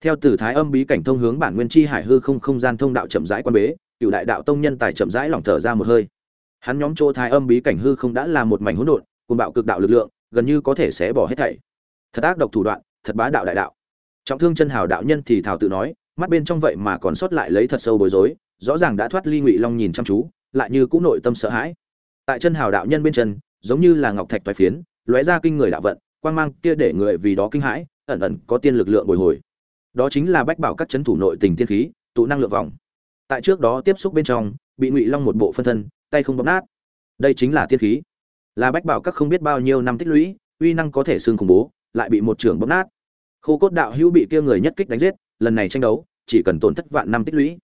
theo từ thái âm bí cảnh thông hướng bản nguyên chi hải hư không không gian thông đạo chậm rãi quan bế cựu đại đạo tông nhân tài chậm rãi lỏng thở ra một hơi. Hắn nhóm chỗ thái âm bí cảnh hư không đã là một mảnh hỗn độn cùng bạo cực đạo lực lượng, gần như có thể xé bỏ hết thảy. Thật ác độc thủ đoạn, thật bá đạo đại đạo. Trọng thương chân hào đạo nhân thì thảo tự nói, mắt bên trong vậy mà còn sót lại lấy thật sâu bối rối, rõ ràng đã thoát ly ngụy long nhìn chăm chú, lại như cũng nội tâm sợ hãi. Tại chân hào đạo nhân bên chân, giống như là ngọc thạch toái phiến, lóe ra kinh người đạo vận, quang mang kia để người vì đó kinh hãi, ẩn ẩn có tiên lực lượng bồi hồi đó chính là bách bảo các chấn thủ nội tình tiên khí, tụ năng lượng vòng. Tại trước đó tiếp xúc bên trong, bị ngụy long một bộ phân thân, tay không bóp nát. Đây chính là tiên khí. Là bách bảo các không biết bao nhiêu năm tích lũy, uy năng có thể xương khủng bố, lại bị một trưởng bóp nát. Khô cốt đạo hữu bị kia người nhất kích đánh giết, lần này tranh đấu, chỉ cần tổn thất vạn năm tích lũy.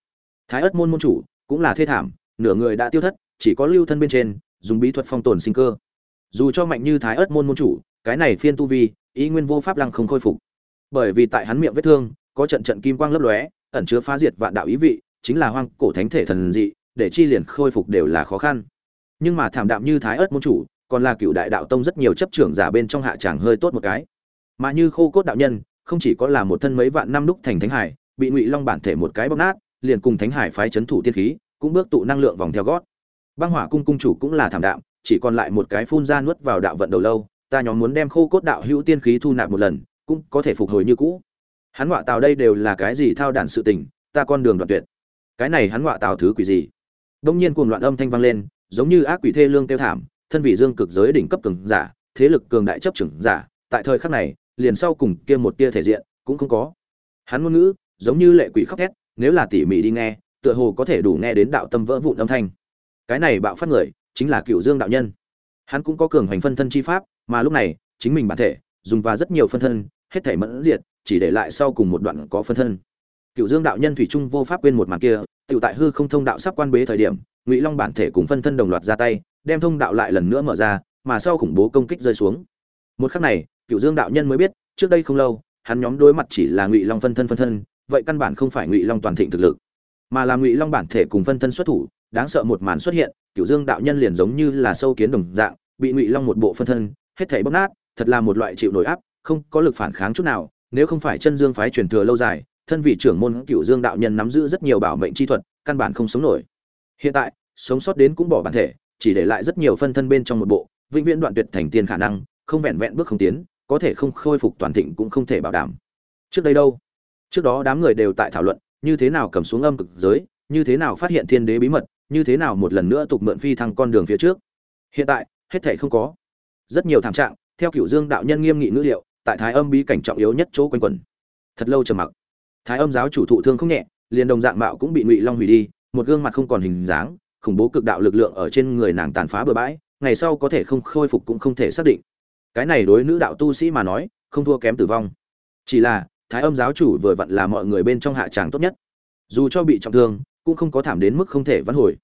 Thái ất môn môn chủ, cũng là thê thảm, nửa người đã tiêu thất, chỉ có lưu thân bên trên, dùng bí thuật phong tồn sinh cơ. Dù cho mạnh như thái ất môn môn chủ, cái này phiên tu vi, ý nguyên vô pháp lăng không khôi phục bởi vì tại hắn miệng vết thương, có trận trận kim quang lấp lóe, ẩn chứa phá diệt vạn đạo ý vị, chính là hoang cổ thánh thể thần dị, để chi liền khôi phục đều là khó khăn. Nhưng mà thảm đạm như thái ớt môn chủ, còn là cựu đại đạo tông rất nhiều chấp trưởng giả bên trong hạ tràng hơi tốt một cái. Mà như khô cốt đạo nhân, không chỉ có là một thân mấy vạn năm đúc thành thánh hải, bị ngụy long bản thể một cái bóp nát, liền cùng thánh hải phái chấn thủ tiên khí, cũng bước tụ năng lượng vòng theo gót. Băng hỏa cung cung chủ cũng là thảm đạm, chỉ còn lại một cái phun ra nuốt vào đạo vận đầu lâu, ta nhóm muốn đem khô cốt đạo hữu tiên khí thu nạp một lần cũng có thể phục hồi như cũ. Hắn họa tào đây đều là cái gì thao đản sự tình, ta con đường đoạn tuyệt. Cái này hắn họa tào thứ quỷ gì? Đông nhiên cuồng loạn âm thanh vang lên, giống như ác quỷ thê lương tiêu thảm, thân vị dương cực giới đỉnh cấp cường giả, thế lực cường đại chấp trưởng giả, tại thời khắc này, liền sau cùng kia một tia thể diện cũng không có. Hắn ngôn ngữ, giống như lệ quỷ khóc thét, nếu là tỉ mỉ đi nghe, tựa hồ có thể đủ nghe đến đạo tâm vỡ vụn âm thanh. Cái này bạo phát người, chính là cựu dương đạo nhân. Hắn cũng có cường hành phân thân chi pháp, mà lúc này, chính mình bản thể, dùng và rất nhiều phân thân hết thể mẫn diệt, chỉ để lại sau cùng một đoạn có phân thân. Cựu dương đạo nhân thủy trung vô pháp quên một màn kia tự tại hư không thông đạo sắp quan bế thời điểm, ngụy long bản thể cùng phân thân đồng loạt ra tay, đem thông đạo lại lần nữa mở ra, mà sau khủng bố công kích rơi xuống. Một khắc này cựu dương đạo nhân mới biết, trước đây không lâu, hắn nhóm đối mặt chỉ là ngụy long phân thân phân thân, vậy căn bản không phải ngụy long toàn thịnh thực lực, mà là ngụy long bản thể cùng phân thân xuất thủ, đáng sợ một màn xuất hiện cựu dương đạo nhân liền giống như là sâu kiến đồng dạng, bị ngụy long một bộ phân thân, hết thảy bóc nát, thật là một loại chịu nổi áp không có lực phản kháng chút nào, nếu không phải chân dương phái truyền thừa lâu dài, thân vị trưởng môn cựu dương đạo nhân nắm giữ rất nhiều bảo mệnh chi thuật, căn bản không sống nổi. Hiện tại, sống sót đến cũng bỏ bản thể, chỉ để lại rất nhiều phân thân bên trong một bộ, vĩnh viễn đoạn tuyệt thành tiên khả năng, không vẹn vẹn bước không tiến, có thể không khôi phục toàn thịnh cũng không thể bảo đảm. Trước đây đâu? Trước đó đám người đều tại thảo luận, như thế nào cầm xuống âm cực giới, như thế nào phát hiện thiên đế bí mật, như thế nào một lần nữa tục mượn phi thăng con đường phía trước. Hiện tại, hết thể không có. Rất nhiều thảm trạng, theo cựu dương đạo nhân nghiêm nghị ngữ liệu tại thái âm bí cảnh trọng yếu nhất chỗ quanh quẩn. Thật lâu trầm mặc. Thái âm giáo chủ thụ thương không nhẹ, liền đồng dạng mạo cũng bị ngụy long hủy đi, một gương mặt không còn hình dáng, khủng bố cực đạo lực lượng ở trên người nàng tàn phá bừa bãi, ngày sau có thể không khôi phục cũng không thể xác định. Cái này đối nữ đạo tu sĩ mà nói, không thua kém tử vong. Chỉ là, thái âm giáo chủ vừa vặn là mọi người bên trong hạ tràng tốt nhất. Dù cho bị trọng thương, cũng không có thảm đến mức không thể vãn hồi.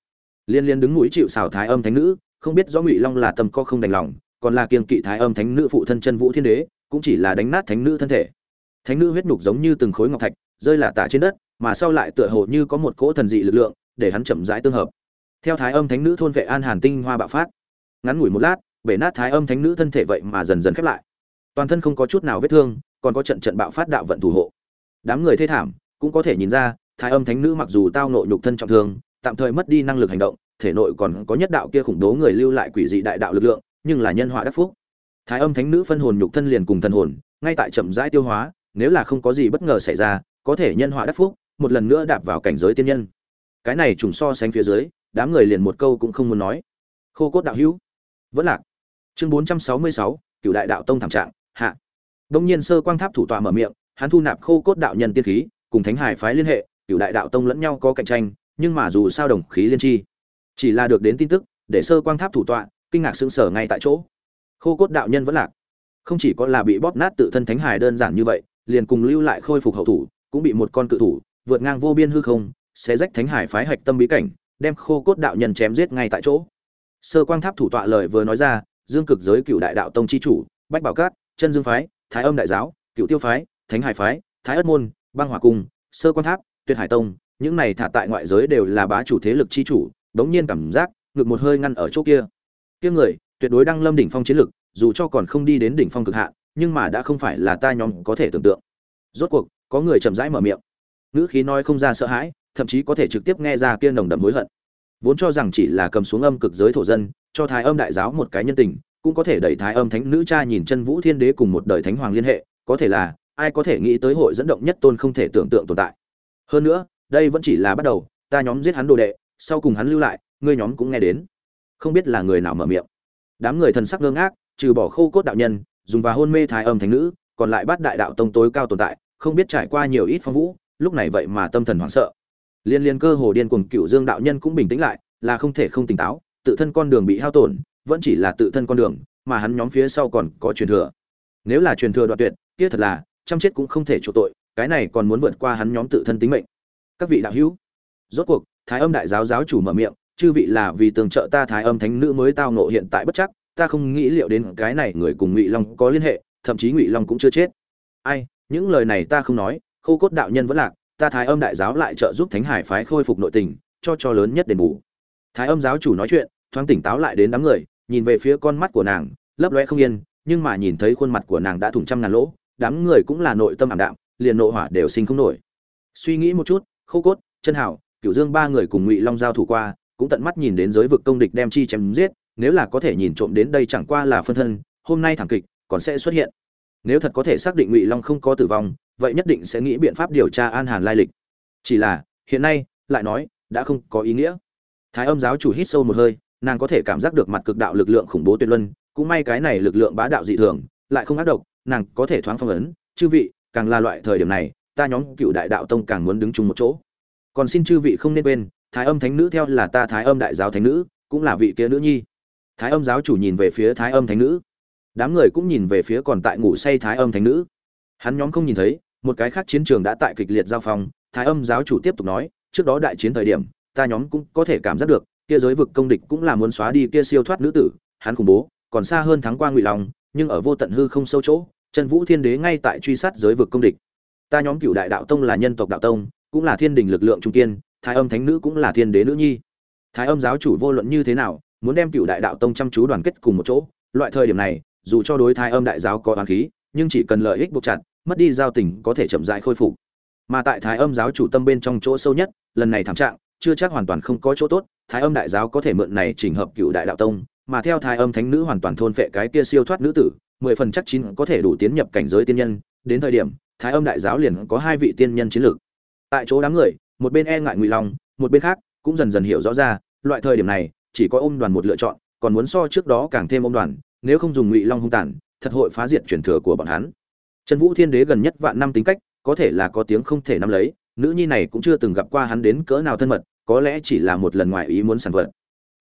Liên liên đứng mũi chịu xào thái âm thánh nữ, không biết rõ ngụy long là tâm co không đành lòng, còn là kiên kỵ thái âm thánh nữ phụ thân chân vũ thiên đế cũng chỉ là đánh nát thánh nữ thân thể. Thánh nữ huyết nhục giống như từng khối ngọc thạch, rơi là tả trên đất, mà sau lại tựa hồ như có một cỗ thần dị lực lượng, để hắn chậm rãi tương hợp. Theo thái âm thánh nữ thôn vệ an hàn tinh hoa bạo phát. Ngắn ngủi một lát, bể nát thái âm thánh nữ thân thể vậy mà dần dần khép lại. Toàn thân không có chút nào vết thương, còn có trận trận bạo phát đạo vận thủ hộ. Đám người thê thảm cũng có thể nhìn ra, thái âm thánh nữ mặc dù tao nội nhục thân trọng thương, tạm thời mất đi năng lực hành động, thể nội còn có nhất đạo kia khủng bố người lưu lại quỷ dị đại đạo lực lượng, nhưng là nhân họa đắc phúc thái âm thánh nữ phân hồn nhục thân liền cùng thần hồn, ngay tại chậm rãi tiêu hóa, nếu là không có gì bất ngờ xảy ra, có thể nhân họa đắc phúc, một lần nữa đạp vào cảnh giới tiên nhân. Cái này trùng so sánh phía dưới, đám người liền một câu cũng không muốn nói. Khô cốt đạo hữu. Vẫn lạc. Chương bốn trăm sáu mươi sáu cựu đại đạo tông thảm trạng, hạ. Đông nhiên sơ quang tháp thủ tọa mở miệng, hắn thu nạp khô cốt đạo nhân tiên khí, cùng thánh hải phái liên hệ cựu đại đạo tông lẫn nhau có cạnh tranh, nhưng mà dù sao đồng khí liên tri, chỉ là được đến tin tức, để sơ quang tháp thủ tọa, kinh ngạc sững sờ ngay tại chỗ khô cốt đạo nhân vẫn lạc. Không chỉ có là bị bóp nát tự thân thánh hải đơn giản như vậy, liền cùng lưu lại khôi phục hậu thủ, cũng bị một con cự thủ, vượt ngang vô biên hư không sẽ rách thánh hải phái hạch tâm bí cảnh, đem khô cốt đạo nhân chém giết ngay tại chỗ. Sơ quang tháp thủ tọa lời vừa nói ra, dương cực giới cựu đại đạo tông chi chủ, bách bảo cát, chân dương phái, thái âm đại giáo cựu tiêu phái, thánh hải phái, thái ất môn, băng hòa cung, sơ quang tháp, tuyệt hải tông, những này thả tại ngoại giới đều là bá chủ thế lực chi chủ, đống nhiên cảm giác, ngực một hơi ngăn ở chỗ kia. Kiếm người tuyệt đối đang lâm đỉnh phong chiến lực, dù cho còn không đi đến đỉnh phong cực hạn, nhưng mà đã không phải là ta nhóm có thể tưởng tượng. Rốt cuộc, có người chậm rãi mở miệng. Ngữ khí nói không ra sợ hãi, thậm chí có thể trực tiếp nghe ra kia nồng đậm hối hận. Vốn cho rằng chỉ là cầm xuống âm cực giới thổ dân, cho thái âm đại giáo một cái nhân tình, cũng có thể đẩy thái âm thánh nữ cha nhìn chân vũ thiên đế cùng một đời thánh hoàng liên hệ, có thể là, ai có thể nghĩ tới hội dẫn động nhất tôn không thể tưởng tượng tồn tại. Hơn nữa, đây vẫn chỉ là bắt đầu, ta nhóm giết hắn đồ đệ, sau cùng hắn lưu lại, ngươi nhóm cũng nghe đến. Không biết là người nào mở miệng đám người thần sắc ngơ ngác, trừ bỏ khô cốt đạo nhân, dùng và hôn mê thái âm thánh nữ, còn lại bát đại đạo tông tối cao tồn tại, không biết trải qua nhiều ít phong vũ, lúc này vậy mà tâm thần hoảng sợ. Liên liên cơ hồ điên cuồng cựu dương đạo nhân cũng bình tĩnh lại, là không thể không tỉnh táo, tự thân con đường bị hao tổn, vẫn chỉ là tự thân con đường, mà hắn nhóm phía sau còn có truyền thừa. Nếu là truyền thừa đoạn tuyệt, kia thật là chăm chết cũng không thể chỗ tội, cái này còn muốn vượt qua hắn nhóm tự thân tính mệnh. Các vị đạo hữu, rốt cuộc, thái âm đại giáo giáo chủ mở miệng chư vị là vì tường trợ ta thái âm thánh nữ mới tao nộ hiện tại bất chắc, ta không nghĩ liệu đến cái này người cùng ngụy long có liên hệ, thậm chí ngụy long cũng chưa chết. Ai, những lời này ta không nói khâu cốt đạo nhân vẫn lạc, ta thái âm đại giáo lại trợ giúp thánh hải phái khôi phục nội tình, cho cho lớn nhất đền bù. Thái âm giáo chủ nói chuyện, thoáng tỉnh táo lại đến đám người, nhìn về phía con mắt của nàng, lấp loe không yên, nhưng mà nhìn thấy khuôn mặt của nàng đã thủng trăm ngàn lỗ, đám người cũng là nội tâm ảm đạm, liền nội hỏa đều sinh không nổi. Suy nghĩ một chút khâu cốt, chân hảo, cửu dương ba người cùng ngụy long giao thủ qua cũng tận mắt nhìn đến giới vực công địch đem chi chém giết, nếu là có thể nhìn trộm đến đây chẳng qua là phân thân, hôm nay thảm kịch, còn sẽ xuất hiện. Nếu thật có thể xác định ngụy long không có tử vong, vậy nhất định sẽ nghĩ biện pháp điều tra an hàn lai lịch. Chỉ là, hiện nay, lại nói, đã không có ý nghĩa. Thái âm giáo chủ hít sâu một hơi, nàng có thể cảm giác được mặt cực đạo lực lượng khủng bố tuyệt luân, cũng may cái này lực lượng bá đạo dị thường, lại không ác độc, nàng có thể thoáng phong ấn. Chư vị, càng là loại thời điểm này, ta nhóm cựu đại đạo tông càng muốn đứng chung một chỗ. Còn xin chư vị không nên quên thái âm thánh nữ theo là ta thái âm đại giáo thánh nữ, cũng là vị kia nữ nhi. Thái âm giáo chủ nhìn về phía thái âm thánh nữ. Đám người cũng nhìn về phía còn tại ngủ say thái âm thánh nữ. Hắn nhóm không nhìn thấy, một cái khác chiến trường đã tại kịch liệt giao phong. Thái âm giáo chủ tiếp tục nói, trước đó đại chiến thời điểm, ta nhóm cũng có thể cảm giác được, kia giới vực công địch cũng là muốn xóa đi kia siêu thoát nữ tử. Hắn khủng bố, còn xa hơn thắng qua ngụy long, nhưng ở vô tận hư không sâu chỗ chân vũ thiên đế ngay tại truy sát giới vực công địch. Ta nhóm cựu đại đạo tông là nhân tộc đạo tông, cũng là thiên đình lực lượng trung kiên thái âm thánh nữ cũng là thiên đế nữ nhi. Thái âm giáo chủ vô luận như thế nào, muốn đem cựu đại đạo tông chăm chú đoàn kết cùng một chỗ, loại thời điểm này, dù cho đối thái âm đại giáo có oán khí, nhưng chỉ cần lợi ích buộc chặt, mất đi giao tình có thể chậm rãi khôi phục. Mà tại thái âm giáo chủ tâm bên trong chỗ sâu nhất, lần này thảm trạng, chưa chắc hoàn toàn không có chỗ tốt, thái âm đại giáo có thể mượn này chỉnh hợp cựu đại đạo tông, mà theo thái âm thánh nữ hoàn toàn thôn phệ cái kia siêu thoát nữ tử, mười phần chắc chín có thể đủ tiến nhập cảnh giới tiên nhân. Đến thời điểm, thái âm đại giáo liền có hai vị tiên nhân chiến lược. Tại chỗ đám người một bên e ngại ngụy long, một bên khác cũng dần dần hiểu rõ ra, loại thời điểm này, chỉ có ôm đoàn một lựa chọn, còn muốn so trước đó càng thêm ôm đoàn, nếu không dùng ngụy long hung tàn, thật hội phá diệt truyền thừa của bọn hắn. Trần vũ thiên đế gần nhất vạn năm tính cách, có thể là có tiếng không thể nắm lấy, nữ nhi này cũng chưa từng gặp qua hắn đến cỡ nào thân mật, có lẽ chỉ là một lần ngoài ý muốn sản vật.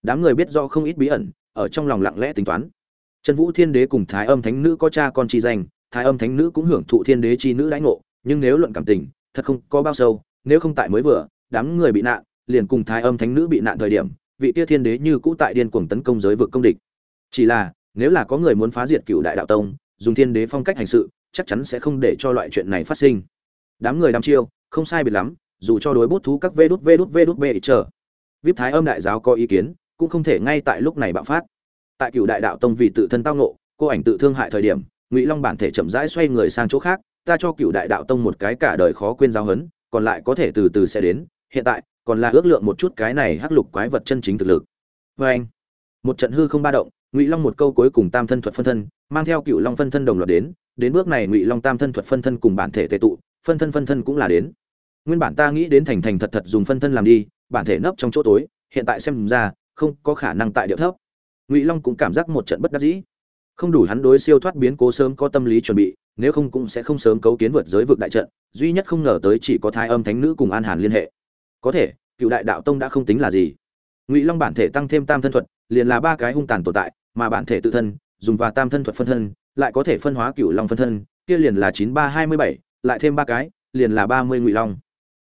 Đám người biết do không ít bí ẩn, ở trong lòng lặng lẽ tính toán. Trần vũ thiên đế cùng thái âm thánh nữ có cha con chi danh, thái âm thánh nữ cũng hưởng thụ thiên đế chi nữ lãnh ngộ, nhưng nếu luận cảm tình, thật không có bao sâu nếu không tại mới vừa, đám người bị nạn, liền cùng thái âm thánh nữ bị nạn thời điểm, vị tia thiên đế như cũ tại điên cuồng tấn công giới vực công địch. Chỉ là, nếu là có người muốn phá diệt cựu đại đạo tông, dùng thiên đế phong cách hành sự, chắc chắn sẽ không để cho loại chuyện này phát sinh. Đám người đăm chiêu, không sai biệt lắm, dù cho đối bút thú các vê đút vê đút vê đút bê chờ. Vip thái âm đại giáo có ý kiến, cũng không thể ngay tại lúc này bạo phát. Tại cựu đại đạo tông vì tự thân tao nộ cô ảnh tự thương hại thời điểm, ngụy long bản thể chậm rãi xoay người sang chỗ khác, ta cho cựu đại đạo tông một cái cả đời khó quên giáo hấn còn lại có thể từ từ sẽ đến, hiện tại, còn là ước lượng một chút cái này hắc lục quái vật chân chính thực lực. Vê anh, một trận hư không ba động, ngụy long một câu cuối cùng tam thân thuật phân thân, mang theo cựu long phân thân đồng loạt đến đến bước này ngụy long tam thân thuật phân thân cùng bản thể tệ tụ, phân thân phân thân cũng là đến. Nguyên bản ta nghĩ đến thành thành thật thật dùng phân thân làm đi, bản thể nấp trong chỗ tối, hiện tại xem ra, không có khả năng tại địa thấp. Ngụy long cũng cảm giác một trận bất đắc dĩ. Không đủ hắn đối siêu thoát biến cố sớm có tâm lý chuẩn bị nếu không cũng sẽ không sớm cấu kiến vượt giới vực đại trận, duy nhất không ngờ tới chỉ có thái âm thánh nữ cùng an hàn liên hệ. Có thể, cựu đại đạo tông đã không tính là gì. Ngụy long bản thể tăng thêm tam thân thuật, liền là ba cái hung tàn tồn tại, mà bản thể tự thân, dùng và tam thân thuật phân thân, lại có thể phân hóa cựu long phân thân, kia liền là chín ba hai mươi bảy, lại thêm ba cái, liền là ba mươi ngụy long.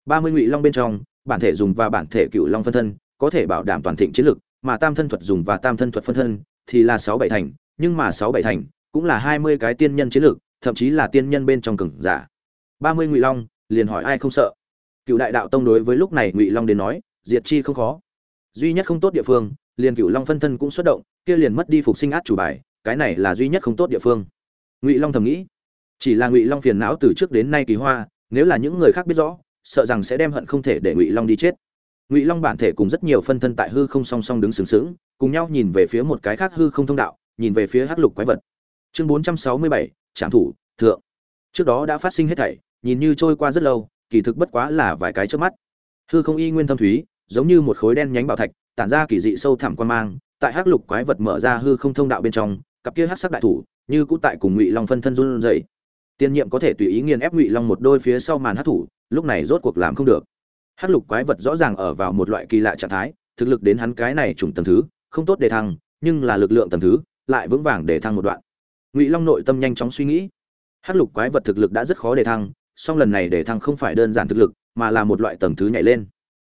Ba mươi ngụy long bên trong, bản thể dùng và bản thể cựu long phân thân, có thể bảo đảm toàn thịnh chiến lực, mà tam thân thuật dùng và tam thân thuật phân thân thì là sáu bảy thành, nhưng mà sáu bảy thành cũng là hai mươi cái tiên nhân chiến lực thậm chí là tiên nhân bên trong cường giả. ba mươi Ngụy Long, liền hỏi ai không sợ. Cựu đại đạo tông đối với lúc này Ngụy Long đến nói, diệt chi không khó. Duy nhất không tốt địa phương, liền Cựu Long phân thân cũng xuất động, kia liền mất đi phục sinh át chủ bài, cái này là duy nhất không tốt địa phương. Ngụy Long thầm nghĩ, chỉ là Ngụy Long phiền não từ trước đến nay kỳ hoa, nếu là những người khác biết rõ, sợ rằng sẽ đem hận không thể để Ngụy Long đi chết. Ngụy Long bản thể cùng rất nhiều phân thân tại hư không song song đứng sướng sướng, cùng nhau nhìn về phía một cái khác hư không thông đạo, nhìn về phía hắc lục quái vật. Chương 467, trảm thủ, thượng. Trước đó đã phát sinh hết thảy, nhìn như trôi qua rất lâu, kỳ thực bất quá là vài cái trước mắt. Hư không y nguyên thâm thúy, giống như một khối đen nhánh bảo thạch, tản ra kỳ dị sâu thẳm quan mang, tại hắc lục quái vật mở ra hư không thông đạo bên trong, cặp kia hắc sắc đại thủ, như cũ tại cùng ngụy long phân thân run rẩy. Tiên nhiệm có thể tùy ý nghiền ép ngụy long một đôi phía sau màn hắc thủ, lúc này rốt cuộc làm không được. Hắc lục quái vật rõ ràng ở vào một loại kỳ lạ trạng thái, thực lực đến hắn cái này trùng tầng thứ, không tốt để thăng, nhưng là lực lượng tầng thứ, lại vững vàng để thăng một đoạn ngụy long nội tâm nhanh chóng suy nghĩ hắc lục quái vật thực lực đã rất khó để thăng song lần này để thăng không phải đơn giản thực lực mà là một loại tầng thứ nhảy lên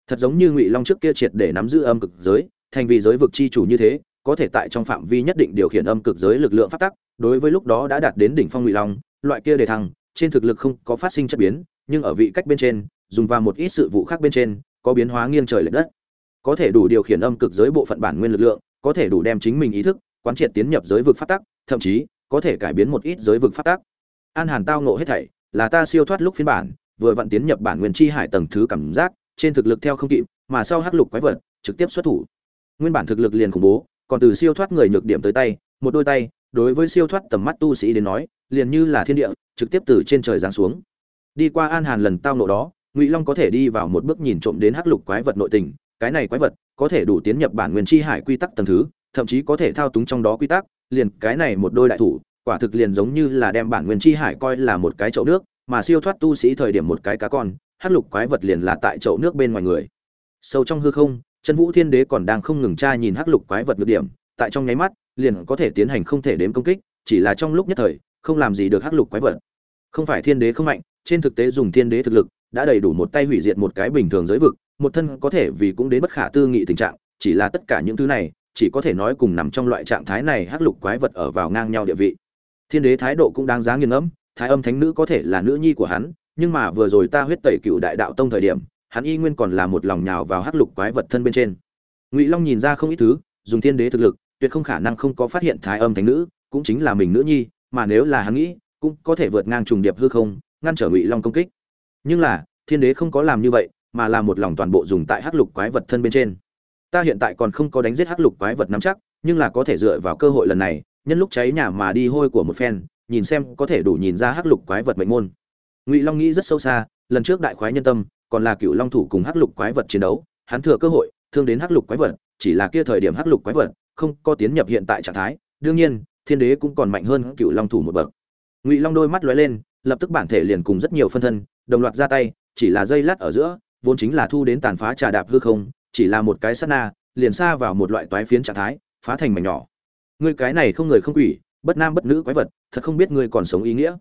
thật giống như ngụy long trước kia triệt để nắm giữ âm cực giới thành vì giới vực chi chủ như thế có thể tại trong phạm vi nhất định điều khiển âm cực giới lực lượng phát tắc đối với lúc đó đã đạt đến đỉnh phong ngụy long loại kia để thăng trên thực lực không có phát sinh chất biến nhưng ở vị cách bên trên dùng vào một ít sự vụ khác bên trên có biến hóa nghiêng trời lệch đất có thể đủ điều khiển âm cực giới bộ phận bản nguyên lực lượng có thể đủ đem chính mình ý thức quán triệt tiến nhập giới vực phát tắc thậm chí có thể cải biến một ít giới vực phát tắc an hàn tao ngộ hết thảy, là ta siêu thoát lúc phiên bản, vừa vặn tiến nhập bản nguyên chi hải tầng thứ cảm giác, trên thực lực theo không kịp, mà sau hắc lục quái vật, trực tiếp xuất thủ. Nguyên bản thực lực liền khủng bố, còn từ siêu thoát người nhược điểm tới tay, một đôi tay, đối với siêu thoát tầm mắt tu sĩ đến nói, liền như là thiên địa, trực tiếp từ trên trời giáng xuống. Đi qua an hàn lần tao nộ đó, ngụy long có thể đi vào một bước nhìn trộm đến hắc lục quái vật nội tình, cái này quái vật có thể đủ tiến nhập bản nguyên chi hải quy tắc tầng thứ, thậm chí có thể thao túng trong đó quy tắc liền cái này một đôi đại thủ, quả thực liền giống như là đem bản nguyên chi hải coi là một cái chậu nước, mà siêu thoát tu sĩ thời điểm một cái cá con hắc lục quái vật liền là tại chậu nước bên ngoài người. Sâu trong hư không, chân vũ thiên đế còn đang không ngừng tra nhìn hắc lục quái vật nhược điểm, tại trong nháy mắt, liền có thể tiến hành không thể đếm công kích, chỉ là trong lúc nhất thời, không làm gì được hắc lục quái vật. Không phải thiên đế không mạnh, trên thực tế dùng thiên đế thực lực, đã đầy đủ một tay hủy diệt một cái bình thường giới vực, một thân có thể vì cũng đến bất khả tư nghị tình trạng, chỉ là tất cả những thứ này chỉ có thể nói cùng nằm trong loại trạng thái này hắc lục quái vật ở vào ngang nhau địa vị. Thiên đế thái độ cũng đáng giá nghiền ngẫm, thái âm thánh nữ có thể là nữ nhi của hắn, nhưng mà vừa rồi ta huyết tẩy cựu đại đạo tông thời điểm, hắn y nguyên còn là một lòng nhào vào hắc lục quái vật thân bên trên. Ngụy long nhìn ra không ít thứ, dùng thiên đế thực lực, tuyệt không khả năng không có phát hiện thái âm thánh nữ, cũng chính là mình nữ nhi, mà nếu là hắn nghĩ, cũng có thể vượt ngang trùng điệp hư không, ngăn trở ngụy long công kích. Nhưng là, thiên đế không có làm như vậy, mà là một lòng toàn bộ dùng tại hắc lục quái vật thân bên trên ta hiện tại còn không có đánh giết hắc lục quái vật nắm chắc, nhưng là có thể dựa vào cơ hội lần này, nhân lúc cháy nhà mà đi hôi của một phen, nhìn xem có thể đủ nhìn ra hắc lục quái vật mệnh môn. Ngụy long nghĩ rất sâu xa, lần trước đại khoái nhân tâm, còn là cựu long thủ cùng hắc lục quái vật chiến đấu, hắn thừa cơ hội, thương đến hắc lục quái vật, chỉ là kia thời điểm hắc lục quái vật, không có tiến nhập hiện tại trạng thái, đương nhiên, thiên đế cũng còn mạnh hơn cựu long thủ một bậc. Ngụy long đôi mắt lóe lên, lập tức bản thể liền cùng rất nhiều phân thân, đồng loạt ra tay, chỉ là dây lát ở giữa, vốn chính là thu đến tàn phá trà đạp hư không chỉ là một cái sát na liền xa vào một loại toái phiến trạng thái phá thành mảnh nhỏ. Ngươi cái này không người không quỷ bất nam bất nữ quái vật thật không biết ngươi còn sống ý nghĩa.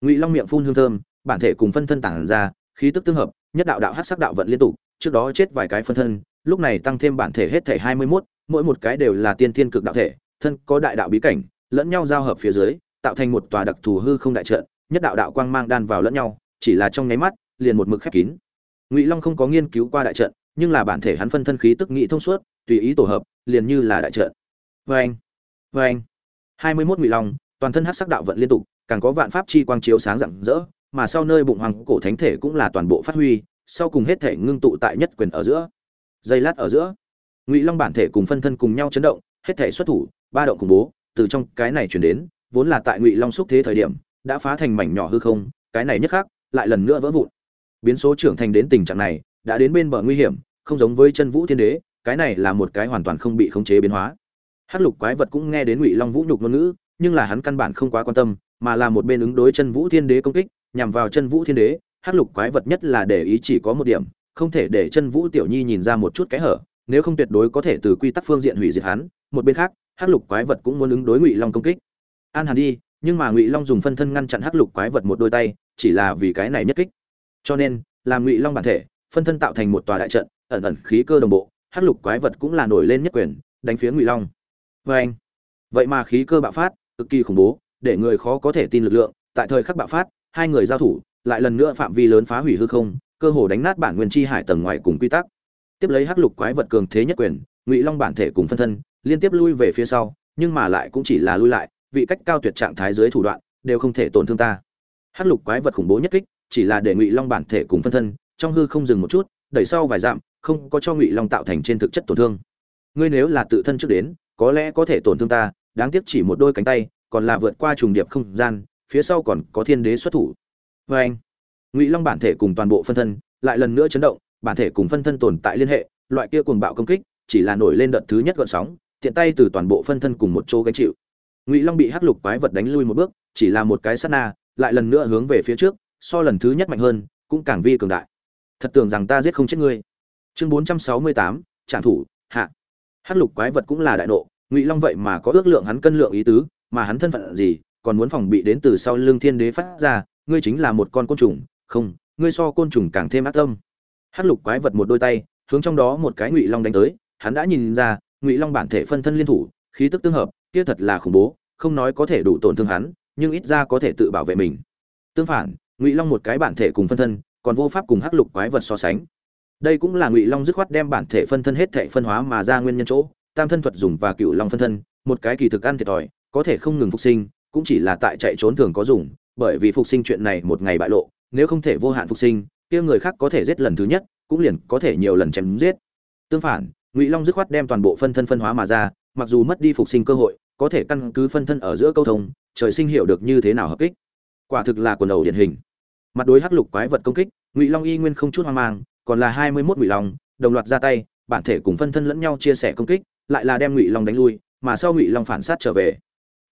Ngụy long miệng phun hương thơm bản thể cùng phân thân tản ra khí tức tương hợp nhất đạo đạo hắc sắc đạo vận liên tục trước đó chết vài cái phân thân lúc này tăng thêm bản thể hết thể hai mươi 21, mỗi một cái đều là tiên thiên cực đạo thể thân có đại đạo bí cảnh lẫn nhau giao hợp phía dưới tạo thành một tòa đặc thù hư không đại trận nhất đạo đạo quang mang đan vào lẫn nhau chỉ là trong nháy mắt liền một mực khép kín. Ngụy long không có nghiên cứu qua đại trận nhưng là bản thể hắn phân thân khí tức nghị thông suốt, tùy ý tổ hợp, liền như là đại trận. Vê anh vê anh hai mươi ngụy long, toàn thân hắc sắc đạo vận liên tục, càng có vạn pháp chi quang chiếu sáng rạng rỡ, mà sau nơi bụng hoàng cổ thánh thể cũng là toàn bộ phát huy, sau cùng hết thể ngưng tụ tại nhất quyền ở giữa. Dây lát ở giữa, ngụy long bản thể cùng phân thân cùng nhau chấn động, hết thể xuất thủ, ba động cùng bố, từ trong cái này chuyển đến, vốn là tại ngụy long xúc thế thời điểm, đã phá thành mảnh nhỏ hư không, cái này nhất khác lại lần nữa vỡ vụn. Biến số trưởng thành đến tình trạng này, đã đến bên bờ nguy hiểm không giống với chân vũ thiên đế, cái này là một cái hoàn toàn không bị khống chế biến hóa. Hắc lục quái vật cũng nghe đến ngụy long vũ nhục ngôn ngữ, nhưng là hắn căn bản không quá quan tâm, mà là một bên ứng đối chân vũ thiên đế công kích, nhằm vào chân vũ thiên đế, hắc lục quái vật nhất là để ý chỉ có một điểm, không thể để chân vũ tiểu nhi nhìn ra một chút cái hở, nếu không tuyệt đối có thể từ quy tắc phương diện hủy diệt hắn. Một bên khác, hắc lục quái vật cũng muốn ứng đối ngụy long công kích. An hàn đi, nhưng mà ngụy long dùng phân thân ngăn chặn hắc lục quái vật một đôi tay, chỉ là vì cái này nhất kích. Cho nên, làm ngụy long bản thể, phân thân tạo thành một tòa đại trận ẩn ẩn khí cơ đồng bộ, hắc lục quái vật cũng là nổi lên nhất quyền, đánh phía ngụy long. Vê anh, vậy mà khí cơ bạo phát, cực kỳ khủng bố, để người khó có thể tin lực lượng. Tại thời khắc bạo phát, hai người giao thủ, lại lần nữa phạm vi lớn phá hủy hư không, cơ hồ đánh nát bản nguyên chi hải tầng ngoài cùng quy tắc. Tiếp lấy hắc lục quái vật cường thế nhất quyền, ngụy long bản thể cùng phân thân, liên tiếp lui về phía sau, nhưng mà lại cũng chỉ là lui lại, vị cách cao tuyệt trạng thái dưới thủ đoạn, đều không thể tổn thương ta. Hắc lục quái vật khủng bố nhất kích, chỉ là để ngụy long bản thể cùng phân thân, trong hư không dừng một chút, đẩy sau vài dặm không có cho ngụy long tạo thành trên thực chất tổn thương ngươi nếu là tự thân trước đến có lẽ có thể tổn thương ta đáng tiếc chỉ một đôi cánh tay còn là vượt qua trùng điệp không gian phía sau còn có thiên đế xuất thủ vê anh ngụy long bản thể cùng toàn bộ phân thân lại lần nữa chấn động bản thể cùng phân thân tồn tại liên hệ loại kia cuồng bạo công kích chỉ là nổi lên đợt thứ nhất gọn sóng tiện tay từ toàn bộ phân thân cùng một chỗ gánh chịu ngụy long bị hắc lục quái vật đánh lui một bước chỉ là một cái sát na lại lần nữa hướng về phía trước so lần thứ nhất mạnh hơn cũng càng vi cường đại thật tưởng rằng ta giết không chết ngươi chương bốn trăm sáu mươi tám trạm thủ, hạ. Hắc lục quái vật cũng là đại nộ, ngụy long vậy mà có ước lượng hắn cân lượng ý tứ, mà hắn thân phận gì, còn muốn phòng bị đến từ sau lưng thiên đế phát ra, ngươi chính là một con côn trùng, không, ngươi so côn trùng càng thêm ác tâm. Hắc lục quái vật một đôi tay, hướng trong đó một cái ngụy long đánh tới, hắn đã nhìn ra, ngụy long bản thể phân thân liên thủ, khí tức tương hợp, kia thật là khủng bố, không nói có thể đủ tổn thương hắn, nhưng ít ra có thể tự bảo vệ mình. Tương phản, ngụy long một cái bản thể cùng phân thân, còn vô pháp cùng hắc lục quái vật so sánh đây cũng là ngụy long dứt khoát đem bản thể phân thân hết thể phân hóa mà ra nguyên nhân chỗ, tam thân thuật dùng và cựu long phân thân, một cái kỳ thực ăn thiệt thòi, có thể không ngừng phục sinh, cũng chỉ là tại chạy trốn thường có dùng, bởi vì phục sinh chuyện này một ngày bại lộ, nếu không thể vô hạn phục sinh, kia người khác có thể giết lần thứ nhất, cũng liền có thể nhiều lần chém giết. Tương phản, ngụy long dứt khoát đem toàn bộ phân thân phân hóa mà ra, mặc dù mất đi phục sinh cơ hội, có thể căn cứ phân thân ở giữa câu thông, trời sinh hiểu được như thế nào hợp kích. Quả thực là quần đầu điển hình. Mặt đối hắc lục quái vật công kích, ngụy long y nguyên không chút hoang mang còn là hai mươi mốt ngụy long, đồng loạt ra tay, bản thể cùng phân thân lẫn nhau chia sẻ công kích, lại là đem ngụy long đánh lui, mà sau ngụy long phản sát trở về.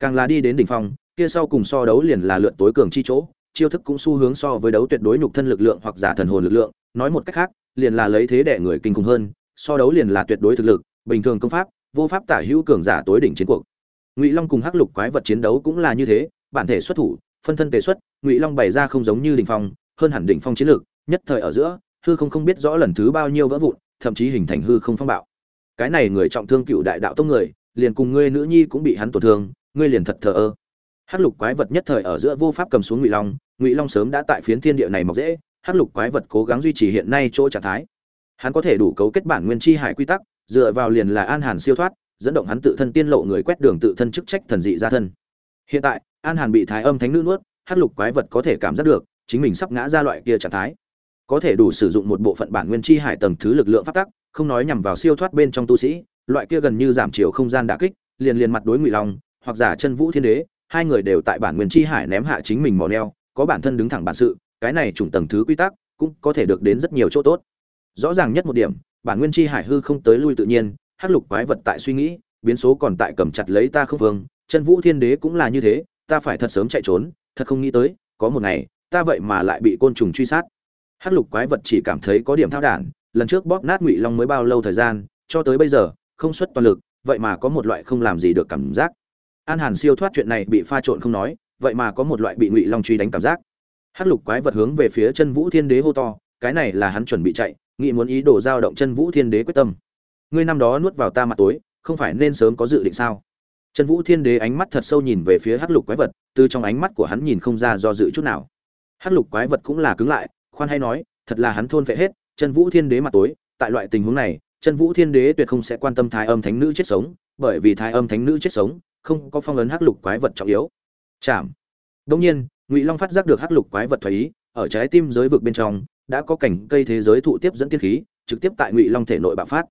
Càng là đi đến đỉnh phong, kia sau cùng so đấu liền là lượn tối cường chi chỗ, chiêu thức cũng xu hướng so với đấu tuyệt đối nhục thân lực lượng hoặc giả thần hồn lực lượng, nói một cách khác, liền là lấy thế để người kinh khủng hơn, so đấu liền là tuyệt đối thực lực, bình thường công pháp, vô pháp tả hữu cường giả tối đỉnh chiến cuộc. Ngụy long cùng hắc lục quái vật chiến đấu cũng là như thế, bản thể xuất thủ, phân thân tề xuất, ngụy long bày ra không giống như đỉnh phong, hơn hẳn đỉnh phong chiến lược, nhất thời ở giữa hư không không biết rõ lần thứ bao nhiêu vỡ vụn, thậm chí hình thành hư không phong bạo. Cái này người trọng thương cựu đại đạo tông người, liền cùng ngươi nữ nhi cũng bị hắn tổn thương, ngươi liền thật thờ ơ. Hắc lục quái vật nhất thời ở giữa vô pháp cầm xuống ngụy long ngụy long sớm đã tại phiến thiên địa này mọc dễ, hắc lục quái vật cố gắng duy trì hiện nay chỗ trạng thái. Hắn có thể đủ cấu kết bản nguyên chi hải quy tắc, dựa vào liền là an hàn siêu thoát, dẫn động hắn tự thân tiên lộ người quét đường tự thân chức trách thần dị ra thân. Hiện tại, an hàn bị thái âm thánh nữ nuốt, hắc lục quái vật có thể cảm giác được, chính mình sắp ngã ra loại kia trạng thái có thể đủ sử dụng một bộ phận bản nguyên chi hải tầng thứ lực lượng phát tắc, không nói nhằm vào siêu thoát bên trong tu sĩ, loại kia gần như giảm chiều không gian đả kích, liền liền mặt đối ngụy long, hoặc giả chân vũ thiên đế, hai người đều tại bản nguyên chi hải ném hạ chính mình mò neo, có bản thân đứng thẳng bản sự, cái này chủng tầng thứ quy tắc cũng có thể được đến rất nhiều chỗ tốt. Rõ ràng nhất một điểm, bản nguyên chi hải hư không tới lui tự nhiên, hắc lục quái vật tại suy nghĩ, biến số còn tại cầm chặt lấy ta không vương, chân vũ thiên đế cũng là như thế, ta phải thật sớm chạy trốn, thật không nghĩ tới, có một ngày, ta vậy mà lại bị côn trùng truy sát hắc lục quái vật chỉ cảm thấy có điểm thao đản, lần trước bóp nát ngụy long mới bao lâu thời gian, cho tới bây giờ, không xuất toàn lực, vậy mà có một loại không làm gì được cảm giác. An hàn siêu thoát chuyện này bị pha trộn không nói, vậy mà có một loại bị ngụy long truy đánh cảm giác. Hắc lục quái vật hướng về phía chân vũ thiên đế hô to, cái này là hắn chuẩn bị chạy, nghĩ muốn ý đồ giao động chân vũ thiên đế quyết tâm. Ngươi năm đó nuốt vào ta mặt tối, không phải nên sớm có dự định sao? Chân vũ thiên đế ánh mắt thật sâu nhìn về phía hắc lục quái vật, từ trong ánh mắt của hắn nhìn không ra do dự chút nào. Hắc lục quái vật cũng là cứng lại khoan hay nói, thật là hắn thôn phệ hết, chân vũ thiên đế mặt tối, tại loại tình huống này, chân vũ thiên đế tuyệt không sẽ quan tâm thái âm thánh nữ chết sống, bởi vì thái âm thánh nữ chết sống, không có phong ấn hắc lục quái vật trọng yếu. Chạm đông nhiên, ngụy long phát giác được hắc lục quái vật thoái ý, ở trái tim giới vực bên trong, đã có cảnh cây thế giới thụ tiếp dẫn tiên khí, trực tiếp tại ngụy long thể nội bạo phát.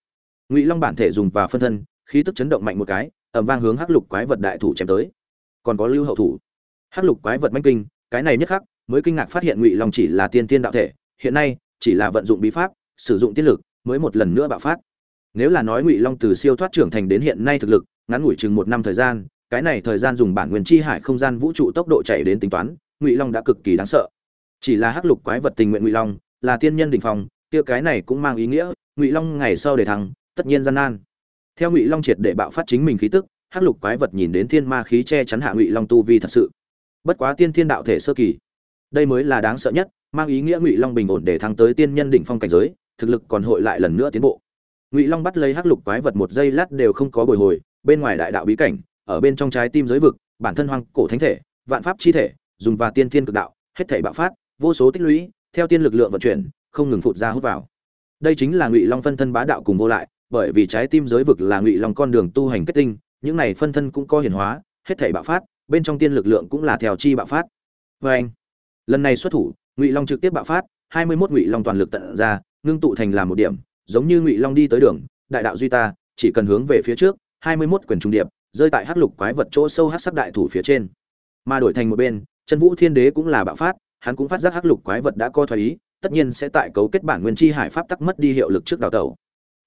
Ngụy long bản thể dùng và phân thân, khí tức chấn động mạnh một cái ẩm vang hướng hắc lục quái vật đại thủ chém tới. Còn có lưu hậu thủ. Hắc lục quái vật manh kinh, cái này nhất khắc mới kinh ngạc phát hiện ngụy long chỉ là tiên tiên đạo thể hiện nay chỉ là vận dụng bí pháp sử dụng tiên lực mới một lần nữa bạo phát nếu là nói ngụy long từ siêu thoát trưởng thành đến hiện nay thực lực ngắn ngủi chừng một năm thời gian cái này thời gian dùng bản nguyên chi hải không gian vũ trụ tốc độ chạy đến tính toán ngụy long đã cực kỳ đáng sợ chỉ là hắc lục quái vật tình nguyện ngụy long là tiên nhân đỉnh phong kia cái này cũng mang ý nghĩa ngụy long ngày sau để thắng tất nhiên gian nan theo ngụy long triệt để bạo phát chính mình khí tức hắc lục quái vật nhìn đến thiên ma khí che chắn hạ ngụy long tu vi thật sự bất quá tiên thiên đạo thể sơ kỳ đây mới là đáng sợ nhất, mang ý nghĩa ngụy long bình ổn để thắng tới tiên nhân đỉnh phong cảnh giới, thực lực còn hội lại lần nữa tiến bộ. Ngụy long bắt lấy hắc lục quái vật một giây lát đều không có bồi hồi, bên ngoài đại đạo bí cảnh, ở bên trong trái tim giới vực, bản thân hoang cổ thánh thể, vạn pháp chi thể, dùng và tiên thiên cực đạo, hết thể bạo phát, vô số tích lũy, theo tiên lực lượng vận chuyển, không ngừng phụt ra hút vào. Đây chính là ngụy long phân thân bá đạo cùng vô lại, bởi vì trái tim giới vực là ngụy long con đường tu hành kết tinh, những này phân thân cũng có hiển hóa, hết thể bạo phát, bên trong tiên lực lượng cũng là theo chi bạo phát. Vê anh lần này xuất thủ, ngụy long trực tiếp bạo phát, hai mươi mốt ngụy long toàn lực tận ra, ngưng tụ thành làm một điểm, giống như ngụy long đi tới đường, đại đạo duy ta, chỉ cần hướng về phía trước, hai mươi mốt quyền trung điệp, rơi tại hắc lục quái vật chỗ sâu hắc sắc đại thủ phía trên. Mà đổi thành một bên, chân vũ thiên đế cũng là bạo phát, hắn cũng phát giác hắc lục quái vật đã co thoái ý, tất nhiên sẽ tại cấu kết bản nguyên chi hải pháp tắc mất đi hiệu lực trước đào tẩu.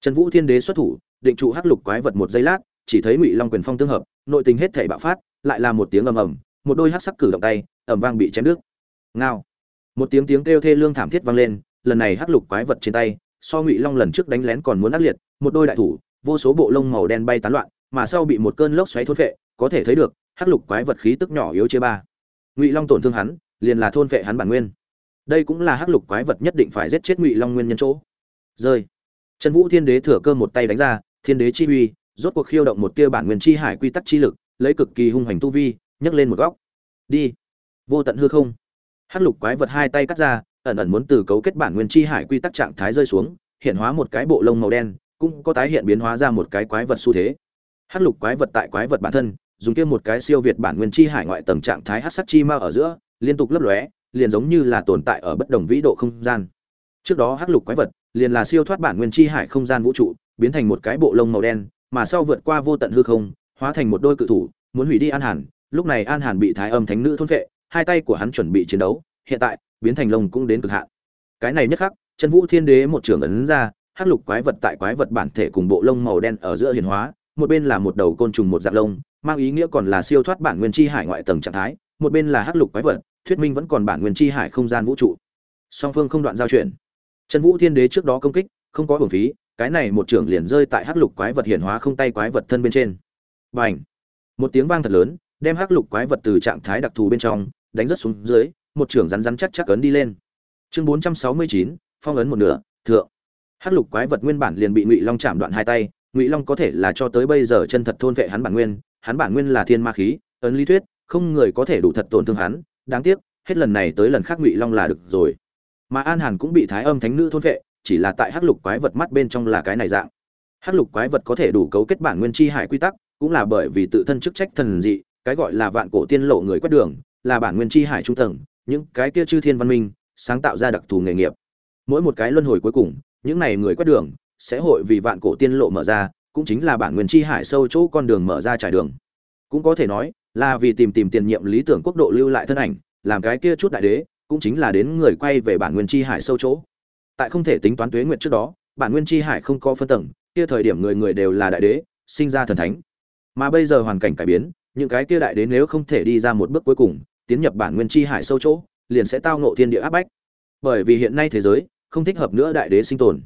Trần vũ thiên đế xuất thủ, định trụ hắc lục quái vật một giây lát, chỉ thấy ngụy long quyền phong tương hợp, nội tình hết thể bạo phát, lại là một tiếng ầm ầm, một đôi hắc sắc cử động tay, ầm vang bị chém đứt ngao. Một tiếng tiếng kêu thê lương thảm thiết vang lên, lần này hắc lục quái vật trên tay, so ngụy long lần trước đánh lén còn muốn ác liệt, một đôi đại thủ, vô số bộ lông màu đen bay tán loạn, mà sau bị một cơn lốc xoáy thôn phệ, có thể thấy được, hắc lục quái vật khí tức nhỏ yếu chia ba. Ngụy long tổn thương hắn, liền là thôn phệ hắn bản nguyên. Đây cũng là hắc lục quái vật nhất định phải giết chết ngụy long nguyên nhân chỗ. Rơi. Trần vũ thiên đế thừa cơ một tay đánh ra, thiên đế chi uy, rốt cuộc khiêu động một tia bản nguyên chi hải quy tắc chi lực, lấy cực kỳ hung hành tu vi, nhấc lên một góc. Đi. Vô tận hư không hắc lục quái vật hai tay cắt ra, ẩn ẩn muốn từ cấu kết bản nguyên chi hải quy tắc trạng thái rơi xuống, hiện hóa một cái bộ lông màu đen, cũng có tái hiện biến hóa ra một cái quái vật xu thế. Hắc lục quái vật tại quái vật bản thân, dùng kia một cái siêu việt bản nguyên chi hải ngoại tầng trạng thái hắc sắc chi ma ở giữa, liên tục lấp lóe, liền giống như là tồn tại ở bất đồng vĩ độ không gian. Trước đó hắc lục quái vật liền là siêu thoát bản nguyên chi hải không gian vũ trụ, biến thành một cái bộ lông màu đen, mà sau vượt qua vô tận hư không, hóa thành một đôi cự thủ, muốn hủy đi an hàn. Lúc này an hàn bị thái âm thánh nữ thôn vệ hai tay của hắn chuẩn bị chiến đấu, hiện tại, biến thành lông cũng đến cực hạn. Cái này nhất khắc, chân vũ thiên đế một trường ấn ra, hắc lục quái vật tại quái vật bản thể cùng bộ lông màu đen ở giữa hiển hóa, một bên là một đầu côn trùng một dạng lông, mang ý nghĩa còn là siêu thoát bản nguyên chi hải ngoại tầng trạng thái, một bên là hắc lục quái vật, thuyết minh vẫn còn bản nguyên chi hải không gian vũ trụ. Song phương không đoạn giao chuyển trần vũ thiên đế trước đó công kích, không có hưởng phí, cái này một trưởng liền rơi tại hắc lục quái vật hiển hóa không tay quái vật thân bên trên. Và một tiếng vang thật lớn, đem hắc lục quái vật từ trạng thái đặc thù bên trong đánh rất xuống dưới, một trưởng rắn rắn chắc chắc ấn đi lên. Chương bốn trăm sáu mươi chín, phong ấn một nửa, thượng. Hắc lục quái vật nguyên bản liền bị ngụy long chạm đoạn hai tay, ngụy long có thể là cho tới bây giờ chân thật thôn vệ hắn bản nguyên, hắn bản nguyên là thiên ma khí, ấn lý thuyết, không người có thể đủ thật tổn thương hắn, đáng tiếc, hết lần này tới lần khác ngụy long là được rồi. Mà an hàn cũng bị thái âm thánh nữ thôn vệ, chỉ là tại hắc lục quái vật mắt bên trong là cái này dạng. Hắc lục quái vật có thể đủ cấu kết bản nguyên chi hải quy tắc, cũng là bởi vì tự thân chức trách thần dị, cái gọi là vạn cổ tiên lộ người quét đường là bản nguyên chi hải trung tầng, những cái kia chư thiên văn minh, sáng tạo ra đặc thù nghề nghiệp. Mỗi một cái luân hồi cuối cùng, những này người quét đường, sẽ hội vì vạn cổ tiên lộ mở ra, cũng chính là bản nguyên chi hải sâu chỗ con đường mở ra trải đường. Cũng có thể nói, là vì tìm tìm tiền nhiệm lý tưởng quốc độ lưu lại thân ảnh, làm cái kia chút đại đế, cũng chính là đến người quay về bản nguyên chi hải sâu chỗ. Tại không thể tính toán tuế nguyệt trước đó, bản nguyên chi hải không có phân tầng, kia thời điểm người người đều là đại đế, sinh ra thần thánh. Mà bây giờ hoàn cảnh cải biến, những cái kia đại đế nếu không thể đi ra một bước cuối cùng tiến nhập bản nguyên chi hải sâu chỗ, liền sẽ tao ngộ thiên địa áp bách. Bởi vì hiện nay thế giới, không thích hợp nữa đại đế sinh tồn.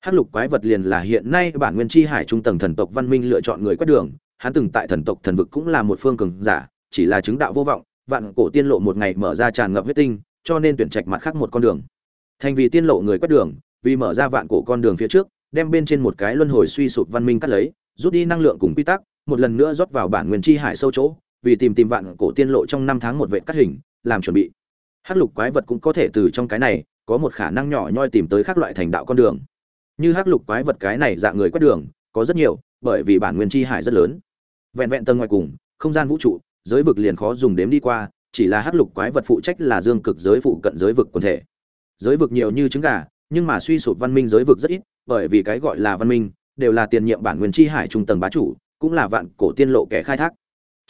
Hắc lục quái vật liền là hiện nay bản nguyên chi hải trung tầng thần tộc văn minh lựa chọn người quét đường, hắn từng tại thần tộc thần vực cũng là một phương cường giả, chỉ là chứng đạo vô vọng, vạn cổ tiên lộ một ngày mở ra tràn ngập huyết tinh, cho nên tuyển trạch mặt khác một con đường. Thành vì tiên lộ người quét đường, vì mở ra vạn cổ con đường phía trước, đem bên trên một cái luân hồi suy sụp văn minh cắt lấy, rút đi năng lượng cùng quy tắc, một lần nữa rót vào bản nguyên chi hải sâu chỗ vì tìm tìm vạn cổ tiên lộ trong năm tháng một vệ cắt hình, làm chuẩn bị. Hát lục quái vật cũng có thể từ trong cái này, có một khả năng nhỏ nhoi tìm tới các loại thành đạo con đường. Như hát lục quái vật cái này dạng người quét đường, có rất nhiều, bởi vì bản nguyên chi hải rất lớn. Vẹn vẹn tầng ngoài cùng, không gian vũ trụ, giới vực liền khó dùng đếm đi qua, chỉ là hát lục quái vật phụ trách là dương cực giới phụ cận giới vực quần thể. Giới vực nhiều như trứng gà, nhưng mà suy sụp văn minh giới vực rất ít, bởi vì cái gọi là văn minh, đều là tiền nhiệm bản nguyên chi hải trung tầng bá chủ, cũng là vạn cổ tiên lộ kẻ khai thác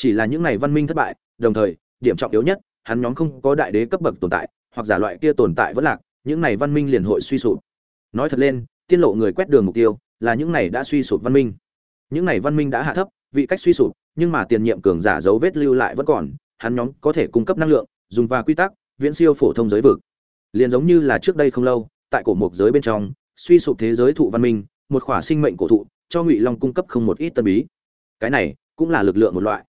chỉ là những này văn minh thất bại, đồng thời, điểm trọng yếu nhất, hắn nhóm không có đại đế cấp bậc tồn tại, hoặc giả loại kia tồn tại vẫn lạc, những này văn minh liền hội suy sụp. Nói thật lên tiên lộ người quét đường mục tiêu là những này đã suy sụp văn minh. Những này văn minh đã hạ thấp, vị cách suy sụp, nhưng mà tiền nhiệm cường giả dấu vết lưu lại vẫn còn, hắn nhóm có thể cung cấp năng lượng, dùng và quy tắc, viễn siêu phổ thông giới vực. Liền giống như là trước đây không lâu, tại cổ mục giới bên trong, suy sụp thế giới thụ văn minh, một khỏa sinh mệnh cổ thụ, cho ngụy long cung cấp không một ít tân bí. Cái này cũng là lực lượng một loại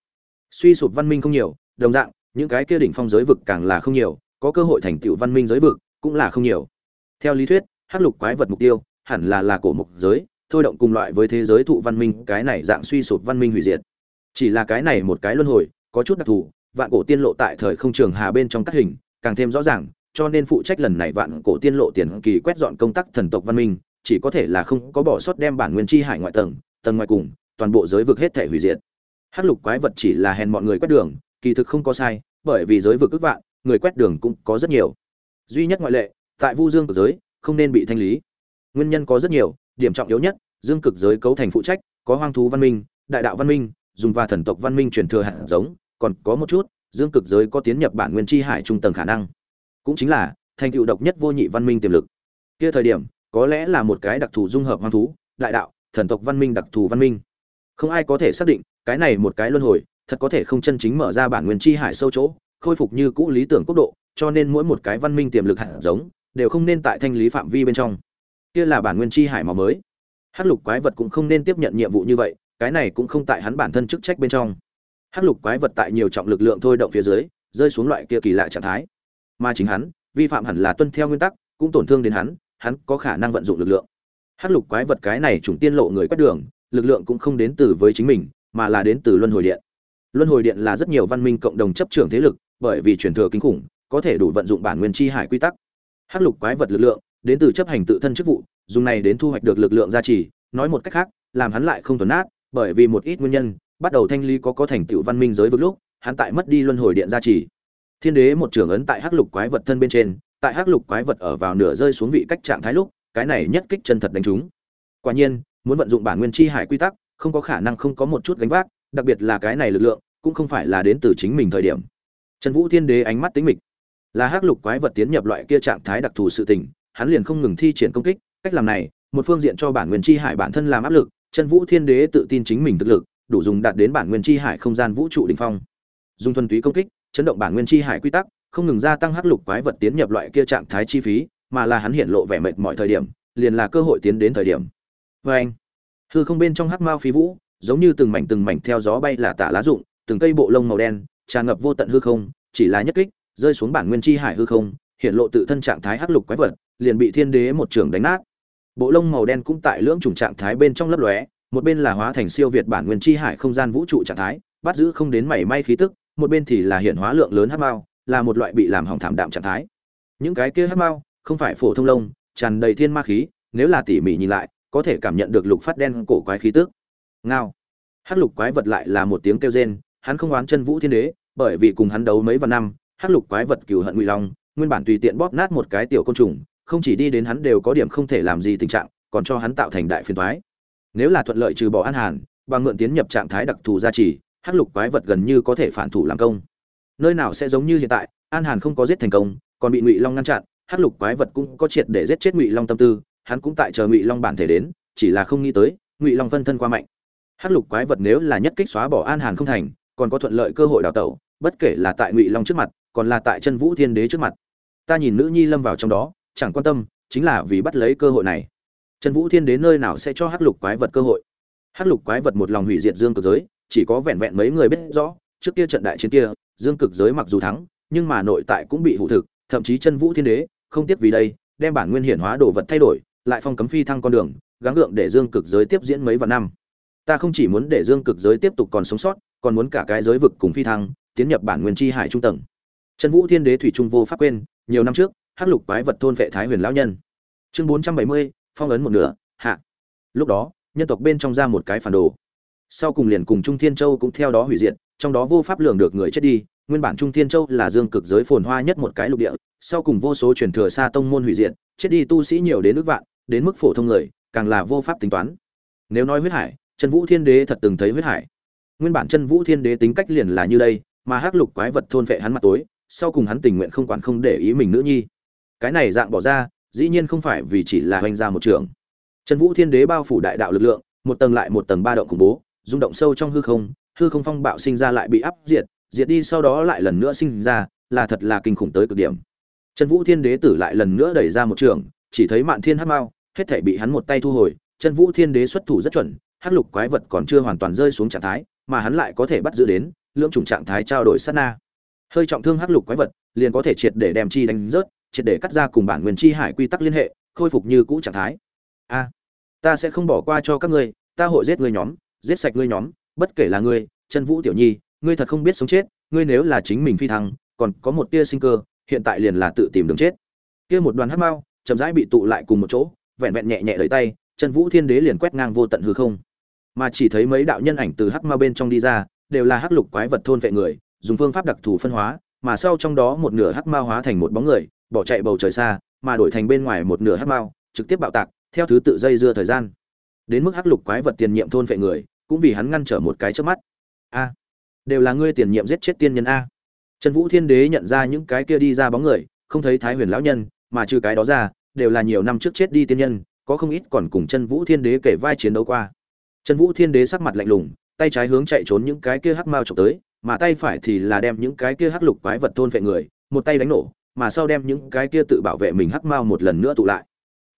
suy sụp văn minh không nhiều, đồng dạng, những cái kia đỉnh phong giới vực càng là không nhiều, có cơ hội thành tựu văn minh giới vực cũng là không nhiều. Theo lý thuyết, hắc lục quái vật mục tiêu hẳn là là cổ mục giới, thôi động cùng loại với thế giới thụ văn minh, cái này dạng suy sụp văn minh hủy diệt. Chỉ là cái này một cái luân hồi, có chút đặc thù, vạn cổ tiên lộ tại thời không trường hà bên trong các hình, càng thêm rõ ràng, cho nên phụ trách lần này vạn cổ tiên lộ tiền kỳ quét dọn công tác thần tộc văn minh, chỉ có thể là không có bỏ sót đem bản nguyên chi hải ngoại tầng tầng ngoài cùng, toàn bộ giới vực hết thể hủy diệt hắc lục quái vật chỉ là hèn mọi người quét đường, kỳ thực không có sai, bởi vì giới vực ước vạn, người quét đường cũng có rất nhiều. Duy nhất ngoại lệ, tại vu dương cực giới, không nên bị thanh lý. Nguyên nhân có rất nhiều, điểm trọng yếu nhất, dương cực giới cấu thành phụ trách, có hoang thú văn minh, đại đạo văn minh, dùng và thần tộc văn minh truyền thừa hạt giống, còn có một chút, dương cực giới có tiến nhập bản nguyên chi hải trung tầng khả năng. Cũng chính là, thành tựu độc nhất vô nhị văn minh tiềm lực. Kia thời điểm, có lẽ là một cái đặc thù dung hợp hoang thú, đại đạo, thần tộc văn minh đặc thù văn minh. Không ai có thể xác định cái này một cái luân hồi, thật có thể không chân chính mở ra bản nguyên chi hải sâu chỗ, khôi phục như cũ lý tưởng quốc độ, cho nên mỗi một cái văn minh tiềm lực hạt giống, đều không nên tại thanh lý phạm vi bên trong. Kia là bản nguyên chi hải màu mới. Hắc lục quái vật cũng không nên tiếp nhận nhiệm vụ như vậy, cái này cũng không tại hắn bản thân chức trách bên trong. Hắc lục quái vật tại nhiều trọng lực lượng thôi động phía dưới, rơi xuống loại kia kỳ lạ trạng thái. Mà chính hắn, vi phạm hẳn là tuân theo nguyên tắc, cũng tổn thương đến hắn hắn có khả năng vận dụng lực lượng. Hắc lục quái vật cái này chủng tiên lộ người quét đường, lực lượng cũng không đến từ với chính mình mà là đến từ luân hồi điện. Luân hồi điện là rất nhiều văn minh cộng đồng chấp trưởng thế lực, bởi vì truyền thừa kinh khủng, có thể đủ vận dụng bản nguyên chi hải quy tắc. Hắc lục quái vật lực lượng, đến từ chấp hành tự thân chức vụ, dùng này đến thu hoạch được lực lượng gia trì. Nói một cách khác, làm hắn lại không thuần nát, bởi vì một ít nguyên nhân, bắt đầu thanh lý có có thành tựu văn minh giới vực lúc, hắn tại mất đi luân hồi điện gia trì. Thiên đế một trưởng ấn tại hắc lục quái vật thân bên trên, tại hắc lục quái vật ở vào nửa rơi xuống vị cách trạng thái lúc, cái này nhất kích chân thật đánh trúng. Quả nhiên, muốn vận dụng bản nguyên chi hải quy tắc không có khả năng không có một chút gánh vác, đặc biệt là cái này lực lượng, cũng không phải là đến từ chính mình thời điểm. Trần vũ thiên đế ánh mắt tính mịch. Là hắc lục quái vật tiến nhập loại kia trạng thái đặc thù sự tình, hắn liền không ngừng thi triển công kích, cách làm này, một phương diện cho bản nguyên chi hải bản thân làm áp lực, Trần vũ thiên đế tự tin chính mình thực lực, đủ dùng đạt đến bản nguyên chi hải không gian vũ trụ đỉnh phong. Dùng thuần túy công kích, chấn động bản nguyên chi hải quy tắc, không ngừng gia tăng hắc lục quái vật tiến nhập loại kia trạng thái chi phí, mà là hắn hiện lộ vẻ mệt mọi thời điểm, liền là cơ hội tiến đến thời điểm. Vê anh hư không bên trong hắc mao phi vũ, giống như từng mảnh từng mảnh theo gió bay là tả lá rụng, từng cây bộ lông màu đen, tràn ngập vô tận hư không, chỉ là nhất kích, rơi xuống bản nguyên chi hải hư không, hiện lộ tự thân trạng thái hắc lục quái vật, liền bị thiên đế một trường đánh nát. Bộ lông màu đen cũng tại lưỡng trùng trạng thái bên trong lấp lóe, một bên là hóa thành siêu việt bản nguyên chi hải không gian vũ trụ trạng thái, bắt giữ không đến mảy may khí tức, một bên thì là hiện hóa lượng lớn hắc mao, là một loại bị làm hỏng thảm đạm trạng thái. Những cái kia hắc mao, không phải phổ thông lông, tràn đầy thiên ma khí, nếu là tỉ mỉ nhìn lại có thể cảm nhận được lục phát đen cổ quái khí tức. Ngao. Hắc lục quái vật lại là một tiếng kêu rên, hắn không oán chân vũ thiên đế, bởi vì cùng hắn đấu mấy vạn năm, hắc lục quái vật cừu hận ngụy long, nguyên bản tùy tiện bóp nát một cái tiểu côn trùng, không chỉ đi đến hắn đều có điểm không thể làm gì tình trạng, còn cho hắn tạo thành đại phiền toái. Nếu là thuận lợi trừ bỏ an hàn bằng mượn tiến nhập trạng thái đặc thù gia trì, hắc lục quái vật gần như có thể phản thủ làm công. Nơi nào sẽ giống như hiện tại, an hàn không có giết thành công, còn bị ngụy long ngăn chặn, hắc lục quái vật cũng có triệt để giết chết ngụy long tâm tư hắn cũng tại chờ ngụy long bản thể đến chỉ là không nghĩ tới ngụy long phân thân qua mạnh hắc lục quái vật nếu là nhất kích xóa bỏ an hàn không thành còn có thuận lợi cơ hội đào tẩu bất kể là tại ngụy long trước mặt còn là tại chân vũ thiên đế trước mặt ta nhìn nữ nhi lâm vào trong đó chẳng quan tâm chính là vì bắt lấy cơ hội này chân vũ thiên đế nơi nào sẽ cho hắc lục quái vật cơ hội hắc lục quái vật một lòng hủy diệt dương cực giới chỉ có vẹn vẹn mấy người biết rõ trước kia trận đại chiến kia dương cực giới mặc dù thắng nhưng mà nội tại cũng bị hủ thực thậm chí chân vũ thiên đế không tiếc vì đây đem bản nguyên hiển hóa đồ vật thay đổi lại phong cấm phi thăng con đường, gắng gượng để dương cực giới tiếp diễn mấy vạn năm. Ta không chỉ muốn để dương cực giới tiếp tục còn sống sót, còn muốn cả cái giới vực cùng phi thăng, tiến nhập bản nguyên chi hải trung tầng. Trần vũ thiên đế thủy trung vô pháp quên, nhiều năm trước, hắc lục quái vật thôn vệ thái huyền lão nhân. Chương bốn trăm bảy mươi, phong ấn một nửa, hạ. Lúc đó, nhân tộc bên trong ra một cái phản đồ. Sau cùng liền cùng trung thiên châu cũng theo đó hủy diệt, trong đó vô pháp lường được người chết đi, nguyên bản trung thiên châu là dương cực giới phồn hoa nhất một cái lục địa, sau cùng vô số truyền thừa xa tông môn hủy diệt, chết đi tu sĩ nhiều đến nước vạn đến mức phổ thông người, càng là vô pháp tính toán. Nếu nói huyết hải chân vũ thiên đế thật từng thấy huyết hải. Nguyên bản chân vũ thiên đế tính cách liền là như đây, mà hắc lục quái vật thôn vệ hắn mặt tối, sau cùng hắn tình nguyện không quản không để ý mình nữ nhi. Cái này dạng bỏ ra, dĩ nhiên không phải vì chỉ là hoành ra một trường. Chân vũ thiên đế bao phủ đại đạo lực lượng, một tầng lại một tầng ba động khủng bố, rung động sâu trong hư không hư không phong bạo sinh ra lại bị áp diệt diệt đi sau đó lại lần nữa sinh ra, là thật là kinh khủng tới cực điểm. Chân vũ thiên đế tử lại lần nữa đẩy ra một trường chỉ thấy mạn thiên hắc mao, hết thể bị hắn một tay thu hồi, chân vũ thiên đế xuất thủ rất chuẩn, hắc lục quái vật còn chưa hoàn toàn rơi xuống trạng thái, mà hắn lại có thể bắt giữ đến, lưỡng chủng trạng thái trao đổi sát na. Hơi trọng thương hắc lục quái vật, liền có thể triệt để đem chi đánh rớt, triệt để cắt ra cùng bản nguyên chi hải quy tắc liên hệ, khôi phục như cũ trạng thái. A, ta sẽ không bỏ qua cho các ngươi, ta hội giết ngươi nhóm, giết sạch ngươi nhóm, bất kể là ngươi, chân vũ tiểu nhi, ngươi thật không biết sống chết, ngươi nếu là chính mình phi thăng, còn có một tia sinh cơ, hiện tại liền là tự tìm đường chết. Kia một đoàn hắc mao chậm rãi bị tụ lại cùng một chỗ, vẹn vẹn nhẹ nhẹ lấy tay, chân vũ thiên đế liền quét ngang vô tận hư không. Mà chỉ thấy mấy đạo nhân ảnh từ hắc ma bên trong đi ra, đều là hắc lục quái vật thôn vệ người, dùng phương pháp đặc thù phân hóa, mà sau trong đó một nửa hắc ma hóa thành một bóng người, bỏ chạy bầu trời xa, mà đổi thành bên ngoài một nửa hắc mao, trực tiếp bạo tạc, theo thứ tự dây dưa thời gian. Đến mức hắc lục quái vật tiền nhiệm thôn vệ người, cũng vì hắn ngăn trở một cái trước mắt. A, đều là ngươi tiền nhiệm giết chết tiên nhân a. Trần vũ thiên đế nhận ra những cái kia đi ra bóng người, không thấy thái huyền lão nhân mà trừ cái đó ra, đều là nhiều năm trước chết đi tiên nhân, có không ít còn cùng chân vũ thiên đế kể vai chiến đấu qua. Chân vũ thiên đế sắc mặt lạnh lùng, tay trái hướng chạy trốn những cái kia hắc mao trộm tới, mà tay phải thì là đem những cái kia hắc lục quái vật thôn vệ người, một tay đánh nổ, mà sau đem những cái kia tự bảo vệ mình hắc mao một lần nữa tụ lại.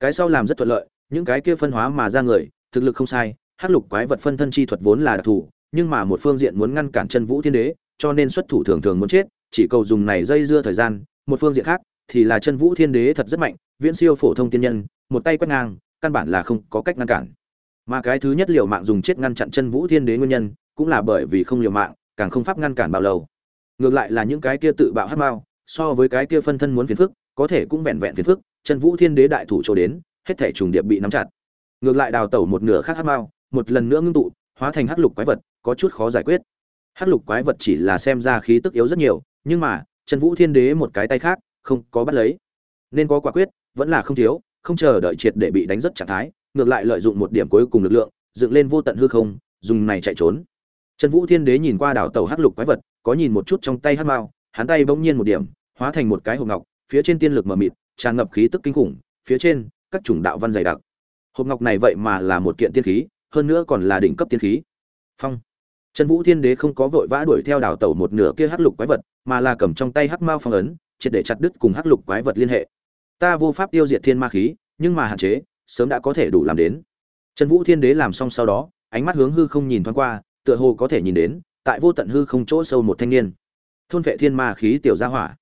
Cái sau làm rất thuận lợi, những cái kia phân hóa mà ra người, thực lực không sai, hắc lục quái vật phân thân chi thuật vốn là đặc thù, nhưng mà một phương diện muốn ngăn cản chân vũ thiên đế, cho nên xuất thủ thường thường muốn chết, chỉ cầu dùng này dây dưa thời gian, một phương diện khác thì là chân vũ thiên đế thật rất mạnh, viễn siêu phổ thông tiên nhân, một tay quét ngang, căn bản là không có cách ngăn cản. Mà cái thứ nhất liều mạng dùng chết ngăn chặn chân vũ thiên đế nguyên nhân, cũng là bởi vì không liều mạng, càng không pháp ngăn cản bao lâu. Ngược lại là những cái kia tự bạo hát mao, so với cái kia phân thân muốn phiền phức, có thể cũng vẹn vẹn phiền phức, chân vũ thiên đế đại thủ chỗ đến, hết thể trùng điệp bị nắm chặt. Ngược lại đào tẩu một nửa khác hát mao, một lần nữa ngưng tụ, hóa thành hát lục quái vật, có chút khó giải quyết. Hát lục quái vật chỉ là xem ra khí tức yếu rất nhiều, nhưng mà, chân vũ thiên đế một cái tay khác không có bắt lấy. Nên có quả quyết, vẫn là không thiếu, không chờ đợi triệt để bị đánh rất trạng thái, ngược lại lợi dụng một điểm cuối cùng lực lượng, dựng lên vô tận hư không, dùng này chạy trốn. Trần vũ thiên đế nhìn qua đảo tàu hắc lục quái vật, có nhìn một chút trong tay hắc mao, hắn tay bỗng nhiên một điểm, hóa thành một cái hộp ngọc, phía trên tiên lực mờ mịt, tràn ngập khí tức kinh khủng, phía trên, các chủng đạo văn dày đặc. Hộp ngọc này vậy mà là một kiện tiên khí, hơn nữa còn là đỉnh cấp tiên khí. Phong. Trần vũ thiên đế không có vội vã đuổi theo đảo tàu một nửa kia hắc lục quái vật, mà là cầm trong tay hắc mao phong ấn triệt để chặt đứt cùng hắc lục quái vật liên hệ. Ta vô pháp tiêu diệt thiên ma khí, nhưng mà hạn chế, sớm đã có thể đủ làm đến. Trần vũ thiên đế làm xong sau đó, ánh mắt hướng hư không nhìn thoáng qua, tựa hồ có thể nhìn đến, tại vô tận hư không chỗ sâu một thanh niên. Thôn vệ thiên ma khí tiểu gia hỏa.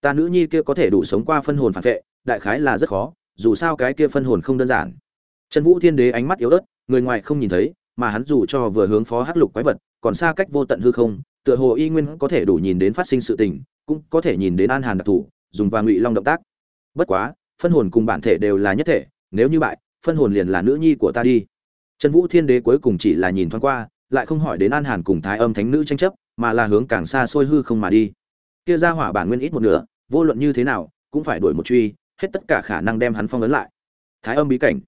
Ta nữ nhi kia có thể đủ sống qua phân hồn phản vệ, đại khái là rất khó, dù sao cái kia phân hồn không đơn giản. Trần vũ thiên đế ánh mắt yếu ớt, người ngoài không nhìn thấy, mà hắn dù cho vừa hướng phó hắc lục quái vật, còn xa cách vô tận hư không tựa hồ y nguyên có thể đủ nhìn đến phát sinh sự tình, cũng có thể nhìn đến an hàn đặc thù, dùng và ngụy long động tác. Bất quá, phân hồn cùng bản thể đều là nhất thể, nếu như bại, phân hồn liền là nữ nhi của ta đi. Trần vũ thiên đế cuối cùng chỉ là nhìn thoáng qua, lại không hỏi đến an hàn cùng thái âm thánh nữ tranh chấp, mà là hướng càng xa xôi hư không mà đi. Kia ra hỏa bản nguyên ít một nửa, vô luận như thế nào, cũng phải đuổi một truy, hết tất cả khả năng đem hắn phong ấn lại. Thái âm bí cảnh.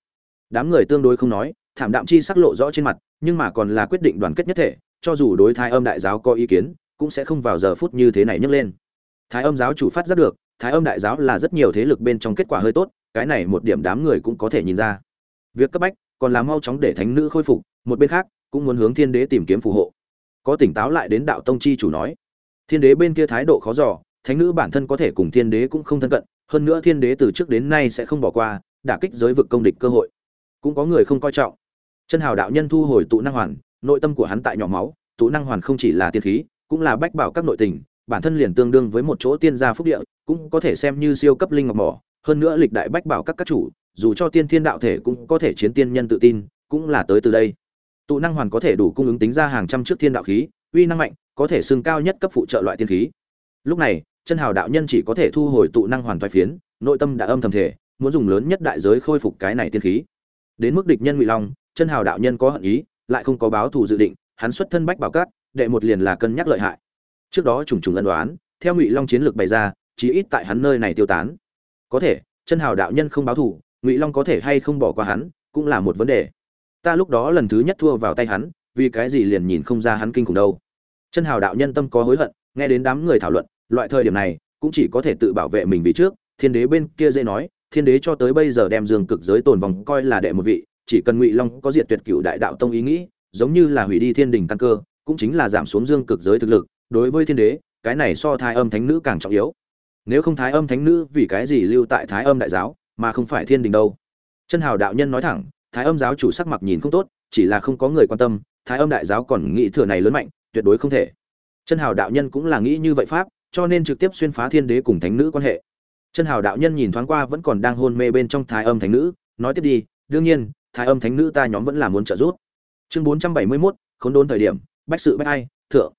Đám người tương đối không nói, thảm đạm chi sắc lộ rõ trên mặt, nhưng mà còn là quyết định đoàn kết nhất thể cho dù đối thái âm đại giáo có ý kiến, cũng sẽ không vào giờ phút như thế này nhấc lên. Thái âm giáo chủ phát giác được, thái âm đại giáo là rất nhiều thế lực bên trong kết quả hơi tốt, cái này một điểm đám người cũng có thể nhìn ra. Việc cấp bách, còn là mau chóng để thánh nữ khôi phục, một bên khác, cũng muốn hướng thiên đế tìm kiếm phù hộ. Có tỉnh táo lại đến đạo tông chi chủ nói. Thiên đế bên kia thái độ khó dò, thánh nữ bản thân có thể cùng thiên đế cũng không thân cận, hơn nữa thiên đế từ trước đến nay sẽ không bỏ qua, đả kích giới vực công địch cơ hội. Cũng có người không coi trọng. Chân hào đạo nhân thu hồi tụ năng hoàn nội tâm của hắn tại nhỏ máu, tụ năng hoàn không chỉ là tiên khí, cũng là bách bảo các nội tình, bản thân liền tương đương với một chỗ tiên gia phúc địa, cũng có thể xem như siêu cấp linh ngọc mỏ, hơn nữa lịch đại bách bảo các các chủ, dù cho tiên thiên đạo thể cũng có thể chiến tiên nhân tự tin, cũng là tới từ đây. Tụ năng hoàn có thể đủ cung ứng tính ra hàng trăm trước thiên đạo khí, uy năng mạnh, có thể xưng cao nhất cấp phụ trợ loại tiên khí. Lúc này, chân hào đạo nhân chỉ có thể thu hồi tụ năng hoàn thoái phiến, nội tâm đã âm thầm thể muốn dùng lớn nhất đại giới khôi phục cái này tiên khí. Đến mức địch nhân ngụy long, chân hào đạo nhân có hận ý lại không có báo thù dự định, hắn xuất thân bách bảo cát, đệ một liền là cân nhắc lợi hại. Trước đó trùng trùng ân đoán, theo ngụy long chiến lược bày ra, chí ít tại hắn nơi này tiêu tán. Có thể, chân hào đạo nhân không báo thù, ngụy long có thể hay không bỏ qua hắn, cũng là một vấn đề. Ta lúc đó lần thứ nhất thua vào tay hắn, vì cái gì liền nhìn không ra hắn kinh khủng đâu. Chân hào đạo nhân tâm có hối hận, nghe đến đám người thảo luận, loại thời điểm này, cũng chỉ có thể tự bảo vệ mình vì trước. Thiên đế bên kia dễ nói, thiên đế cho tới bây giờ đem dương cực giới tồn vòng coi là đệ một vị chỉ cần ngụy long có diệt tuyệt cựu đại đạo tông ý nghĩ, giống như là hủy đi thiên đình căn cơ, cũng chính là giảm xuống dương cực giới thực lực, đối với thiên đế, cái này so thái âm thánh nữ càng trọng yếu. Nếu không thái âm thánh nữ vì cái gì lưu tại thái âm đại giáo, mà không phải thiên đình đâu? Chân hào đạo nhân nói thẳng, thái âm giáo chủ sắc mặt nhìn không tốt, chỉ là không có người quan tâm, thái âm đại giáo còn nghĩ thừa này lớn mạnh, tuyệt đối không thể. Chân hào đạo nhân cũng là nghĩ như vậy pháp, cho nên trực tiếp xuyên phá thiên đế cùng thánh nữ quan hệ. Chân hào đạo nhân nhìn thoáng qua vẫn còn đang hôn mê bên trong thái âm thánh nữ, nói tiếp đi, đương nhiên thái âm thánh nữ ta nhóm vẫn là muốn trợ giúp. Chương bốn trăm bảy mươi 471, khốn đốn thời điểm bách sự bách ai thượng.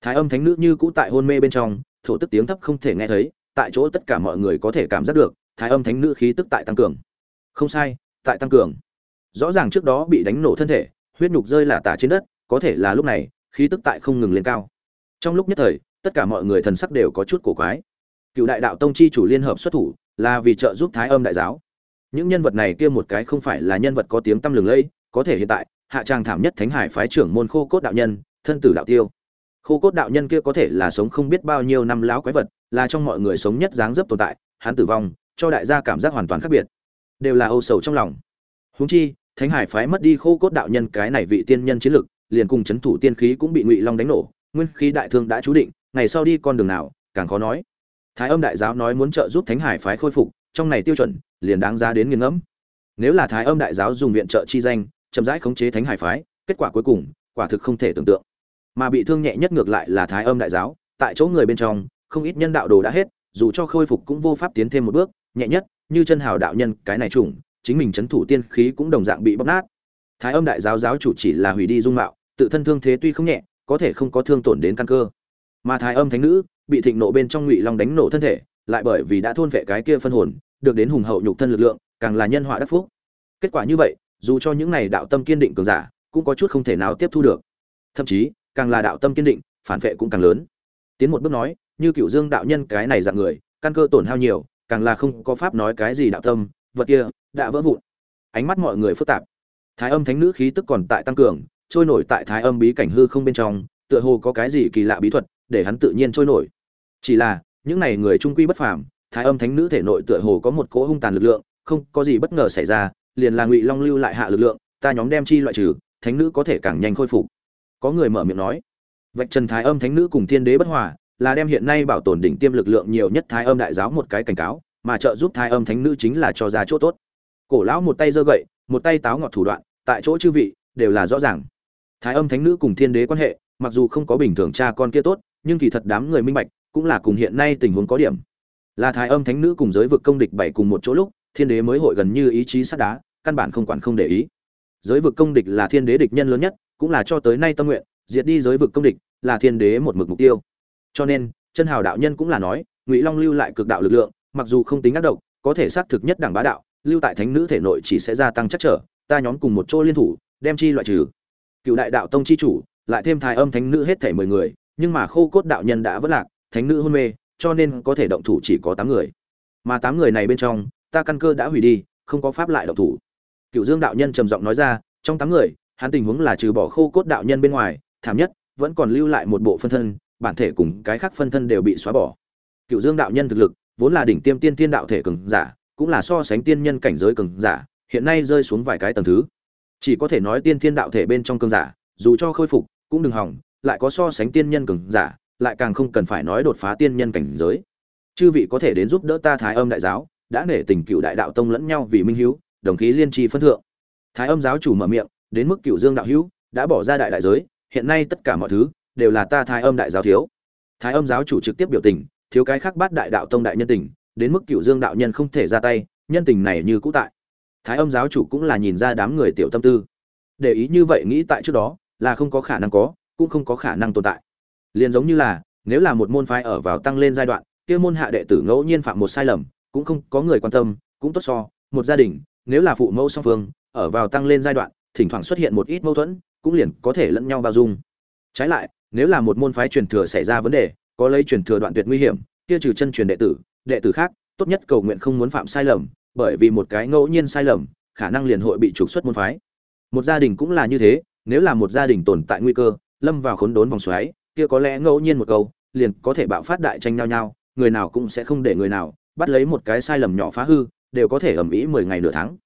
Thái âm thánh nữ như cũ tại hôn mê bên trong thổ tức tiếng thấp không thể nghe thấy tại chỗ tất cả mọi người có thể cảm giác được thái âm thánh nữ khí tức tại tăng cường. Không sai tại tăng cường. Rõ ràng trước đó bị đánh nổ thân thể huyết nhục rơi là tả trên đất có thể là lúc này khí tức tại không ngừng lên cao. Trong lúc nhất thời tất cả mọi người thần sắc đều có chút cổ quái. Cựu đại đạo tông chi chủ liên hợp xuất thủ là vì trợ giúp thái âm đại giáo những nhân vật này kia một cái không phải là nhân vật có tiếng tăm lừng lẫy, có thể hiện tại, hạ trang thảm nhất thánh hải phái trưởng môn khô cốt đạo nhân, thân tử đạo tiêu. Khô cốt đạo nhân kia có thể là sống không biết bao nhiêu năm láo quái vật, là trong mọi người sống nhất dáng dấp tồn tại, hắn tử vong, cho đại gia cảm giác hoàn toàn khác biệt. Đều là âu sầu trong lòng. Huống chi, thánh hải phái mất đi khô cốt đạo nhân cái này vị tiên nhân chiến lực, liền cùng chấn thủ tiên khí cũng bị ngụy long đánh nổ, nguyên khí đại thương đã chú định, ngày sau đi con đường nào, càng khó nói. Thái âm đại giáo nói muốn trợ giúp thánh hải phái khôi phục trong này tiêu chuẩn liền đáng giá đến nghiền ngẫm. Nếu là thái âm đại giáo dùng viện trợ chi danh, chậm rãi khống chế thánh hải phái, kết quả cuối cùng quả thực không thể tưởng tượng. Mà bị thương nhẹ nhất ngược lại là thái âm đại giáo, tại chỗ người bên trong, không ít nhân đạo đồ đã hết, dù cho khôi phục cũng vô pháp tiến thêm một bước, nhẹ nhất, như chân hào đạo nhân, cái này trùng chính mình chấn thủ tiên khí cũng đồng dạng bị bóc nát. Thái âm đại giáo giáo chủ chỉ là hủy đi dung mạo, tự thân thương thế tuy không nhẹ, có thể không có thương tổn đến căn cơ. Mà thái âm thánh nữ, bị thịnh nộ bên trong ngụy long đánh nổ thân thể, lại bởi vì đã thôn vệ cái kia phân hồn được đến hùng hậu nhục thân lực lượng, càng là nhân họa đắc phúc. Kết quả như vậy, dù cho những này đạo tâm kiên định cường giả, cũng có chút không thể nào tiếp thu được. Thậm chí, càng là đạo tâm kiên định, phản vệ cũng càng lớn. Tiến một bước nói, như cửu dương đạo nhân cái này dạng người, căn cơ tổn hao nhiều, càng là không có pháp nói cái gì đạo tâm, vật kia, đã vỡ vụn. Ánh mắt mọi người phức tạp. Thái âm thánh nữ khí tức còn tại tăng cường, trôi nổi tại thái âm bí cảnh hư không bên trong, tựa hồ có cái gì kỳ lạ bí thuật, để hắn tự nhiên trôi nổi. Chỉ là, những này người trung quy bất phàm thái âm thánh nữ thể nội tựa hồ có một cỗ hung tàn lực lượng, không có gì bất ngờ xảy ra, liền là ngụy long lưu lại hạ lực lượng, ta nhóm đem chi loại trừ, thánh nữ có thể càng nhanh khôi phục. Có người mở miệng nói, vạch trần thái âm thánh nữ cùng thiên đế bất hòa, là đem hiện nay bảo tồn đỉnh tiêm lực lượng nhiều nhất thái âm đại giáo một cái cảnh cáo, mà trợ giúp thái âm thánh nữ chính là cho ra chỗ tốt. Cổ lão một tay giơ gậy, một tay táo ngọt thủ đoạn, tại chỗ chư vị, đều là rõ ràng. Thái âm thánh nữ cùng thiên đế quan hệ, mặc dù không có bình thường cha con kia tốt, nhưng kỳ thật đám người minh bạch, cũng là cùng hiện nay tình huống có điểm là thái âm thánh nữ cùng giới vực công địch bảy cùng một chỗ lúc, thiên đế mới hội gần như ý chí sắt đá, căn bản không quản không để ý. Giới vực công địch là thiên đế địch nhân lớn nhất, cũng là cho tới nay tâm nguyện, diệt đi giới vực công địch là thiên đế một mực mục tiêu. Cho nên, chân hào đạo nhân cũng là nói, ngụy long lưu lại cực đạo lực lượng, mặc dù không tính ác độc, có thể xác thực nhất đẳng bá đạo, lưu tại thánh nữ thể nội chỉ sẽ gia tăng chắc trở, ta nhóm cùng một chỗ liên thủ, đem chi loại trừ. Cựu đại đạo tông chi chủ, lại thêm thái âm thánh nữ hết thể mười người, nhưng mà khô cốt đạo nhân đã vất lạc, thánh nữ hôn mê cho nên có thể động thủ chỉ có tám người. Mà tám người này bên trong, ta căn cơ đã hủy đi, không có pháp lại động thủ. Cựu dương đạo nhân trầm giọng nói ra, trong tám người, hắn tình huống là trừ bỏ khô cốt đạo nhân bên ngoài, thảm nhất, vẫn còn lưu lại một bộ phân thân, bản thể cùng cái khác phân thân đều bị xóa bỏ. Cựu dương đạo nhân thực lực, vốn là đỉnh tiêm tiên tiên đạo thể cường giả, cũng là so sánh tiên nhân cảnh giới cường giả, hiện nay rơi xuống vài cái tầng thứ. Chỉ có thể nói tiên tiên đạo thể bên trong cường giả, dù cho khôi phục, cũng đừng hỏng, lại có so sánh tiên nhân cường giả lại càng không cần phải nói đột phá tiên nhân cảnh giới. Chư vị có thể đến giúp đỡ ta thái âm đại giáo, đã nể tình cựu đại đạo tông lẫn nhau vì minh hiếu đồng khí liên tri phân thượng. Thái âm giáo chủ mở miệng, đến mức cựu dương đạo hữu, đã bỏ ra đại đại giới, hiện nay tất cả mọi thứ, đều là ta thái âm đại giáo thiếu. Thái âm giáo chủ trực tiếp biểu tình, thiếu cái khác bát đại đạo tông đại nhân tình, đến mức cựu dương đạo nhân không thể ra tay, nhân tình này như cũ tại. Thái âm giáo chủ cũng là nhìn ra đám người tiểu tâm tư. Để ý như vậy nghĩ tại trước đó, là không có khả năng có, cũng không có khả năng tồn tại liền giống như là, nếu là một môn phái ở vào tăng lên giai đoạn, kia môn hạ đệ tử ngẫu nhiên phạm một sai lầm, cũng không có người quan tâm, cũng tốt so, một gia đình, nếu là phụ mẫu song phương, ở vào tăng lên giai đoạn, thỉnh thoảng xuất hiện một ít mâu thuẫn, cũng liền có thể lẫn nhau bao dung. Trái lại, nếu là một môn phái truyền thừa xảy ra vấn đề, có lấy truyền thừa đoạn tuyệt nguy hiểm, kia trừ chân truyền đệ tử đệ tử khác, tốt nhất cầu nguyện không muốn phạm sai lầm, bởi vì một cái ngẫu nhiên sai lầm, khả năng liền hội bị trục xuất môn phái. Một gia đình cũng là như thế, nếu là một gia đình tồn tại nguy cơ, lâm vào khốn đốn vòng xoáy kia có lẽ ngẫu nhiên một câu liền có thể bạo phát đại tranh nhau nhau người nào cũng sẽ không để người nào bắt lấy một cái sai lầm nhỏ phá hư đều có thể ầm ĩ mười ngày nửa tháng.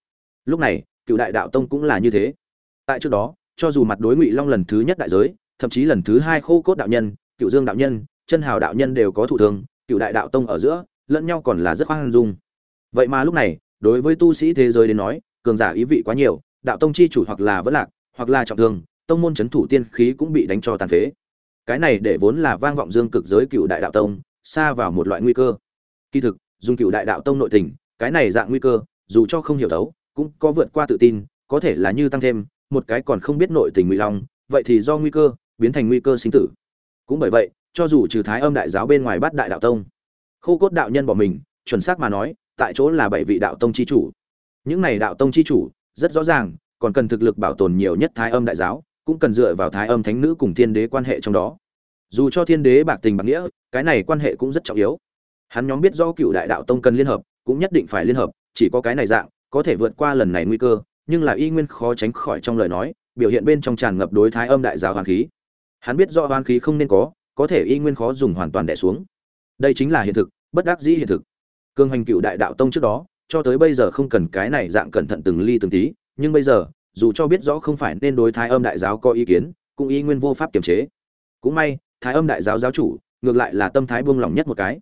Lúc này cựu đại đạo tông cũng là như thế. Tại trước đó cho dù mặt đối ngụy long lần thứ nhất đại giới thậm chí lần thứ hai khô cốt đạo nhân cựu dương đạo nhân chân hào đạo nhân đều có thủ thường, cựu đại đạo tông ở giữa lẫn nhau còn là rất khoan dung. Vậy mà lúc này đối với tu sĩ thế giới đến nói cường giả ý vị quá nhiều đạo tông chi chủ hoặc là vẫn lạc hoặc là trọng thương tông môn c h ấ n thủ tiên khí cũng bị đánh cho tàn phế cái này để vốn là vang vọng dương cực giới cựu đại đạo tông, xa vào một loại nguy cơ. Kỳ thực, dùng cựu đại đạo tông nội tình, cái này dạng nguy cơ, dù cho không hiểu đấu cũng có vượt qua tự tin, có thể là như tăng thêm, một cái còn không biết nội tình ngụy long, vậy thì do nguy cơ, biến thành nguy cơ sinh tử. Cũng bởi vậy, cho dù trừ thái âm đại giáo bên ngoài bắt đại đạo tông khâu cốt đạo nhân bỏ mình, chuẩn xác mà nói, tại chỗ là bảy vị đạo tông chi chủ. Những này đạo tông chi chủ, rất rõ ràng, còn cần thực lực bảo tồn nhiều nhất thái âm đại giáo, cũng cần dựa vào thái âm thánh nữ cùng thiên đế quan hệ trong đó dù cho thiên đế bạc tình bạc nghĩa, cái này quan hệ cũng rất trọng yếu. Hắn nhóm biết do cựu đại đạo tông cần liên hợp, cũng nhất định phải liên hợp, chỉ có cái này dạng, có thể vượt qua lần này nguy cơ, nhưng là y nguyên khó tránh khỏi trong lời nói, biểu hiện bên trong tràn ngập đối thái âm đại giáo hoàn khí. Hắn biết do hoàn khí không nên có có thể y nguyên khó dùng hoàn toàn đẻ xuống. Đây chính là hiện thực, bất đắc dĩ hiện thực. Cương hành cựu đại đạo tông trước đó, cho tới bây giờ không cần cái này dạng cẩn thận từng ly từng tí, nhưng bây giờ, dù cho biết rõ không phải nên đối thái âm đại giáo có ý kiến, cũng y nguyên vô pháp kiềm chế. Cũng may thái âm đại giáo giáo chủ, ngược lại là tâm thái buông lỏng nhất một cái.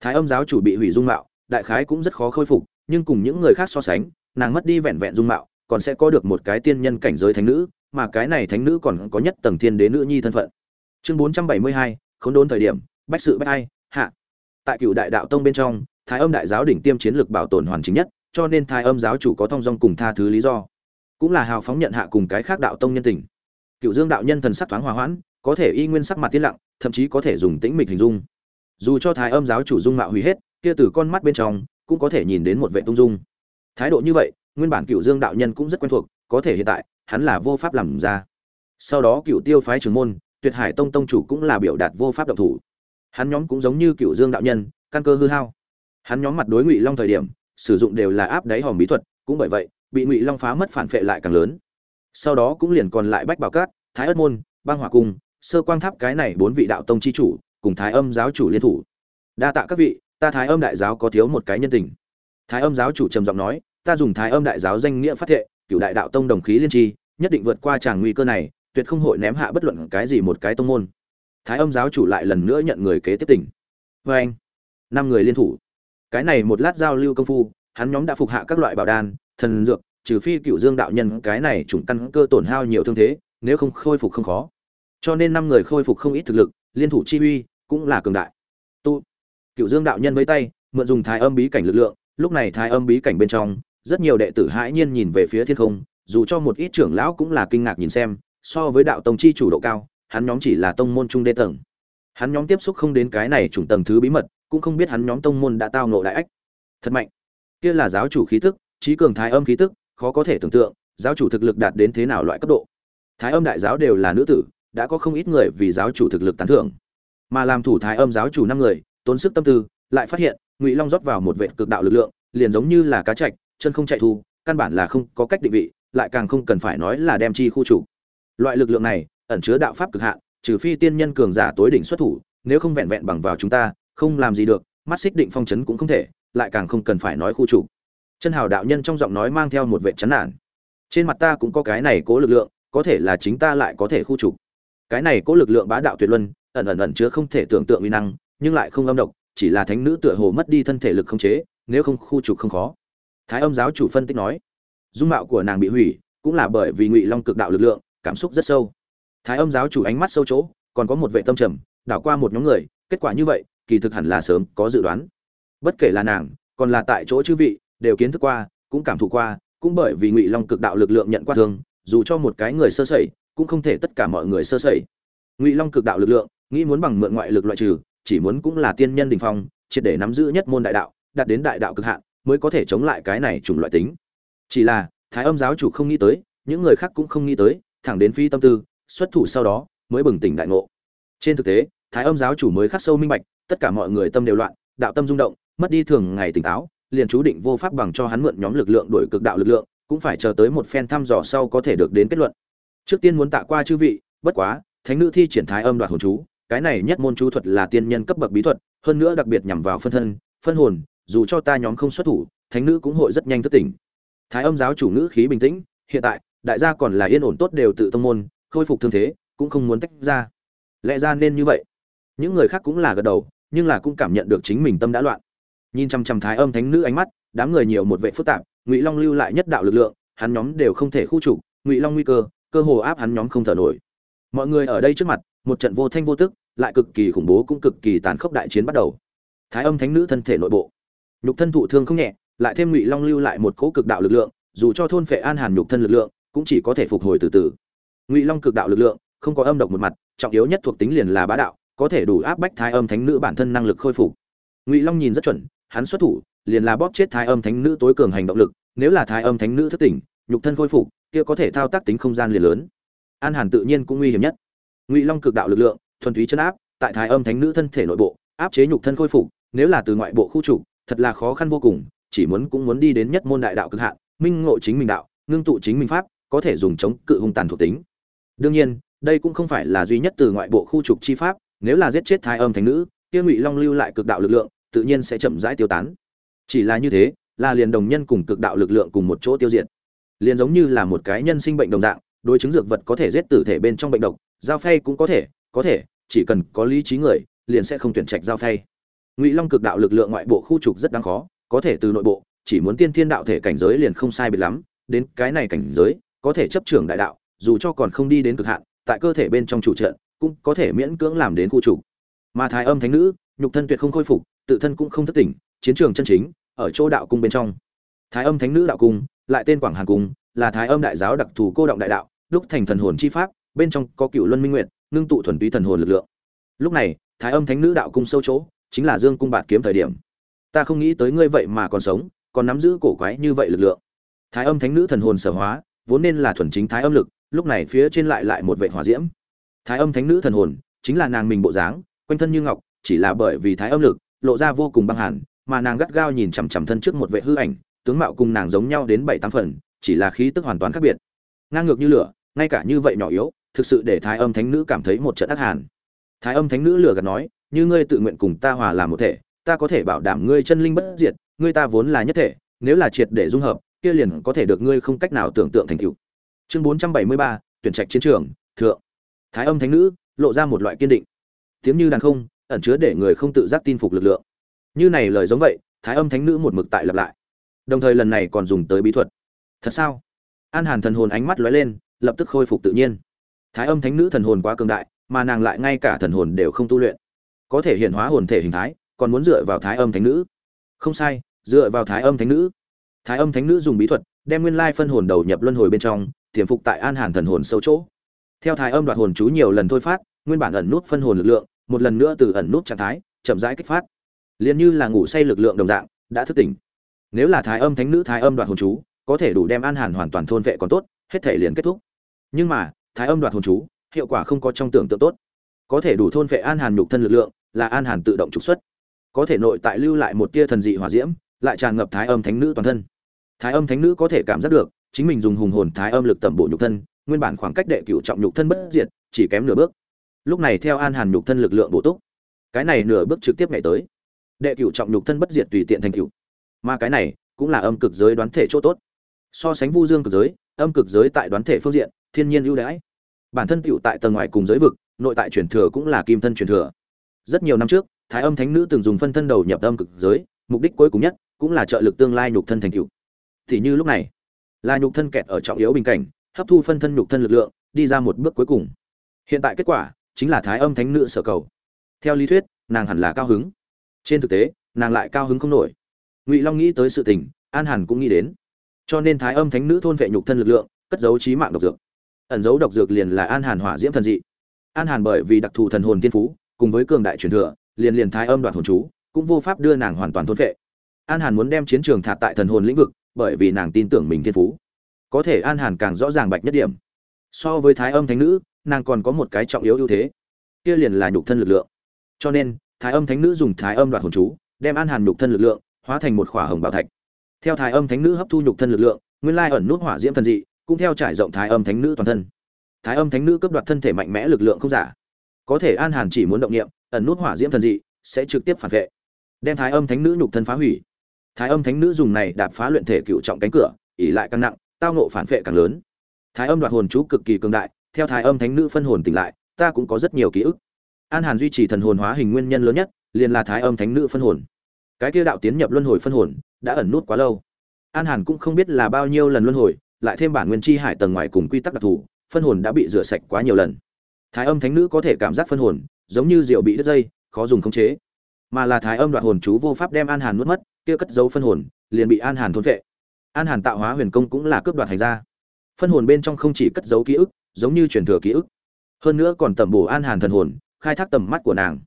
Thái âm giáo chủ bị hủy dung mạo, đại khái cũng rất khó khôi phục, nhưng cùng những người khác so sánh, nàng mất đi vẹn vẹn dung mạo, còn sẽ có được một cái tiên nhân cảnh giới thánh nữ, mà cái này thánh nữ còn có nhất tầng thiên đế nữ nhi thân phận. Chương bốn trăm bảy mươi hai không đốn thời điểm, bách sự bách ai, hạ. Tại cựu đại đạo tông bên trong, thái âm đại giáo đỉnh tiêm chiến lược bảo tồn hoàn chính nhất, cho nên thái âm giáo chủ có thông dong cùng tha thứ lý do. Cũng là hào phóng nhận hạ cùng cái khác đạo tông nhân tình. Cựu dương đạo nhân thần sắc thoáng hòa hoãn có thể y nguyên sắc mặt tiên lặng, thậm chí có thể dùng tĩnh mịch hình dung. Dù cho thái âm giáo chủ dung mạo hủy hết, kia từ con mắt bên trong cũng có thể nhìn đến một vệ tung dung. Thái độ như vậy, nguyên bản cựu dương đạo nhân cũng rất quen thuộc, có thể hiện tại, hắn là vô pháp làm ra. Sau đó cựu tiêu phái trưởng môn, tuyệt hải tông tông chủ cũng là biểu đạt vô pháp động thủ. Hắn nhóm cũng giống như cựu dương đạo nhân, căn cơ hư hao. Hắn nhóm mặt đối ngụy long thời điểm, sử dụng đều là áp đáy hòm bí thuật, cũng bởi vậy, bị ngụy long phá mất phản phệ lại càng lớn. Sau đó cũng liền còn lại bách bảo cát, thái ất môn, băng hỏa cung sơ quang tháp cái này bốn vị đạo tông chi chủ, cùng thái âm giáo chủ liên thủ. Đa tạ các vị, ta thái âm đại giáo có thiếu một cái nhân tình. Thái âm giáo chủ trầm giọng nói, ta dùng thái âm đại giáo danh nghĩa phát thệ cựu đại đạo tông đồng khí liên tri, nhất định vượt qua tràng nguy cơ này, tuyệt không hội ném hạ bất luận cái gì một cái tông môn. Thái âm giáo chủ lại lần nữa nhận người kế tiếp tỉnh vê anh, năm người liên thủ. Cái này một lát giao lưu công phu, hắn nhóm đã phục hạ các loại bảo đan, thần dược, trừ phi cựu dương đạo nhân, cái này chủng căn cơ tổn hao nhiều thương thế, nếu không khôi phục không khó cho nên năm người khôi phục không ít thực lực, liên thủ chi uy cũng là cường đại. Tu cựu dương đạo nhân với tay, mượn dùng thái âm bí cảnh lực lượng, lúc này thái âm bí cảnh bên trong, rất nhiều đệ tử hãi nhiên nhìn về phía thiên không, dù cho một ít trưởng lão cũng là kinh ngạc nhìn xem, so với đạo tông chi chủ độ cao, hắn nhóm chỉ là tông môn trung đê tầng. Hắn nhóm tiếp xúc không đến cái này chủng tầng thứ bí mật, cũng không biết hắn nhóm tông môn đã tao nộ đại ách. Thật mạnh. Kia là giáo chủ khí tức, trí cường thái âm khí tức, khó có thể tưởng tượng, giáo chủ thực lực đạt đến thế nào loại cấp độ. Thái âm đại giáo đều là nữ tử đã có không ít người vì giáo chủ thực lực tán thưởng. Mà làm thủ thái âm giáo chủ năm người, tốn sức tâm tư, lại phát hiện, ngụy long rót vào một vệ cực đạo lực lượng, liền giống như là cá chạch, chân không chạy thu, căn bản là không có cách định vị, lại càng không cần phải nói là đem chi khu chủ. Loại lực lượng này, ẩn chứa đạo pháp cực hạn, trừ phi tiên nhân cường giả tối đỉnh xuất thủ, nếu không vẹn vẹn bằng vào chúng ta, không làm gì được, mắt xích định phong chấn cũng không thể, lại càng không cần phải nói khu chủ. Chân hào đạo nhân trong giọng nói mang theo một vệ chán nản. Trên mặt ta cũng có cái này cố lực lượng, có thể là chính ta lại có thể khu trục cái này có lực lượng bá đạo tuyệt luân, ẩn ẩn ẩn chứa không thể tưởng tượng uy năng, nhưng lại không âm độc, chỉ là thánh nữ tựa hồ mất đi thân thể lực không chế, nếu không khu trục không khó. Thái âm giáo chủ phân tích nói, dung mạo của nàng bị hủy, cũng là bởi vì ngụy long cực đạo lực lượng, cảm xúc rất sâu. Thái âm giáo chủ ánh mắt sâu chỗ, còn có một vệ tâm trầm, đảo qua một nhóm người, kết quả như vậy, kỳ thực hẳn là sớm có dự đoán. Bất kể là nàng, còn là tại chỗ chư vị, đều kiến thức qua, cũng cảm thụ qua, cũng bởi vì ngụy long cực đạo lực lượng nhận qua thương, dù cho một cái người sơ sẩy cũng không thể tất cả mọi người sơ sẩy. Ngụy long cực đạo lực lượng, nghĩ muốn bằng mượn ngoại lực loại trừ, chỉ muốn cũng là tiên nhân đình phong, triệt để nắm giữ nhất môn đại đạo, đạt đến đại đạo cực hạn, mới có thể chống lại cái này chủng loại tính. Chỉ là, thái âm giáo chủ không nghĩ tới, những người khác cũng không nghĩ tới, thẳng đến phi tâm tư, xuất thủ sau đó, mới bừng tỉnh đại ngộ. Trên thực tế, thái âm giáo chủ mới khắc sâu minh bạch, tất cả mọi người tâm đều loạn, đạo tâm rung động, mất đi thường ngày tỉnh táo, liền chú định vô pháp bằng cho hắn mượn nhóm lực lượng đổi cực đạo lực lượng, cũng phải chờ tới một phen thăm dò sau có thể được đến kết luận trước tiên muốn tạ qua chư vị, bất quá, thánh nữ thi triển thái âm đoạt hồn chú, cái này nhất môn chú thuật là tiên nhân cấp bậc bí thuật, hơn nữa đặc biệt nhằm vào phân thân, phân hồn, dù cho ta nhóm không xuất thủ, thánh nữ cũng hội rất nhanh thức tỉnh. Thái âm giáo chủ nữ khí bình tĩnh, hiện tại, đại gia còn là yên ổn tốt đều tự tông môn, khôi phục thương thế, cũng không muốn tách ra. Lẽ ra nên như vậy. Những người khác cũng là gật đầu, nhưng là cũng cảm nhận được chính mình tâm đã loạn. Nhìn chăm chăm thái âm thánh nữ ánh mắt, đám người nhiều một vệ phức tạp, ngụy long lưu lại nhất đạo lực lượng, hắn nhóm đều không thể khu trục, ngụy long nguy cơ cơ hồ áp hắn nhóm không thở nổi. Mọi người ở đây trước mặt, một trận vô thanh vô tức, lại cực kỳ khủng bố cũng cực kỳ tàn khốc đại chiến bắt đầu. Thái âm thánh nữ thân thể nội bộ. Nhục thân thụ thương không nhẹ, lại thêm ngụy long lưu lại một cỗ cực đạo lực lượng, dù cho thôn phệ an hàn nhục thân lực lượng, cũng chỉ có thể phục hồi từ từ. Ngụy long cực đạo lực lượng, không có âm độc một mặt, trọng yếu nhất thuộc tính liền là bá đạo, có thể đủ áp bách thái âm thánh nữ bản thân năng lực khôi phục. Ngụy long nhìn rất chuẩn, hắn xuất thủ, liền là bóp chết thái âm thánh nữ tối cường hành động lực, nếu là thái âm thánh nữ thất tỉnh, nhục thân khôi phục kia có thể thao tác tính không gian liền lớn. An hàn tự nhiên cũng nguy hiểm nhất. Ngụy long cực đạo lực lượng, thuần túy chân áp, tại thái âm thánh nữ thân thể nội bộ, áp chế nhục thân khôi phục, nếu là từ ngoại bộ khu trục, thật là khó khăn vô cùng, chỉ muốn cũng muốn đi đến nhất môn đại đạo cực hạn, minh ngộ chính mình đạo, ngưng tụ chính mình pháp, có thể dùng chống cự hung tàn thuộc tính. Đương nhiên, đây cũng không phải là duy nhất từ ngoại bộ khu trục chi pháp, nếu là giết chết thái âm thánh nữ, kia ngụy long lưu lại cực đạo lực lượng, tự nhiên sẽ chậm rãi tiêu tán. Chỉ là như thế, là liền đồng nhân cùng cực đạo lực lượng cùng một chỗ tiêu diệt liền giống như là một cái nhân sinh bệnh đồng dạng, đối chứng dược vật có thể giết tử thể bên trong bệnh độc giao phay cũng có thể có thể, chỉ cần có lý trí người, liền sẽ không tuyển trạch giao phay. Ngụy long cực đạo lực lượng ngoại bộ khu trục rất đáng khó, có thể từ nội bộ, chỉ muốn tiên thiên đạo thể cảnh giới liền không sai biệt lắm, đến cái này cảnh giới, có thể chấp trưởng đại đạo, dù cho còn không đi đến cực hạn, tại cơ thể bên trong chủ trận, cũng có thể miễn cưỡng làm đến khu trục. Mà thái âm thánh nữ, nhục thân tuyệt không khôi phục, tự thân cũng không thất tỉnh, chiến trường chân chính, ở chỗ đạo cung bên trong. Thái âm thánh nữ đạo cung lại tên quảng hàn cung, là thái âm đại giáo đặc thù cô động đại đạo, đúc thành thần hồn chi pháp, bên trong có cựu luân minh nguyện nương tụ thuần túy thần hồn lực lượng. Lúc này, thái âm thánh nữ đạo cung sâu chỗ, chính là dương cung bạt kiếm thời điểm. Ta không nghĩ tới ngươi vậy mà còn sống, còn nắm giữ cổ quái như vậy lực lượng. Thái âm thánh nữ thần hồn sở hóa, vốn nên là thuần chính thái âm lực, lúc này phía trên lại lại một vệ hỏa diễm. Thái âm thánh nữ thần hồn, chính là nàng mình bộ dáng, quanh thân như ngọc, chỉ là bởi vì thái âm lực, lộ ra vô cùng băng hàn, mà nàng gắt gao nhìn chằm chằm thân trước một vệ hư ảnh tướng mạo cùng nàng giống nhau đến bảy tám phần, chỉ là khí tức hoàn toàn khác biệt. Ngang ngược như lửa, ngay cả như vậy nhỏ yếu, thực sự để thái âm thánh nữ cảm thấy một trận ác hàn. Thái âm thánh nữ lừa gạt nói, như ngươi tự nguyện cùng ta hòa làm một thể, ta có thể bảo đảm ngươi chân linh bất diệt, ngươi ta vốn là nhất thể, nếu là triệt để dung hợp, kia liền có thể được ngươi không cách nào tưởng tượng thành tựu. Chương bốn trăm bảy mươi ba, tuyển trạch chiến trường, thượng. Thái âm thánh nữ lộ ra một loại kiên định. Tiếng như đàn không, ẩn chứa để người không tự giác tin phục lực lượng. Như này lời giống vậy, thái âm thánh nữ một mực tại lặp lại đồng thời lần này còn dùng tới bí thuật. Thật sao? An hàn thần hồn ánh mắt lóe lên, lập tức khôi phục tự nhiên. Thái âm thánh nữ thần hồn quá cường đại, mà nàng lại ngay cả thần hồn đều không tu luyện. Có thể hiện hóa hồn thể hình thái, còn muốn dựa vào thái âm thánh nữ. Không sai, dựa vào thái âm thánh nữ. Thái âm thánh nữ dùng bí thuật, đem nguyên lai phân hồn đầu nhập luân hồi bên trong, tiềm phục tại an hàn thần hồn sâu chỗ. Theo thái âm đoạt hồn chú nhiều lần thôi phát, nguyên bản ẩn nút phân hồn lực lượng, một lần nữa từ ẩn nút trạng thái, chậm rãi kích phát. Liền như là ngủ say lực lượng đồng dạng, đã thức tỉnh nếu là thái âm thánh nữ, thái âm đoạt hồn chú, có thể đủ đem an hàn hoàn toàn thôn vệ còn tốt, hết thể liền kết thúc. Nhưng mà, thái âm đoạt hồn chú, hiệu quả không có trong tưởng tượng tốt. Có thể đủ thôn vệ an hàn nhục thân lực lượng, là an hàn tự động trục xuất. Có thể nội tại lưu lại một tia thần dị hỏa diễm, lại tràn ngập thái âm thánh nữ toàn thân. Thái âm thánh nữ có thể cảm giác được, chính mình dùng hùng hồn thái âm lực tẩm bổ nhục thân, nguyên bản khoảng cách đệ cửu trọng nhục thân bất diệt, chỉ kém nửa bước. Lúc này theo an hàn nhục thân lực lượng bổ túc, cái này nửa bước trực tiếp ngày tới. Đệ cửu trọng nhục thân bất diệt tùy tiện thành cửu mà cái này cũng là âm cực giới đoán thể chỗ tốt. So sánh vu dương cực giới, âm cực giới tại đoán thể phương diện, thiên nhiên ưu đãi. Bản thân tựu tại tầng ngoài cùng giới vực, nội tại truyền thừa cũng là kim thân truyền thừa. Rất nhiều năm trước, thái âm thánh nữ từng dùng phân thân đầu nhập âm cực giới, mục đích cuối cùng nhất cũng là trợ lực tương lai nhục thân thành cựu thì như lúc này, là nhục thân kẹt ở trọng yếu bình cảnh, hấp thu phân thân nhục thân lực lượng, đi ra một bước cuối cùng. Hiện tại kết quả chính là thái âm thánh nữ sở cầu. Theo lý thuyết, nàng hẳn là cao hứng. Trên thực tế, nàng lại cao hứng không nổi ngụy long nghĩ tới sự tình, an hàn cũng nghĩ đến. Cho nên thái âm thánh nữ thôn vệ nhục thân lực lượng, cất giấu trí mạng độc dược. Ẩn dấu độc dược liền là an hàn hỏa diễm thần dị. An hàn bởi vì đặc thù thần hồn tiên phú, cùng với cường đại truyền thừa, liền liền thái âm đoạt hồn chú, cũng vô pháp đưa nàng hoàn toàn thôn vệ. An hàn muốn đem chiến trường thạt tại thần hồn lĩnh vực, bởi vì nàng tin tưởng mình thiên phú. Có thể an hàn càng rõ ràng bạch nhất điểm. So với thái âm thánh nữ, nàng còn có một cái trọng yếu ưu thế. Kia liền là nhục thân lực lượng. Cho nên, thái âm thánh nữ dùng thái âm đoạt hồn chú, đem an hàn nhục thân lực lượng hóa thành một khỏa hồng bảo thạch. Theo thái âm thánh nữ hấp thu nhục thân lực lượng, nguyên lai ẩn nút hỏa diễm thần dị, cũng theo trải rộng thái âm thánh nữ toàn thân. Thái âm thánh nữ cấp đoạt thân thể mạnh mẽ lực lượng không giả. Có thể an hàn chỉ muốn động niệm, ẩn nút hỏa diễm thần dị, sẽ trực tiếp phản vệ, đem thái âm thánh nữ nhục thân phá hủy. Thái âm thánh nữ dùng này đạp phá luyện thể cựu trọng cánh cửa ỉ lại càng nặng, tao nộ phản vệ càng lớn. Thái âm đoạt hồn chú cực kỳ cường đại, theo thái âm thánh nữ phân hồn tỉnh lại, ta cũng có rất nhiều ký ức. An hàn duy trì thần hồn hóa hình nguyên nhân lớn nhất, liền là thái âm thánh nữ phân hồn cái kia đạo tiến nhập luân hồi phân hồn, đã ẩn nút quá lâu. An hàn cũng không biết là bao nhiêu lần luân hồi, lại thêm bản nguyên chi hải tầng ngoài cùng quy tắc đặc thù, phân hồn đã bị rửa sạch quá nhiều lần. Thái âm thánh nữ có thể cảm giác phân hồn, giống như rượu bị đứt dây, khó dùng khống chế. Mà là thái âm đoạt hồn chú vô pháp đem an hàn nuốt mất, kia cất dấu phân hồn, liền bị an hàn thôn vệ an hàn tạo hóa huyền công cũng là cướp đoạt hành ra phân hồn bên trong không chỉ cất dấu ký ức, giống như truyền thừa ký ức. Hơn nữa còn tẩm bổ an hàn thần hồn, khai thác tầm mắt của nàng.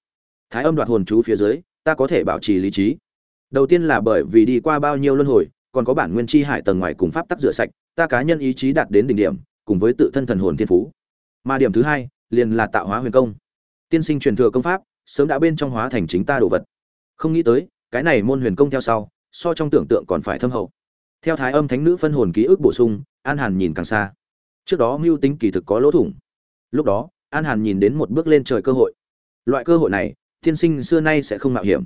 Thái âm đoạt hồn chú phía dưới ta có thể bảo trì lý trí. Đầu tiên là bởi vì đi qua bao nhiêu luân hồi, còn có bản nguyên chi hải tầng ngoài cùng pháp tắc rửa sạch, ta cá nhân ý chí đạt đến đỉnh điểm, cùng với tự thân thần hồn thiên phú. Mà điểm thứ hai, liền là tạo hóa huyền công. Tiên sinh truyền thừa công pháp, sớm đã bên trong hóa thành chính ta đồ vật. Không nghĩ tới, cái này môn huyền công theo sau, so trong tưởng tượng còn phải thâm hậu. Theo thái âm thánh nữ phân hồn ký ức bổ sung, an hàn nhìn càng xa. Trước đó mưu tính kỳ thực có lỗ thủng. Lúc đó, an hàn nhìn đến một bước lên trời cơ hội. Loại cơ hội này tiên sinh xưa nay sẽ không mạo hiểm.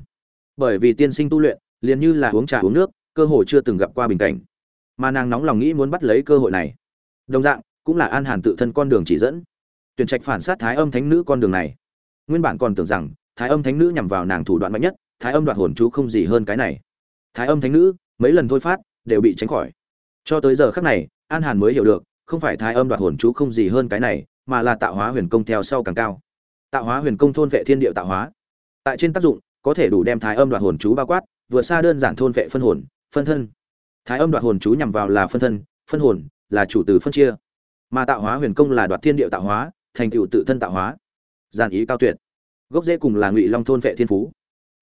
Bởi vì tiên sinh tu luyện, liền như là uống trà uống nước, cơ hội chưa từng gặp qua bình cảnh. Mà nàng nóng lòng nghĩ muốn bắt lấy cơ hội này. Đồng dạng, cũng là an hàn tự thân con đường chỉ dẫn. Tuyển trạch phản sát thái âm thánh nữ con đường này. Nguyên bản còn tưởng rằng, thái âm thánh nữ nhằm vào nàng thủ đoạn mạnh nhất, thái âm đoạt hồn chú không gì hơn cái này. Thái âm thánh nữ, mấy lần thôi phát, đều bị tránh khỏi. Cho tới giờ khắc này, an hàn mới hiểu được, không phải thái âm đoạt hồn chú không gì hơn cái này, mà là tạo hóa huyền công theo sau càng cao. Tạo hóa huyền công thôn vệ thiên địa tạo hóa tại trên tác dụng, có thể đủ đem thái âm đoạt hồn chú bao quát, vừa xa đơn giản thôn vệ phân hồn, phân thân. Thái âm đoạt hồn chú nhằm vào là phân thân, phân hồn là chủ từ phân chia. Mà tạo hóa huyền công là đoạt thiên địa tạo hóa, thành tựu tự thân tạo hóa. Giản ý cao tuyệt. Gốc rễ cùng là ngụy long thôn vệ thiên phú.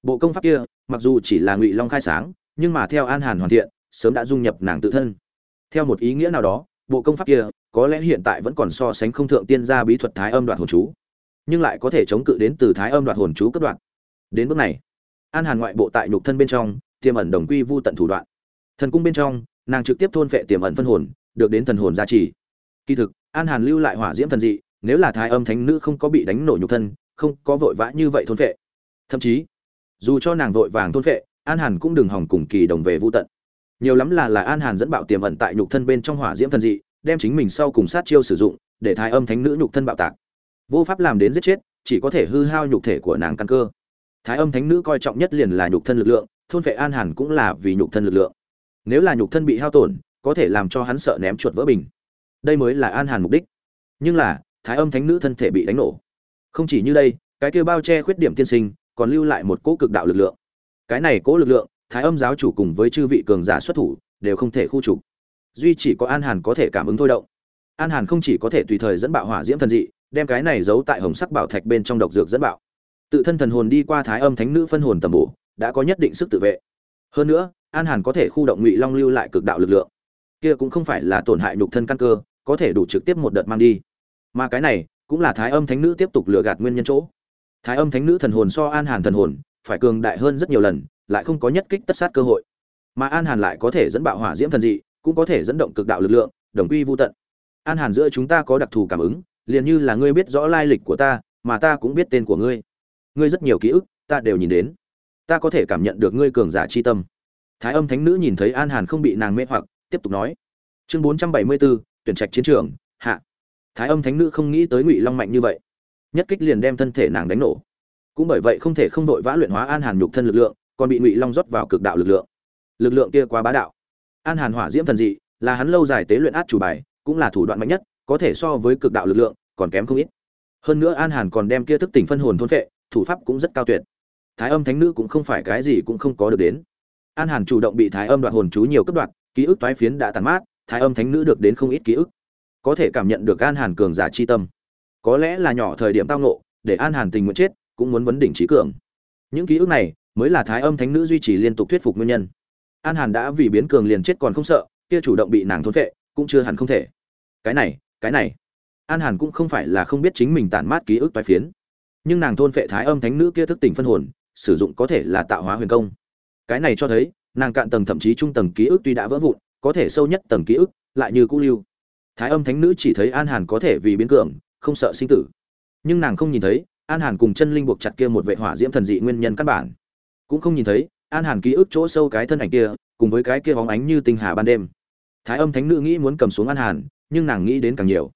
Bộ công pháp kia, mặc dù chỉ là ngụy long khai sáng, nhưng mà theo an hàn hoàn thiện, sớm đã dung nhập nàng tự thân. Theo một ý nghĩa nào đó, bộ công pháp kia, có lẽ hiện tại vẫn còn so sánh không thượng tiên gia bí thuật thái âm đoạt hồn chú, nhưng lại có thể chống cự đến từ thái âm đoạt hồn chú cấp đoạn đến bước này. An hàn ngoại bộ tại nhục thân bên trong, tiềm ẩn đồng quy vu tận thủ đoạn. Thần cung bên trong, nàng trực tiếp thôn phệ tiềm ẩn phân hồn, được đến thần hồn gia trì. Kỳ thực, an hàn lưu lại hỏa diễm thần dị, nếu là thái âm thánh nữ không có bị đánh nổ nhục thân, không có vội vã như vậy thôn phệ. Thậm chí, dù cho nàng vội vàng thôn phệ, an hàn cũng đừng hỏng cùng kỳ đồng về vô tận. Nhiều lắm là là an hàn dẫn bạo tiềm ẩn tại nhục thân bên trong hỏa diễm thần dị, đem chính mình sau cùng sát chiêu sử dụng, để thái âm thánh nữ nhục thân bạo tạc. Vô pháp làm đến giết chết, chỉ có thể hư hao nhục thể của nàng căn cơ thái âm thánh nữ coi trọng nhất liền là nhục thân lực lượng, thôn vệ an hàn cũng là vì nhục thân lực lượng. Nếu là nhục thân bị hao tổn, có thể làm cho hắn sợ ném chuột vỡ bình. Đây mới là an hàn mục đích. Nhưng là, thái âm thánh nữ thân thể bị đánh nổ. Không chỉ như đây, cái kia bao che khuyết điểm tiên sinh, còn lưu lại một cỗ cực đạo lực lượng. Cái này cỗ lực lượng, thái âm giáo chủ cùng với chư vị cường giả xuất thủ, đều không thể khu trục. Duy chỉ có an hàn có thể cảm ứng thôi động. An hàn không chỉ có thể tùy thời dẫn bạo hỏa diễm thần dị, đem cái này giấu tại hồng sắc bảo thạch bên trong độc dược dẫn bạo tự thân thần hồn đi qua thái âm thánh nữ phân hồn tầm bổ, đã có nhất định sức tự vệ. Hơn nữa, an hàn có thể khu động ngụy long lưu lại cực đạo lực lượng. Kia cũng không phải là tổn hại nhục thân căn cơ, có thể đủ trực tiếp một đợt mang đi. Mà cái này, cũng là thái âm thánh nữ tiếp tục lừa gạt nguyên nhân chỗ. Thái âm thánh nữ thần hồn so an hàn thần hồn, phải cường đại hơn rất nhiều lần, lại không có nhất kích tất sát cơ hội. Mà an hàn lại có thể dẫn bạo hỏa diễm thần dị, cũng có thể dẫn động cực đạo lực lượng, đồng quy vô tận. An hàn giữa chúng ta có đặc thù cảm ứng, liền như là ngươi biết rõ lai lịch của ta, mà ta cũng biết tên của ngươi ngươi rất nhiều ký ức, ta đều nhìn đến. Ta có thể cảm nhận được ngươi cường giả chi tâm. Thái âm thánh nữ nhìn thấy an hàn không bị nàng mê hoặc, tiếp tục nói, chương bốn trăm bảy mươi bốn tuyển trạch chiến trường, hạ. Thái âm thánh nữ không nghĩ tới ngụy long mạnh như vậy, nhất kích liền đem thân thể nàng đánh nổ. Cũng bởi vậy không thể không đội vã luyện hóa an hàn nhục thân lực lượng, còn bị ngụy long rót vào cực đạo lực lượng. Lực lượng kia quá bá đạo. An hàn hỏa diễm thần dị, là hắn lâu dài tế luyện át chủ bài, cũng là thủ đoạn mạnh nhất, có thể so với cực đạo lực lượng, còn kém không ít. Hơn nữa an hàn còn đem kia thức tỉnh phân hồn thôn phệ thủ pháp cũng rất cao tuyệt. Thái âm thánh nữ cũng không phải cái gì cũng không có được đến. An hàn chủ động bị thái âm đoạt hồn chú nhiều cấp đoạt, ký ức toái phiến đã tàn mát, thái âm thánh nữ được đến không ít ký ức. Có thể cảm nhận được an hàn cường giả chi tâm. Có lẽ là nhỏ thời điểm tao nộ để an hàn tình nguyện chết, cũng muốn vấn đỉnh trí cường. Những ký ức này mới là thái âm thánh nữ duy trì liên tục thuyết phục nguyên nhân. An hàn đã vì biến cường liền chết còn không sợ, kia chủ động bị nàng thốn vệ cũng chưa hẳn không thể. Cái này cái này. An hàn cũng không phải là không biết chính mình tản mát ký ức toái phiến nhưng nàng thôn phệ thái âm thánh nữ kia thức tỉnh phân hồn, sử dụng có thể là tạo hóa huyền công. Cái này cho thấy, nàng cạn tầng thậm chí trung tầng ký ức tuy đã vỡ vụn, có thể sâu nhất tầng ký ức lại như cũ lưu. Thái âm thánh nữ chỉ thấy an hàn có thể vì biến cường, không sợ sinh tử. Nhưng nàng không nhìn thấy, an hàn cùng chân linh buộc chặt kia một vệ hỏa diễm thần dị nguyên nhân căn bản. Cũng không nhìn thấy, an hàn ký ức chỗ sâu cái thân ảnh kia, cùng với cái kia bóng ánh như tinh hà ban đêm. Thái âm thánh nữ nghĩ muốn cầm xuống an hàn, nhưng nàng nghĩ đến càng nhiều.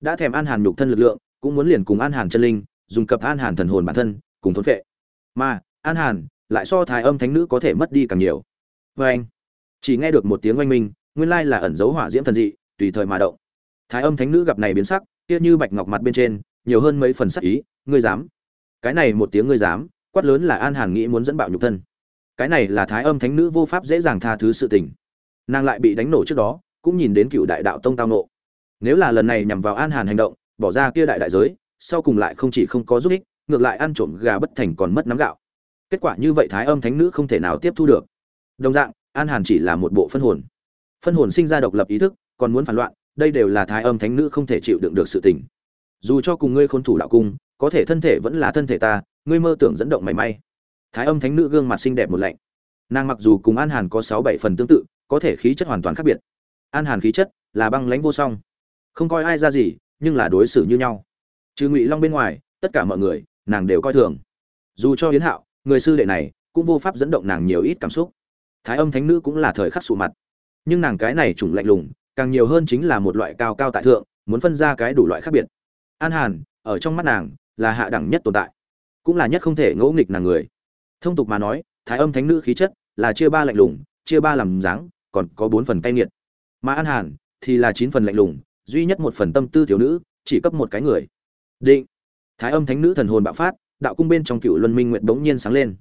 Đã thèm an hàn nhục thân lực lượng, cũng muốn liền cùng an hàn chân linh dùng cập an hàn thần hồn bản thân, cùng thốn phệ. Mà, an hàn lại so thái âm thánh nữ có thể mất đi càng nhiều. Vê anh, chỉ nghe được một tiếng oanh minh, nguyên lai là ẩn dấu hỏa diễm thần dị, tùy thời mà động. Thái âm thánh nữ gặp này biến sắc, kia như bạch ngọc mặt bên trên, nhiều hơn mấy phần sắc ý, ngươi dám. Cái này một tiếng ngươi dám, quát lớn là an hàn nghĩ muốn dẫn bạo nhục thân. Cái này là thái âm thánh nữ vô pháp dễ dàng tha thứ sự tình. Nàng lại bị đánh nổ trước đó, cũng nhìn đến cựu đại đạo tông tao nộ. Nếu là lần này nhằm vào an hàn hành động, bỏ ra kia đại đại giới sau cùng lại không chỉ không có giúp ích, ngược lại ăn trộm gà bất thành còn mất nắm gạo. Kết quả như vậy thái âm thánh nữ không thể nào tiếp thu được. Đồng dạng, an hàn chỉ là một bộ phân hồn. Phân hồn sinh ra độc lập ý thức, còn muốn phản loạn, đây đều là thái âm thánh nữ không thể chịu đựng được sự tình. Dù cho cùng ngươi khôn thủ đạo cung, có thể thân thể vẫn là thân thể ta, ngươi mơ tưởng dẫn động mảy may. Thái âm thánh nữ gương mặt xinh đẹp một lạnh. Nàng mặc dù cùng an hàn có sáu bảy phần tương tự, có thể khí chất hoàn toàn khác biệt. An hàn khí chất là băng lãnh vô song. Không coi ai ra gì, nhưng là đối xử như nhau trừ ngụy long bên ngoài tất cả mọi người nàng đều coi thường dù cho hiến hạo người sư đệ này cũng vô pháp dẫn động nàng nhiều ít cảm xúc thái âm thánh nữ cũng là thời khắc sụ mặt nhưng nàng cái này chủng lạnh lùng càng nhiều hơn chính là một loại cao cao tại thượng muốn phân ra cái đủ loại khác biệt an hàn ở trong mắt nàng là hạ đẳng nhất tồn tại cũng là nhất không thể ngẫu nghịch nàng người thông tục mà nói thái âm thánh nữ khí chất là chia ba lạnh lùng chia ba làm dáng còn có bốn phần cay nghiệt mà an hàn thì là chín phần lạnh lùng duy nhất một phần tâm tư thiếu nữ chỉ cấp một cái người định. Thái âm thánh nữ thần hồn bạo phát, đạo cung bên trong cựu luân minh nguyện bỗng nhiên sáng lên.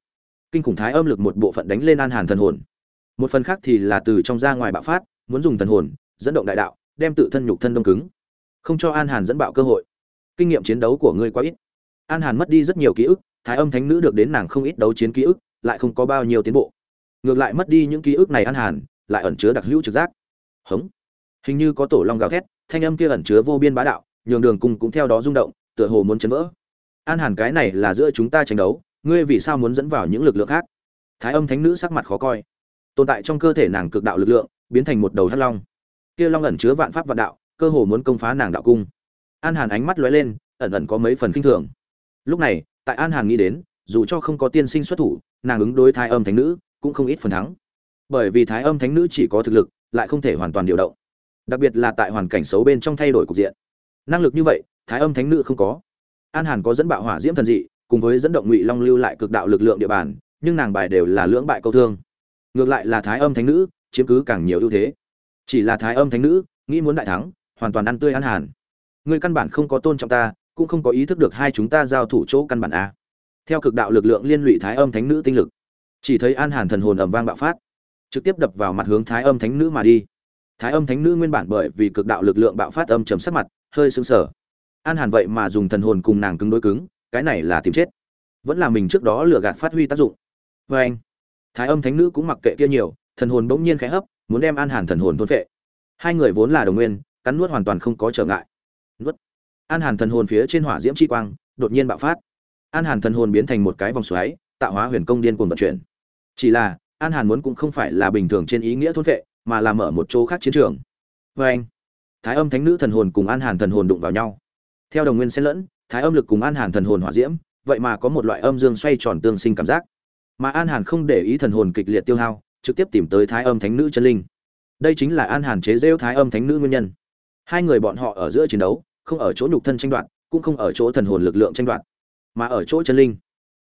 Kinh khủng thái âm lực một bộ phận đánh lên an hàn thần hồn. Một phần khác thì là từ trong ra ngoài bạo phát, muốn dùng thần hồn, dẫn động đại đạo, đem tự thân nhục thân đông cứng. Không cho an hàn dẫn bạo cơ hội. Kinh nghiệm chiến đấu của ngươi quá ít. An hàn mất đi rất nhiều ký ức, thái âm thánh nữ được đến nàng không ít đấu chiến ký ức, lại không có bao nhiêu tiến bộ. Ngược lại mất đi những ký ức này an hàn, lại ẩn chứa đặc hữu trực giác. Hống. Hình như có tổ long gào thét, thanh âm kia ẩn chứa vô biên bá đạo, nhường đường cung cũng theo đó rung động tựa hồ muốn chấn vỡ. An hàn cái này là giữa chúng ta tranh đấu, ngươi vì sao muốn dẫn vào những lực lượng khác? Thái âm thánh nữ sắc mặt khó coi. Tồn tại trong cơ thể nàng cực đạo lực lượng, biến thành một đầu hắc long. Kia long ẩn chứa vạn pháp vạn đạo, cơ hồ muốn công phá nàng đạo cung. An hàn ánh mắt lóe lên, ẩn ẩn có mấy phần kinh thường. Lúc này, tại an hàn nghĩ đến, dù cho không có tiên sinh xuất thủ, nàng ứng đối thái âm thánh nữ cũng không ít phần thắng. Bởi vì thái âm thánh nữ chỉ có thực lực, lại không thể hoàn toàn điều động. Đặc biệt là tại hoàn cảnh xấu bên trong thay đổi cục diện. Năng lực như vậy thái âm thánh nữ không có. An hàn có dẫn bạo hỏa diễm thần dị, cùng với dẫn động ngụy long lưu lại cực đạo lực lượng địa bàn, nhưng nàng bài đều là lưỡng bại câu thương. Ngược lại là thái âm thánh nữ, chiếm cứ càng nhiều ưu thế. Chỉ là thái âm thánh nữ, nghĩ muốn đại thắng, hoàn toàn ăn tươi an hàn. Ngươi căn bản không có tôn trọng ta, cũng không có ý thức được hai chúng ta giao thủ chỗ căn bản a. Theo cực đạo lực lượng liên lụy thái âm thánh nữ tinh lực, chỉ thấy an hàn thần hồn ầm vang bạo phát, trực tiếp đập vào mặt hướng thái âm thánh nữ mà đi. Thái âm thánh nữ nguyên bản bởi vì cực đạo lực lượng bạo phát âm trầm sắc mặt, hơi sững sờ an hàn vậy mà dùng thần hồn cùng nàng cứng đối cứng, cái này là tìm chết. Vẫn là mình trước đó lừa gạt phát huy tác dụng. Vê anh, thái âm thánh nữ cũng mặc kệ kia nhiều, thần hồn bỗng nhiên khẽ hấp, muốn đem an hàn thần hồn thôn phệ. Hai người vốn là đồng nguyên, cắn nuốt hoàn toàn không có trở ngại. Nuốt. An hàn thần hồn phía trên hỏa diễm chi quang, đột nhiên bạo phát. An hàn thần hồn biến thành một cái vòng xoáy, tạo hóa huyền công điên cuồng vận chuyển. Chỉ là, an hàn muốn cũng không phải là bình thường trên ý nghĩa thôn phệ, mà là mở một chỗ khác chiến trường. Vê anh, thái âm thánh nữ thần hồn cùng an hàn thần hồn đụng vào nhau theo đồng nguyên xen lẫn, thái âm lực cùng an hàn thần hồn hỏa diễm, vậy mà có một loại âm dương xoay tròn tương sinh cảm giác. Mà an hàn không để ý thần hồn kịch liệt tiêu hao, trực tiếp tìm tới thái âm thánh nữ chân linh. Đây chính là an hàn chế rêu thái âm thánh nữ nguyên nhân. Hai người bọn họ ở giữa chiến đấu, không ở chỗ nhục thân tranh đoạt, cũng không ở chỗ thần hồn lực lượng tranh đoạt, mà ở chỗ chân linh.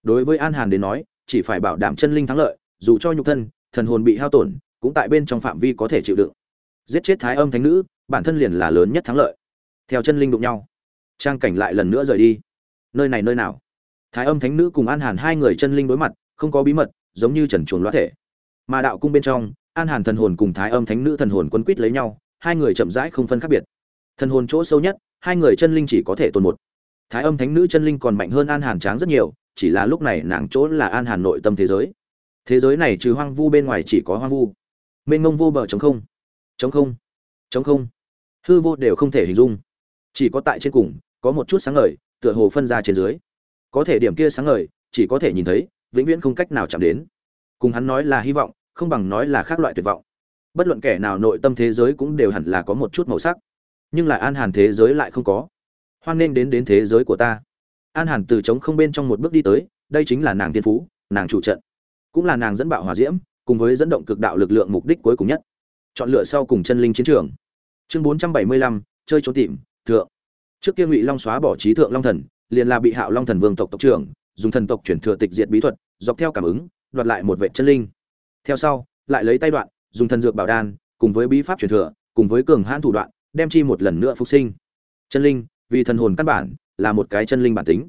Đối với an hàn đến nói, chỉ phải bảo đảm chân linh thắng lợi, dù cho nhục thân, thần hồn bị hao tổn, cũng tại bên trong phạm vi có thể chịu đựng. Giết chết thái âm thánh nữ, bản thân liền là lớn nhất thắng lợi. Theo chân linh đụng nhau trang cảnh lại lần nữa rời đi. Nơi này nơi nào? Thái âm thánh nữ cùng an hàn hai người chân linh đối mặt, không có bí mật, giống như trần chuồn loát thể. Mà đạo cung bên trong, an hàn thần hồn cùng thái âm thánh nữ thần hồn quân quýt lấy nhau, hai người chậm rãi không phân khác biệt. Thần hồn chỗ sâu nhất, hai người chân linh chỉ có thể tồn một. Thái âm thánh nữ chân linh còn mạnh hơn an hàn tráng rất nhiều, chỉ là lúc này nàng chỗ là an hàn nội tâm thế giới. Thế giới này trừ hoang vu bên ngoài chỉ có hoang vu. Mênh mông vô bờ chống không. Chống không. Chống không. Hư vô đều không thể hình dung. Chỉ có tại trên cùng có một chút sáng ngời, tựa hồ phân ra trên dưới. Có thể điểm kia sáng ngời, chỉ có thể nhìn thấy, vĩnh viễn không cách nào chạm đến. Cùng hắn nói là hy vọng, không bằng nói là khác loại tuyệt vọng. Bất luận kẻ nào nội tâm thế giới cũng đều hẳn là có một chút màu sắc. Nhưng lại an hàn thế giới lại không có. Hoan nên đến đến thế giới của ta. An hàn từ trống không bên trong một bước đi tới, đây chính là nàng tiên phú, nàng chủ trận. Cũng là nàng dẫn bạo hỏa diễm, cùng với dẫn động cực đạo lực lượng mục đích cuối cùng nhất. Chọn lựa sau cùng chân linh chiến trường. Chương bốn trăm bảy mươi lăm, chơi trốn tìm, thượng trước kia ngụy long xóa bỏ trí thượng long thần, liền là bị hạo long thần vương tộc tộc trưởng, dùng thần tộc chuyển thừa tịch diệt bí thuật, dọc theo cảm ứng, đoạt lại một vệ chân linh. Theo sau, lại lấy tay đoạn, dùng thần dược bảo đan, cùng với bí pháp truyền thừa, cùng với cường hãn thủ đoạn, đem chi một lần nữa phục sinh. Chân linh, vì thần hồn căn bản, là một cái chân linh bản tính.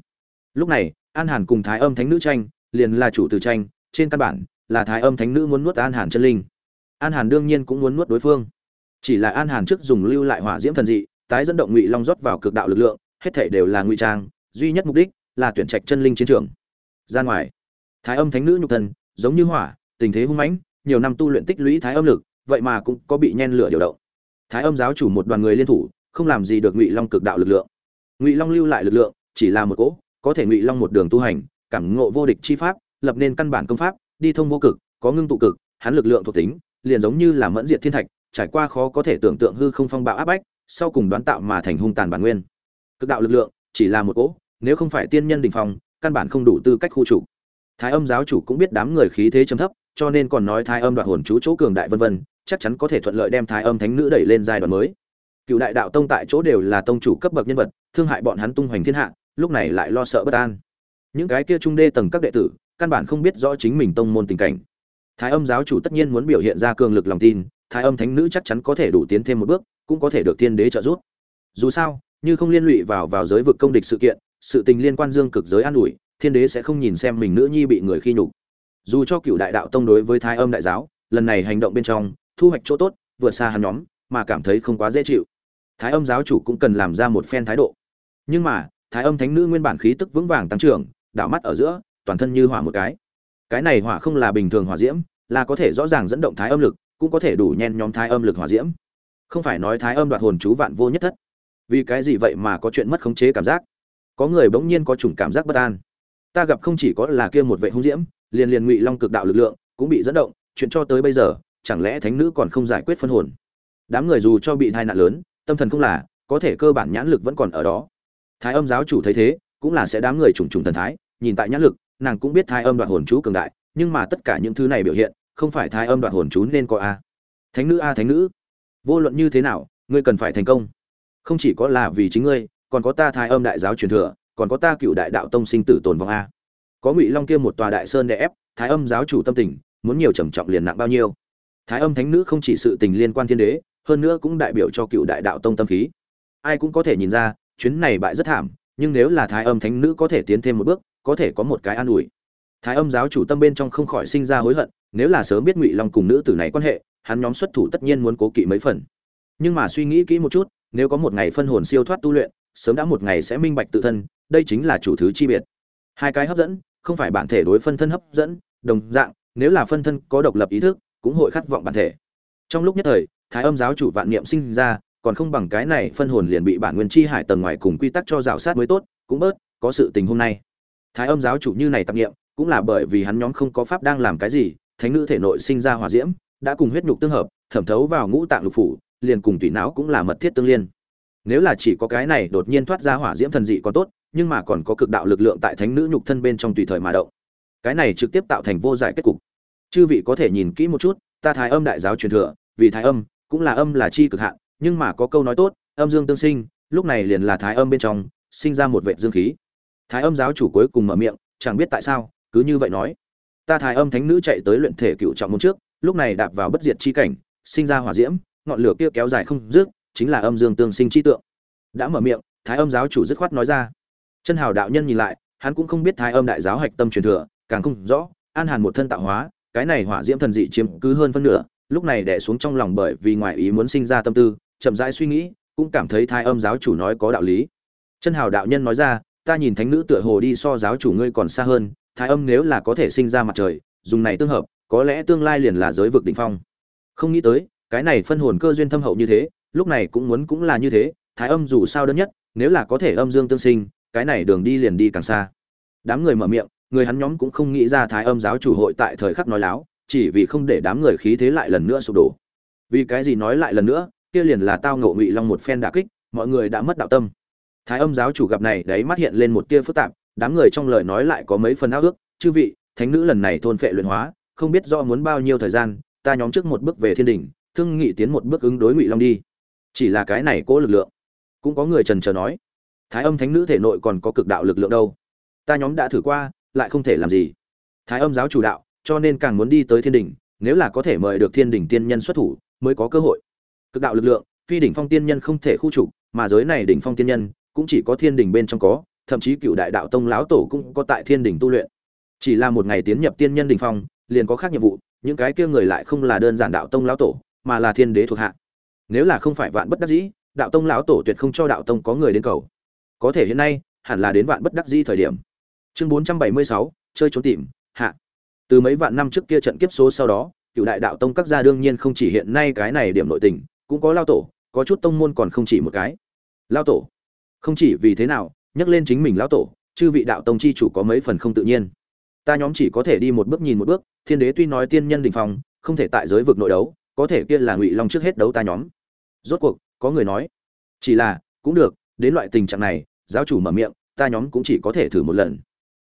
Lúc này, an hàn cùng thái âm thánh nữ tranh, liền là chủ từ tranh, trên căn bản, là thái âm thánh nữ muốn nuốt an hàn chân linh. An hàn đương nhiên cũng muốn nuốt đối phương. Chỉ là an hàn trước dùng lưu lại hỏa diễm thần dị tái dẫn động ngụy long rót vào cực đạo lực lượng, hết thể đều là ngụy trang, duy nhất mục đích là tuyển trạch chân linh chiến trường. Ra ngoài, thái âm thánh nữ nhục thân giống như hỏa, tình thế hung mãnh, nhiều năm tu luyện tích lũy thái âm lực, vậy mà cũng có bị nhen lửa điều động. Thái âm giáo chủ một đoàn người liên thủ, không làm gì được ngụy long cực đạo lực lượng. Ngụy long lưu lại lực lượng, chỉ là một cỗ, có thể ngụy long một đường tu hành, cảm ngộ vô địch chi pháp, lập nên căn bản công pháp, đi thông vô cực, có ngưng tụ cực, hắn lực lượng thuộc tính, liền giống như là mẫn diệt thiên thạch, trải qua khó có thể tưởng tượng hư không phong bạo áp bách sau cùng đoán tạo mà thành hung tàn bản nguyên. Cực đạo lực lượng, chỉ là một cỗ, nếu không phải tiên nhân đình phong, căn bản không đủ tư cách khu chủ. Thái âm giáo chủ cũng biết đám người khí thế trầm thấp, cho nên còn nói thái âm đoạt hồn chú chỗ cường đại vân vân, chắc chắn có thể thuận lợi đem thái âm thánh nữ đẩy lên giai đoạn mới. Cựu đại đạo tông tại chỗ đều là tông chủ cấp bậc nhân vật, thương hại bọn hắn tung hoành thiên hạ, lúc này lại lo sợ bất an. Những cái kia trung đê tầng các đệ tử, căn bản không biết rõ chính mình tông môn tình cảnh. Thái âm giáo chủ tất nhiên muốn biểu hiện ra cường lực lòng tin, thái âm thánh nữ chắc chắn có thể đủ tiến thêm một bước cũng có thể được thiên đế trợ giúp. Dù sao, như không liên lụy vào vào giới vực công địch sự kiện, sự tình liên quan dương cực giới an ủi, thiên đế sẽ không nhìn xem mình nữ nhi bị người khi nhục. Dù cho cựu đại đạo tông đối với thái âm đại giáo, lần này hành động bên trong, thu hoạch chỗ tốt, vượt xa hắn nhóm, mà cảm thấy không quá dễ chịu. Thái âm giáo chủ cũng cần làm ra một phen thái độ. Nhưng mà, thái âm thánh nữ nguyên bản khí tức vững vàng tăng trưởng, đảo mắt ở giữa, toàn thân như hỏa một cái. Cái này hỏa không là bình thường hỏa diễm, là có thể rõ ràng dẫn động thái âm lực, cũng có thể đủ nhen nhóm thái âm lực hỏa diễm không phải nói thái âm đoạt hồn chú vạn vô nhất thất. Vì cái gì vậy mà có chuyện mất khống chế cảm giác? Có người bỗng nhiên có chủng cảm giác bất an. Ta gặp không chỉ có là kia một vệ hung diễm, liền liền ngụy long cực đạo lực lượng cũng bị dẫn động, chuyện cho tới bây giờ, chẳng lẽ thánh nữ còn không giải quyết phân hồn? Đám người dù cho bị tai nạn lớn, tâm thần không là, có thể cơ bản nhãn lực vẫn còn ở đó. Thái âm giáo chủ thấy thế, cũng là sẽ đám người trùng trùng thần thái, nhìn tại nhãn lực, nàng cũng biết thái âm đoạt hồn chú cường đại, nhưng mà tất cả những thứ này biểu hiện, không phải thái âm đoạt hồn chú nên có a. Thánh nữ a, thánh nữ vô luận như thế nào, ngươi cần phải thành công. Không chỉ có là vì chính ngươi, còn có ta thái âm đại giáo truyền thừa, còn có ta cựu đại đạo tông sinh tử tồn vong a. Có ngụy long kia một tòa đại sơn đè ép, thái âm giáo chủ tâm tình, muốn nhiều trầm trọng liền nặng bao nhiêu. Thái âm thánh nữ không chỉ sự tình liên quan thiên đế, hơn nữa cũng đại biểu cho cựu đại đạo tông tâm khí. Ai cũng có thể nhìn ra, chuyến này bại rất thảm, nhưng nếu là thái âm thánh nữ có thể tiến thêm một bước, có thể có một cái an ủi. Thái âm giáo chủ tâm bên trong không khỏi sinh ra hối hận, nếu là sớm biết ngụy long cùng nữ tử này quan hệ hắn nhóm xuất thủ tất nhiên muốn cố kỵ mấy phần. Nhưng mà suy nghĩ kỹ một chút, nếu có một ngày phân hồn siêu thoát tu luyện, sớm đã một ngày sẽ minh bạch tự thân, đây chính là chủ thứ chi biệt. Hai cái hấp dẫn, không phải bản thể đối phân thân hấp dẫn, đồng dạng, nếu là phân thân có độc lập ý thức, cũng hội khát vọng bản thể. Trong lúc nhất thời, thái âm giáo chủ vạn niệm sinh ra, còn không bằng cái này phân hồn liền bị bản nguyên chi hải tầng ngoài cùng quy tắc cho rào sát mới tốt, cũng bớt, có sự tình hôm nay. Thái âm giáo chủ như này tạp niệm cũng là bởi vì hắn nhóm không có pháp đang làm cái gì, thánh nữ thể nội sinh ra hỏa diễm đã cùng huyết nhục tương hợp, thẩm thấu vào ngũ tạng lục phủ, liền cùng tủy não cũng là mật thiết tương liên. Nếu là chỉ có cái này đột nhiên thoát ra hỏa diễm thần dị còn tốt, nhưng mà còn có cực đạo lực lượng tại thánh nữ nhục thân bên trong tùy thời mà động. Cái này trực tiếp tạo thành vô giải kết cục. Chư vị có thể nhìn kỹ một chút, ta thái âm đại giáo truyền thừa, vì thái âm, cũng là âm là chi cực hạn, nhưng mà có câu nói tốt, âm dương tương sinh, lúc này liền là thái âm bên trong, sinh ra một vệt dương khí. Thái âm giáo chủ cuối cùng mở miệng, chẳng biết tại sao, cứ như vậy nói. Ta thái âm thánh nữ chạy tới luyện thể cựu trọng môn trước lúc này đạp vào bất diệt chi cảnh, sinh ra hỏa diễm, ngọn lửa kia kéo dài không dứt, chính là âm dương tương sinh chi tượng. Đã mở miệng, thái âm giáo chủ dứt khoát nói ra. Chân hào đạo nhân nhìn lại, hắn cũng không biết thái âm đại giáo hạch tâm truyền thừa, càng không rõ, an hàn một thân tạo hóa, cái này hỏa diễm thần dị chiếm cứ hơn phân nửa, lúc này đè xuống trong lòng bởi vì ngoại ý muốn sinh ra tâm tư, chậm rãi suy nghĩ, cũng cảm thấy thái âm giáo chủ nói có đạo lý. Chân hào đạo nhân nói ra, ta nhìn thánh nữ tựa hồ đi so giáo chủ ngươi còn xa hơn, thái âm nếu là có thể sinh ra mặt trời, dùng này tương hợp có lẽ tương lai liền là giới vực đỉnh phong. Không nghĩ tới, cái này phân hồn cơ duyên thâm hậu như thế, lúc này cũng muốn cũng là như thế, thái âm dù sao đơn nhất, nếu là có thể âm dương tương sinh, cái này đường đi liền đi càng xa. Đám người mở miệng, người hắn nhóm cũng không nghĩ ra thái âm giáo chủ hội tại thời khắc nói láo, chỉ vì không để đám người khí thế lại lần nữa sụp đổ. Vì cái gì nói lại lần nữa, kia liền là tao ngộ ngụy long một phen đả kích, mọi người đã mất đạo tâm. Thái âm giáo chủ gặp này đấy mắt hiện lên một tia phức tạp, đám người trong lời nói lại có mấy phần ao ước, chư vị, thánh nữ lần này thôn phệ luyện hóa không biết do muốn bao nhiêu thời gian, ta nhóm trước một bước về thiên đình thương nghị tiến một bước ứng đối ngụy long đi. Chỉ là cái này cố lực lượng. Cũng có người trần trờ nói, thái âm thánh nữ thể nội còn có cực đạo lực lượng đâu. Ta nhóm đã thử qua, lại không thể làm gì. Thái âm giáo chủ đạo, cho nên càng muốn đi tới thiên đình nếu là có thể mời được thiên đình tiên nhân xuất thủ, mới có cơ hội. Cực đạo lực lượng, phi đỉnh phong tiên nhân không thể khu trục, mà giới này đỉnh phong tiên nhân, cũng chỉ có thiên đình bên trong có, thậm chí cựu đại đạo tông lão tổ cũng có tại thiên đình tu luyện. Chỉ là một ngày tiến nhập tiên nhân đỉnh phong liền có khác nhiệm vụ, những cái kia người lại không là đơn giản đạo tông lão tổ, mà là thiên đế thuộc hạ. Nếu là không phải vạn bất đắc dĩ, đạo tông lão tổ tuyệt không cho đạo tông có người đến cầu. Có thể hiện nay, hẳn là đến vạn bất đắc dĩ thời điểm. Chương bốn trăm bảy mươi sáu, chơi trốn tìm, hạ. Từ mấy vạn năm trước kia trận kiếp số sau đó, cựu đại đạo tông các gia đương nhiên không chỉ hiện nay cái này điểm nội tình, cũng có lao tổ, có chút tông môn còn không chỉ một cái. Lao tổ. Không chỉ vì thế nào, nhắc lên chính mình lão tổ, chư vị đạo tông chi chủ có mấy phần không tự nhiên ta nhóm chỉ có thể đi một bước nhìn một bước thiên đế tuy nói tiên nhân đình phòng, không thể tại giới vực nội đấu có thể kia là ngụy long trước hết đấu ta nhóm. Rốt cuộc có người nói chỉ là cũng được đến loại tình trạng này giáo chủ mở miệng ta nhóm cũng chỉ có thể thử một lần.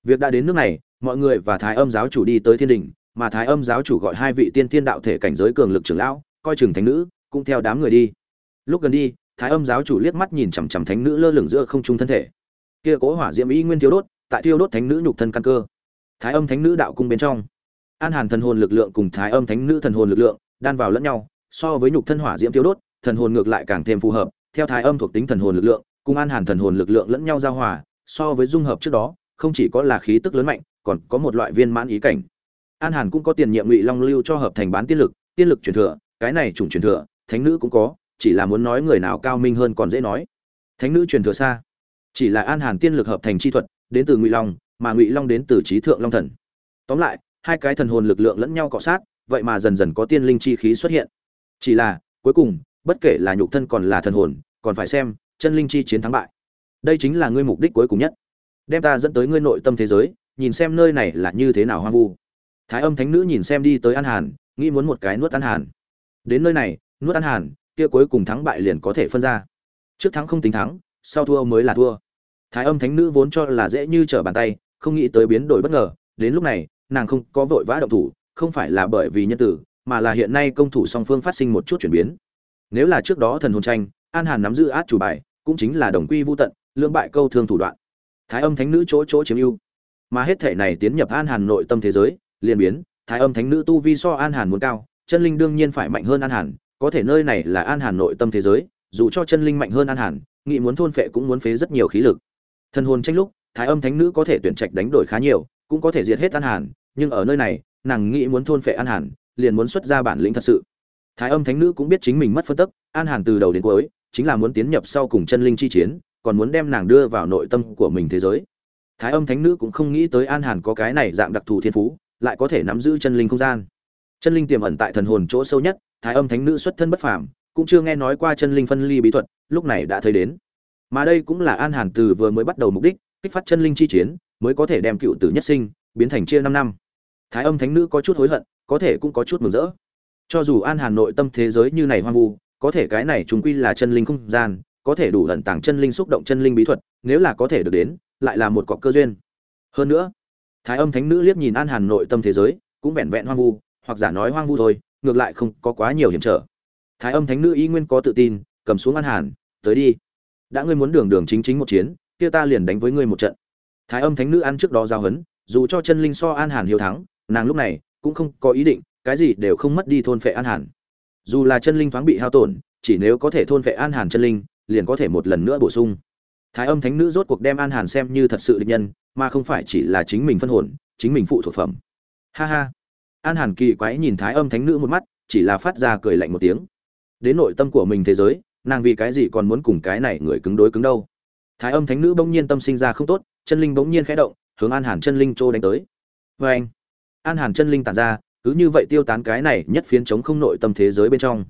Việc đã đến nước này mọi người và thái âm giáo chủ đi tới thiên đình mà thái âm giáo chủ gọi hai vị tiên thiên đạo thể cảnh giới cường lực trưởng lão coi chừng thánh nữ cũng theo đám người đi. Lúc gần đi thái âm giáo chủ liếc mắt nhìn chằm chằm thánh nữ lơ lửng giữa không trung thân thể. Kia cố hỏa diễm ý nguyên thiếu đốt tại thiêu đốt thánh nữ nhục thân căn cơ thái âm thánh nữ đạo cung bên trong. An hàn thần hồn lực lượng cùng thái âm thánh nữ thần hồn lực lượng, đan vào lẫn nhau, so với nhục thân hỏa diễm tiêu đốt, thần hồn ngược lại càng thêm phù hợp. Theo thái âm thuộc tính thần hồn lực lượng, cùng an hàn thần hồn lực lượng lẫn nhau giao hòa, so với dung hợp trước đó, không chỉ có là khí tức lớn mạnh, còn có một loại viên mãn ý cảnh. An hàn cũng có tiền nhiệm ngụy long lưu cho hợp thành bán tiên lực tiên lực truyền thừa, cái này chủng truyền thừa, thánh nữ cũng có, chỉ là muốn nói người nào cao minh hơn còn dễ nói. Thánh nữ truyền thừa xa, chỉ là an hàn tiên lực hợp thành chi thuật, đến từ ngụy long mà ngụy long đến từ trí thượng long thần tóm lại hai cái thần hồn lực lượng lẫn nhau cọ sát vậy mà dần dần có tiên linh chi khí xuất hiện chỉ là cuối cùng bất kể là nhục thân còn là thần hồn còn phải xem chân linh chi chiến thắng bại đây chính là ngươi mục đích cuối cùng nhất đem ta dẫn tới ngươi nội tâm thế giới nhìn xem nơi này là như thế nào hoang vu thái âm thánh nữ nhìn xem đi tới an hàn nghĩ muốn một cái nuốt an hàn đến nơi này nuốt an hàn kia cuối cùng thắng bại liền có thể phân ra trước thắng không tính thắng sau thua mới là thua thái âm thánh nữ vốn cho là dễ như trở bàn tay không nghĩ tới biến đổi bất ngờ, đến lúc này, nàng không có vội vã động thủ, không phải là bởi vì nhân tử, mà là hiện nay công thủ song phương phát sinh một chút chuyển biến. Nếu là trước đó thần hồn tranh, an hàn nắm giữ át chủ bài, cũng chính là đồng quy vô tận, lưỡng bại câu thương thủ đoạn. Thái âm thánh nữ chỗ chỗ chiếm ưu. Mà hết thể này tiến nhập an hàn nội tâm thế giới, liền biến, thái âm thánh nữ tu vi so an hàn muốn cao, chân linh đương nhiên phải mạnh hơn an hàn, có thể nơi này là an hàn nội tâm thế giới, dù cho chân linh mạnh hơn an hàn, nghị muốn thôn phệ cũng muốn phế rất nhiều khí lực. Thần hồn tranh lúc thái âm thánh nữ có thể tuyển trạch đánh đổi khá nhiều, cũng có thể diệt hết an hàn, nhưng ở nơi này, nàng nghĩ muốn thôn phệ an hàn, liền muốn xuất ra bản lĩnh thật sự. Thái âm thánh nữ cũng biết chính mình mất phân tức, an hàn từ đầu đến cuối, chính là muốn tiến nhập sau cùng chân linh chi chiến, còn muốn đem nàng đưa vào nội tâm của mình thế giới. Thái âm thánh nữ cũng không nghĩ tới an hàn có cái này dạng đặc thù thiên phú, lại có thể nắm giữ chân linh không gian. Chân linh tiềm ẩn tại thần hồn chỗ sâu nhất, thái âm thánh nữ xuất thân bất phàm, cũng chưa nghe nói qua chân linh phân ly bí thuật, lúc này đã thấy đến. Mà đây cũng là an hàn từ vừa mới bắt đầu mục đích kích phát chân linh chi chiến, mới có thể đem cựu tử nhất sinh biến thành chia năm năm. Thái âm thánh nữ có chút hối hận, có thể cũng có chút mừng rỡ. Cho dù an hàn nội tâm thế giới như này hoang vu, có thể cái này chúng quy là chân linh không gian, có thể đủ ẩn tàng chân linh xúc động chân linh bí thuật, nếu là có thể được đến, lại là một cọc cơ duyên. Hơn nữa, thái âm thánh nữ liếc nhìn an hàn nội tâm thế giới, cũng vẹn vẹn hoang vu, hoặc giả nói hoang vu thôi, ngược lại không có quá nhiều hiểm trở. Thái âm thánh nữ y nguyên có tự tin, cầm xuống an hàn, tới đi. Đã ngươi muốn đường đường chính chính một chiến kia ta liền đánh với ngươi một trận. Thái âm thánh nữ ăn trước đó giao hấn dù cho chân linh so an hàn hiếu thắng, nàng lúc này cũng không có ý định, cái gì đều không mất đi thôn phệ an hàn. Dù là chân linh thoáng bị hao tổn, chỉ nếu có thể thôn phệ an hàn chân linh, liền có thể một lần nữa bổ sung. Thái âm thánh nữ rốt cuộc đem an hàn xem như thật sự địch nhân, mà không phải chỉ là chính mình phân hồn, chính mình phụ thuộc phẩm. Ha ha. An hàn kỳ quái nhìn thái âm thánh nữ một mắt, chỉ là phát ra cười lạnh một tiếng. Đến nội tâm của mình thế giới, nàng vì cái gì còn muốn cùng cái này người cứng đối cứng đâu? Thái âm thánh nữ bỗng nhiên tâm sinh ra không tốt, chân linh bỗng nhiên khẽ động, hướng an hàn chân linh trô đánh tới. Vê anh, an hàn chân linh tản ra, cứ như vậy tiêu tán cái này nhất phiến chống không nội tâm thế giới bên trong.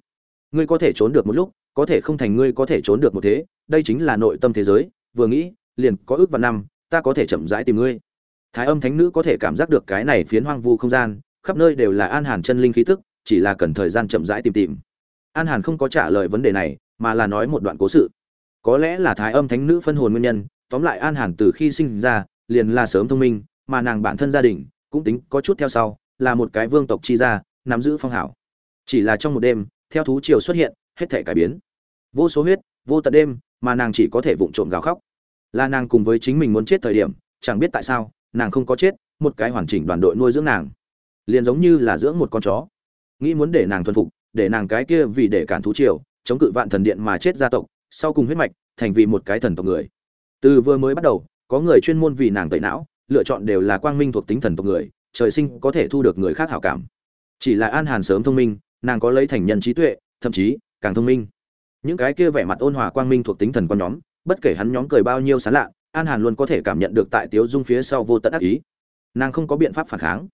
Ngươi có thể trốn được một lúc, có thể không thành ngươi có thể trốn được một thế, đây chính là nội tâm thế giới, vừa nghĩ, liền có ước và năm, ta có thể chậm rãi tìm ngươi. Thái âm thánh nữ có thể cảm giác được cái này phiến hoang vu không gian, khắp nơi đều là an hàn chân linh khí tức, chỉ là cần thời gian chậm rãi tìm tìm. An hàn không có trả lời vấn đề này, mà là nói một đoạn cố sự có lẽ là thái âm thánh nữ phân hồn nguyên nhân, tóm lại an hàn từ khi sinh ra, liền là sớm thông minh, mà nàng bản thân gia đình cũng tính có chút theo sau, là một cái vương tộc chi gia, nắm giữ phong hảo. Chỉ là trong một đêm, theo thú triều xuất hiện, hết thể cải biến. Vô số huyết, vô tận đêm, mà nàng chỉ có thể vụng trộm gào khóc. Là nàng cùng với chính mình muốn chết thời điểm, chẳng biết tại sao, nàng không có chết, một cái hoàn chỉnh đoàn đội nuôi dưỡng nàng. Liền giống như là dưỡng một con chó. Nghĩ muốn để nàng thuần phục, để nàng cái kia vì để cản thú triều, chống cự vạn thần điện mà chết gia tộc sau cùng huyết mạch, thành vì một cái thần tộc người. Từ vừa mới bắt đầu, có người chuyên môn vì nàng tẩy não, lựa chọn đều là quang minh thuộc tính thần tộc người, trời sinh có thể thu được người khác hảo cảm. Chỉ là an hàn sớm thông minh, nàng có lấy thành nhân trí tuệ, thậm chí càng thông minh. Những cái kia vẻ mặt ôn hòa quang minh thuộc tính thần con nhóm, bất kể hắn nhóm cười bao nhiêu sán lạ, an hàn luôn có thể cảm nhận được tại tiếu dung phía sau vô tận ác ý. Nàng không có biện pháp phản kháng.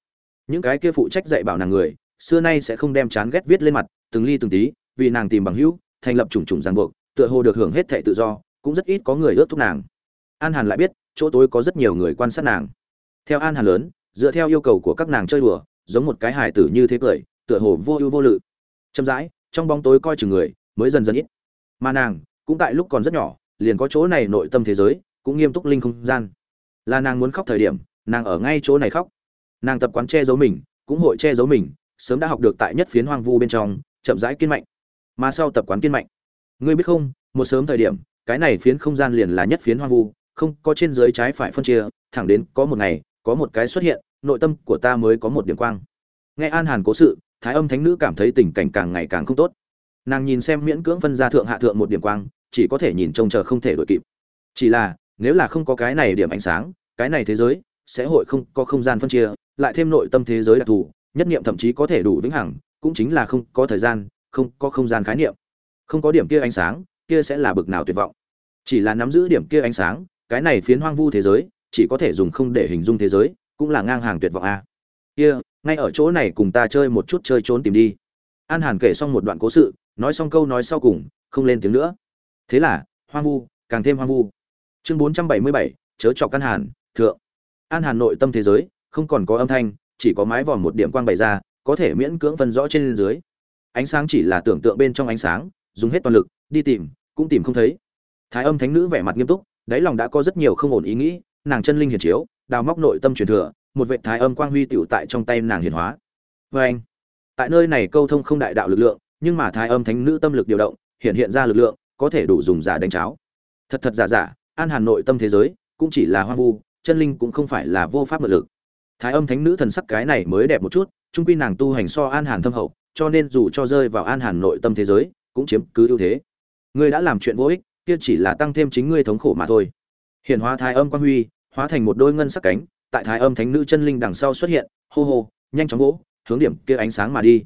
Những cái kia phụ trách dạy bảo nàng người, xưa nay sẽ không đem chán ghét viết lên mặt, từng ly từng tí, vì nàng tìm bằng hữu, thành lập chủng chủng ràng buộc tựa hồ được hưởng hết thệ tự do, cũng rất ít có người ước thúc nàng. An hàn lại biết, chỗ tối có rất nhiều người quan sát nàng. Theo an hàn lớn, dựa theo yêu cầu của các nàng chơi đùa, giống một cái hài tử như thế cười, tựa hồ vô ưu vô lự. Chậm rãi, trong bóng tối coi chừng người, mới dần dần ít. Mà nàng, cũng tại lúc còn rất nhỏ, liền có chỗ này nội tâm thế giới, cũng nghiêm túc linh không gian. Là nàng muốn khóc thời điểm, nàng ở ngay chỗ này khóc. Nàng tập quán che giấu mình, cũng hội che giấu mình, sớm đã học được tại nhất phiến hoang vu bên trong, chậm rãi kiên mạnh. Mà sau tập quán kiên mạnh ngươi biết không, một sớm thời điểm, cái này phiến không gian liền là nhất phiến hoang vu, không có trên dưới trái phải phân chia, thẳng đến có một ngày, có một cái xuất hiện, nội tâm của ta mới có một điểm quang. Nghe an hàn cố sự, thái âm thánh nữ cảm thấy tình cảnh càng ngày càng không tốt. Nàng nhìn xem miễn cưỡng phân ra thượng hạ thượng một điểm quang, chỉ có thể nhìn trông chờ không thể đổi kịp. Chỉ là, nếu là không có cái này điểm ánh sáng, cái này thế giới, sẽ hội không có không gian phân chia, lại thêm nội tâm thế giới đặc thù, nhất niệm thậm chí có thể đủ vĩnh hằng, cũng chính là không có thời gian, không có không gian khái niệm không có điểm kia ánh sáng, kia sẽ là bực nào tuyệt vọng. Chỉ là nắm giữ điểm kia ánh sáng, cái này phiến hoang vu thế giới, chỉ có thể dùng không để hình dung thế giới, cũng là ngang hàng tuyệt vọng a. Kia, ngay ở chỗ này cùng ta chơi một chút chơi trốn tìm đi. An hàn kể xong một đoạn cố sự, nói xong câu nói sau cùng, không lên tiếng nữa. Thế là, hoang vu, càng thêm hoang vu. Chương bốn trăm bảy mươi bảy, chớ chọc căn hàn, thượng. An hàn nội tâm thế giới, không còn có âm thanh, chỉ có mái vòm một điểm quang bày ra, có thể miễn cưỡng phân rõ trên dưới. Ánh sáng chỉ là tưởng tượng bên trong ánh sáng dùng hết toàn lực, đi tìm, cũng tìm không thấy. Thái âm thánh nữ vẻ mặt nghiêm túc, đáy lòng đã có rất nhiều không ổn ý nghĩ, nàng chân linh hiển chiếu, đào móc nội tâm truyền thừa, một vệ thái âm quang huy tựu tại trong tay nàng hiển hóa. Vê anh, tại nơi này câu thông không đại đạo lực lượng, nhưng mà thái âm thánh nữ tâm lực điều động, hiện hiện ra lực lượng, có thể đủ dùng giả đánh cháo. Thật thật giả giả, an hàn nội tâm thế giới, cũng chỉ là hoang vu, chân linh cũng không phải là vô pháp mượn lực. Thái âm thánh nữ thần sắc cái này mới đẹp một chút trung quy nàng tu hành so an hàn thâm hậu, cho nên dù cho rơi vào an hàn nội tâm thế giới cũng chiếm cứ ưu thế. Ngươi đã làm chuyện vô ích, kia chỉ là tăng thêm chính ngươi thống khổ mà thôi. Hiện hóa thái âm quang huy, hóa thành một đôi ngân sắc cánh, tại thái âm thánh nữ chân linh đằng sau xuất hiện, hô hô, nhanh chóng vỗ, hướng điểm kia ánh sáng mà đi.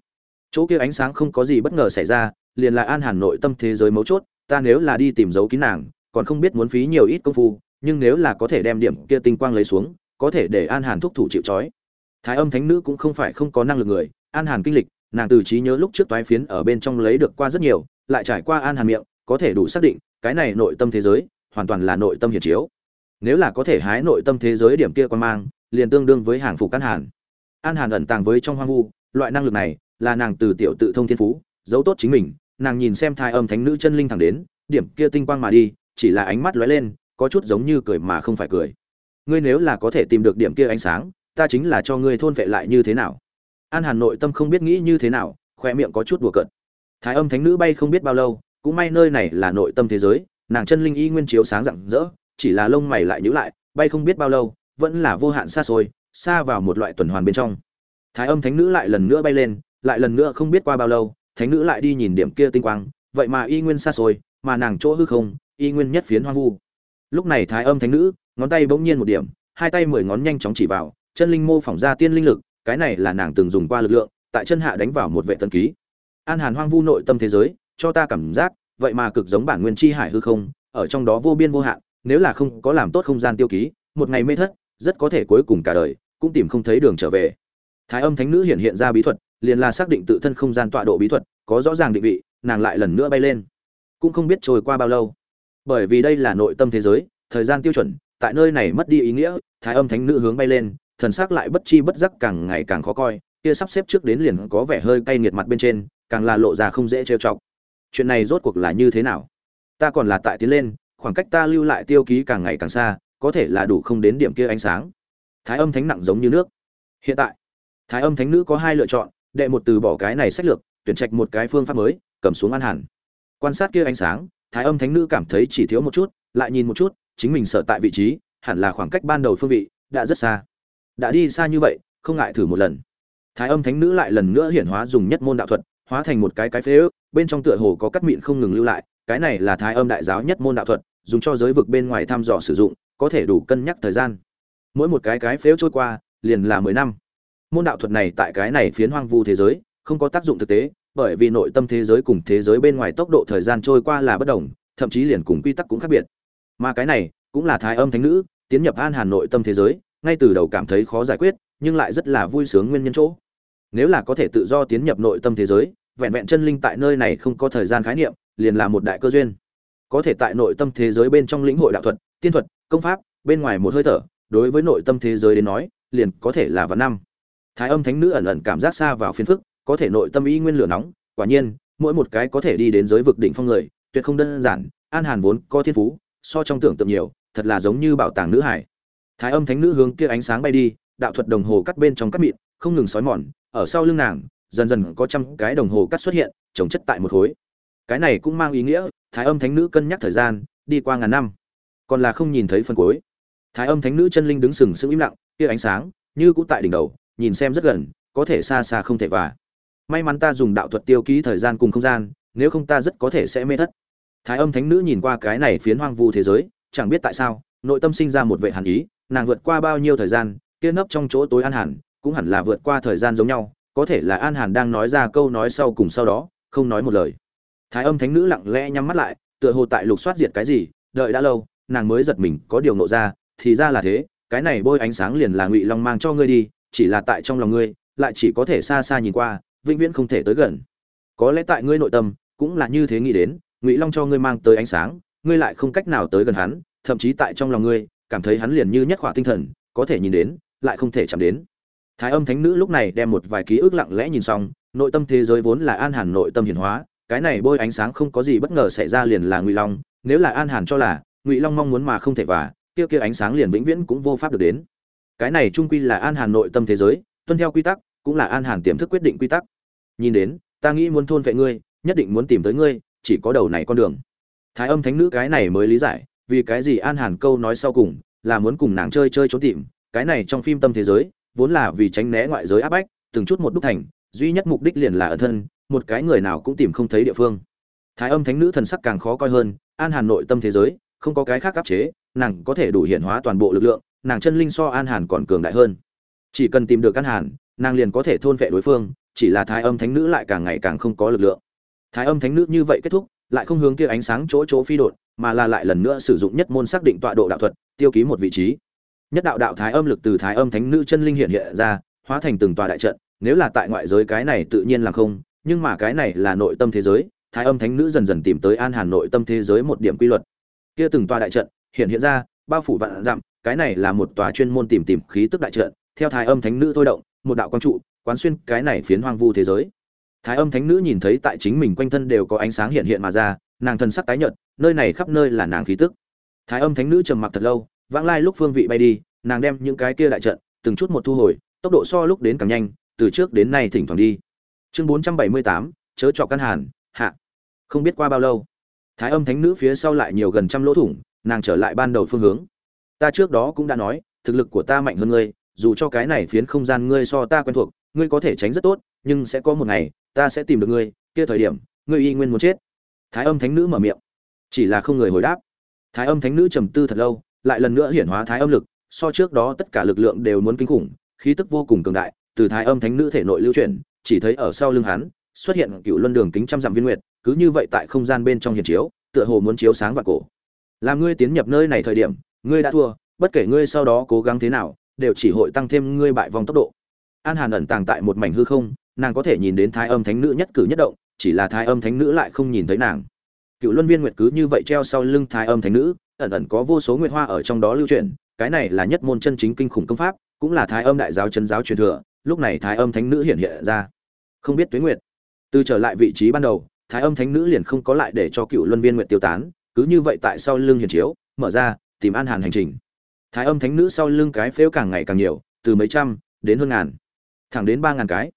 Chỗ kia ánh sáng không có gì bất ngờ xảy ra, liền là an hàn nội tâm thế giới mấu chốt, ta nếu là đi tìm dấu kín nàng, còn không biết muốn phí nhiều ít công phu, nhưng nếu là có thể đem điểm kia tinh quang lấy xuống, có thể để an hàn thúc thủ chịu trói. Thái âm thánh nữ cũng không phải không có năng lực người, an hàn kinh lịch nàng từ trí nhớ lúc trước toái phiến ở bên trong lấy được qua rất nhiều, lại trải qua an hàn miệng, có thể đủ xác định, cái này nội tâm thế giới, hoàn toàn là nội tâm hiển chiếu. Nếu là có thể hái nội tâm thế giới điểm kia quan mang, liền tương đương với hàng phục an hàn. An hàn ẩn tàng với trong hoang vu, loại năng lực này, là nàng từ tiểu tự thông thiên phú, giấu tốt chính mình, nàng nhìn xem thai âm thánh nữ chân linh thẳng đến, điểm kia tinh quang mà đi, chỉ là ánh mắt lóe lên, có chút giống như cười mà không phải cười. Ngươi nếu là có thể tìm được điểm kia ánh sáng, ta chính là cho ngươi thôn vệ lại như thế nào an hàn nội tâm không biết nghĩ như thế nào, khoe miệng có chút đùa cợt. Thái âm thánh nữ bay không biết bao lâu, cũng may nơi này là nội tâm thế giới, nàng chân linh y nguyên chiếu sáng rạng rỡ, chỉ là lông mày lại nhíu lại, bay không biết bao lâu, vẫn là vô hạn xa xôi, xa vào một loại tuần hoàn bên trong. Thái âm thánh nữ lại lần nữa bay lên, lại lần nữa không biết qua bao lâu, thánh nữ lại đi nhìn điểm kia tinh quang, vậy mà y nguyên xa xôi, mà nàng chỗ hư không, y nguyên nhất phiến hoang vu. Lúc này thái âm thánh nữ, ngón tay bỗng nhiên một điểm, hai tay mười ngón nhanh chóng chỉ vào, chân linh mô phỏng ra tiên linh lực cái này là nàng từng dùng qua lực lượng, tại chân hạ đánh vào một vệ tân ký. An hàn hoang vu nội tâm thế giới, cho ta cảm giác, vậy mà cực giống bản nguyên chi hải hư không, ở trong đó vô biên vô hạn, nếu là không có làm tốt không gian tiêu ký, một ngày mê thất, rất có thể cuối cùng cả đời, cũng tìm không thấy đường trở về. Thái âm thánh nữ hiện hiện ra bí thuật, liền là xác định tự thân không gian tọa độ bí thuật, có rõ ràng định vị, nàng lại lần nữa bay lên. Cũng không biết trôi qua bao lâu. Bởi vì đây là nội tâm thế giới, thời gian tiêu chuẩn, tại nơi này mất đi ý nghĩa, thái âm thánh nữ hướng bay lên thần sắc lại bất chi bất giác càng ngày càng khó coi, kia sắp xếp trước đến liền có vẻ hơi cay nghiệt mặt bên trên, càng là lộ ra không dễ trêu chọc. Chuyện này rốt cuộc là như thế nào? Ta còn là tại tiến lên, khoảng cách ta lưu lại tiêu ký càng ngày càng xa, có thể là đủ không đến điểm kia ánh sáng. Thái âm thánh nặng giống như nước. Hiện tại, thái âm thánh nữ có hai lựa chọn, đệ một từ bỏ cái này sách lược, tuyển trạch một cái phương pháp mới, cầm xuống an hẳn. Quan sát kia ánh sáng, thái âm thánh nữ cảm thấy chỉ thiếu một chút, lại nhìn một chút, chính mình sợ tại vị trí, hẳn là khoảng cách ban đầu phương vị, đã rất xa đã đi xa như vậy, không ngại thử một lần. Thái âm thánh nữ lại lần nữa hiển hóa dùng nhất môn đạo thuật, hóa thành một cái cái phế ước, bên trong tựa hồ có cắt mịn không ngừng lưu lại, cái này là thái âm đại giáo nhất môn đạo thuật, dùng cho giới vực bên ngoài thăm dò sử dụng, có thể đủ cân nhắc thời gian. Mỗi một cái cái phế trôi qua, liền là mười năm. Môn đạo thuật này tại cái này phiến hoang vu thế giới, không có tác dụng thực tế, bởi vì nội tâm thế giới cùng thế giới bên ngoài tốc độ thời gian trôi qua là bất đồng, thậm chí liền cùng quy tắc cũng khác biệt. Mà cái này cũng là thái âm thánh nữ, tiến nhập an hà nội tâm thế giới ngay từ đầu cảm thấy khó giải quyết, nhưng lại rất là vui sướng nguyên nhân chỗ. Nếu là có thể tự do tiến nhập nội tâm thế giới, vẹn vẹn chân linh tại nơi này không có thời gian khái niệm, liền là một đại cơ duyên. Có thể tại nội tâm thế giới bên trong lĩnh hội đạo thuật, tiên thuật, công pháp, bên ngoài một hơi thở, đối với nội tâm thế giới đến nói, liền có thể là vạn năm. Thái âm thánh nữ ẩn ẩn cảm giác xa vào phiền phức, có thể nội tâm y nguyên lửa nóng, quả nhiên, mỗi một cái có thể đi đến giới vực đỉnh phong người, tuyệt không đơn giản, an hàn vốn có thiên phú, so trong tưởng tượng nhiều, thật là giống như bảo tàng nữ hải thái âm thánh nữ hướng kia ánh sáng bay đi, đạo thuật đồng hồ cắt bên trong cắt mịn, không ngừng sói mòn, ở sau lưng nàng, dần dần có trăm cái đồng hồ cắt xuất hiện trồng chất tại một khối. Cái này cũng mang ý nghĩa, thái âm thánh nữ cân nhắc thời gian, đi qua ngàn năm. Còn là không nhìn thấy phần cuối. Thái âm thánh nữ chân linh đứng sừng sững im lặng, kia ánh sáng, như cũ tại đỉnh đầu, nhìn xem rất gần, có thể xa xa không thể và may mắn ta dùng đạo thuật tiêu ký thời gian cùng không gian, nếu không ta rất có thể sẽ mê thất. Thái âm thánh nữ nhìn qua cái này phiến hoang vu thế giới, chẳng biết tại sao, nội tâm sinh ra một vệ hàn ý nàng vượt qua bao nhiêu thời gian, kia nấp trong chỗ tối an hàn cũng hẳn là vượt qua thời gian giống nhau, có thể là an hàn đang nói ra câu nói sau cùng sau đó, không nói một lời. Thái âm thánh nữ lặng lẽ nhắm mắt lại, tựa hồ tại lục soát diệt cái gì, đợi đã lâu, nàng mới giật mình, có điều nộ ra, thì ra là thế, cái này bôi ánh sáng liền là ngụy long mang cho ngươi đi, chỉ là tại trong lòng ngươi, lại chỉ có thể xa xa nhìn qua, vĩnh viễn không thể tới gần. Có lẽ tại ngươi nội tâm, cũng là như thế nghĩ đến, ngụy long cho ngươi mang tới ánh sáng, ngươi lại không cách nào tới gần hắn, thậm chí tại trong lòng ngươi cảm thấy hắn liền như nhất khỏa tinh thần, có thể nhìn đến, lại không thể chạm đến. Thái âm thánh nữ lúc này đem một vài ký ức lặng lẽ nhìn xong, nội tâm thế giới vốn là an hàn nội tâm hiển hóa, cái này bôi ánh sáng không có gì bất ngờ xảy ra liền là ngụy long, nếu là an hàn cho là, ngụy long mong muốn mà không thể và kia kia ánh sáng liền vĩnh viễn cũng vô pháp được đến. Cái này trung quy là an hàn nội tâm thế giới, tuân theo quy tắc, cũng là an hàn tiềm thức quyết định quy tắc. Nhìn đến, ta nghĩ muốn thôn vệ ngươi, nhất định muốn tìm tới ngươi, chỉ có đầu này con đường. Thái âm thánh nữ cái này mới lý giải vì cái gì an hàn câu nói sau cùng là muốn cùng nàng chơi chơi trốn tìm, cái này trong phim tâm thế giới, vốn là vì tránh né ngoại giới áp bách, từng chút một đúc thành, duy nhất mục đích liền là ở thân, một cái người nào cũng tìm không thấy địa phương. Thái âm thánh nữ thần sắc càng khó coi hơn, an hàn nội tâm thế giới, không có cái khác áp chế, nàng có thể đủ hiện hóa toàn bộ lực lượng, nàng chân linh so an hàn còn cường đại hơn. Chỉ cần tìm được an hàn, nàng liền có thể thôn vệ đối phương, chỉ là thái âm thánh nữ lại càng ngày càng không có lực lượng. Thái âm thánh nữ như vậy kết thúc, lại không hướng kia ánh sáng chỗ chỗ phi đột mà là lại lần nữa sử dụng nhất môn xác định tọa độ đạo thuật, tiêu ký một vị trí. Nhất đạo đạo thái âm lực từ thái âm thánh nữ chân linh hiện hiện ra, hóa thành từng tòa đại trận, nếu là tại ngoại giới cái này tự nhiên là không, nhưng mà cái này là nội tâm thế giới, thái âm thánh nữ dần dần tìm tới an hàn nội tâm thế giới một điểm quy luật. Kia từng tòa đại trận hiện hiện ra, bao phủ vạn dặm, cái này là một tòa chuyên môn tìm tìm khí tức đại trận, theo thái âm thánh nữ thôi động, một đạo quang trụ, quán xuyên cái này phiến hoang vu thế giới. Thái âm thánh nữ nhìn thấy tại chính mình quanh thân đều có ánh sáng hiện hiện mà ra nàng thần sắc tái nhợt, nơi này khắp nơi là nàng khí tức. Thái âm thánh nữ trầm mặc thật lâu, vãng lai lúc phương vị bay đi, nàng đem những cái kia đại trận, từng chút một thu hồi, tốc độ so lúc đến càng nhanh, từ trước đến nay thỉnh thoảng đi. Chương bốn trăm bảy mươi tám, chớ trọ căn hàn, hạ. Không biết qua bao lâu, thái âm thánh nữ phía sau lại nhiều gần trăm lỗ thủng, nàng trở lại ban đầu phương hướng. Ta trước đó cũng đã nói, thực lực của ta mạnh hơn ngươi, dù cho cái này phiến không gian ngươi so ta quen thuộc, ngươi có thể tránh rất tốt, nhưng sẽ có một ngày, ta sẽ tìm được ngươi, kia thời điểm, ngươi y nguyên muốn chết thái âm thánh nữ mở miệng. Chỉ là không người hồi đáp. Thái âm thánh nữ trầm tư thật lâu, lại lần nữa hiển hóa thái âm lực, so trước đó tất cả lực lượng đều muốn kinh khủng, khí tức vô cùng cường đại, từ thái âm thánh nữ thể nội lưu chuyển, chỉ thấy ở sau lưng hắn, xuất hiện cựu luân đường kính trăm dặm viên nguyệt, cứ như vậy tại không gian bên trong hiền chiếu, tựa hồ muốn chiếu sáng và cổ. Làm ngươi tiến nhập nơi này thời điểm, ngươi đã thua, bất kể ngươi sau đó cố gắng thế nào, đều chỉ hội tăng thêm ngươi bại vòng tốc độ. An hàn ẩn tàng tại một mảnh hư không, nàng có thể nhìn đến thái âm thánh nữ nhất cử nhất động chỉ là thái âm thánh nữ lại không nhìn thấy nàng. Cựu luân viên nguyệt cứ như vậy treo sau lưng thái âm thánh nữ, ẩn ẩn có vô số nguyệt hoa ở trong đó lưu truyền cái này là nhất môn chân chính kinh khủng công pháp, cũng là thái âm đại giáo chân giáo truyền thừa, lúc này thái âm thánh nữ hiện hiện ra. Không biết tuế nguyệt, từ trở lại vị trí ban đầu, thái âm thánh nữ liền không có lại để cho cựu luân viên nguyệt tiêu tán, cứ như vậy tại sau lưng hiển chiếu, mở ra, tìm an hàn hành trình. Thái âm thánh nữ sau lưng cái phếu càng ngày càng nhiều, từ mấy trăm đến hơn ngàn, thẳng đến ba ngàn cái.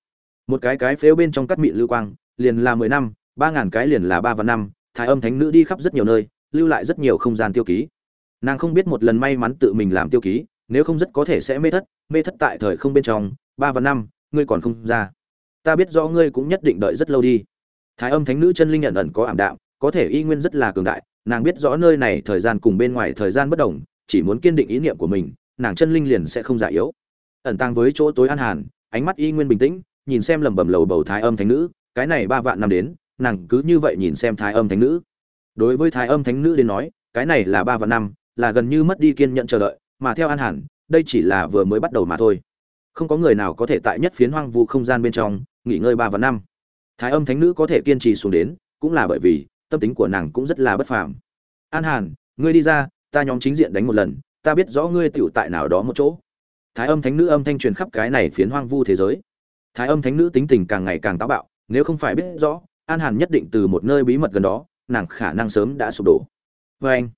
Một cái cái phếu bên trong cắt mịn lưu quang liền là mười năm, ba ngàn cái liền là ba và năm, thái âm thánh nữ đi khắp rất nhiều nơi, lưu lại rất nhiều không gian tiêu ký. Nàng không biết một lần may mắn tự mình làm tiêu ký, nếu không rất có thể sẽ mê thất mê thất tại thời không bên trong, ba và năm, ngươi còn không ra. Ta biết rõ ngươi cũng nhất định đợi rất lâu đi. Thái âm thánh nữ chân linh nhận ẩn có ảm đạm, có thể y nguyên rất là cường đại, nàng biết rõ nơi này thời gian cùng bên ngoài thời gian bất đồng, chỉ muốn kiên định ý niệm của mình, nàng chân linh liền sẽ không giả yếu. Ẩn tàng với chỗ tối an hàn, ánh mắt y nguyên bình tĩnh, nhìn xem lẩm bẩm lầu bầu thái âm thánh nữ cái này ba vạn năm đến, nàng cứ như vậy nhìn xem thái âm thánh nữ. Đối với thái âm thánh nữ đến nói, cái này là ba vạn năm, là gần như mất đi kiên nhẫn chờ đợi, mà theo an hẳn, đây chỉ là vừa mới bắt đầu mà thôi. Không có người nào có thể tại nhất phiến hoang vu không gian bên trong, nghỉ ngơi ba vạn năm. Thái âm thánh nữ có thể kiên trì xuống đến, cũng là bởi vì, tâm tính của nàng cũng rất là bất phàm. An hàn ngươi đi ra, ta nhóm chính diện đánh một lần, ta biết rõ ngươi tiểu tại nào đó một chỗ. Thái âm thánh nữ âm thanh truyền khắp cái này phiến hoang vu thế giới. Thái âm thánh nữ tính tình càng ngày càng táo bạo nếu không phải biết rõ, an hàn nhất định từ một nơi bí mật gần đó, nàng khả năng sớm đã sụp đổ. Vê anh,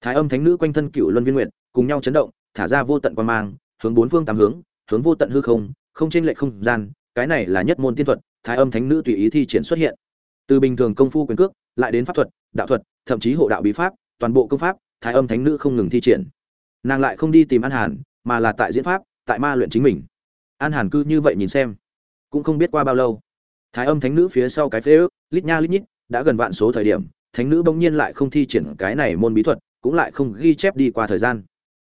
thái âm thánh nữ quanh thân cựu luân viên nguyện cùng nhau chấn động, thả ra vô tận quan mang, hướng bốn phương tám hướng hướng vô tận hư không không trên lệ không gian, cái này là nhất môn tiên thuật, thái âm thánh nữ tùy ý thi triển xuất hiện. Từ bình thường công phu quyền cước, lại đến pháp thuật, đạo thuật, thậm chí hộ đạo bí pháp, toàn bộ công pháp, thái âm thánh nữ không ngừng thi triển. Nàng lại không đi tìm an hàn, mà là tại diễn pháp, tại ma luyện chính mình. An hàn cư như vậy nhìn xem, cũng không biết qua bao lâu thái âm thánh nữ phía sau cái phế ước, lít nha lít nhít, đã gần vạn số thời điểm, thánh nữ bỗng nhiên lại không thi triển cái này môn bí thuật, cũng lại không ghi chép đi qua thời gian.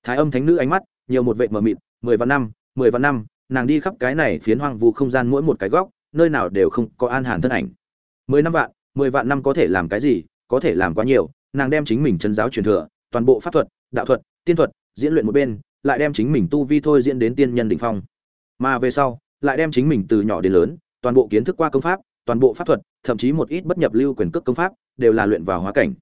Thái âm thánh nữ ánh mắt, nhiều một vệ mờ mịt, mười vạn năm, mười vạn năm, nàng đi khắp cái này phiến hoang vu không gian mỗi một cái góc, nơi nào đều không có an hàn thân ảnh. Mười năm vạn, mười vạn năm có thể làm cái gì, có thể làm quá nhiều, nàng đem chính mình chân giáo truyền thừa, toàn bộ pháp thuật, đạo thuật, tiên thuật, diễn luyện một bên, lại đem chính mình tu vi thôi diễn đến tiên nhân đỉnh phong. Mà về sau, lại đem chính mình từ nhỏ đến lớn toàn bộ kiến thức qua công pháp, toàn bộ pháp thuật, thậm chí một ít bất nhập lưu quyền cước công pháp, đều là luyện vào hóa cảnh.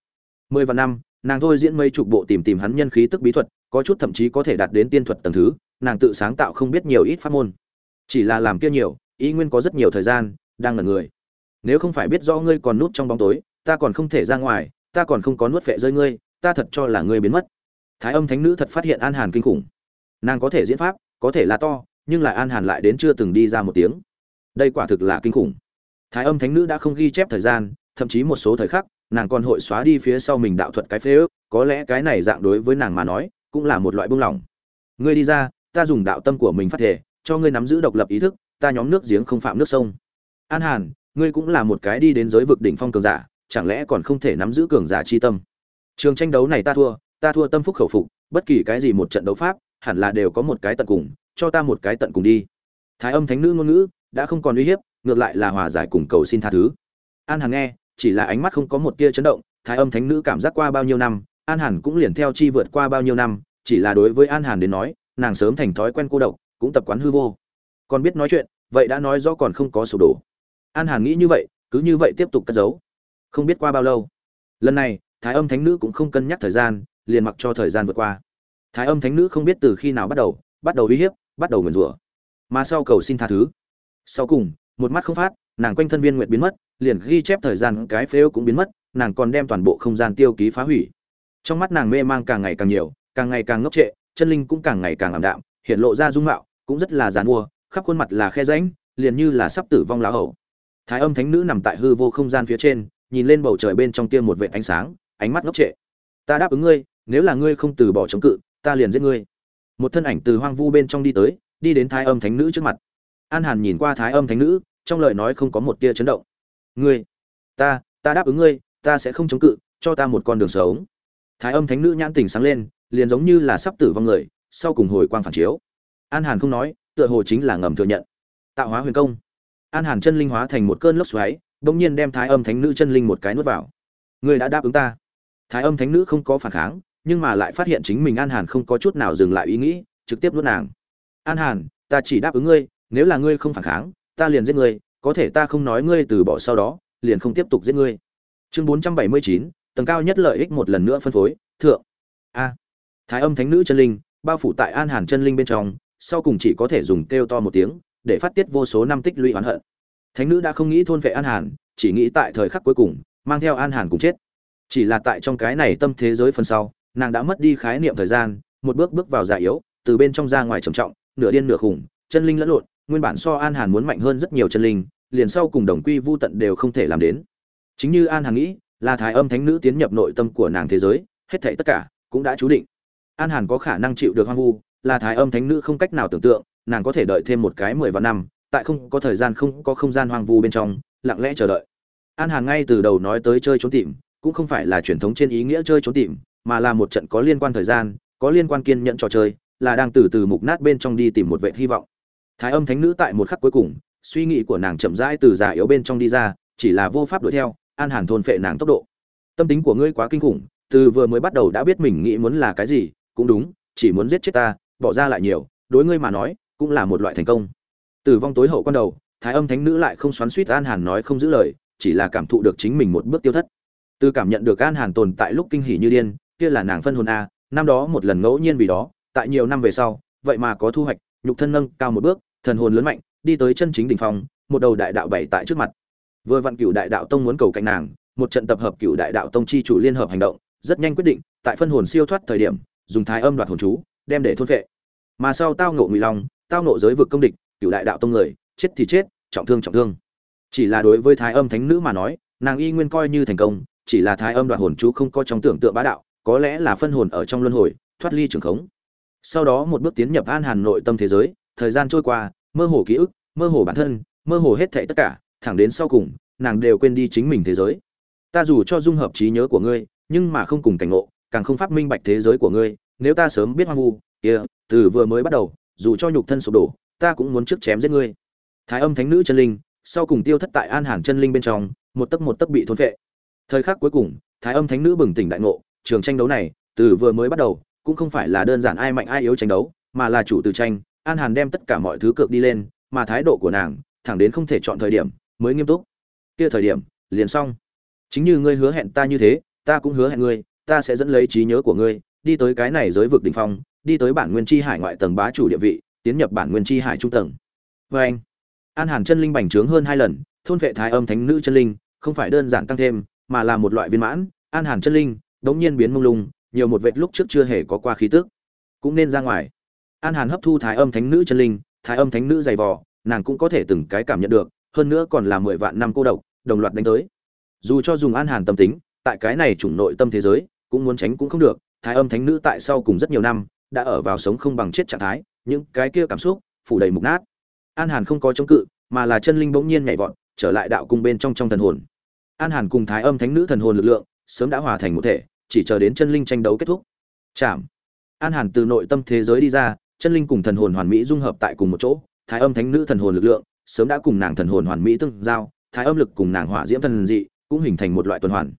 Mười vạn năm, nàng thôi diễn mấy chục bộ tìm tìm hắn nhân khí tức bí thuật, có chút thậm chí có thể đạt đến tiên thuật tầng thứ, nàng tự sáng tạo không biết nhiều ít pháp môn. Chỉ là làm kia nhiều ý nguyên có rất nhiều thời gian, đang ngẩn người. Nếu không phải biết rõ ngươi còn núp trong bóng tối, ta còn không thể ra ngoài, ta còn không có nuốt phệ rơi ngươi, ta thật cho là ngươi biến mất. Thái âm thánh nữ thật phát hiện an hàn kinh khủng. Nàng có thể diễn pháp, có thể là to, nhưng lại an hàn lại đến chưa từng đi ra một tiếng đây quả thực là kinh khủng. Thái âm thánh nữ đã không ghi chép thời gian, thậm chí một số thời khắc, nàng còn hội xóa đi phía sau mình đạo thuật cái phế ước, có lẽ cái này dạng đối với nàng mà nói, cũng là một loại buông lỏng. Ngươi đi ra, ta dùng đạo tâm của mình phát thể, cho ngươi nắm giữ độc lập ý thức, ta nhóm nước giếng không phạm nước sông. An hàn, ngươi cũng là một cái đi đến giới vực đỉnh phong cường giả, chẳng lẽ còn không thể nắm giữ cường giả chi tâm? Trường tranh đấu này ta thua ta thua tâm phúc khẩu phục, bất kỳ cái gì một trận đấu pháp, hẳn là đều có một cái tận cùng, cho ta một cái tận cùng đi. Thái âm thánh nữ ngôn ngữ đã không còn uy hiếp, ngược lại là hòa giải cùng cầu xin tha thứ. An hàn nghe, chỉ là ánh mắt không có một tia chấn động, thái âm thánh nữ cảm giác qua bao nhiêu năm, an hàn cũng liền theo chi vượt qua bao nhiêu năm, chỉ là đối với an hàn đến nói, nàng sớm thành thói quen cô độc, cũng tập quán hư vô. Còn biết nói chuyện, vậy đã nói rõ còn không có sụp đổ. An hàn nghĩ như vậy, cứ như vậy tiếp tục cất giấu. Không biết qua bao lâu. Lần này, thái âm thánh nữ cũng không cân nhắc thời gian, liền mặc cho thời gian vượt qua. Thái âm thánh nữ không biết từ khi nào bắt đầu bắt đầu uy hiếp, bắt đầu nguyền rủa. Mà sau cầu xin tha thứ sau cùng, một mắt không phát, nàng quanh thân viên nguyện biến mất, liền ghi chép thời gian cái phếu cũng biến mất, nàng còn đem toàn bộ không gian tiêu ký phá hủy. Trong mắt nàng mê mang càng ngày càng nhiều, càng ngày càng ngốc trệ, chân linh cũng càng ngày càng ảm đạm, hiện lộ ra dung mạo, cũng rất là dàn mua, khắp khuôn mặt là khe rãnh, liền như là sắp tử vong lá hậu thái âm thánh nữ nằm tại hư vô không gian phía trên, nhìn lên bầu trời bên trong kia một vệ ánh sáng, ánh mắt ngốc trệ. Ta đáp ứng ngươi, nếu là ngươi không từ bỏ chống cự, ta liền giết ngươi. Một thân ảnh từ hoang vu bên trong đi tới, đi đến thái âm thánh nữ trước mặt an hàn nhìn qua thái âm thánh nữ, trong lời nói không có một tia chấn động. Ngươi, ta ta đáp ứng ngươi, ta sẽ không chống cự, cho ta một con đường sống. Thái âm thánh nữ nhãn tình sáng lên, liền giống như là sắp tử vong người, sau cùng hồi quang phản chiếu. An hàn không nói, tựa hồ chính là ngầm thừa nhận. Tạo hóa huyền công. An hàn chân linh hóa thành một cơn lốc xoáy bỗng nhiên đem thái âm thánh nữ chân linh một cái nuốt vào. Ngươi đã đáp ứng ta. Thái âm thánh nữ không có phản kháng, nhưng mà lại phát hiện chính mình an hàn không có chút nào dừng lại ý nghĩ, trực tiếp nuốt nàng. An hàn, ta chỉ đáp ứng ngươi nếu là ngươi không phản kháng, ta liền giết ngươi, có thể ta không nói ngươi từ bỏ sau đó, liền không tiếp tục giết ngươi. Chương bốn trăm bảy mươi chín, tầng cao nhất lợi ích một lần nữa phân phối, thượng. A. Thái âm thánh nữ chân linh, bao phủ tại an hàn chân linh bên trong, sau cùng chỉ có thể dùng kêu to một tiếng, để phát tiết vô số năm tích lũy oán hận. Thánh nữ đã không nghĩ thôn vệ an hàn, chỉ nghĩ tại thời khắc cuối cùng, mang theo an hàn cùng chết. Chỉ là tại trong cái này tâm thế giới phần sau, nàng đã mất đi khái niệm thời gian, một bước bước vào già yếu, từ bên trong ra ngoài trầm trọng, nửa điên nửa khủng, chân linh lẫn lộn nguyên bản so an hàn muốn mạnh hơn rất nhiều chân linh, liền sau cùng đồng quy vu tận đều không thể làm đến. Chính như an hàn nghĩ, là thái âm thánh nữ tiến nhập nội tâm của nàng thế giới, hết thảy tất cả cũng đã chú định. An hàn có khả năng chịu được hoang vu, là thái âm thánh nữ không cách nào tưởng tượng, nàng có thể đợi thêm một cái mười vạn năm, tại không có thời gian không có không gian hoang vu bên trong, lặng lẽ chờ đợi. An hàn ngay từ đầu nói tới chơi trốn tìm, cũng không phải là truyền thống trên ý nghĩa chơi trốn tìm, mà là một trận có liên quan thời gian, có liên quan kiên nhẫn trò chơi, là đang từ từ mục nát bên trong đi tìm một vệ hy vọng thái âm thánh nữ tại một khắc cuối cùng, suy nghĩ của nàng chậm rãi từ già yếu bên trong đi ra, chỉ là vô pháp đuổi theo, an hàn thôn phệ nàng tốc độ. Tâm tính của ngươi quá kinh khủng, từ vừa mới bắt đầu đã biết mình nghĩ muốn là cái gì, cũng đúng, chỉ muốn giết chết ta, bỏ ra lại nhiều, đối ngươi mà nói, cũng là một loại thành công. Tử vong tối hậu con đầu, thái âm thánh nữ lại không xoắn suýt an hàn nói không giữ lời, chỉ là cảm thụ được chính mình một bước tiêu thất. Từ cảm nhận được an hàn tồn tại lúc kinh hỉ như điên, kia là nàng phân hồn a, năm đó một lần ngẫu nhiên vì đó, tại nhiều năm về sau, vậy mà có thu hoạch, nhục thân nâng cao một bước thần hồn lớn mạnh, đi tới chân chính đỉnh phong, một đầu đại đạo bảy tại trước mặt. Vừa vặn cửu đại đạo tông muốn cầu cạnh nàng, một trận tập hợp cửu đại đạo tông chi chủ liên hợp hành động, rất nhanh quyết định, tại phân hồn siêu thoát thời điểm, dùng thái âm đoạt hồn chú, đem để thôn vệ. Mà sau tao ngộ ngụy long, tao ngộ giới vực công địch, cửu đại đạo tông người, chết thì chết, trọng thương trọng thương. Chỉ là đối với thái âm thánh nữ mà nói, nàng y nguyên coi như thành công, chỉ là thái âm đoạt hồn chú không có trong tưởng tượng bá đạo, có lẽ là phân hồn ở trong luân hồi, thoát ly trường khống. Sau đó một bước tiến nhập an hàn nội tâm thế giới thời gian trôi qua, mơ hồ ký ức, mơ hồ bản thân, mơ hồ hết thảy tất cả, thẳng đến sau cùng, nàng đều quên đi chính mình thế giới ta dù cho dung hợp trí nhớ của ngươi, nhưng mà không cùng cảnh ngộ, càng không phát minh bạch thế giới của ngươi, nếu ta sớm biết hoang vu, kia, từ vừa mới bắt đầu, dù cho nhục thân sụp đổ, ta cũng muốn trước chém giết ngươi thái âm thánh nữ chân linh, sau cùng tiêu thất tại an hàn chân linh bên trong, một tấc một tấc bị thôn vệ. thời khắc cuối cùng, thái âm thánh nữ bừng tỉnh đại ngộ, trường tranh đấu này, từ vừa mới bắt đầu, cũng không phải là đơn giản ai mạnh ai yếu tranh đấu, mà là chủ từ tranh an hàn đem tất cả mọi thứ cược đi lên, mà thái độ của nàng, thẳng đến không thể chọn thời điểm, mới nghiêm túc. Kia thời điểm, liền xong. Chính như ngươi hứa hẹn ta như thế, ta cũng hứa hẹn ngươi, ta sẽ dẫn lấy trí nhớ của ngươi, đi tới cái này giới vực đỉnh phong, đi tới bản nguyên chi hải ngoại tầng bá chủ địa vị, tiến nhập bản nguyên chi hải trung tầng. Vê anh, an hàn chân linh bành trướng hơn hai lần, thôn vệ thái âm thánh nữ chân linh, không phải đơn giản tăng thêm, mà là một loại viên mãn. An hàn chân linh, đống nhiên biến mông lung, nhiều một vệt lúc trước chưa hề có qua khí tức. Cũng nên ra ngoài an hàn hấp thu thái âm thánh nữ chân linh, thái âm thánh nữ dày vò, nàng cũng có thể từng cái cảm nhận được, hơn nữa còn là mười vạn năm cô độc, đồng loạt đánh tới. Dù cho dùng an hàn tâm tính, tại cái này chủng nội tâm thế giới, cũng muốn tránh cũng không được, thái âm thánh nữ tại sau cùng rất nhiều năm, đã ở vào sống không bằng chết trạng thái, những cái kia cảm xúc, phủ đầy mục nát. An hàn không có chống cự, mà là chân linh bỗng nhiên nhảy vọt, trở lại đạo cung bên trong trong thần hồn. An hàn cùng thái âm thánh nữ thần hồn lực lượng, sớm đã hòa thành một thể, chỉ chờ đến chân linh tranh đấu kết thúc. Chạm. An hàn từ nội tâm thế giới đi ra chân linh cùng thần hồn hoàn mỹ dung hợp tại cùng một chỗ, thái âm thánh nữ thần hồn lực lượng, sớm đã cùng nàng thần hồn hoàn mỹ tương giao, thái âm lực cùng nàng hỏa diễm thần dị cũng hình thành một loại tuần hoàn.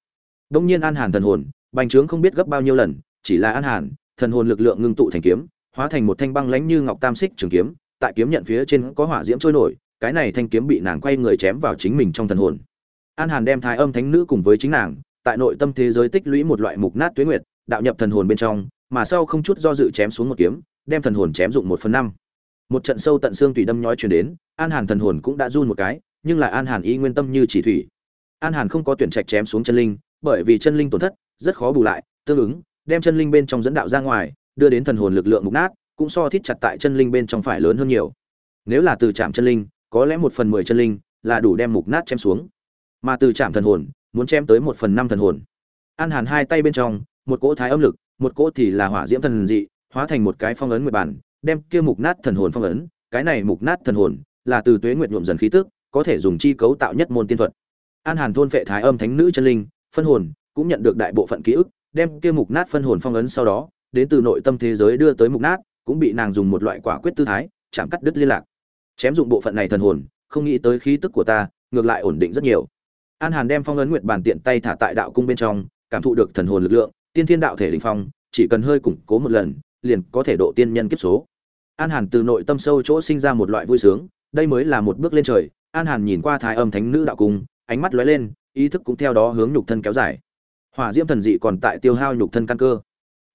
Đông nhiên an hàn thần hồn, bành trướng không biết gấp bao nhiêu lần, chỉ là an hàn, thần hồn lực lượng ngưng tụ thành kiếm, hóa thành một thanh băng lãnh như ngọc tam xích trường kiếm, tại kiếm nhận phía trên có hỏa diễm trôi nổi, cái này thanh kiếm bị nàng quay người chém vào chính mình trong thần hồn. An hàn đem thái âm thánh nữ cùng với chính nàng, tại nội tâm thế giới tích lũy một loại mục nát tuyết nguyệt, đạo nhập thần hồn bên trong, mà sau không chút do dự chém xuống một kiếm đem thần hồn chém dụng một phần năm. Một trận sâu tận xương tùy đâm nhói truyền đến, an hàn thần hồn cũng đã run một cái, nhưng lại an hàn y nguyên tâm như chỉ thủy. An hàn không có tuyển trạch chém xuống chân linh, bởi vì chân linh tổn thất, rất khó bù lại, tương ứng, đem chân linh bên trong dẫn đạo ra ngoài, đưa đến thần hồn lực lượng mục nát, cũng so thiết chặt tại chân linh bên trong phải lớn hơn nhiều. Nếu là từ chạm chân linh, có lẽ một phần mười chân linh là đủ đem mục nát chém xuống. Mà từ chạm thần hồn, muốn chém tới một phần năm thần hồn. An hàn hai tay bên trong, một cỗ thái âm lực, một cỗ thì là hỏa diễm thần dị hóa thành một cái phong ấn nguyệt bản, đem kia mục nát thần hồn phong ấn, cái này mục nát thần hồn là từ tuế nguyệt nhuộm dần khí tức, có thể dùng chi cấu tạo nhất môn tiên thuật. An hàn thôn phệ thái âm thánh nữ chân linh, phân hồn, cũng nhận được đại bộ phận ký ức, đem kia mục nát phân hồn phong ấn sau đó, đến từ nội tâm thế giới đưa tới mục nát, cũng bị nàng dùng một loại quả quyết tư thái, chạm cắt đứt liên lạc. Chém dụng bộ phận này thần hồn, không nghĩ tới khí tức của ta, ngược lại ổn định rất nhiều. An hàn đem phong ấn nguyệt bàn tiện tay thả tại đạo cung bên trong, cảm thụ được thần hồn lực lượng, tiên thiên đạo thể đỉnh phong, chỉ cần hơi củng cố một lần liền có thể độ tiên nhân kiếp số. An hàn từ nội tâm sâu chỗ sinh ra một loại vui sướng, đây mới là một bước lên trời. An hàn nhìn qua thái âm thánh nữ đạo cung, ánh mắt lóe lên, ý thức cũng theo đó hướng nhục thân kéo dài. Hỏa diễm thần dị còn tại tiêu hao nhục thân căn cơ.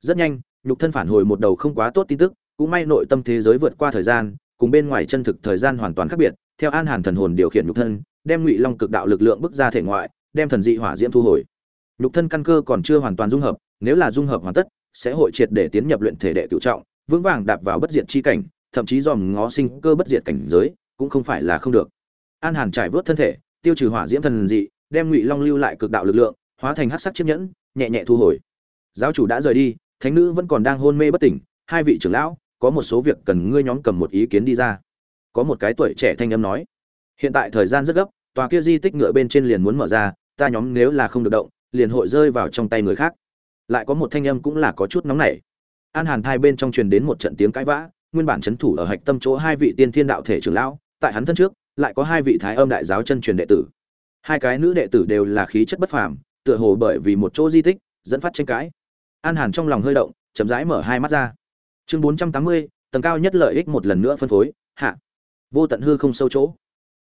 Rất nhanh, nhục thân phản hồi một đầu không quá tốt tin tức, cũng may nội tâm thế giới vượt qua thời gian, cùng bên ngoài chân thực thời gian hoàn toàn khác biệt. Theo an hàn thần hồn điều khiển nhục thân, đem ngụy long cực đạo lực lượng bức ra thể ngoại, đem thần dị hỏa diễm thu hồi. Nhục thân căn cơ còn chưa hoàn toàn dung hợp, nếu là dung hợp hoàn tất sẽ hội triệt để tiến nhập luyện thể đệ cựu trọng, vững vàng đạp vào bất diệt chi cảnh, thậm chí dòm ngó sinh cơ bất diệt cảnh giới, cũng không phải là không được. An hàn trải vớt thân thể, tiêu trừ hỏa diễm thần dị, đem ngụy long lưu lại cực đạo lực lượng, hóa thành hắc sắc chiếc nhẫn, nhẹ nhẹ thu hồi. Giáo chủ đã rời đi, thánh nữ vẫn còn đang hôn mê bất tỉnh, hai vị trưởng lão, có một số việc cần ngươi nhóm cầm một ý kiến đi ra. Có một cái tuổi trẻ thanh âm nói, hiện tại thời gian rất gấp, tòa kia di tích ngựa bên trên liền muốn mở ra, ta nhóm nếu là không được động, liền hội rơi vào trong tay người khác lại có một thanh âm cũng là có chút nóng nảy. An hàn thai bên trong truyền đến một trận tiếng cãi vã, nguyên bản c h ấ n thủ ở hạch tâm chỗ hai vị tiên thiên đạo thể trưởng lão, tại hắn thân trước, lại có hai vị thái âm đại giáo chân truyền đệ tử. Hai cái nữ đệ tử đều là khí chất bất phàm, tựa hồ bởi vì một chỗ di tích, dẫn phát tranh cãi. An hàn trong lòng hơi động, chậm rãi mở hai mắt ra. Chương bốn trăm tám mươi, tầng cao nhất lợi ích một lần nữa phân phối, hạ. Vô tận hư không sâu chỗ.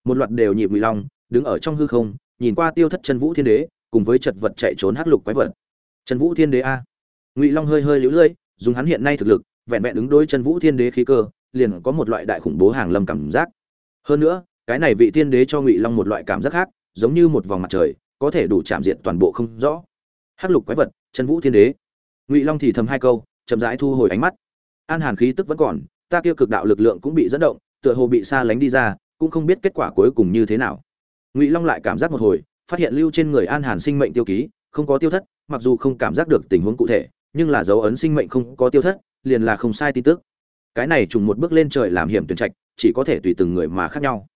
Một loạt đều nhịp mùi long đứng ở trong hư không, nhìn qua tiêu thất chân vũ thiên đế, cùng với chật vật chạy trốn hắc lục quái vật trần vũ thiên đế a. Ngụy long hơi hơi lũ lưỡi, dùng hắn hiện nay thực lực, vẹn vẹn ứng đối Trần vũ thiên đế khí cơ, liền có một loại đại khủng bố hàng lâm cảm giác. Hơn nữa, cái này vị thiên đế cho ngụy long một loại cảm giác khác, giống như một vòng mặt trời, có thể đủ chạm diện toàn bộ không rõ. Hắc lục quái vật, Trần vũ thiên đế. Ngụy long thì thầm hai câu, chậm rãi thu hồi ánh mắt. An hàn khí tức vẫn còn, ta kia cực đạo lực lượng cũng bị dẫn động, tựa hồ bị xa lánh đi ra, cũng không biết kết quả cuối cùng như thế nào. Ngụy long lại cảm giác một hồi, phát hiện lưu trên người an hàn sinh mệnh tiêu ký, không có tiêu thất mặc dù không cảm giác được tình huống cụ thể, nhưng là dấu ấn sinh mệnh không có tiêu thất, liền là không sai tin tức. Cái này trùng một bước lên trời làm hiểm tuyển trạch, chỉ có thể tùy từng người mà khác nhau.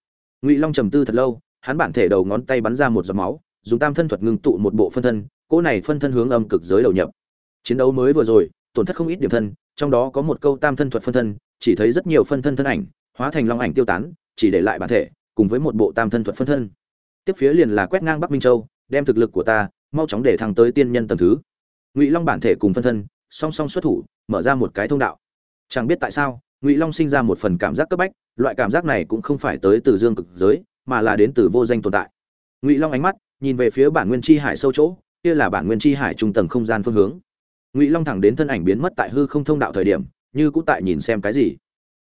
Ngụy long trầm tư thật lâu, hắn bản thể đầu ngón tay bắn ra một giọt máu, dùng tam thân thuật ngưng tụ một bộ phân thân, cỗ này phân thân hướng âm cực giới đầu nhập. Chiến đấu mới vừa rồi, tổn thất không ít điểm thân, trong đó có một câu tam thân thuật phân thân, chỉ thấy rất nhiều phân thân thân ảnh, hóa thành long ảnh tiêu tán, chỉ để lại bản thể, cùng với một bộ tam thân thuật phân thân. Tiếp phía liền là quét ngang bắc minh châu, đem thực lực của ta mau chóng để thăng tới tiên nhân tầng thứ. Ngụy long bản thể cùng phân thân, song song xuất thủ, mở ra một cái thông đạo. Chẳng biết tại sao, ngụy long sinh ra một phần cảm giác cấp bách, loại cảm giác này cũng không phải tới từ dương cực giới, mà là đến từ vô danh tồn tại. Ngụy long ánh mắt nhìn về phía bản nguyên chi hải sâu chỗ, kia là bản nguyên chi hải trung tầng không gian phương hướng. Ngụy long thẳng đến thân ảnh biến mất tại hư không thông đạo thời điểm, như cũ tại nhìn xem cái gì.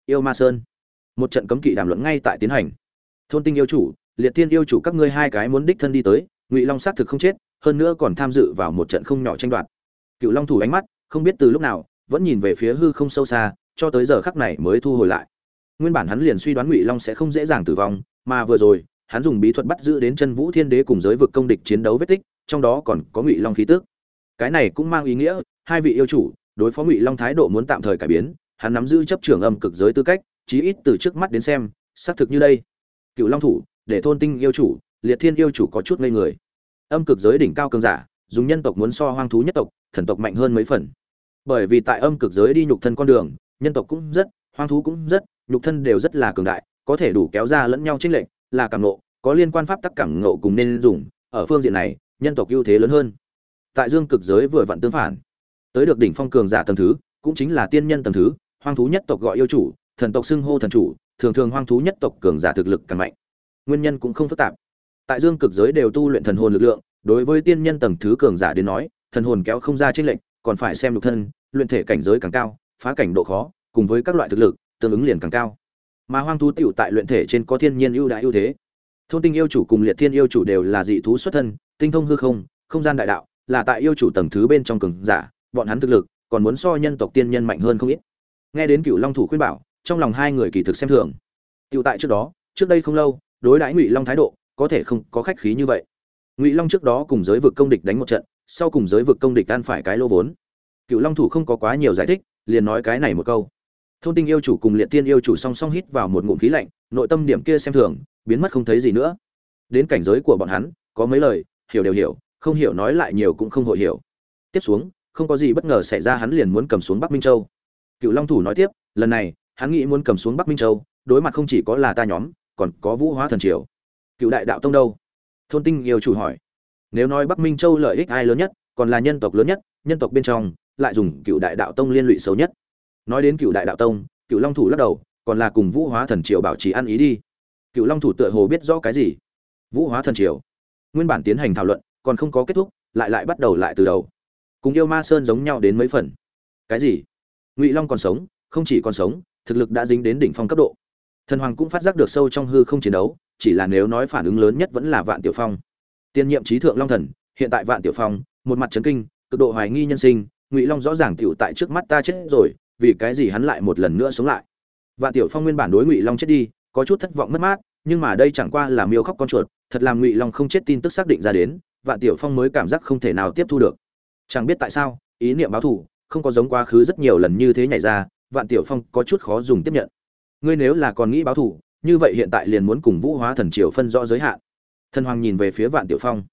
Yêu ma sơn. Một trận cấm kỵ đàm luận ngay tại tiến hành. Thôn tinh yêu chủ, liệt thiên yêu chủ các ngươi hai cái muốn đích thân đi tới, ngụy long xác thực không chết hơn nữa còn tham dự vào một trận không nhỏ tranh đoạt. Cựu long thủ ánh mắt, không biết từ lúc nào, vẫn nhìn về phía hư không sâu xa, cho tới giờ khắc này mới thu hồi lại. Nguyên bản hắn liền suy đoán ngụy long sẽ không dễ dàng tử vong, mà vừa rồi, hắn dùng bí thuật bắt giữ đến chân vũ thiên đế cùng giới vực công địch chiến đấu vết tích, trong đó còn có ngụy long khí tước cái này cũng mang ý nghĩa, hai vị yêu chủ, đối phó ngụy long thái độ muốn tạm thời cải biến, hắn nắm giữ chấp trưởng âm cực giới tư cách, chí ít từ trước mắt đến xem, xác thực như đây. Cựu long thủ, để thôn tinh yêu chủ, liệt thiên yêu chủ có chút ngây người âm cực giới đỉnh cao cường giả, dùng nhân tộc muốn so hoang thú nhất tộc, thần tộc mạnh hơn mấy phần. Bởi vì tại âm cực giới đi nhục thân con đường, nhân tộc cũng rất, hoang thú cũng rất, nhục thân đều rất là cường đại, có thể đủ kéo ra lẫn nhau chênh lệch, là cảm nộ có liên quan pháp tắc cảm nộ cùng nên dùng, ở phương diện này, nhân tộc ưu thế lớn hơn. Tại dương cực giới vừa vặn tương phản, tới được đỉnh phong cường giả tầng thứ, cũng chính là tiên nhân tầng thứ, hoang thú nhất tộc gọi yêu chủ, thần tộc xưng hô thần chủ, thường thường hoang thú nhất tộc cường giả thực lực càng mạnh. Nguyên nhân cũng không phức tạp tại dương cực giới đều tu luyện thần hồn lực lượng, đối với tiên nhân tầng thứ cường giả đến nói, thần hồn kéo không ra trên lệnh còn phải xem lục thân, luyện thể cảnh giới càng cao, phá cảnh độ khó, cùng với các loại thực lực, tương ứng liền càng cao. Mà hoang thú tiểu tại luyện thể trên có thiên nhiên ưu đại ưu thế. Thôn tinh yêu chủ cùng liệt thiên yêu chủ đều là dị thú xuất thân, tinh thông hư không không gian đại đạo, là tại yêu chủ tầng thứ bên trong cường giả, bọn hắn thực lực còn muốn so nhân tộc tiên nhân mạnh hơn không ít. Nghe đến cựu long thủ khuyên bảo, trong lòng hai người kỳ thực xem thường. Tiểu tại trước đó, trước đây không lâu, đối đãi ngụy long thái độ có thể không có khách khí như vậy. Ngụy long trước đó cùng giới vực công địch đánh một trận, sau cùng giới vực công địch ăn phải cái lô vốn. Cựu long thủ không có quá nhiều giải thích, liền nói cái này một câu. Thôn tinh yêu chủ cùng liệt tiên yêu chủ song song hít vào một ngụm khí lạnh, nội tâm điểm kia xem thường, biến mất không thấy gì nữa. Đến cảnh giới của bọn hắn, có mấy lời, hiểu đều hiểu, không hiểu nói lại nhiều cũng không hội hiểu. Tiếp xuống, không có gì bất ngờ xảy ra hắn liền muốn cầm xuống bắc minh châu. Cựu long thủ nói tiếp, lần này, hắn nghĩ muốn cầm xuống bắc minh châu, đối mặt không chỉ có là ta nhóm, còn có vũ hóa thần triều cựu đại đạo tông đâu? Thôn tinh yêu chủ hỏi. Nếu nói bắc minh châu lợi ích ai lớn nhất, còn là nhân tộc lớn nhất, nhân tộc bên trong, lại dùng cựu đại đạo tông liên lụy xấu nhất. Nói đến cựu đại đạo tông, cựu long thủ lắc đầu, còn là cùng vũ hóa thần triều bảo trì ăn ý đi. Cựu long thủ tựa hồ biết rõ cái gì? Vũ hóa thần triều. Nguyên bản tiến hành thảo luận, còn không có kết thúc, lại lại bắt đầu lại từ đầu. Cùng yêu ma sơn giống nhau đến mấy phần. Cái gì? Ngụy long còn sống, không chỉ còn sống, thực lực đã dính đến đỉnh phong cấp độ. Thần hoàng cũng phát giác được sâu trong hư không chiến đấu chỉ là nếu nói phản ứng lớn nhất vẫn là vạn tiểu phong. Tiên nhiệm trí thượng long thần, hiện tại vạn tiểu phong, một mặt chấn kinh, cực độ hoài nghi nhân sinh, ngụy long rõ ràng tiểu tại trước mắt ta chết rồi, vì cái gì hắn lại một lần nữa sống lại? Vạn tiểu phong nguyên bản đối ngụy long chết đi, có chút thất vọng mất mát, nhưng mà đây chẳng qua là miêu khóc con chuột, thật làm ngụy long không chết tin tức xác định ra đến, vạn tiểu phong mới cảm giác không thể nào tiếp thu được. Chẳng biết tại sao, ý niệm báo thù, không có giống quá khứ rất nhiều lần như thế nhảy ra, vạn tiểu phong có chút khó dùng tiếp nhận. Ngươi nếu là còn nghĩ báo thù như vậy hiện tại liền muốn cùng vũ hóa thần triều phân rõ giới hạn. Thần hoàng nhìn về phía vạn tiểu phong.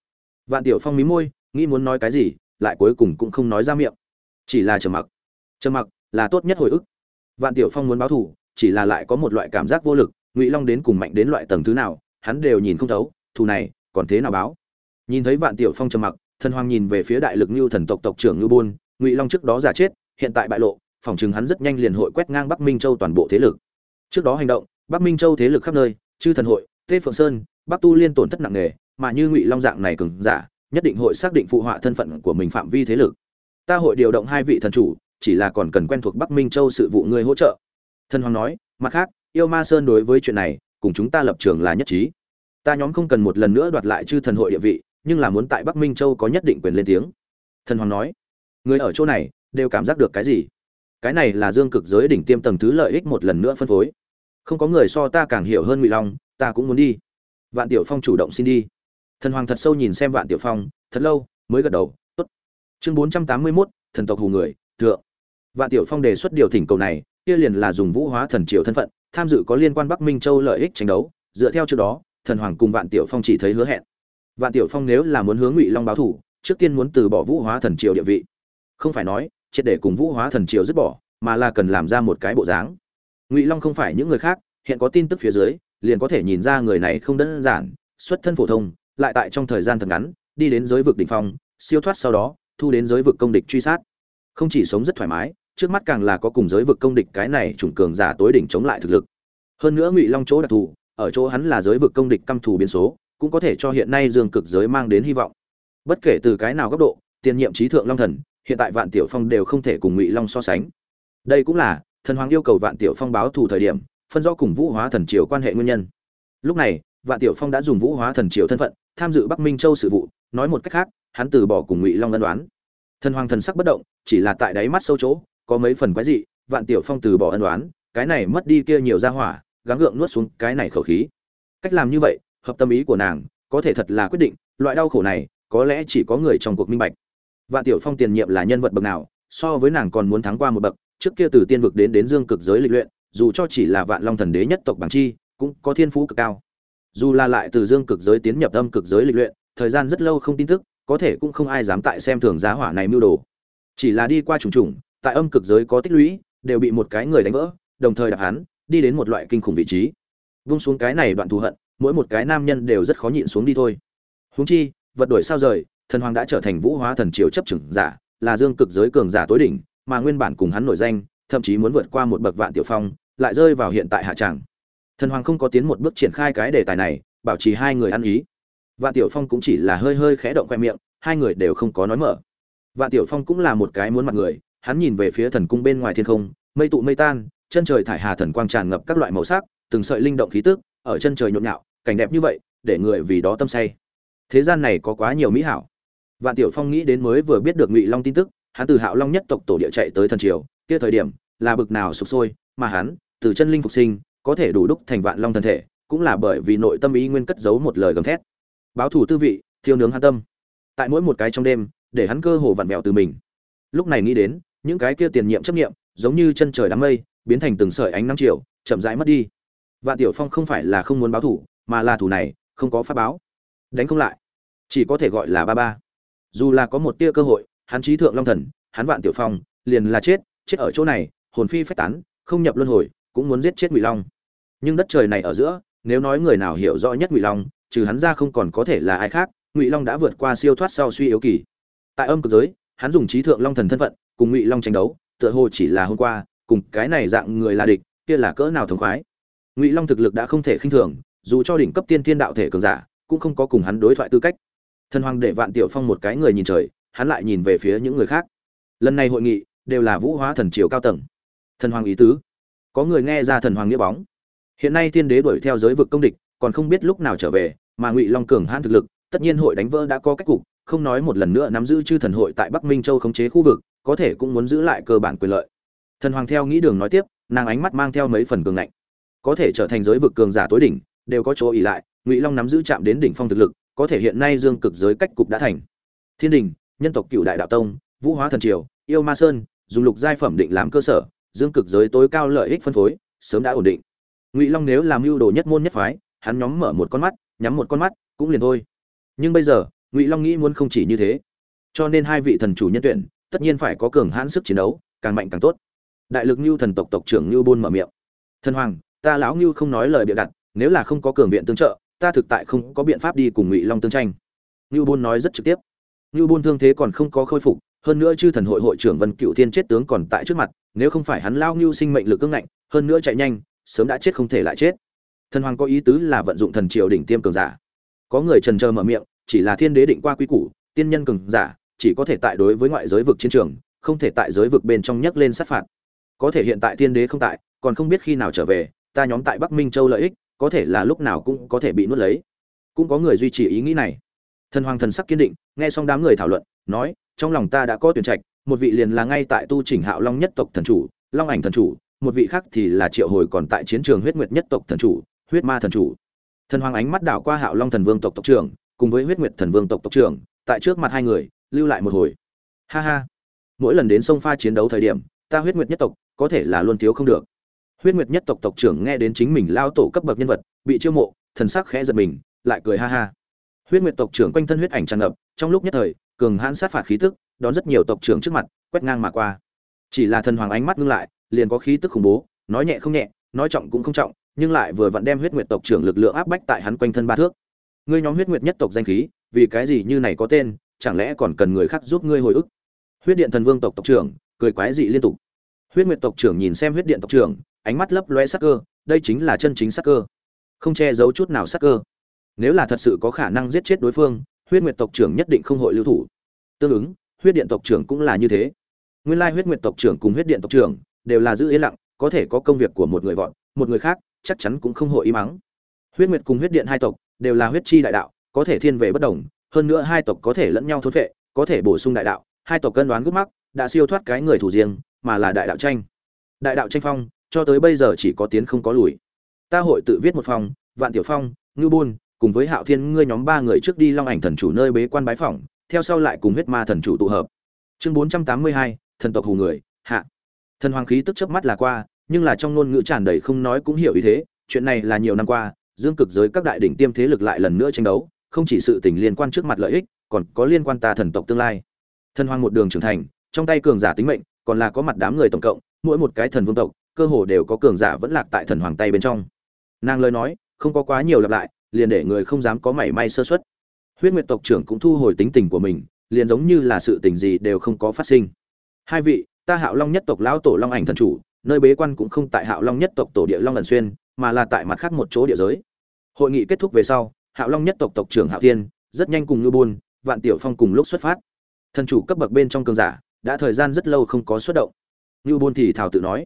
Vạn tiểu phong mí môi, nghĩ muốn nói cái gì, lại cuối cùng cũng không nói ra miệng. Chỉ là trầm mặc. Trầm mặc là tốt nhất hồi ức. Vạn tiểu phong muốn báo thù, chỉ là lại có một loại cảm giác vô lực, ngụy long đến cùng mạnh đến loại tầng thứ nào, hắn đều nhìn không thấu, thù này còn thế nào báo. Nhìn thấy vạn tiểu phong trầm mặc, thần hoàng nhìn về phía đại lực như thần tộc tộc trưởng Ngưu bôn, ngụy long trước đó giả chết, hiện tại bại lộ phòng chừng hắn rất nhanh liền hội quét ngang bắc minh châu toàn bộ thế lực. Trước đó hành động bắc minh châu thế lực khắp nơi, chư thần hội, tê phượng sơn, bắc tu liên tổn thất nặng nề, mà như ngụy long dạng này cường giả, nhất định hội xác định phụ họa thân phận của mình phạm vi thế lực. Ta hội điều động hai vị thần chủ, chỉ là còn cần quen thuộc bắc minh châu sự vụ ngươi hỗ trợ. Thần hoàng nói, mặt khác, yêu ma sơn đối với chuyện này, cùng chúng ta lập trường là nhất trí. Ta nhóm không cần một lần nữa đoạt lại chư thần hội địa vị, nhưng là muốn tại bắc minh châu có nhất định quyền lên tiếng. Thần hoàng nói, người ở chỗ này, đều cảm giác được cái gì? Cái này là dương cực giới đỉnh tiêm tầng thứ lợi ích một lần nữa phân phối không có người so ta càng hiểu hơn ngụy long ta cũng muốn đi vạn tiểu phong chủ động xin đi thần hoàng thật sâu nhìn xem vạn tiểu phong thật lâu mới gật đầu tốt chương bốn trăm tám mươi mốt thần tộc hù người thượng vạn tiểu phong đề xuất điều thỉnh cầu này kia liền là dùng vũ hóa thần triều thân phận tham dự có liên quan bắc minh châu lợi ích tranh đấu dựa theo trước đó thần hoàng cùng vạn tiểu phong chỉ thấy hứa hẹn vạn tiểu phong nếu là muốn hướng ngụy long báo thủ trước tiên muốn từ bỏ vũ hóa thần triều địa vị không phải nói triệt để cùng vũ hóa thần triều dứt bỏ mà là cần làm ra một cái bộ dáng ngụy long không phải những người khác, hiện có tin tức phía dưới, liền có thể nhìn ra người này không đơn giản, xuất thân phổ thông, lại tại trong thời gian thật ngắn, đi đến giới vực đỉnh phong, siêu thoát sau đó, thu đến giới vực công địch truy sát. Không chỉ sống rất thoải mái, trước mắt càng là có cùng giới vực công địch cái này chủng cường giả tối đỉnh chống lại thực lực. Hơn nữa ngụy long chỗ đặc thù, ở chỗ hắn là giới vực công địch căm thù biến số, cũng có thể cho hiện nay dương cực giới mang đến hy vọng. Bất kể từ cái nào góc độ, tiền nhiệm trí thượng long thần, hiện tại vạn tiểu phong đều không thể cùng ngụy long so sánh. Đây cũng là thần hoàng yêu cầu vạn tiểu phong báo thù thời điểm, phân rõ cùng vũ hóa thần triều quan hệ nguyên nhân. Lúc này, vạn tiểu phong đã dùng vũ hóa thần triều thân phận, tham dự bắc minh châu sự vụ, nói một cách khác, hắn từ bỏ cùng ngụy long ân đoán thần hoàng thần sắc bất động, chỉ là tại đáy mắt sâu chỗ, có mấy phần quái dị, vạn tiểu phong từ bỏ ân đoán cái này mất đi kia nhiều ra hỏa, gắng gượng nuốt xuống cái này khẩu khí. Cách làm như vậy, hợp tâm ý của nàng, có thể thật là quyết định, loại đau khổ này, có lẽ chỉ có người trong cuộc minh bạch. Vạn tiểu phong tiền nhiệm là nhân vật bậc nào, so với nàng còn muốn thắng qua một bậc trước kia từ tiên vực đến đến dương cực giới lịch luyện, dù cho chỉ là vạn long thần đế nhất tộc bằng chi, cũng có thiên phú cực cao. Dù là lại từ dương cực giới tiến nhập âm cực giới lịch luyện, thời gian rất lâu không tin tức, có thể cũng không ai dám tại xem thường giá hỏa này mưu đồ. Chỉ là đi qua trùng trùng, tại âm cực giới có tích lũy, đều bị một cái người đánh vỡ, đồng thời đạp hắn, đi đến một loại kinh khủng vị trí. Vung xuống cái này đoạn thù hận, mỗi một cái nam nhân đều rất khó nhịn xuống đi thôi. Huống chi, vật đổi sao rời, thần hoàng đã trở thành vũ hóa thần triều chấp trưởng giả, là dương cực giới cường giả tối đỉnh mà nguyên bản cùng hắn nổi danh, thậm chí muốn vượt qua một bậc vạn tiểu phong, lại rơi vào hiện tại hạ trạng. thần hoàng không có tiến một bước triển khai cái đề tài này, bảo trì hai người ăn ý. Vạn tiểu phong cũng chỉ là hơi hơi khẽ động khoe miệng, hai người đều không có nói mở. Vạn tiểu phong cũng là một cái muốn mặt người, hắn nhìn về phía thần cung bên ngoài thiên không, mây tụ mây tan, chân trời thải hà thần quang tràn ngập các loại màu sắc, từng sợi linh động khí tức, ở chân trời nhộn nhạo, cảnh đẹp như vậy, để người vì đó tâm say. Thế gian này có quá nhiều mỹ hảo. Vạn tiểu phong nghĩ đến mới vừa biết được ngụy long tin tức hắn từ hạo long nhất tộc tổ địa chạy tới thần triều kia thời điểm là bực nào sụp sôi mà hắn từ chân linh phục sinh có thể đủ đúc thành vạn long thân thể cũng là bởi vì nội tâm ý nguyên cất giấu một lời gầm thét. Báo thủ tư vị thiêu nướng hắn tâm. Tại mỗi một cái trong đêm để hắn cơ hồ vặn vẹo từ mình. Lúc này nghĩ đến những cái kia tiền nhiệm chấp niệm, giống như chân trời đám mây biến thành từng sợi ánh nắng chiều chậm rãi mất đi. Vạn tiểu phong không phải là không muốn báo thủ mà là thủ này không có pháp báo. Đánh không lại. Chỉ có thể gọi là ba ba. Dù là có một tia cơ hội hắn trí thượng long thần, hắn vạn tiểu phong, liền là chết chết ở chỗ này, hồn phi phách tán, không nhập luân hồi, cũng muốn giết chết ngụy long. Nhưng đất trời này ở giữa, nếu nói người nào hiểu rõ nhất ngụy long, trừ hắn ra không còn có thể là ai khác, ngụy long đã vượt qua siêu thoát sau suy yếu kỳ. Tại âm cực giới, hắn dùng trí thượng long thần thân phận, cùng ngụy long tranh đấu, tựa hồ chỉ là hôm qua, cùng cái này dạng người là địch, kia là cỡ nào thống khoái. Ngụy long thực lực đã không thể khinh thường, dù cho đỉnh cấp tiên thiên đạo thể cường giả, cũng không có cùng hắn đối thoại tư cách. Thần hoàng để vạn tiểu phong một cái người nhìn trời hắn lại nhìn về phía những người khác. Lần này hội nghị đều là vũ hóa thần triều cao tầng. Thần hoàng ý tứ. Có người nghe ra thần hoàng nghĩa bóng. Hiện nay tiên đế đuổi theo giới vực công địch, còn không biết lúc nào trở về, mà ngụy long cường hãn thực lực, tất nhiên hội đánh vỡ đã có cách cục, không nói một lần nữa nắm giữ chư thần hội tại bắc minh châu khống chế khu vực, có thể cũng muốn giữ lại cơ bản quyền lợi. Thần hoàng theo nghĩ đường nói tiếp, nàng ánh mắt mang theo mấy phần cường ngạnh. Có thể trở thành giới vực cường giả tối đỉnh, đều có chỗ ỉ lại, ngụy long nắm giữ chạm đến đỉnh phong thực lực, có thể hiện nay dương cực giới cách cục đã thành. Thiên đình nhân tộc cựu đại đạo tông, vũ hóa thần triều, yêu ma sơn, dùng lục giai phẩm định làm cơ sở, dương cực giới tối cao lợi ích phân phối, sớm đã ổn định. Ngụy long nếu làm mưu đồ nhất môn nhất phái, hắn nhóm mở một con mắt, nhắm một con mắt, cũng liền thôi. Nhưng bây giờ, ngụy long nghĩ muốn không chỉ như thế. Cho nên hai vị thần chủ nhân tuyển, tất nhiên phải có cường hãn sức chiến đấu, càng mạnh càng tốt. Đại lực ngưu thần tộc tộc trưởng ngưu buôn mở miệng. Thần hoàng, ta lão ngưu không nói lời bịa đặt, nếu là không có cường viện tương trợ, ta thực tại không có biện pháp đi cùng ngụy long tương tranh. Ngưu buôn nói rất trực tiếp như Bôn thương thế còn không có khôi phục, hơn nữa chư thần hội hội trưởng vân cựu thiên chết tướng còn tại trước mặt, nếu không phải hắn lao như sinh mệnh lực cương ngạnh, hơn nữa chạy nhanh, sớm đã chết không thể lại chết. Thần hoàng có ý tứ là vận dụng thần triều đỉnh tiêm cường giả. Có người trần chờ mở miệng, chỉ là thiên đế định qua quy củ, tiên nhân cường giả, chỉ có thể tại đối với ngoại giới vực chiến trường, không thể tại giới vực bên trong nhấc lên sát phạt. Có thể hiện tại tiên đế không tại, còn không biết khi nào trở về, ta nhóm tại bắc minh châu lợi ích, có thể là lúc nào cũng có thể bị nuốt lấy. Cũng có người duy trì ý nghĩ này thần hoàng thần sắc kiên định, nghe xong đám người thảo luận, nói, trong lòng ta đã có tuyển trạch, một vị liền là ngay tại tu chỉnh hạo long nhất tộc thần chủ, long ảnh thần chủ, một vị khác thì là triệu hồi còn tại chiến trường huyết nguyệt nhất tộc thần chủ, huyết ma thần chủ. Thần hoàng ánh mắt đảo qua hạo long thần vương tộc tộc trưởng, cùng với huyết nguyệt thần vương tộc tộc trưởng, tại trước mặt hai người, lưu lại một hồi. Ha ha. Mỗi lần đến sông pha chiến đấu thời điểm, ta huyết nguyệt nhất tộc, có thể là luôn thiếu không được. Huyết nguyệt nhất tộc tộc trưởng nghe đến chính mình lao tổ cấp bậc nhân vật, bị chiêu mộ, thần sắc khẽ giật mình, lại cười ha ha huyết nguyệt tộc trưởng quanh thân huyết ảnh tràn ngập, trong lúc nhất thời, cường hãn sát phạt khí tức, đón rất nhiều tộc trưởng trước mặt, quét ngang mà qua. Chỉ là thần hoàng ánh mắt ngưng lại, liền có khí tức khủng bố, nói nhẹ không nhẹ, nói trọng cũng không trọng, nhưng lại vừa vặn đem huyết nguyệt tộc trưởng lực lượng áp bách tại hắn quanh thân ba thước. Ngươi nhóm huyết nguyệt nhất tộc danh khí, vì cái gì như này có tên, chẳng lẽ còn cần người khác giúp ngươi hồi ức? Huyết điện thần vương tộc tộc trưởng, cười quái dị liên tục. Huyết nguyệt tộc trưởng nhìn xem huyết điện tộc trưởng, ánh mắt lấp lóe sắc cơ, đây chính là chân chính sắc cơ. Không che giấu chút nào sắc cơ nếu là thật sự có khả năng giết chết đối phương, huyết nguyệt tộc trưởng nhất định không hội lưu thủ. Tương ứng, huyết điện tộc trưởng cũng là như thế. Nguyên lai huyết nguyệt tộc trưởng cùng huyết điện tộc trưởng đều là giữ yên lặng, có thể có công việc của một người vọn một người khác chắc chắn cũng không hội im mắng huyết nguyệt cùng huyết điện hai tộc đều là huyết chi đại đạo, có thể thiên về bất đồng, hơn nữa hai tộc có thể lẫn nhau thôn phệ, có thể bổ sung đại đạo, hai tộc cân đoán gút mắc, đã siêu thoát cái người thủ riêng, mà là đại đạo tranh. Đại đạo tranh phong, cho tới bây giờ chỉ có tiến không có lùi. Ta hội tự viết một phong, vạn tiểu phong ngư bôn cùng với hạo thiên, ngươi nhóm ba người trước đi long ảnh thần chủ nơi bế quan bái phỏng, theo sau lại cùng huyết ma thần chủ tụ hợp. Chương bốn trăm tám mươi hai, thần tộc hù người, hạ. Thần hoàng khí tức chớp mắt là qua, nhưng là trong ngôn ngữ tràn đầy không nói cũng hiểu ý thế, chuyện này là nhiều năm qua, dương cực giới các đại đỉnh tiêm thế lực lại lần nữa tranh đấu, không chỉ sự tình liên quan trước mặt lợi ích, còn có liên quan ta thần tộc tương lai. Thần hoàng một đường trưởng thành, trong tay cường giả tính mệnh, còn là có mặt đám người tổng cộng, mỗi một cái thần vương tộc, cơ hồ đều có cường giả vẫn lạc tại thần hoàng tay bên trong. Nàng lời nói, không có quá nhiều lặp lại liền để người không dám có mảy may sơ suất. Huyết nguyệt tộc trưởng cũng thu hồi tính tình của mình, liền giống như là sự tình gì đều không có phát sinh. Hai vị, ta hạo long nhất tộc lão tổ long ảnh thần chủ, nơi bế quan cũng không tại hạo long nhất tộc tổ địa long Lần xuyên, mà là tại mặt khác một chỗ địa giới. Hội nghị kết thúc về sau, hạo long nhất tộc tộc trưởng hạo thiên, rất nhanh cùng ngư buôn, vạn tiểu phong cùng lúc xuất phát. Thần chủ cấp bậc bên trong cường giả, đã thời gian rất lâu không có xuất động. Ngư buôn thì thảo tự nói,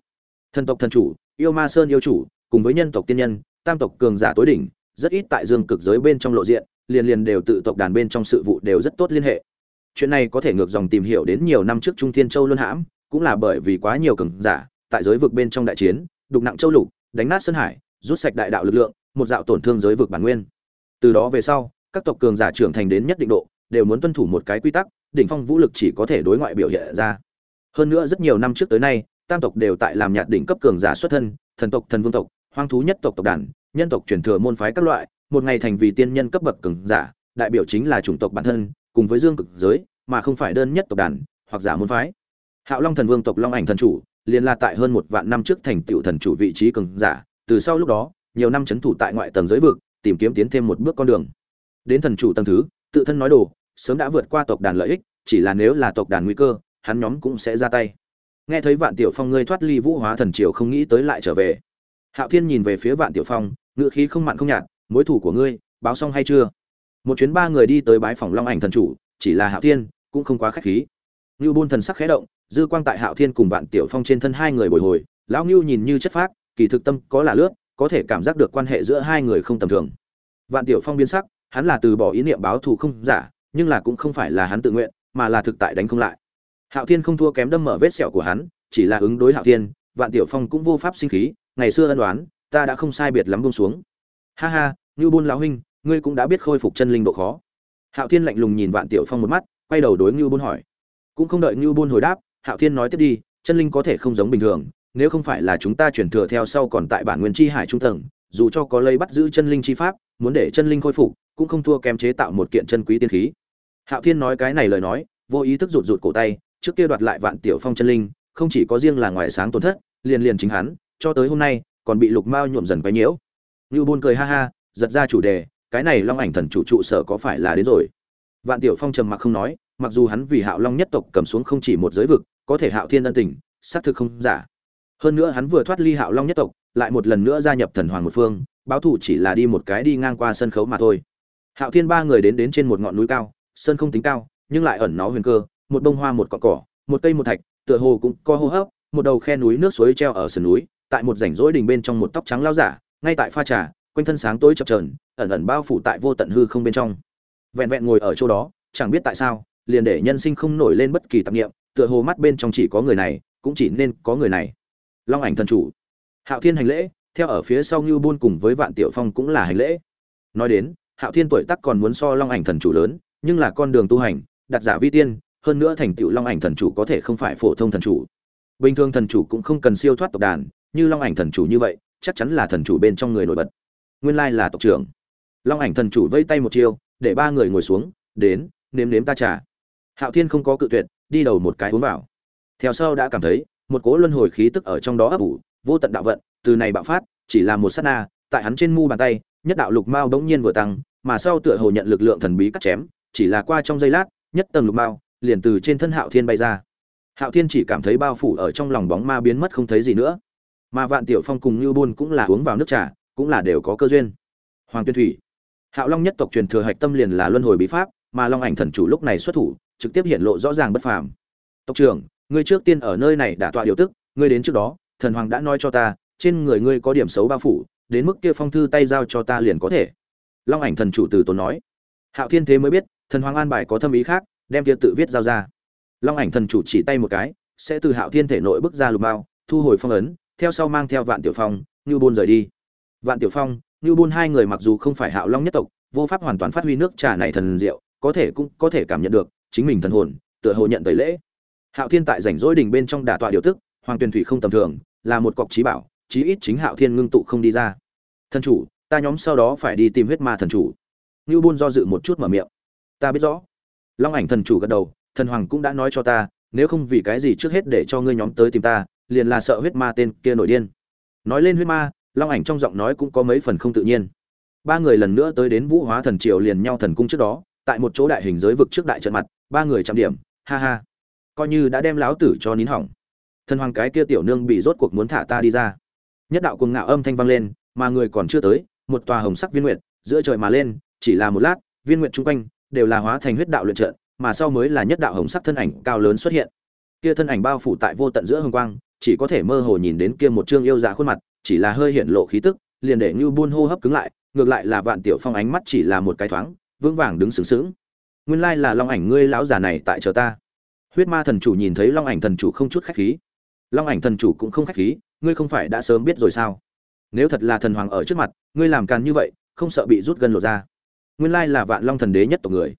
thần tộc thần chủ, yêu ma sơn yêu chủ, cùng với nhân tộc tiên nhân, tam tộc cường giả tối đỉnh rất ít tại dương cực giới bên trong lộ diện, liền liền đều tự tộc đàn bên trong sự vụ đều rất tốt liên hệ. Chuyện này có thể ngược dòng tìm hiểu đến nhiều năm trước trung thiên châu luân hãm, cũng là bởi vì quá nhiều cường giả, tại giới vực bên trong đại chiến, đục nặng châu lục, đánh nát sơn hải, rút sạch đại đạo lực lượng, một dạo tổn thương giới vực bản nguyên. Từ đó về sau, các tộc cường giả trưởng thành đến nhất định độ, đều muốn tuân thủ một cái quy tắc, đỉnh phong vũ lực chỉ có thể đối ngoại biểu hiện ra. Hơn nữa rất nhiều năm trước tới nay, tam tộc đều tại làm nhạt đỉnh cấp cường giả xuất thân, thần tộc, thần vương tộc, hoang thú nhất tộc tộc đàn nhân tộc truyền thừa môn phái các loại, một ngày thành vì tiên nhân cấp bậc cường giả, đại biểu chính là chủng tộc bản thân, cùng với dương cực giới, mà không phải đơn nhất tộc đàn, hoặc giả môn phái. Hạo long thần vương tộc long ảnh thần chủ liên la tại hơn một vạn năm trước thành tựu thần chủ vị trí cường giả, từ sau lúc đó, nhiều năm chấn thủ tại ngoại tầng giới vực, tìm kiếm tiến thêm một bước con đường. Đến thần chủ tầng thứ, tự thân nói đồ, sớm đã vượt qua tộc đàn lợi ích, chỉ là nếu là tộc đàn nguy cơ, hắn nhóm cũng sẽ ra tay. Nghe thấy vạn tiểu phong ngươi thoát ly vũ hóa thần triều không nghĩ tới lại trở về. Hạo thiên nhìn về phía vạn tiểu phong ngựa khí không mặn không nhạt, mối thủ của ngươi, báo xong hay chưa? Một chuyến ba người đi tới bái phòng long ảnh thần chủ, chỉ là hạo thiên, cũng không quá khách khí. Ngưu bôn thần sắc khẽ động, dư quang tại hạo thiên cùng vạn tiểu phong trên thân hai người bồi hồi, lão ngưu nhìn như chất phác, kỳ thực tâm có là lướt, có thể cảm giác được quan hệ giữa hai người không tầm thường. Vạn tiểu phong biến sắc, hắn là từ bỏ ý niệm báo thù không giả, nhưng là cũng không phải là hắn tự nguyện, mà là thực tại đánh không lại. Hạo thiên không thua kém đâm mở vết sẹo của hắn, chỉ là ứng đối hạo thiên, vạn tiểu phong cũng vô pháp sinh khí, ngày xưa ân đoán ta đã không sai biệt lắm buông xuống. Ha ha như buôn lão huynh, ngươi cũng đã biết khôi phục chân linh độ khó. Hạo thiên lạnh lùng nhìn vạn tiểu phong một mắt, quay đầu đối ngưu buôn hỏi. Cũng không đợi ngưu buôn hồi đáp, hạo thiên nói tiếp đi, chân linh có thể không giống bình thường, nếu không phải là chúng ta chuyển thừa theo sau còn tại bản nguyên chi hải trung tầng, dù cho có lấy bắt giữ chân linh chi pháp, muốn để chân linh khôi phục, cũng không thua kém chế tạo một kiện chân quý tiên khí. Hạo thiên nói cái này lời nói, vô ý thức rụt rụt cổ tay, trước kia đoạt lại vạn tiểu phong chân linh, không chỉ có riêng là ngoài sáng tổn thất, liền liền chính hắn, cho tới hôm nay còn bị lục mao nhuộm dần quấy nhiễu. Ngưu buôn cười ha ha, giật ra chủ đề, cái này long ảnh thần chủ trụ sở có phải là đến rồi? Vạn tiểu phong trầm mặc không nói, mặc dù hắn vì hạo long nhất tộc cầm xuống không chỉ một giới vực, có thể hạo thiên ân tình, xác thực không giả. Hơn nữa hắn vừa thoát ly hạo long nhất tộc, lại một lần nữa gia nhập thần hoàng một phương, báo thủ chỉ là đi một cái đi ngang qua sân khấu mà thôi. Hạo thiên ba người đến đến trên một ngọn núi cao sơn không tính cao, nhưng lại ẩn nó huyền cơ, một bông hoa một cọn cỏ, một cây một thạch, tựa hồ cũng có hô hấp, một đầu khe núi nước suối treo ở sườn núi tại một rảnh rỗi đình bên trong một tóc trắng lao giả, ngay tại pha trà, quanh thân sáng tối chập trờn ẩn ẩn bao phủ tại vô tận hư không bên trong. Vẹn vẹn ngồi ở chỗ đó, chẳng biết tại sao, liền để nhân sinh không nổi lên bất kỳ tạp nghiệm tựa hồ mắt bên trong chỉ có người này, cũng chỉ nên có người này. Long ảnh thần chủ. Hạo thiên hành lễ, theo ở phía sau ngưu buôn cùng với vạn tiểu phong cũng là hành lễ. Nói đến, hạo thiên tuổi tắc còn muốn so long ảnh thần chủ lớn, nhưng là con đường tu hành, đặt giả vi tiên, hơn nữa thành tựu long ảnh thần chủ có thể không phải phổ thông thần chủ. Bình thường thần chủ cũng không cần siêu thoát tộc đàn như long ảnh thần chủ như vậy, chắc chắn là thần chủ bên trong người nổi bật. Nguyên lai là tộc trưởng. Long ảnh thần chủ vây tay một chiêu, để ba người ngồi xuống, đến, nếm nếm ta trà. Hạo thiên không có cự tuyệt, đi đầu một cái uống vào. Theo sau đã cảm thấy, một cỗ luân hồi khí tức ở trong đó ấp ủ, vô tận đạo vận, từ này bạo phát, chỉ là một sát na, tại hắn trên mu bàn tay, nhất đạo lục mao đống nhiên vừa tăng, mà sau tựa hồ nhận lực lượng thần bí cắt chém, chỉ là qua trong giây lát, nhất tầng lục mao, liền từ trên thân hạo thiên bay ra. Hạo thiên chỉ cảm thấy bao phủ ở trong lòng bóng ma biến mất không thấy gì nữa mà vạn tiểu phong cùng như bôn cũng là uống vào nước trà, cũng là đều có cơ duyên. Hoàng tuyên thủy, hạo long nhất tộc truyền thừa hạch tâm liền là luân hồi bí pháp, mà long ảnh thần chủ lúc này xuất thủ, trực tiếp hiện lộ rõ ràng bất phàm. Tộc trưởng, ngươi trước tiên ở nơi này đã tọa điều tức, ngươi đến trước đó, thần hoàng đã nói cho ta, trên người ngươi có điểm xấu bao phủ, đến mức kia phong thư tay giao cho ta liền có thể. Long ảnh thần chủ từ tốn nói. Hạo thiên thế mới biết, thần hoàng an bài có thâm ý khác, đem kia tự viết giao ra. Long ảnh thần chủ chỉ tay một cái, sẽ từ hạo thiên thể nội bước ra lục bao thu hồi phong ấn theo sau mang theo vạn tiểu phong Nưu Bôn rời đi. Vạn tiểu phong Nưu Bôn hai người mặc dù không phải hạo long nhất tộc, vô pháp hoàn toàn phát huy nước trà này thần diệu, có thể cũng có thể cảm nhận được chính mình thần hồn, tựa hồ nhận tẩy lễ. Hạo thiên tại rảnh rỗi đỉnh bên trong đả tọa điều tức, hoàng tuyền thủy không tầm thường, là một cọc trí bảo, chí ít chính hạo thiên ngưng tụ không đi ra. Thần chủ, ta nhóm sau đó phải đi tìm huyết ma thần chủ. Nưu Bôn do dự một chút mở miệng. Ta biết rõ. Long ảnh thần chủ gật đầu, thần hoàng cũng đã nói cho ta, nếu không vì cái gì trước hết để cho ngươi nhóm tới tìm ta liền là sợ huyết ma tên kia nổi điên. Nói lên huyết ma, long ảnh trong giọng nói cũng có mấy phần không tự nhiên. Ba người lần nữa tới đến vũ hóa thần triều liền nhau thần cung trước đó, tại một chỗ đại hình giới vực trước đại trận mặt, ba người chạm điểm, ha ha. Coi như đã đem láo tử cho nín hỏng. Thần hoàng cái kia tiểu nương bị rốt cuộc muốn thả ta đi ra. Nhất đạo cuồng ngạo âm thanh vang lên, mà người còn chưa tới, một tòa hồng sắc viên nguyệt, giữa trời mà lên, chỉ là một lát, viên nguyệt chung quanh đều là hóa thành huyết đạo luyện trận, mà sau mới là nhất đạo hồng sắc thân ảnh cao lớn xuất hiện. Kia thân ảnh bao phủ tại vô tận giữa hồng quang chỉ có thể mơ hồ nhìn đến kia một trương yêu dạ khuôn mặt, chỉ là hơi hiện lộ khí tức, liền để như buôn hô hấp cứng lại, ngược lại là vạn tiểu phong ánh mắt chỉ là một cái thoáng, vững vàng đứng sướng sướng nguyên lai là long ảnh ngươi lão già này tại chờ ta. Huyết ma thần chủ nhìn thấy long ảnh thần chủ không chút khách khí. Long ảnh thần chủ cũng không khách khí, ngươi không phải đã sớm biết rồi sao? Nếu thật là thần hoàng ở trước mặt, ngươi làm càn như vậy, không sợ bị rút gần lộ ra. Nguyên lai là vạn long thần đế nhất tộc người.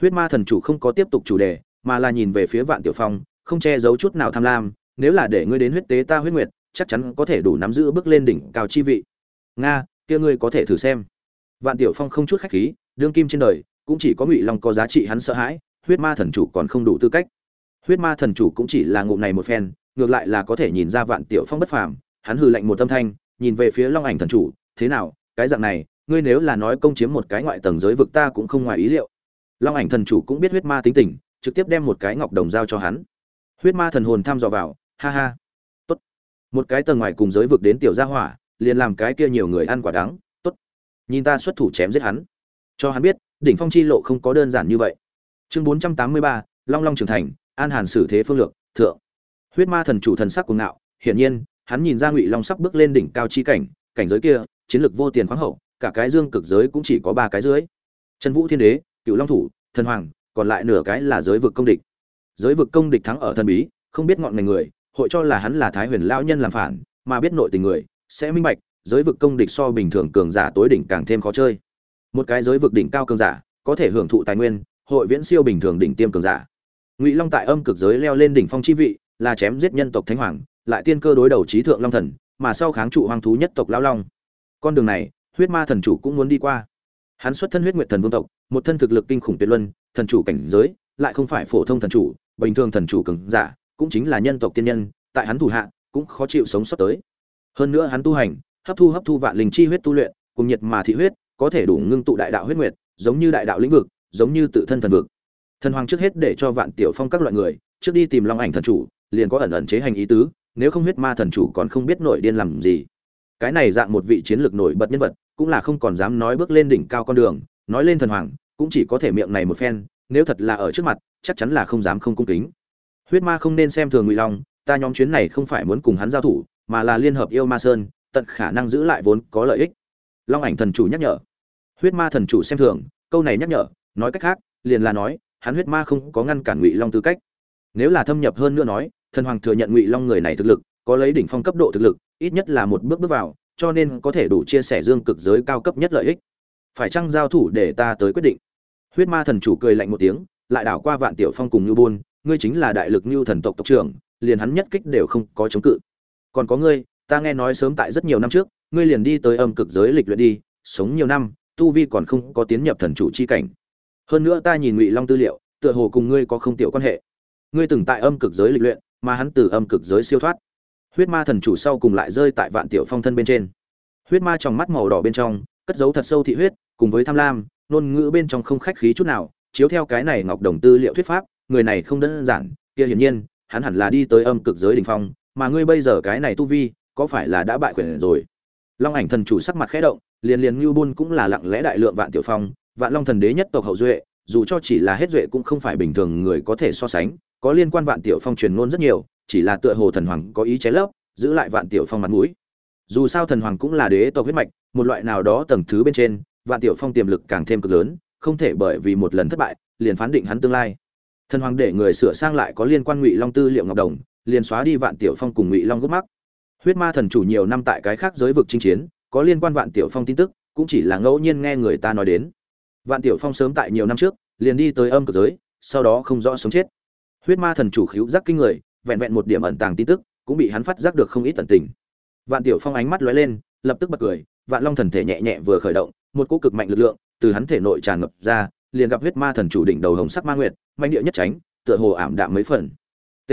Huyết ma thần chủ không có tiếp tục chủ đề, mà là nhìn về phía vạn tiểu phong, không che giấu chút nào tham lam nếu là để ngươi đến huyết tế ta huyết nguyệt, chắc chắn có thể đủ nắm giữ bước lên đỉnh cao chi vị. Nga, kia ngươi có thể thử xem. Vạn tiểu phong không chút khách khí, đương kim trên đời, cũng chỉ có ngụy long có giá trị hắn sợ hãi, huyết ma thần chủ còn không đủ tư cách. Huyết ma thần chủ cũng chỉ là ngụm này một phen, ngược lại là có thể nhìn ra vạn tiểu phong bất phàm, hắn hừ lạnh một tâm thanh, nhìn về phía long ảnh thần chủ, thế nào, cái dạng này, ngươi nếu là nói công chiếm một cái ngoại tầng giới vực ta cũng không ngoài ý liệu. Long ảnh thần chủ cũng biết huyết ma tính tình, trực tiếp đem một cái ngọc đồng giao cho hắn. Huyết ma thần hồn thăm dò vào ha ha. Tốt. Một cái tầng ngoài cùng giới vực đến tiểu gia hỏa, liền làm cái kia nhiều người ăn quả đắng. Tốt. Nhìn ta xuất thủ chém giết hắn. Cho hắn biết, đỉnh phong chi lộ không có đơn giản như vậy. Chương bốn trăm tám mươi ba, long long trưởng thành, an hàn xử thế phương lược, thượng. Huyết ma thần chủ thần sắc cuồng ngạo, hiển nhiên, hắn nhìn ra ngụy long sắp bước lên đỉnh cao chi cảnh cảnh giới kia, chiến lược vô tiền khoáng hậu, cả cái dương cực giới cũng chỉ có ba cái dưới. Trần vũ thiên đế, cựu long thủ, thần hoàng, còn lại nửa cái là giới vực công địch. Giới vực công địch thắng ở thần bí, không biết ngọn ngành người hội cho là hắn là thái huyền lão nhân làm phản, mà biết nội tình người, sẽ minh bạch, giới vực công địch so bình thường cường giả tối đỉnh càng thêm khó chơi. Một cái giới vực đỉnh cao cường giả, có thể hưởng thụ tài nguyên, hội viễn siêu bình thường đỉnh tiêm cường giả. Ngụy long tại âm cực giới leo lên đỉnh phong chi vị, là chém giết nhân tộc thánh hoàng, lại tiên cơ đối đầu trí thượng long thần, mà sau kháng trụ hoang thú nhất tộc lão long. Con đường này, huyết ma thần chủ cũng muốn đi qua. Hắn xuất thân huyết nguyệt thần vương tộc, một thân thực lực kinh khủng tuyệt luân, thần chủ cảnh giới, lại không phải phổ thông thần chủ, bình thường thần chủ cường giả cũng chính là nhân tộc tiên nhân, tại hắn thủ hạ, cũng khó chịu sống sót tới. Hơn nữa hắn tu hành, hấp thu hấp thu vạn linh chi huyết tu luyện, cùng nhiệt mà thị huyết, có thể đủ ngưng tụ đại đạo huyết nguyệt, giống như đại đạo lĩnh vực, giống như tự thân thần vực. Thần hoàng trước hết để cho vạn tiểu phong các loại người, trước đi tìm long ảnh thần chủ, liền có ẩn ẩn chế hành ý tứ, nếu không huyết ma thần chủ còn không biết nổi điên làm gì. Cái này dạng một vị chiến lược nổi bật nhân vật, cũng là không còn dám nói bước lên đỉnh cao con đường, nói lên thần hoàng, cũng chỉ có thể miệng này một phen, nếu thật là ở trước mặt, chắc chắn là không dám không cung kính huyết ma không nên xem thường ngụy long, ta nhóm chuyến này không phải muốn cùng hắn giao thủ, mà là liên hợp yêu ma sơn, tận khả năng giữ lại vốn có lợi ích. Long ảnh thần chủ nhắc nhở. Huyết ma thần chủ xem thường, câu này nhắc nhở, nói cách khác, liền là nói, hắn huyết ma không có ngăn cản ngụy long tư cách. Nếu là thâm nhập hơn nữa nói, thần hoàng thừa nhận ngụy long người này thực lực, có lấy đỉnh phong cấp độ thực lực, ít nhất là một bước bước vào, cho nên có thể đủ chia sẻ dương cực giới cao cấp nhất lợi ích. Phải chăng giao thủ để ta tới quyết định? Huyết ma thần chủ cười lạnh một tiếng, lại đảo qua vạn tiểu phong cùng như buôn ngươi chính là đại lực như thần tộc tộc trưởng, liền hắn nhất kích đều không có chống cự. Còn có ngươi, ta nghe nói sớm tại rất nhiều năm trước, ngươi liền đi tới âm cực giới lịch luyện đi, sống nhiều năm, tu vi còn không có tiến nhập thần chủ chi cảnh. Hơn nữa ta nhìn ngụy long tư liệu, tựa hồ cùng ngươi có không tiểu quan hệ. Ngươi từng tại âm cực giới lịch luyện, mà hắn từ âm cực giới siêu thoát. Huyết ma thần chủ sau cùng lại rơi tại vạn tiểu phong thân bên trên. Huyết ma trong mắt màu đỏ bên trong, cất giấu thật sâu thị huyết, cùng với tham lam, ngôn ngữ bên trong không khách khí chút nào, chiếu theo cái này ngọc đồng tư liệu thuyết pháp người này không đơn giản, kia hiển nhiên, hắn hẳn là đi tới âm cực giới đỉnh phong, mà ngươi bây giờ cái này tu vi, có phải là đã bại quyền rồi? Long ảnh thần chủ sắc mặt khẽ động, liền liền ngưu buôn cũng là lặng lẽ đại lượng vạn tiểu phong, vạn long thần đế nhất tộc hậu duệ, dù cho chỉ là hết duệ cũng không phải bình thường người có thể so sánh, có liên quan vạn tiểu phong truyền ngôn rất nhiều, chỉ là tựa hồ thần hoàng có ý chế lấp, giữ lại vạn tiểu phong mặt mũi. Dù sao thần hoàng cũng là đế tộc huyết mạch, một loại nào đó tầng thứ bên trên, vạn tiểu phong tiềm lực càng thêm cực lớn, không thể bởi vì một lần thất bại, liền phán định hắn tương lai thần hoàng để người sửa sang lại có liên quan ngụy long tư liệu ngọc đồng, liền xóa đi vạn tiểu phong cùng ngụy long gốc mắc. Huyết ma thần chủ nhiều năm tại cái khác giới vực chinh chiến, có liên quan vạn tiểu phong tin tức, cũng chỉ là ngẫu nhiên nghe người ta nói đến. Vạn tiểu phong sớm tại nhiều năm trước, liền đi tới âm cực giới, sau đó không rõ sống chết. Huyết ma thần chủ khíu giác kinh người, vẹn vẹn một điểm ẩn tàng tin tức, cũng bị hắn phát giác được không ít tận tình. Vạn tiểu phong ánh mắt lóe lên, lập tức bật cười, vạn long thần thể nhẹ nhẹ vừa khởi động, một cỗ cực mạnh lực lượng từ hắn thể nội tràn ngập ra liền gặp huyết ma thần chủ đỉnh đầu hồng sắc ma nguyệt manh địa nhất tránh, tựa hồ ảm đạm mấy phần. T.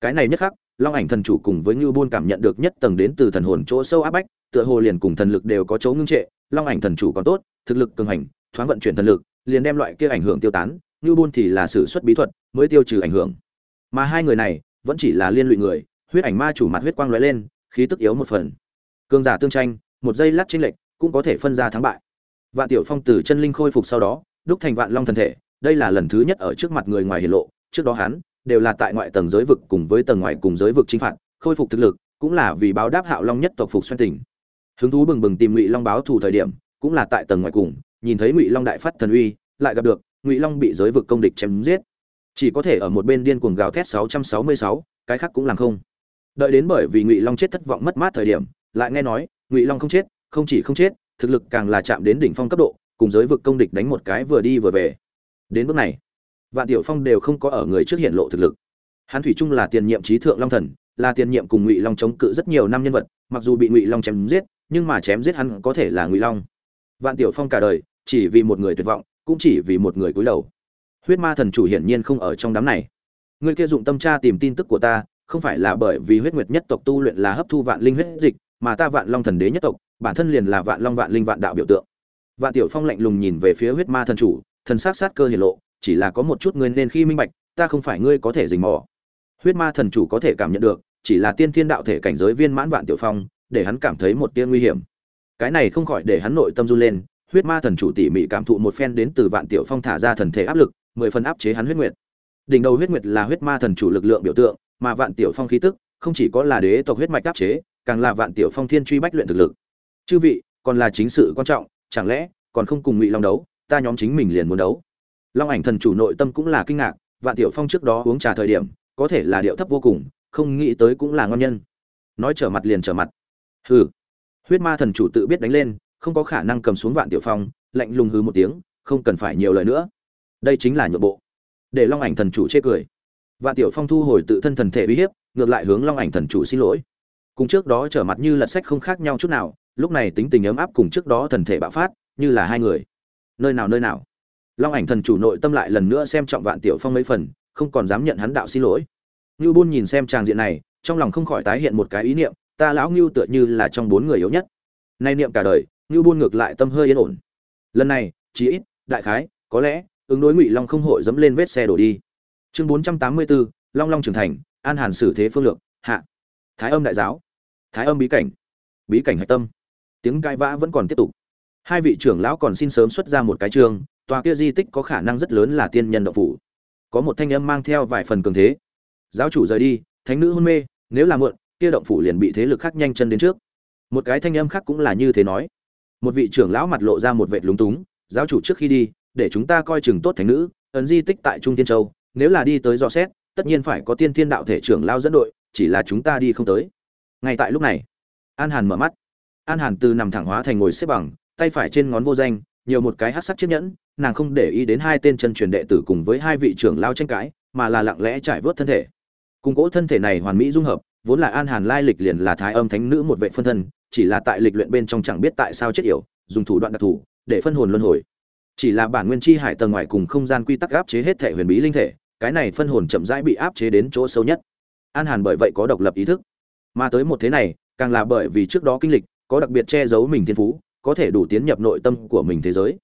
Cái này nhất khắc, long ảnh thần chủ cùng với ngưu buôn cảm nhận được nhất tầng đến từ thần hồn chỗ sâu áp bách, tựa hồ liền cùng thần lực đều có chỗ ngưng trệ, long ảnh thần chủ còn tốt, thực lực cường hành, thoáng vận chuyển thần lực, liền đem loại kia ảnh hưởng tiêu tán, ngưu buôn thì là sử xuất bí thuật mới tiêu trừ ảnh hưởng. Mà hai người này, vẫn chỉ là liên lụy người, huyết ảnh ma chủ mặt huyết quang lóe lên, khí tức yếu một phần. Cường giả tương tranh, một giây lát chênh lệch, cũng có thể phân ra thắng bại. Vạn tiểu phong từ chân linh khôi phục sau đó đúc thành vạn long thần thể đây là lần thứ nhất ở trước mặt người ngoài hiển lộ trước đó hắn đều là tại ngoại tầng giới vực cùng với tầng ngoài cùng giới vực chinh phạt khôi phục thực lực cũng là vì báo đáp hạo long nhất tộc phục xoan tỉnh, hứng thú bừng bừng tìm ngụy long báo thù thời điểm cũng là tại tầng ngoài cùng nhìn thấy ngụy long đại phát thần uy lại gặp được ngụy long bị giới vực công địch chém giết. Chỉ có thể ở một bên điên cuồng gào thét 666, cái khác cũng làm không. Đợi đến bởi vì ngụy long chết thất vọng mất mát thời điểm lại nghe nói ngụy long không chết không chỉ không chết thực lực càng là chạm đến đỉnh phong cấp độ cùng giới vực công địch đánh một cái vừa đi vừa về. Đến bước này, vạn tiểu phong đều không có ở người trước hiện lộ thực lực. Hắn thủy trung là tiền nhiệm trí thượng long thần, là tiền nhiệm cùng ngụy long chống cự rất nhiều năm nhân vật, mặc dù bị ngụy long chém giết, nhưng mà chém giết hắn có thể là ngụy long. Vạn tiểu phong cả đời, chỉ vì một người tuyệt vọng, cũng chỉ vì một người cúi đầu. Huyết ma thần chủ hiển nhiên không ở trong đám này. Người kia dụng tâm tra tìm tin tức của ta, không phải là bởi vì huyết nguyệt nhất tộc tu luyện là hấp thu vạn linh huyết dịch, mà ta vạn long thần đế nhất tộc, bản thân liền là vạn long vạn linh vạn đạo biểu tượng vạn tiểu phong lạnh lùng nhìn về phía huyết ma thần chủ, thần sắc sát cơ hiển lộ, chỉ là có một chút ngươi nên khi minh bạch, ta không phải ngươi có thể rình mò. Huyết ma thần chủ có thể cảm nhận được, chỉ là tiên thiên đạo thể cảnh giới viên mãn vạn tiểu phong, để hắn cảm thấy một tia nguy hiểm. Cái này không khỏi để hắn nội tâm run lên, huyết ma thần chủ tỉ mỉ cảm thụ một phen đến từ vạn tiểu phong thả ra thần thể áp lực, mười phần áp chế hắn huyết nguyệt. Đỉnh đầu huyết nguyệt là huyết ma thần chủ lực lượng biểu tượng, mà vạn tiểu phong khí tức, không chỉ có là đế tộc huyết mạch áp chế, càng là vạn tiểu phong thiên truy bách luyện thực lực. Chư vị, còn là chính sự quan trọng chẳng lẽ còn không cùng ngụy long đấu ta nhóm chính mình liền muốn đấu long ảnh thần chủ nội tâm cũng là kinh ngạc vạn tiểu phong trước đó uống trà thời điểm có thể là điệu thấp vô cùng không nghĩ tới cũng là ngon nhân nói trở mặt liền trở mặt hừ huyết ma thần chủ tự biết đánh lên không có khả năng cầm xuống vạn tiểu phong lạnh lùng hứ một tiếng không cần phải nhiều lời nữa đây chính là nhượng bộ để long ảnh thần chủ chê cười vạn tiểu phong thu hồi tự thân thần thể uy hiếp ngược lại hướng long ảnh thần chủ xin lỗi cùng trước đó trở mặt như lật sách không khác nhau chút nào lúc này tính tình ấm áp cùng trước đó thần thể bạo phát, như là hai người. Nơi nào nơi nào. Long ảnh thần chủ nội tâm lại lần nữa xem trọng vạn tiểu phong mấy phần, không còn dám nhận hắn đạo xin lỗi. Ngưu bôn nhìn xem tràng diện này, trong lòng không khỏi tái hiện một cái ý niệm, ta lão ngưu tựa như là trong bốn người yếu nhất. Nay niệm cả đời, ngưu bôn ngược lại tâm hơi yên ổn. Lần này chí ít, đại khái, có lẽ, ứng đối ngụy long không hội dẫm lên vết xe đổ đi. Chương bốn trăm tám mươi bốn long long trưởng thành, an hàn xử thế phương lược, hạ. Thái âm đại giáo. Thái âm bí cảnh. Bí cảnh hạch tâm tiếng cãi vã vẫn còn tiếp tục. Hai vị trưởng lão còn xin sớm xuất ra một cái trường, tòa kia di tích có khả năng rất lớn là tiên nhân động phủ. Có một thanh âm mang theo vài phần cường thế. Giáo chủ rời đi, thánh nữ hôn mê, nếu là muộn, kia động phủ liền bị thế lực khác nhanh chân đến trước. Một cái thanh âm khác cũng là như thế nói. Một vị trưởng lão mặt lộ ra một vệt lúng túng, giáo chủ trước khi đi, để chúng ta coi chừng tốt thánh nữ, ấn di tích tại trung tiên châu, nếu là đi tới dò xét, tất nhiên phải có tiên thiên đạo thể trưởng lao dẫn đội, chỉ là chúng ta đi không tới. Ngay tại lúc này, an hàn mở mắt an hàn từ nằm thẳng hóa thành ngồi xếp bằng, tay phải trên ngón vô danh, nhiều một cái hát sắc chiếc nhẫn, nàng không để ý đến hai tên chân truyền đệ tử cùng với hai vị trưởng lao tranh cãi, mà là lặng lẽ trải vớt thân thể. Cùng cỗ thân thể này hoàn mỹ dung hợp, vốn là an hàn lai lịch liền là thái âm thánh nữ một vệ phân thân, chỉ là tại lịch luyện bên trong chẳng biết tại sao chết yểu, dùng thủ đoạn đặc thù, để phân hồn luân hồi. Chỉ là bản nguyên chi hải tầng ngoài cùng không gian quy tắc áp chế hết thể huyền bí linh thể, cái này phân hồn chậm rãi bị áp chế đến chỗ sâu nhất. An hàn bởi vậy có độc lập ý thức. Mà tới một thế này, càng là bởi vì trước đó kinh lịch có đặc biệt che giấu mình thiên phú, có thể đủ tiến nhập nội tâm của mình thế giới.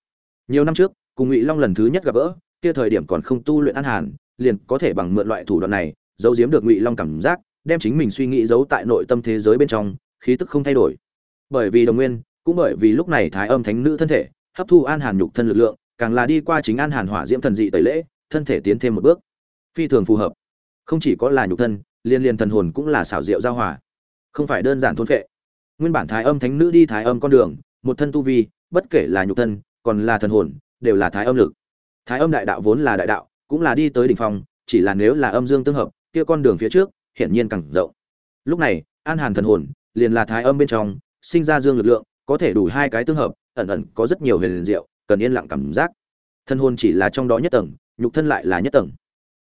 Nhiều năm trước, cùng ngụy long lần thứ nhất gặp gỡ, kia thời điểm còn không tu luyện an hàn, liền có thể bằng mượn loại thủ đoạn này, giấu giếm được ngụy long cảm giác, đem chính mình suy nghĩ giấu tại nội tâm thế giới bên trong, khí tức không thay đổi. Bởi vì đồng nguyên, cũng bởi vì lúc này thái âm thánh nữ thân thể, hấp thu an hàn nhục thân lực lượng, càng là đi qua chính an hàn hỏa diễm thần dị tẩy lễ, thân thể tiến thêm một bước. Phi thường phù hợp. Không chỉ có là nhục thân, liên liên thần hồn cũng là xảo diệu giao hòa. Không phải đơn giản thôn phệ nguyên bản thái âm thánh nữ đi thái âm con đường, một thân tu vi, bất kể là nhục thân, còn là thần hồn, đều là thái âm lực. Thái âm đại đạo vốn là đại đạo, cũng là đi tới đỉnh phong, chỉ là nếu là âm dương tương hợp, kia con đường phía trước, hiển nhiên càng rộng. Lúc này, an hàn thần hồn, liền là thái âm bên trong, sinh ra dương lực lượng, có thể đủ hai cái tương hợp, ẩn ẩn có rất nhiều huyền diệu, cần yên lặng cảm giác. Thân hồn chỉ là trong đó nhất tầng, nhục thân lại là nhất tầng.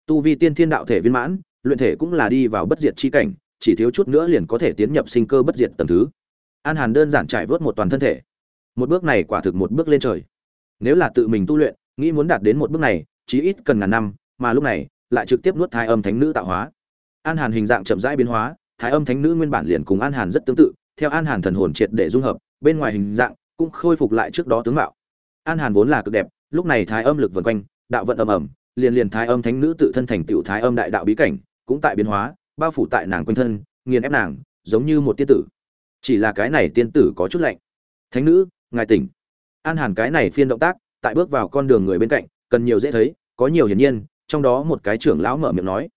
Tu vi tiên thiên đạo thể viên mãn, luyện thể cũng là đi vào bất diệt chi cảnh, chỉ thiếu chút nữa liền có thể tiến nhập sinh cơ bất diệt tầng thứ an hàn đơn giản trải vớt một toàn thân thể. Một bước này quả thực một bước lên trời. Nếu là tự mình tu luyện, nghĩ muốn đạt đến một bước này, chí ít cần ngàn năm, mà lúc này, lại trực tiếp nuốt thái âm thánh nữ tạo hóa. An hàn hình dạng chậm rãi biến hóa, thái âm thánh nữ nguyên bản liền cùng an hàn rất tương tự, theo an hàn thần hồn triệt để dung hợp, bên ngoài hình dạng cũng khôi phục lại trước đó tướng mạo. An hàn vốn là cực đẹp, lúc này thái âm lực vần quanh, đạo vận ầm ầm, liền liền thái âm thánh nữ tự thân thành tựu thái âm đại đạo bí cảnh, cũng tại biến hóa, bao phủ tại nàng quanh thân, nghiền ép nàng, giống như một tiên tử chỉ là cái này tiên tử có chút lạnh. Thánh nữ, ngài tỉnh. An hàn cái này phiên động tác, tại bước vào con đường người bên cạnh, cần nhiều dễ thấy, có nhiều hiển nhiên, trong đó một cái trưởng lão mở miệng nói.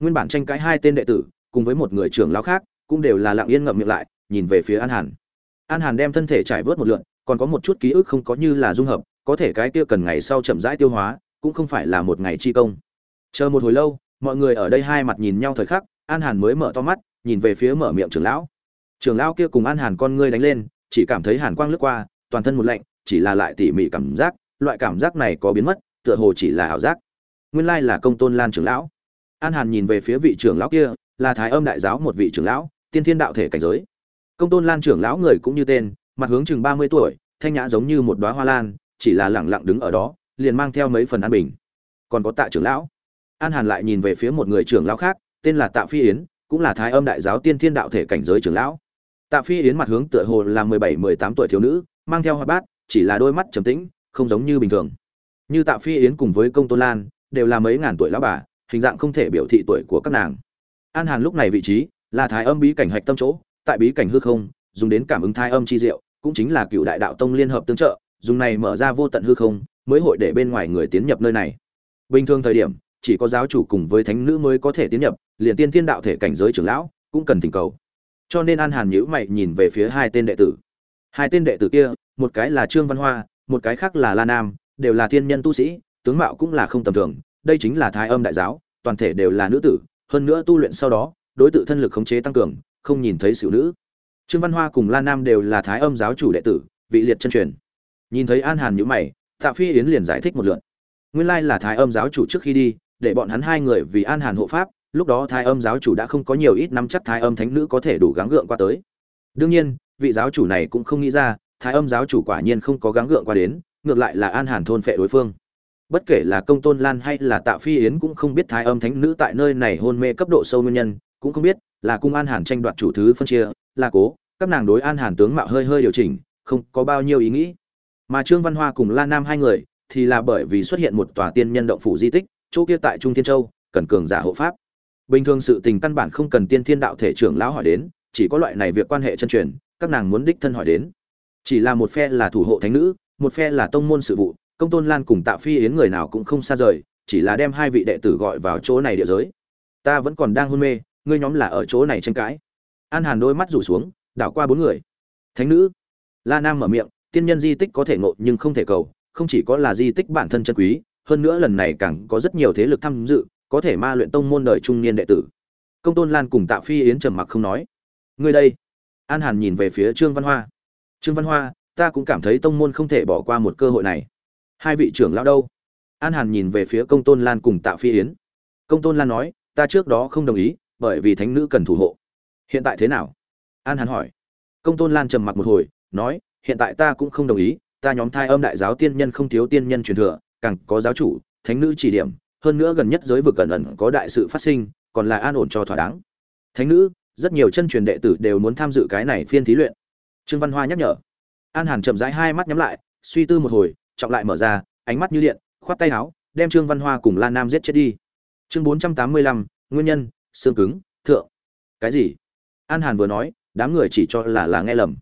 Nguyên bản tranh cãi hai tên đệ tử, cùng với một người trưởng lão khác, cũng đều là lặng yên ngậm miệng lại, nhìn về phía an hàn. An hàn đem thân thể trải vớt một lượn, còn có một chút ký ức không có như là dung hợp, có thể cái kia cần ngày sau chậm rãi tiêu hóa, cũng không phải là một ngày chi công. Chờ một hồi lâu, mọi người ở đây hai mặt nhìn nhau thời khắc, an hàn mới mở to mắt, nhìn về phía mở miệng trưởng lão trưởng lão kia cùng an hàn con ngươi đánh lên, chỉ cảm thấy hàn quang lướt qua, toàn thân một lạnh, chỉ là lại tỉ mỉ cảm giác, loại cảm giác này có biến mất, tựa hồ chỉ là ảo giác. Nguyên lai là công tôn lan trưởng lão. An hàn nhìn về phía vị trưởng lão kia, là thái âm đại giáo một vị trưởng lão, tiên thiên đạo thể cảnh giới. Công tôn lan trưởng lão người cũng như tên, mặt hướng chừng ba mươi tuổi, thanh nhã giống như một đoá hoa lan, chỉ là lẳng lặng đứng ở đó, liền mang theo mấy phần an bình. Còn có tạ trưởng lão. An hàn lại nhìn về phía một người trưởng lão khác, tên là tạ phi yến, cũng là thái âm đại giáo tiên thiên đạo thể cảnh giới trưởng lão tạ phi yến mặt hướng tựa hồ là mười bảy, mười tám tuổi thiếu nữ, mang theo hoa bát, chỉ là đôi mắt trầm tĩnh, không giống như bình thường. Như tạ phi yến cùng với công tôn lan, đều là mấy ngàn tuổi lão bà, hình dạng không thể biểu thị tuổi của các nàng. An hàn lúc này vị trí, là thái âm bí cảnh hạch tâm chỗ, tại bí cảnh hư không, dùng đến cảm ứng thái âm chi diệu, cũng chính là cựu đại đạo tông liên hợp tương trợ, dùng này mở ra vô tận hư không, mới hội để bên ngoài người tiến nhập nơi này. Bình thường thời điểm, chỉ có giáo chủ cùng với thánh nữ mới có thể tiến nhập, liền tiên thiên đạo thể cảnh giới trưởng lão, cũng cần thỉnh cầu cho nên an hàn nhữ mày nhìn về phía hai tên đệ tử. Hai tên đệ tử kia, một cái là trương văn hoa, một cái khác là la nam, đều là thiên nhân tu sĩ, tướng mạo cũng là không tầm thường, đây chính là thái âm đại giáo, toàn thể đều là nữ tử, hơn nữa tu luyện sau đó, đối tự thân lực khống chế tăng cường, không nhìn thấy xỉu nữ. Trương văn hoa cùng la nam đều là thái âm giáo chủ đệ tử, vị liệt chân truyền. Nhìn thấy an hàn nhữ mày, tạ phi yến liền giải thích một lượt. Nguyên lai là thái âm giáo chủ trước khi đi, để bọn hắn hai người vì an hàn hộ pháp lúc đó thái âm giáo chủ đã không có nhiều ít năm chắc thái âm thánh nữ có thể đủ gắng gượng qua tới. Đương nhiên, vị giáo chủ này cũng không nghĩ ra, thái âm giáo chủ quả nhiên không có gắng gượng qua đến, ngược lại là an hàn thôn phệ đối phương. Bất kể là công tôn lan hay là tạ phi yến cũng không biết thái âm thánh nữ tại nơi này hôn mê cấp độ sâu nguyên nhân, cũng không biết là cung an hàn tranh đoạt chủ thứ phân chia, là cố, các nàng đối an hàn tướng mạo hơi hơi điều chỉnh, không có bao nhiêu ý nghĩ. Mà trương văn hoa cùng la nam hai người thì là bởi vì xuất hiện một tòa tiên nhân động phủ di tích, chỗ kia tại trung thiên châu, cần cường giả hộ pháp bình thường sự tình căn bản không cần tiên thiên đạo thể trưởng lão hỏi đến, chỉ có loại này việc quan hệ chân truyền, các nàng muốn đích thân hỏi đến. Chỉ là một phe là thủ hộ thánh nữ, một phe là tông môn sự vụ, công tôn lan cùng tạ phi yến người nào cũng không xa rời, chỉ là đem hai vị đệ tử gọi vào chỗ này địa giới. Ta vẫn còn đang hôn mê, ngươi nhóm là ở chỗ này tranh cãi. An hàn đôi mắt rủ xuống, đảo qua bốn người. Thánh nữ. La nam mở miệng, tiên nhân di tích có thể ngộ nhưng không thể cầu, không chỉ có là di tích bản thân chân quý, hơn nữa lần này càng có rất nhiều thế lực tham dự có thể ma luyện tông môn đời trung niên đệ tử. Công tôn lan cùng tạ phi yến trầm mặc không nói. Ngươi đây. An hàn nhìn về phía trương văn hoa. Trương văn hoa, ta cũng cảm thấy tông môn không thể bỏ qua một cơ hội này. Hai vị trưởng lão đâu? An hàn nhìn về phía công tôn lan cùng tạ phi yến. Công tôn lan nói, ta trước đó không đồng ý, bởi vì thánh nữ cần thủ hộ. Hiện tại thế nào? An hàn hỏi. Công tôn lan trầm mặc một hồi, nói, hiện tại ta cũng không đồng ý, ta nhóm thai âm đại giáo tiên nhân không thiếu tiên nhân truyền thừa, càng có giáo chủ, thánh nữ chỉ điểm hơn nữa gần nhất giới vực cẩn ẩn có đại sự phát sinh, còn là an ổn cho thỏa đáng. Thánh nữ, rất nhiều chân truyền đệ tử đều muốn tham dự cái này phiên thí luyện. Trương văn hoa nhắc nhở. An hàn chậm rãi hai mắt nhắm lại, suy tư một hồi, trọng lại mở ra, ánh mắt như điện, khoát tay áo, đem trương văn hoa cùng lan nam giết chết đi. Chương bốn trăm tám mươi lăm, nguyên nhân, xương cứng, thượng. Cái gì? An hàn vừa nói, đám người chỉ cho là là nghe lầm.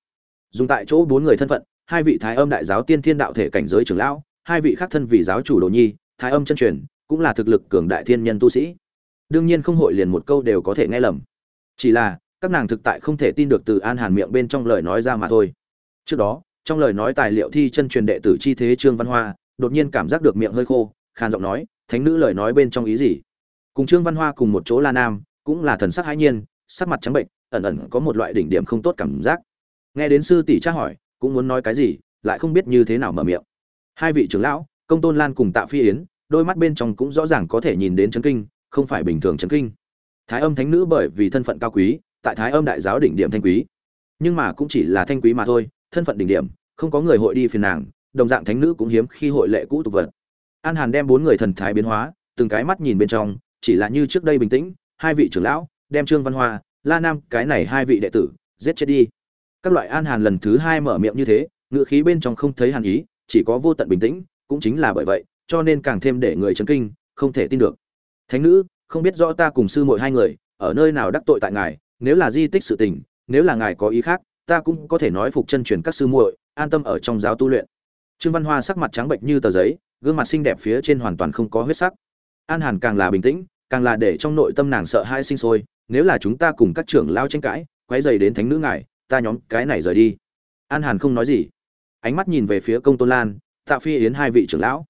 Dùng tại chỗ bốn người thân phận, hai vị thái âm đại giáo tiên thiên đạo thể cảnh giới trưởng lão, hai vị khác thân vị giáo chủ đồ nhi, thái âm chân truyền cũng là thực lực cường đại thiên nhân tu sĩ. Đương nhiên không hội liền một câu đều có thể nghe lầm. Chỉ là, các nàng thực tại không thể tin được từ an hàn miệng bên trong lời nói ra mà thôi. Trước đó, trong lời nói tài liệu thi chân truyền đệ tử chi thế trương văn hoa, đột nhiên cảm giác được miệng hơi khô, khàn giọng nói, thánh nữ lời nói bên trong ý gì? Cùng trương văn hoa cùng một chỗ la nam, cũng là thần sắc hãi nhiên, sắc mặt trắng bệnh, ẩn ẩn có một loại đỉnh điểm không tốt cảm giác. Nghe đến sư tỷ tra hỏi, cũng muốn nói cái gì, lại không biết như thế nào mở miệng. Hai vị trưởng lão, công tôn lan cùng tạ phi yến đôi mắt bên trong cũng rõ ràng có thể nhìn đến chấn kinh, không phải bình thường chấn kinh. Thái âm thánh nữ bởi vì thân phận cao quý, tại thái âm đại giáo đỉnh điểm thanh quý. Nhưng mà cũng chỉ là thanh quý mà thôi, thân phận đỉnh điểm, không có người hội đi phiền nàng, đồng dạng thánh nữ cũng hiếm khi hội lệ cũ tục vật. An hàn đem bốn người thần thái biến hóa, từng cái mắt nhìn bên trong, chỉ là như trước đây bình tĩnh, hai vị trưởng lão, đem trương văn hoa, la nam, cái này hai vị đệ tử, giết chết đi. Các loại an hàn lần thứ hai mở miệng như thế ngựa khí bên trong không thấy hàn ý, chỉ có vô tận bình tĩnh, cũng chính là bởi vậy cho nên càng thêm để người chấn kinh, không thể tin được. Thánh nữ, không biết rõ ta cùng sư muội hai người, ở nơi nào đắc tội tại ngài, nếu là di tích sự tình, nếu là ngài có ý khác, ta cũng có thể nói phục chân truyền các sư muội, an tâm ở trong giáo tu luyện. Trương văn hoa sắc mặt trắng bệch như tờ giấy, gương mặt xinh đẹp phía trên hoàn toàn không có huyết sắc. An hàn càng là bình tĩnh, càng là để trong nội tâm nàng sợ hai sinh sôi, nếu là chúng ta cùng các trưởng lao tranh cãi, quấy rầy đến thánh nữ ngài, ta nhóm cái này rời đi. An hàn không nói gì. Ánh mắt nhìn về phía công tôn lan, tạ phi yến hai vị trưởng lão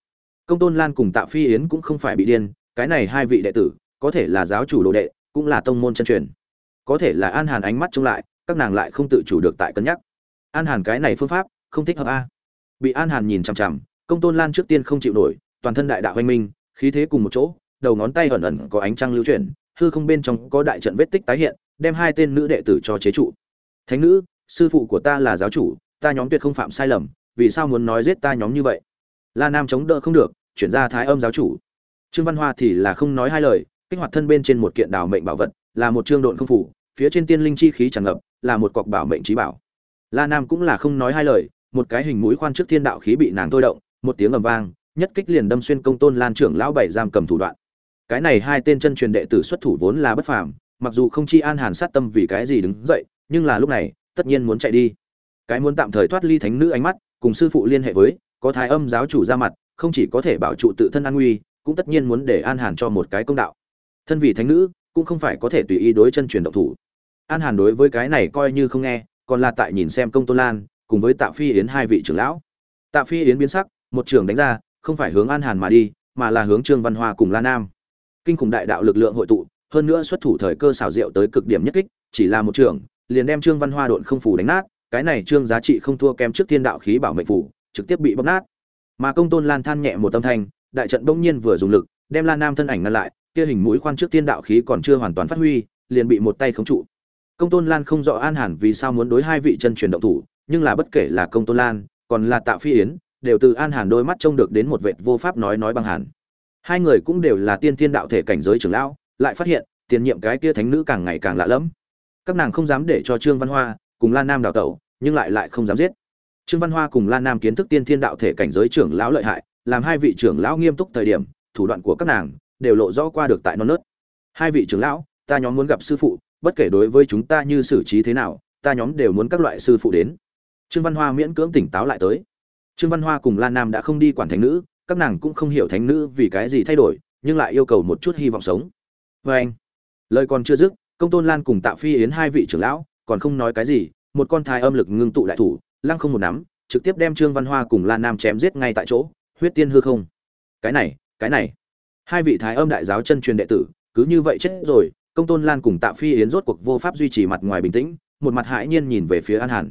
công tôn lan cùng tạ phi yến cũng không phải bị điên, cái này hai vị đệ tử, có thể là giáo chủ đồ đệ, cũng là tông môn chân truyền. Có thể là an hàn ánh mắt trông lại, các nàng lại không tự chủ được tại cân nhắc. An hàn cái này phương pháp, không thích hợp a. Bị an hàn nhìn chằm chằm, công tôn lan trước tiên không chịu nổi, toàn thân đại đạo hoanh minh, khí thế cùng một chỗ, đầu ngón tay ẩn ẩn có ánh trăng lưu chuyển, hư không bên trong có đại trận vết tích tái hiện, đem hai tên nữ đệ tử cho chế trụ. Thánh nữ, sư phụ của ta là giáo chủ, ta nhóm tuyệt không phạm sai lầm, vì sao muốn nói giết ta nhóm như vậy? La nam chống đỡ không được chuyển ra thái âm giáo chủ. Trương văn hoa thì là không nói hai lời, kích hoạt thân bên trên một kiện đào mệnh bảo vật, là một trương độn không phủ, phía trên tiên linh chi khí tràn ngập, là một cọc bảo mệnh trí bảo. La nam cũng là không nói hai lời, một cái hình mũi khoan trước thiên đạo khí bị nàng thôi động, một tiếng ầm vang, nhất kích liền đâm xuyên công tôn lan trưởng lão bảy giam cầm thủ đoạn. Cái này hai tên chân truyền đệ tử xuất thủ vốn là bất phàm, mặc dù không chi an hàn sát tâm vì cái gì đứng dậy, nhưng là lúc này, tất nhiên muốn chạy đi. Cái muốn tạm thời thoát ly thánh nữ ánh mắt, cùng sư phụ liên hệ với, có thái âm giáo chủ ra mặt không chỉ có thể bảo trụ tự thân an nguy, cũng tất nhiên muốn để an hàn cho một cái công đạo. Thân vì thánh nữ, cũng không phải có thể tùy ý đối chân truyền động thủ. An hàn đối với cái này coi như không nghe, còn là tại nhìn xem công tôn lan, cùng với tạ phi yến hai vị trưởng lão. Tạ phi yến biến sắc, một trưởng đánh ra, không phải hướng an hàn mà đi, mà là hướng trương văn hoa cùng la nam. Kinh khủng đại đạo lực lượng hội tụ, hơn nữa xuất thủ thời cơ xảo diệu tới cực điểm nhất kích, chỉ là một trưởng, liền đem trương văn hoa độn không phủ đánh nát, cái này trương giá trị không thua kém trước thiên đạo khí bảo mệnh phủ, trực tiếp bị bóc nát mà công tôn lan than nhẹ một tâm thanh, đại trận bỗng nhiên vừa dùng lực, đem la nam thân ảnh ngăn lại, kia hình mũi khoan trước tiên đạo khí còn chưa hoàn toàn phát huy, liền bị một tay khống trụ. Công tôn lan không rõ an hàn vì sao muốn đối hai vị chân truyền động thủ, nhưng là bất kể là công tôn lan, còn là tạ phi yến, đều từ an hàn đôi mắt trông được đến một vệt vô pháp nói nói bằng hàn hai người cũng đều là tiên thiên đạo thể cảnh giới trưởng lão, lại phát hiện, tiền nhiệm cái kia thánh nữ càng ngày càng lạ lẫm. Các nàng không dám để cho trương văn hoa cùng lan nam đào tẩu, nhưng lại lại không dám giết trương văn hoa cùng lan nam kiến thức tiên thiên đạo thể cảnh giới trưởng lão lợi hại, làm hai vị trưởng lão nghiêm túc thời điểm, thủ đoạn của các nàng đều lộ rõ qua được tại non nớt. Hai vị trưởng lão, ta nhóm muốn gặp sư phụ, bất kể đối với chúng ta như xử trí thế nào, ta nhóm đều muốn các loại sư phụ đến. Trương văn hoa miễn cưỡng tỉnh táo lại tới. Trương văn hoa cùng lan nam đã không đi quản thánh nữ, các nàng cũng không hiểu thánh nữ vì cái gì thay đổi, nhưng lại yêu cầu một chút hy vọng sống. Và anh, lời còn chưa dứt, công tôn lan cùng tạ phi yến hai vị trưởng lão, còn không nói cái gì, một con thai âm lực ngưng tụ đại thủ lăng không một nắm, trực tiếp đem trương văn hoa cùng lan nam chém giết ngay tại chỗ, huyết tiên hư không. Cái này cái này. Hai vị thái âm đại giáo chân truyền đệ tử, cứ như vậy chết rồi, công tôn lan cùng tạ phi yến rốt cuộc vô pháp duy trì mặt ngoài bình tĩnh, một mặt hãi nhiên nhìn về phía an hàn.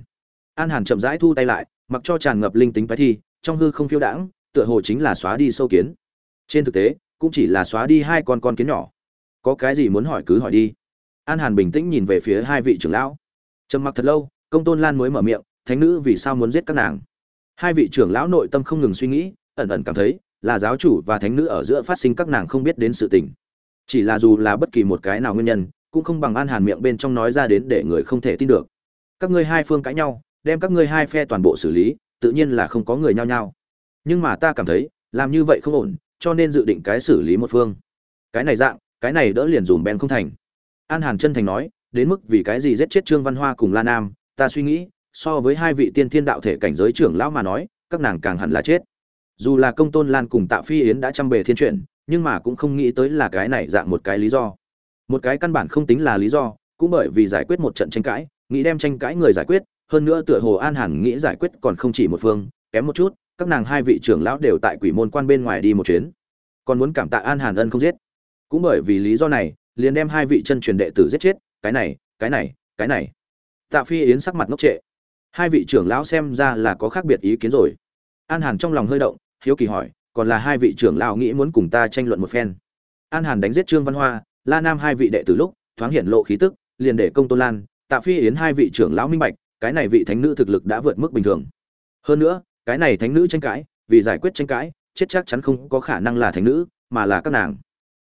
An hàn chậm rãi thu tay lại, mặc cho tràn ngập linh tính bài thi, trong hư không phiêu đãng, tựa hồ chính là xóa đi sâu kiến. Trên thực tế, cũng chỉ là xóa đi hai con con kiến nhỏ. Có cái gì muốn hỏi cứ hỏi đi. An hàn bình tĩnh nhìn về phía hai vị trưởng lão. Trầm mặc thật lâu, công tôn lan mới mở miệng thánh nữ vì sao muốn giết các nàng. Hai vị trưởng lão nội tâm không ngừng suy nghĩ, ẩn ẩn cảm thấy là giáo chủ và thánh nữ ở giữa phát sinh các nàng không biết đến sự tình. Chỉ là dù là bất kỳ một cái nào nguyên nhân, cũng không bằng an hàn miệng bên trong nói ra đến để người không thể tin được. Các ngươi hai phương cãi nhau, đem các ngươi hai phe toàn bộ xử lý, tự nhiên là không có người nhao nhao. Nhưng mà ta cảm thấy, làm như vậy không ổn, cho nên dự định cái xử lý một phương. Cái này dạng, cái này đỡ liền dùm bèn không thành. An hàn chân thành nói, đến mức vì cái gì giết chết trương văn hoa cùng la nam, ta suy nghĩ so với hai vị tiên thiên đạo thể cảnh giới trưởng lão mà nói, các nàng càng hẳn là chết. Dù là công tôn lan cùng tạ phi yến đã chăm bề thiên chuyển nhưng mà cũng không nghĩ tới là cái này dạng một cái lý do. Một cái căn bản không tính là lý do, cũng bởi vì giải quyết một trận tranh cãi, nghĩ đem tranh cãi người giải quyết, hơn nữa tựa hồ an hàn nghĩ giải quyết còn không chỉ một phương, kém một chút, các nàng hai vị trưởng lão đều tại quỷ môn quan bên ngoài đi một chuyến. Còn muốn cảm tạ an hàn ân không giết. Cũng bởi vì lý do này, liền đem hai vị chân truyền đệ tử giết chết, cái này cái này cái này. Tạ phi yến sắc mặt ngốc trệ hai vị trưởng lão xem ra là có khác biệt ý kiến rồi. An hàn trong lòng hơi động, hiếu kỳ hỏi, còn là hai vị trưởng lão nghĩ muốn cùng ta tranh luận một phen? An hàn đánh giết trương văn hoa, la nam hai vị đệ tử lúc, thoáng hiện lộ khí tức, liền để công tôn lan, tạ phi yến hai vị trưởng lão minh bạch, cái này vị thánh nữ thực lực đã vượt mức bình thường. Hơn nữa, cái này thánh nữ tranh cãi, vì giải quyết tranh cãi, chết chắc chắn không có khả năng là thánh nữ, mà là các nàng.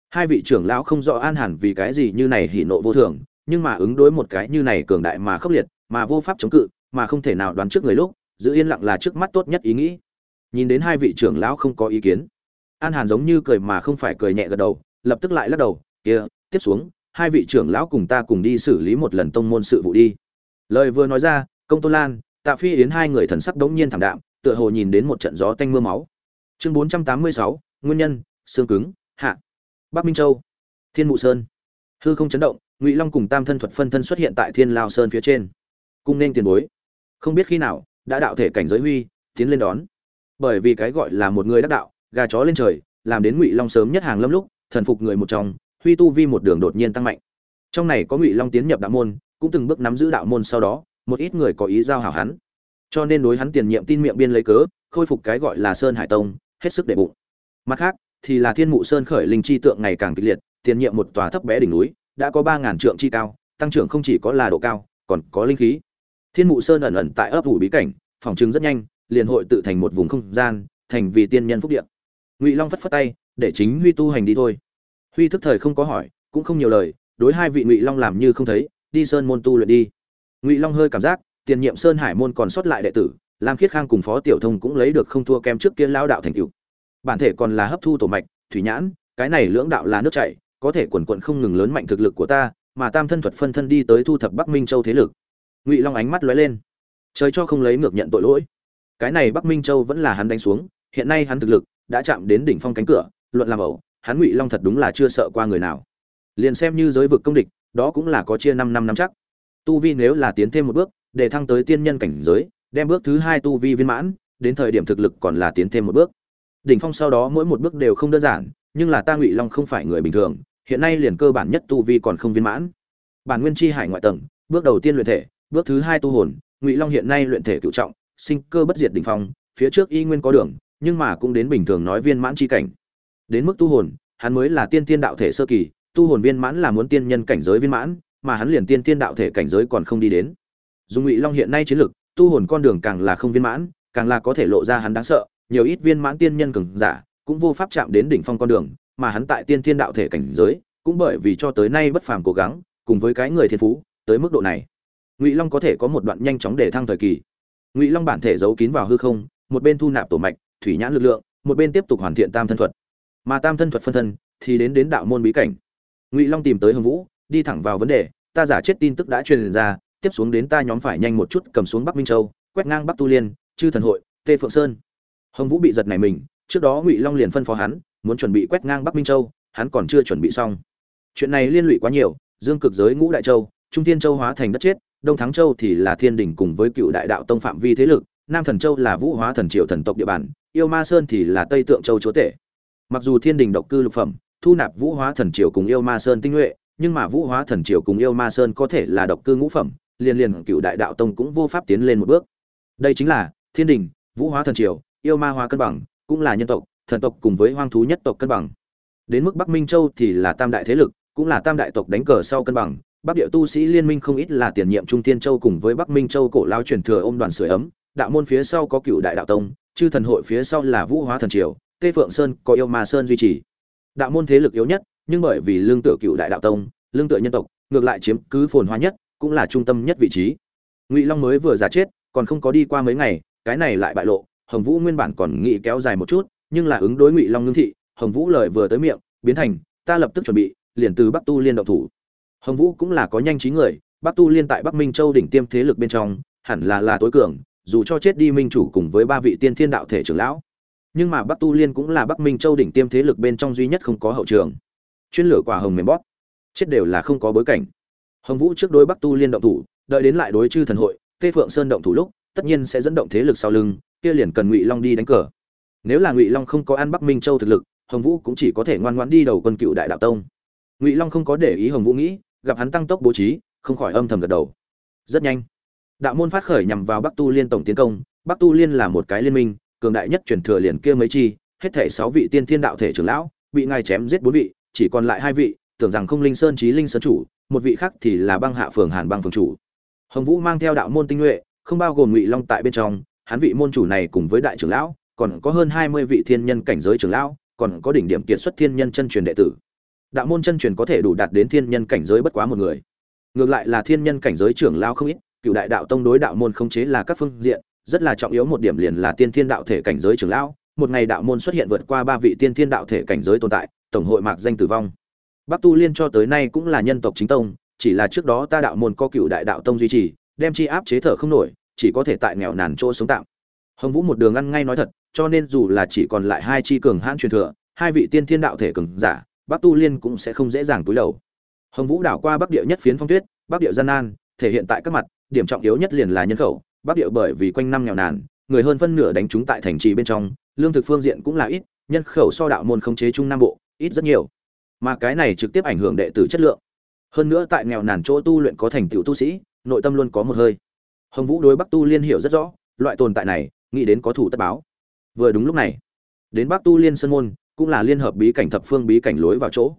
Hai vị trưởng lão không rõ an hàn vì cái gì như này hỉ nộ vô thường, nhưng mà ứng đối một cái như này cường đại mà khốc liệt, mà vô pháp chống cự mà không thể nào đoán trước người lúc, giữ yên lặng là trước mắt tốt nhất ý nghĩ. Nhìn đến hai vị trưởng lão không có ý kiến, an hàn giống như cười mà không phải cười nhẹ gật đầu, lập tức lại lắc đầu, kia, tiếp xuống, hai vị trưởng lão cùng ta cùng đi xử lý một lần tông môn sự vụ đi. Lời vừa nói ra, công tôn lan, tạ phi yến hai người thần sắc đống nhiên thảm đạm, tựa hồ nhìn đến một trận gió tanh mưa máu. Chương bốn trăm tám mươi sáu, nguyên nhân xương cứng, hạ. Bắc minh châu, thiên mụ sơn. Hư không chấn động, ngụy long cùng tam thân thuật phân thân xuất hiện tại thiên lao sơn phía trên. Cung nên tiền bối không biết khi nào, đã đạo thể cảnh giới huy, tiến lên đón. Bởi vì cái gọi là một người đắc đạo, gà chó lên trời, làm đến ngụy long sớm nhất hàng lâm lúc, thần phục người một trong, huy tu vi một đường đột nhiên tăng mạnh. Trong này có ngụy long tiến nhập đạo môn, cũng từng bước nắm giữ đạo môn sau đó, một ít người có ý giao hảo hắn. Cho nên đối hắn tiền nhiệm tin miệng biên lấy cớ, khôi phục cái gọi là sơn hải tông, hết sức đệ bụng. Mặt khác, thì là thiên mụ sơn khởi linh chi tượng ngày càng kịch liệt, tiền nhiệm một tòa thấp bé đỉnh núi, đã có ba ngàn trượng chi cao, tăng trưởng không chỉ có là độ cao, còn có linh khí thiên mụ sơn ẩn ẩn tại ấp ủ bí cảnh, phòng chứng rất nhanh, liền hội tự thành một vùng không gian, thành vì tiên nhân phúc điện ngụy long phất phất tay, để chính huy tu hành đi thôi. Huy thức thời không có hỏi, cũng không nhiều lời, đối hai vị ngụy long làm như không thấy, đi sơn môn tu luyện đi. Ngụy long hơi cảm giác, tiền nhiệm sơn hải môn còn sót lại đệ tử, lam khiết khang cùng phó tiểu thông cũng lấy được không thua kem trước kia lao đạo thành cựu bản thể còn là hấp thu tổ mạch, thủy nhãn, cái này lưỡng đạo là nước chảy, có thể quần quận không ngừng lớn mạnh thực lực của ta, mà tam thân thuật phân thân đi tới thu thập bắc minh châu thế lực ngụy long ánh mắt lóe lên trời cho không lấy ngược nhận tội lỗi cái này bắc minh châu vẫn là hắn đánh xuống hiện nay hắn thực lực đã chạm đến đỉnh phong cánh cửa luận làm ẩu, hắn ngụy long thật đúng là chưa sợ qua người nào liền xem như giới vực công địch đó cũng là có chia năm năm năm chắc tu vi nếu là tiến thêm một bước để thăng tới tiên nhân cảnh giới đem bước thứ hai tu vi viên mãn đến thời điểm thực lực còn là tiến thêm một bước đỉnh phong sau đó mỗi một bước đều không đơn giản nhưng là ta ngụy long không phải người bình thường hiện nay liền cơ bản nhất tu vi còn không viên mãn bản nguyên chi hải ngoại tầng bước đầu tiên luyện thể bước thứ hai tu hồn, ngụy long hiện nay luyện thể cựu trọng, sinh cơ bất diệt đỉnh phong, phía trước y nguyên có đường, nhưng mà cũng đến bình thường nói viên mãn chi cảnh. Đến mức tu hồn, hắn mới là tiên tiên đạo thể sơ kỳ, tu hồn viên mãn là muốn tiên nhân cảnh giới viên mãn, mà hắn liền tiên tiên đạo thể cảnh giới còn không đi đến. Dùng ngụy long hiện nay chiến lực, tu hồn con đường càng là không viên mãn, càng là có thể lộ ra hắn đáng sợ, nhiều ít viên mãn tiên nhân cường giả cũng vô pháp chạm đến đỉnh phong con đường, mà hắn tại tiên thiên đạo thể cảnh giới cũng bởi vì cho tới nay bất phàm cố gắng, cùng với cái người thiên phú, tới mức độ này ngụy long có thể có một đoạn nhanh chóng để thăng thời kỳ ngụy long bản thể giấu kín vào hư không một bên thu nạp tổ mạch thủy nhãn lực lượng một bên tiếp tục hoàn thiện tam thân thuật mà tam thân thuật phân thân thì đến đến đạo môn bí cảnh ngụy long tìm tới Hồng vũ đi thẳng vào vấn đề ta giả chết tin tức đã truyền ra tiếp xuống đến ta nhóm phải nhanh một chút cầm xuống bắc minh châu quét ngang bắc tu liên chư thần hội tê phượng sơn hồng vũ bị giật này mình trước đó ngụy long liền phân phó hắn muốn chuẩn bị quét ngang bắc minh châu hắn còn chưa chuẩn bị xong chuyện này liên lụy quá nhiều dương cực giới ngũ đại châu trung thiên châu hóa thành đất chết đông thắng châu thì là thiên đình cùng với cựu đại đạo tông phạm vi thế lực, nam thần châu là vũ hóa thần triệu thần tộc địa bàn, yêu ma sơn thì là tây tượng châu chúa tể. Mặc dù thiên đình độc cư lục phẩm, thu nạp vũ hóa thần triều cùng yêu ma sơn tinh nhuệ, nhưng mà vũ hóa thần triều cùng yêu ma sơn có thể là độc cư ngũ phẩm, liền liền cựu đại đạo tông cũng vô pháp tiến lên một bước. Đây chính là thiên đình, vũ hóa thần triều, yêu ma hóa cân bằng, cũng là nhân tộc, thần tộc cùng với hoang thú nhất tộc cân bằng. Đến mức bắc minh châu thì là tam đại thế lực, cũng là tam đại tộc đánh cờ sau cân bằng bắc địa tu sĩ liên minh không ít là tiền nhiệm trung tiên châu cùng với bắc minh châu cổ lao truyền thừa ôm đoàn sửa ấm, đạo môn phía sau có cựu đại đạo tông, chư thần hội phía sau là vũ hóa thần triều, tê phượng sơn có yêu ma sơn duy trì. Đạo môn thế lực yếu nhất, nhưng bởi vì lương tựa cựu đại đạo tông, lương tựa nhân tộc, ngược lại chiếm cứ phồn hoa nhất, cũng là trung tâm nhất vị trí. Ngụy long mới vừa già chết, còn không có đi qua mấy ngày, cái này lại bại lộ, hồng vũ nguyên bản còn nghĩ kéo dài một chút, nhưng là ứng đối ngụy long ngưng thị, hồng vũ lời vừa tới miệng, biến thành, ta lập tức chuẩn bị, liền từ bắc tu liên động thủ hồng vũ cũng là có nhanh trí người, bắc tu liên tại bắc minh châu đỉnh tiêm thế lực bên trong, hẳn là là tối cường, dù cho chết đi minh chủ cùng với ba vị tiên thiên đạo thể trưởng lão. Nhưng mà bắc tu liên cũng là bắc minh châu đỉnh tiêm thế lực bên trong duy nhất không có hậu trường. Chuyên lửa quả hồng mềm bóp. Chết đều là không có bối cảnh. Hồng vũ trước đối bắc tu liên động thủ, đợi đến lại đối chư thần hội, tê phượng sơn động thủ lúc, tất nhiên sẽ dẫn động thế lực sau lưng, kia liền cần ngụy long đi đánh cờ. Nếu là ngụy long không có ăn bắc minh châu thực lực, hồng vũ cũng chỉ có thể ngoan ngoãn đi đầu quân cựu đại đạo tông. Ngụy long không có để ý hồng vũ nghĩ gặp hắn tăng tốc bố trí, không khỏi âm thầm gật đầu. Rất nhanh, đạo môn phát khởi nhằm vào bắc tu liên tổng tiến công. Bắc tu liên là một cái liên minh, cường đại nhất truyền thừa liền kia mấy chi, hết thể sáu vị tiên thiên đạo thể trưởng lão, bị ngài chém giết bốn vị, chỉ còn lại hai vị, tưởng rằng không linh sơn trí linh sơn chủ, một vị khác thì là băng hạ phường hàn băng phường chủ. Hồng vũ mang theo đạo môn tinh nhuệ, không bao gồm ngụy long tại bên trong, hắn vị môn chủ này cùng với đại trưởng lão, còn có hơn hai mươi vị thiên nhân cảnh giới trưởng lão, còn có đỉnh điểm kiệt xuất thiên nhân chân truyền đệ tử đạo môn chân truyền có thể đủ đạt đến thiên nhân cảnh giới bất quá một người. Ngược lại là thiên nhân cảnh giới trưởng lão không ít, cựu đại đạo tông đối đạo môn không chế là các phương diện, rất là trọng yếu một điểm liền là tiên thiên đạo thể cảnh giới trưởng lão. Một ngày đạo môn xuất hiện vượt qua ba vị tiên thiên đạo thể cảnh giới tồn tại, tổng hội mạc danh tử vong. Bắc tu liên cho tới nay cũng là nhân tộc chính tông, chỉ là trước đó ta đạo môn có cựu đại đạo tông duy trì, đem chi áp chế thở không nổi, chỉ có thể tại nghèo nàn chỗ sống tạm. Hồng vũ một đường ăn ngay nói thật, cho nên dù là chỉ còn lại hai chi cường hãn truyền thừa, hai vị tiên thiên đạo thể cường giả bắc tu liên cũng sẽ không dễ dàng túi đầu. Hồng vũ đảo qua bắc địa nhất phiến phong tuyết, bắc địa gian nan, thể hiện tại các mặt, điểm trọng yếu nhất liền là nhân khẩu. Bắc địa bởi vì quanh năm nghèo nàn, người hơn phân nửa đánh chúng tại thành trì bên trong, lương thực phương diện cũng là ít, nhân khẩu so đạo môn không chế trung nam bộ, ít rất nhiều. Mà cái này trực tiếp ảnh hưởng đệ tử chất lượng. Hơn nữa tại nghèo nàn chỗ tu luyện có thành tựu tu sĩ, nội tâm luôn có một hơi. Hồng vũ đối bắc tu liên hiểu rất rõ, loại tồn tại này, nghĩ đến có thủ tất báo. Vừa đúng lúc này, đến bắc tu liên sơn môn cũng là liên hợp bí cảnh thập phương bí cảnh lối vào chỗ.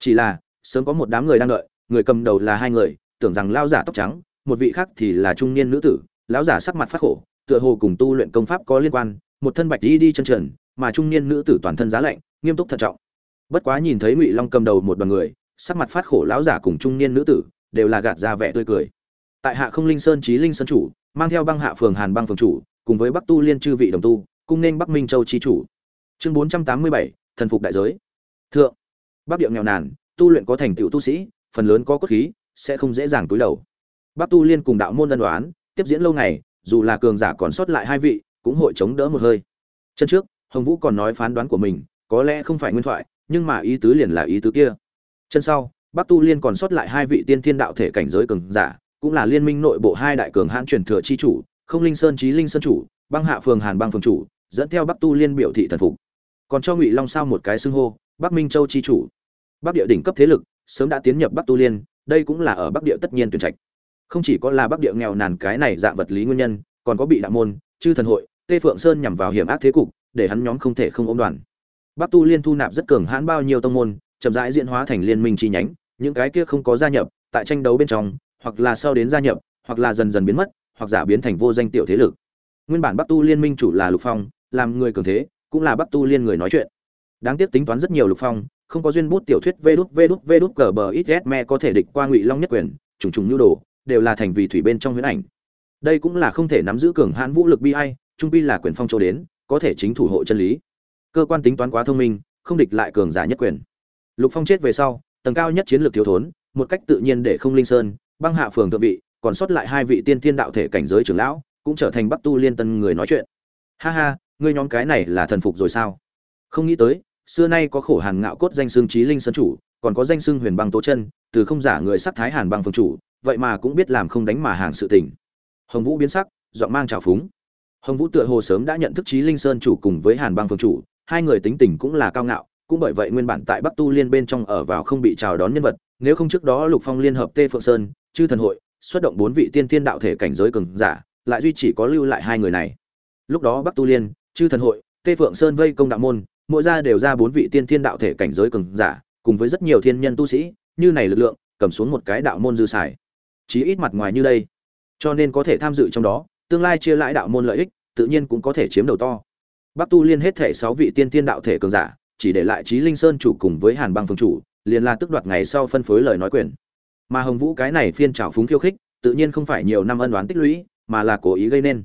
Chỉ là, sớm có một đám người đang đợi, người cầm đầu là hai người, tưởng rằng lao giả tóc trắng, một vị khác thì là trung niên nữ tử, lão giả sắc mặt phát khổ, tựa hồ cùng tu luyện công pháp có liên quan, một thân bạch đi đi chân trần, mà trung niên nữ tử toàn thân giá lạnh, nghiêm túc thận trọng. Bất quá nhìn thấy ngụy long cầm đầu một đoàn người, sắc mặt phát khổ lão giả cùng trung niên nữ tử đều là gạt ra vẻ tươi cười. Tại hạ không linh sơn trí linh sơn chủ, mang theo băng hạ phường hàn băng phường chủ, cùng với bắc tu liên chư vị đồng tu cung nên bắc minh châu trí chủ chương bốn trăm tám mươi bảy, thần phục đại giới. Thượng, bắc điệu nghèo nàn, tu luyện có thành tựu tu sĩ, phần lớn có cốt khí, sẽ không dễ dàng túi đầu. Bắc tu liên cùng đạo môn ân đoán tiếp diễn lâu ngày, dù là cường giả còn sót lại hai vị, cũng hội chống đỡ một hơi. Chân trước, hồng vũ còn nói phán đoán của mình, có lẽ không phải nguyên thoại, nhưng mà ý tứ liền là ý tứ kia. Chân sau, bắc tu liên còn sót lại hai vị tiên thiên đạo thể cảnh giới cường giả, cũng là liên minh nội bộ hai đại cường hãn truyền thừa chi chủ, không linh sơn trí linh sơn chủ, băng hạ phường hàn băng phường chủ, dẫn theo bắc tu liên biểu thị thần phục còn cho ngụy long sao một cái xưng hô, bắc minh châu chi chủ. Bắc địa đỉnh cấp thế lực, sớm đã tiến nhập bắc tu liên, đây cũng là ở bắc địa tất nhiên tuyển trạch. Không chỉ có là bắc địa nghèo nàn cái này dạng vật lý nguyên nhân, còn có bị đạo môn, chư thần hội, tê phượng sơn nhằm vào hiểm ác thế cục, để hắn nhóm không thể không ôm đoàn. Bắc tu liên thu nạp rất cường hãn bao nhiêu tông môn, chậm rãi diễn hóa thành liên minh chi nhánh, những cái kia không có gia nhập, tại tranh đấu bên trong, hoặc là sau đến gia nhập, hoặc là dần dần biến mất, hoặc giả biến thành vô danh tiểu thế lực. Nguyên bản bắc tu liên minh chủ là lục phong, làm người cường thế cũng là bắc tu liên người nói chuyện. Đáng tiếc tính toán rất nhiều lục phong, không có duyên bút tiểu thuyết vê đút vê đút vê đút cờ bờ ít me có thể địch qua ngụy long nhất quyền, trùng trùng nhu đồ, đều là thành vì thủy bên trong huyễn ảnh. Đây cũng là không thể nắm giữ cường hãn vũ lực bi ai, trung bi là quyền phong châu đến, có thể chính thủ hộ chân lý. Cơ quan tính toán quá thông minh, không địch lại cường giả nhất quyền. Lục phong chết về sau, tầng cao nhất chiến lược thiếu thốn, một cách tự nhiên để không linh sơn, băng hạ phường thượng vị, còn sót lại hai vị tiên thiên đạo thể cảnh giới trưởng lão, cũng trở thành bắc tu liên tân người nói chuyện. Ha ha ngươi nhóm cái này là thần phục rồi sao? Không nghĩ tới, xưa nay có khổ hàn ngạo cốt danh xương trí linh sơn chủ, còn có danh xưng huyền băng tố chân, từ không giả người sắc thái hàn băng phương chủ, vậy mà cũng biết làm không đánh mà hàng sự tình. Hồng vũ biến sắc, giọng mang trào phúng. Hồng vũ tựa hồ sớm đã nhận thức trí linh sơn chủ cùng với hàn băng phương chủ, hai người tính tình cũng là cao ngạo, cũng bởi vậy nguyên bản tại bắc tu liên bên trong ở vào không bị chào đón nhân vật, nếu không trước đó lục phong liên hợp tê phượng sơn, chư thần hội, xuất động bốn vị tiên tiên đạo thể cảnh giới cường giả, lại duy chỉ có lưu lại hai người này. Lúc đó bắc tu liên chư thần hội, tê phượng sơn vây công đạo môn, mỗi ra đều ra bốn vị tiên thiên đạo thể cảnh giới cường giả, cùng với rất nhiều thiên nhân tu sĩ, như này lực lượng, cầm xuống một cái đạo môn dư xài. Chí ít mặt ngoài như đây. Cho nên có thể tham dự trong đó, tương lai chia lãi đạo môn lợi ích, tự nhiên cũng có thể chiếm đầu to. Bắc tu liên hết thể sáu vị tiên thiên đạo thể cường giả, chỉ để lại trí linh sơn chủ cùng với hàn băng phương chủ, liền là tức đoạt ngày sau phân phối lời nói quyền. Mà hồng vũ cái này phiên trào phúng khiêu khích, tự nhiên không phải nhiều năm ân đoán tích lũy, mà là cố ý gây nên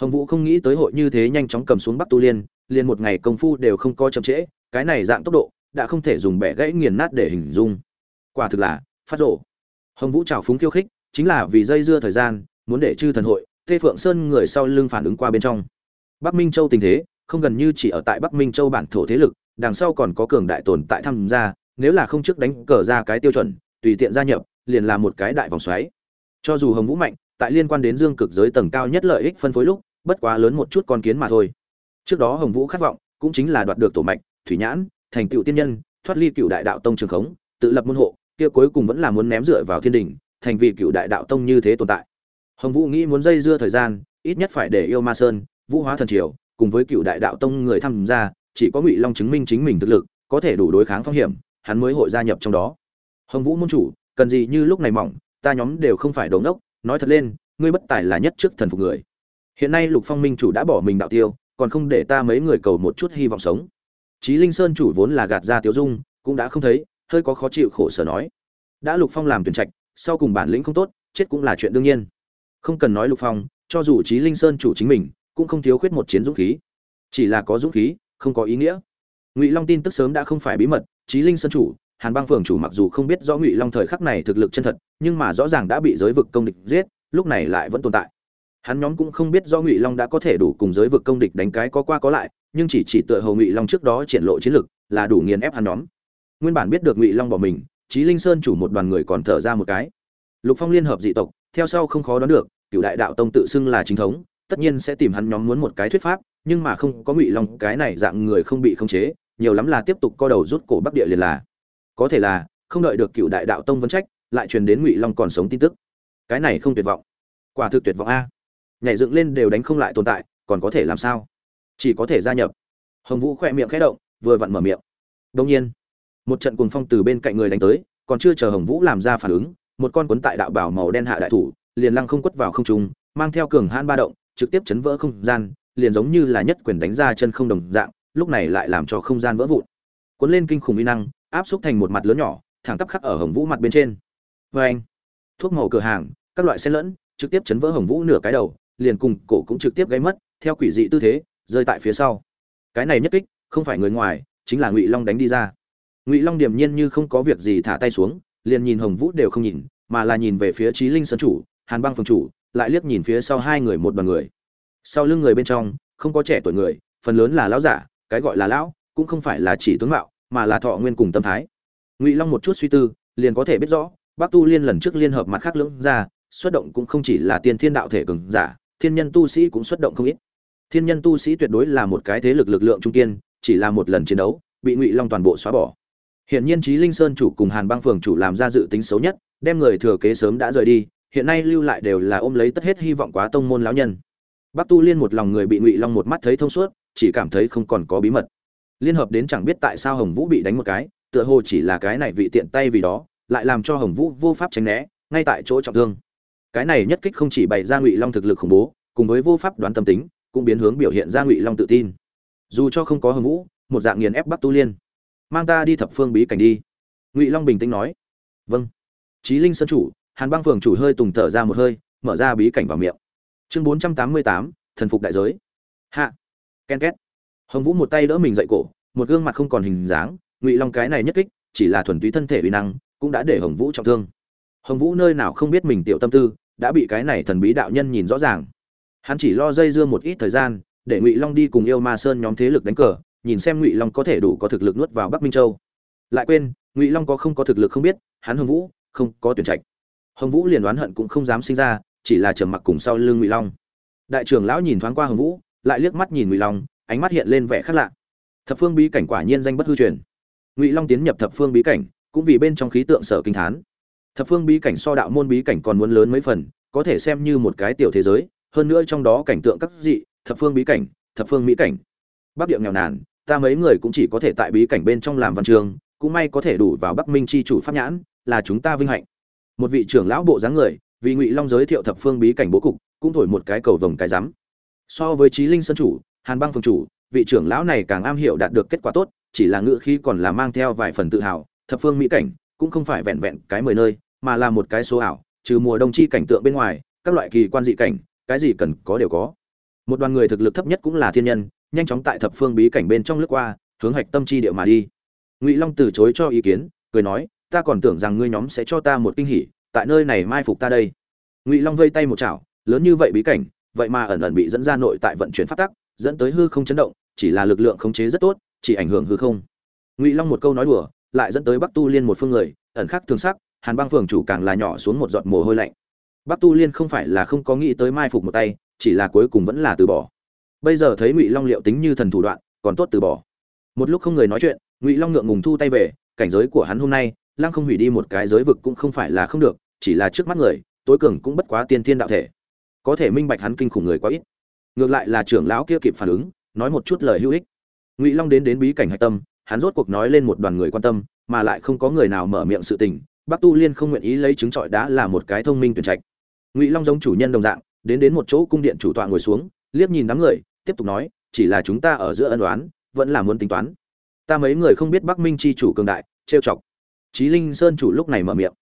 hồng vũ không nghĩ tới hội như thế nhanh chóng cầm xuống bắc tu liên, liền một ngày công phu đều không có chậm trễ, cái này dạng tốc độ, đã không thể dùng bẻ gãy nghiền nát để hình dung. Quả thực là, phát rộ. Hồng vũ trào phúng khiêu khích, chính là vì dây dưa thời gian, muốn để chư thần hội, tê phượng sơn người sau lưng phản ứng qua bên trong. Bắc minh châu tình thế, không gần như chỉ ở tại bắc minh châu bản thổ thế lực, đằng sau còn có cường đại tồn tại tham gia, nếu là không trước đánh cờ ra cái tiêu chuẩn, tùy tiện gia nhập, liền là một cái đại vòng xoáy. Cho dù hồng vũ mạnh, tại liên quan đến dương cực giới tầng cao nhất lợi ích phân phối lúc bất quá lớn một chút con kiến mà thôi. Trước đó hồng vũ khát vọng, cũng chính là đoạt được tổ mạch, thủy nhãn, thành tựu tiên nhân, thoát ly cựu đại đạo tông trường khống, tự lập môn hộ, kia cuối cùng vẫn là muốn ném dựa vào thiên đình, thành vì cựu đại đạo tông như thế tồn tại. Hồng vũ nghĩ muốn dây dưa thời gian, ít nhất phải để yêu ma sơn, vũ hóa thần triều, cùng với cựu đại đạo tông người tham gia, chỉ có ngụy long chứng minh chính mình thực lực, có thể đủ đối kháng phong hiểm, hắn mới hội gia nhập trong đó. Hồng vũ môn chủ, cần gì như lúc này mỏng, ta nhóm đều không phải đống đốc nói thật lên, ngươi bất tài là nhất trước thần phục người hiện nay lục phong minh chủ đã bỏ mình đạo tiêu còn không để ta mấy người cầu một chút hy vọng sống Chí Linh Sơn chủ vốn là gạt ra Tiếu Dung, cũng đã không thấy, hơi có khó chịu khổ sở nói. Đã Lục Phong làm tuyển trạch, sau cùng bản lĩnh không tốt, chết cũng là chuyện đương nhiên. Không cần nói Lục Phong, cho dù Chí Linh Sơn chủ chính mình, cũng không thiếu khuyết một chiến dũng khí. Chỉ là có dũng khí, không có ý nghĩa. Ngụy Long tin tức sớm đã không phải bí mật, Chí Linh Sơn chủ, Hàn Bang phường chủ mặc dù không biết rõ Ngụy Long thời khắc này thực lực chân thật, nhưng mà rõ ràng đã bị giới vực công địch giết, lúc này lại vẫn tồn tại. Hắn nhóm cũng không biết do Ngụy Long đã có thể đủ cùng giới vực công địch đánh cái có qua có lại, nhưng chỉ chỉ tựa hầu Ngụy Long trước đó triển lộ chiến lực, là đủ nghiền ép hắn nhóm. Nguyên bản biết được Ngụy Long bỏ mình, Chí Linh Sơn chủ một đoàn người còn thở ra một cái. Lục Phong liên hợp dị tộc, theo sau không khó đoán được, Cửu Đại Đạo Tông tự xưng là chính thống, tất nhiên sẽ tìm hắn nhóm muốn một cái thuyết pháp, nhưng mà không có Ngụy Long cái này dạng người không bị khống chế, nhiều lắm là tiếp tục co đầu rút cổ Bắc Địa liền là. Có thể là, không đợi được Cửu Đại Đạo Tông vấn trách, lại truyền đến Ngụy Long còn sống tin tức. Cái này không tuyệt vọng. Quả thực tuyệt vọng a. Nhảy dựng lên đều đánh không lại tồn tại, còn có thể làm sao? chỉ có thể gia nhập. Hồng vũ khỏe miệng khẽ động vừa vặn mở miệng. Đông nhiên một trận cuồng phong từ bên cạnh người đánh tới còn chưa chờ hồng vũ làm ra phản ứng một con cuốn tại đạo bảo màu đen hạ đại thủ liền lăng không quất vào không trung mang theo cường hãn ba động trực tiếp chấn vỡ không gian liền giống như là nhất quyền đánh ra chân không đồng dạng lúc này lại làm cho không gian vỡ vụn. Cuốn lên kinh khủng uy năng áp xúc thành một mặt lớn nhỏ thẳng tắp khắc ở hồng vũ mặt bên trên. Vê anh thuốc màu cửa hàng các loại xe lẫn trực tiếp chấn vỡ hồng vũ nửa cái đầu liền cùng cổ cũng trực tiếp gãy mất, theo quỷ dị tư thế, rơi tại phía sau. Cái này nhất kích, không phải người ngoài, chính là ngụy long đánh đi ra. Ngụy long điềm nhiên như không có việc gì thả tay xuống, liền nhìn hồng vũ đều không nhìn, mà là nhìn về phía trí linh sơn chủ, hàn băng phường chủ, lại liếc nhìn phía sau hai người một đoàn người. Sau lưng người bên trong, không có trẻ tuổi người, phần lớn là lão giả, cái gọi là lão, cũng không phải là chỉ tướng mạo, mà là thọ nguyên cùng tâm thái. Ngụy long một chút suy tư, liền có thể biết rõ bác tu liên lần trước liên hợp mặt khác lưỡng ra, xuất động cũng không chỉ là tiên thiên đạo thể cường giả thiên nhân tu sĩ cũng xuất động không ít. Thiên nhân tu sĩ tuyệt đối là một cái thế lực lực lượng trung kiên, chỉ là một lần chiến đấu, bị ngụy long toàn bộ xóa bỏ. Hiện nhiên trí linh sơn chủ cùng hàn Bang phường chủ làm ra dự tính xấu nhất, đem người thừa kế sớm đã rời đi, hiện nay lưu lại đều là ôm lấy tất hết hy vọng quá tông môn lão nhân. Bắc tu liên một lòng người bị ngụy long một mắt thấy thông suốt, chỉ cảm thấy không còn có bí mật. Liên hợp đến chẳng biết tại sao hồng vũ bị đánh một cái, tựa hồ chỉ là cái này vị tiện tay vì đó, lại làm cho hồng vũ vô pháp tránh né, ngay tại chỗ trọng thương cái này nhất kích không chỉ bày ra ngụy long thực lực khủng bố, cùng với vô pháp đoán tâm tính, cũng biến hướng biểu hiện ra ngụy long tự tin. Dù cho không có hồng vũ, một dạng nghiền ép bắc tu liên. Mang ta đi thập phương bí cảnh đi. Ngụy long bình tĩnh nói. Vâng. Trí linh sơn chủ, hàn băng phường chủ hơi tùng thở ra một hơi, mở ra bí cảnh vào miệng. Chương bốn trăm tám mươi tám, thần phục đại giới. Hạ. Ken két. Hồng vũ một tay đỡ mình dậy cổ, một gương mặt không còn hình dáng. Ngụy long cái này nhất kích, chỉ là thuần túy thân thể uy năng, cũng đã để hồng vũ trọng thương hồng vũ nơi nào không biết mình tiểu tâm tư, đã bị cái này thần bí đạo nhân nhìn rõ ràng. Hắn chỉ lo dây dưa một ít thời gian, để ngụy long đi cùng yêu ma sơn nhóm thế lực đánh cờ, nhìn xem ngụy long có thể đủ có thực lực nuốt vào bắc minh châu. Lại quên, ngụy long có không có thực lực không biết, hắn hồng vũ, không có tuyển trạch. Hồng vũ liền đoán hận cũng không dám sinh ra, chỉ là trầm mặc cùng sau lưng ngụy long. Đại trưởng lão nhìn thoáng qua hồng vũ, lại liếc mắt nhìn ngụy long, ánh mắt hiện lên vẻ khác lạ. Thập phương bí cảnh quả nhiên danh bất hư truyền. Ngụy long tiến nhập thập phương bí cảnh, cũng vì bên trong khí tượng sở kinh thán thập phương bí cảnh so đạo môn bí cảnh còn muốn lớn mấy phần, có thể xem như một cái tiểu thế giới, hơn nữa trong đó cảnh tượng các dị, thập phương bí cảnh, thập phương mỹ cảnh. Bắc địa nghèo nàn, ta mấy người cũng chỉ có thể tại bí cảnh bên trong làm văn trường, cũng may có thể đủ vào bắc minh chi chủ pháp nhãn, là chúng ta vinh hạnh. Một vị trưởng lão bộ dáng người, vì ngụy long giới thiệu thập phương bí cảnh bố cục, cũng thổi một cái cầu vồng cái rắm. So với trí linh sân chủ, hàn băng phương chủ, vị trưởng lão này càng am hiểu đạt được kết quả tốt, chỉ là ngự khi còn là mang theo vài phần tự hào, thập phương mỹ cảnh, cũng không phải vẹn vẹn cái mười nơi mà là một cái số ảo, trừ mùa đông chi cảnh tượng bên ngoài, các loại kỳ quan dị cảnh, cái gì cần có đều có. Một đoàn người thực lực thấp nhất cũng là thiên nhân, nhanh chóng tại thập phương bí cảnh bên trong lướt qua, hướng hạch tâm chi địa mà đi. Ngụy long từ chối cho ý kiến, cười nói, ta còn tưởng rằng ngươi nhóm sẽ cho ta một kinh hỉ, tại nơi này mai phục ta đây. Ngụy long vây tay một chảo, lớn như vậy bí cảnh, vậy mà ẩn ẩn bị dẫn ra nội tại vận chuyển phát tắc, dẫn tới hư không chấn động, chỉ là lực lượng khống chế rất tốt, chỉ ảnh hưởng hư không. Ngụy long một câu nói đùa, lại dẫn tới bắc tu liên một phương người, ẩn khắc thường sắc hàn băng phường chủ càng là nhỏ xuống một giọt mồ hôi lạnh. Bắc tu liên không phải là không có nghĩ tới mai phục một tay, chỉ là cuối cùng vẫn là từ bỏ. Bây giờ thấy ngụy long liệu tính như thần thủ đoạn, còn tốt từ bỏ. Một lúc không người nói chuyện, ngụy long ngượng ngùng thu tay về, cảnh giới của hắn hôm nay, lăng không hủy đi một cái giới vực cũng không phải là không được, chỉ là trước mắt người, tối cường cũng bất quá tiên thiên đạo thể. Có thể minh bạch hắn kinh khủng người quá ít. Ngược lại là trưởng lão kia kịp phản ứng, nói một chút lời hữu ích. Ngụy long đến đến bí cảnh hạch tâm, hắn rốt cuộc nói lên một đoàn người quan tâm, mà lại không có người nào mở miệng sự tình bắc tu liên không nguyện ý lấy chứng trọi đã là một cái thông minh tuyển trạch. Ngụy long giống chủ nhân đồng dạng, đến đến một chỗ cung điện chủ tọa ngồi xuống, liếc nhìn đám người, tiếp tục nói, chỉ là chúng ta ở giữa ân đoán vẫn là muốn tính toán. Ta mấy người không biết bắc minh chi chủ cường đại, trêu chọc. Trí linh sơn chủ lúc này mở miệng.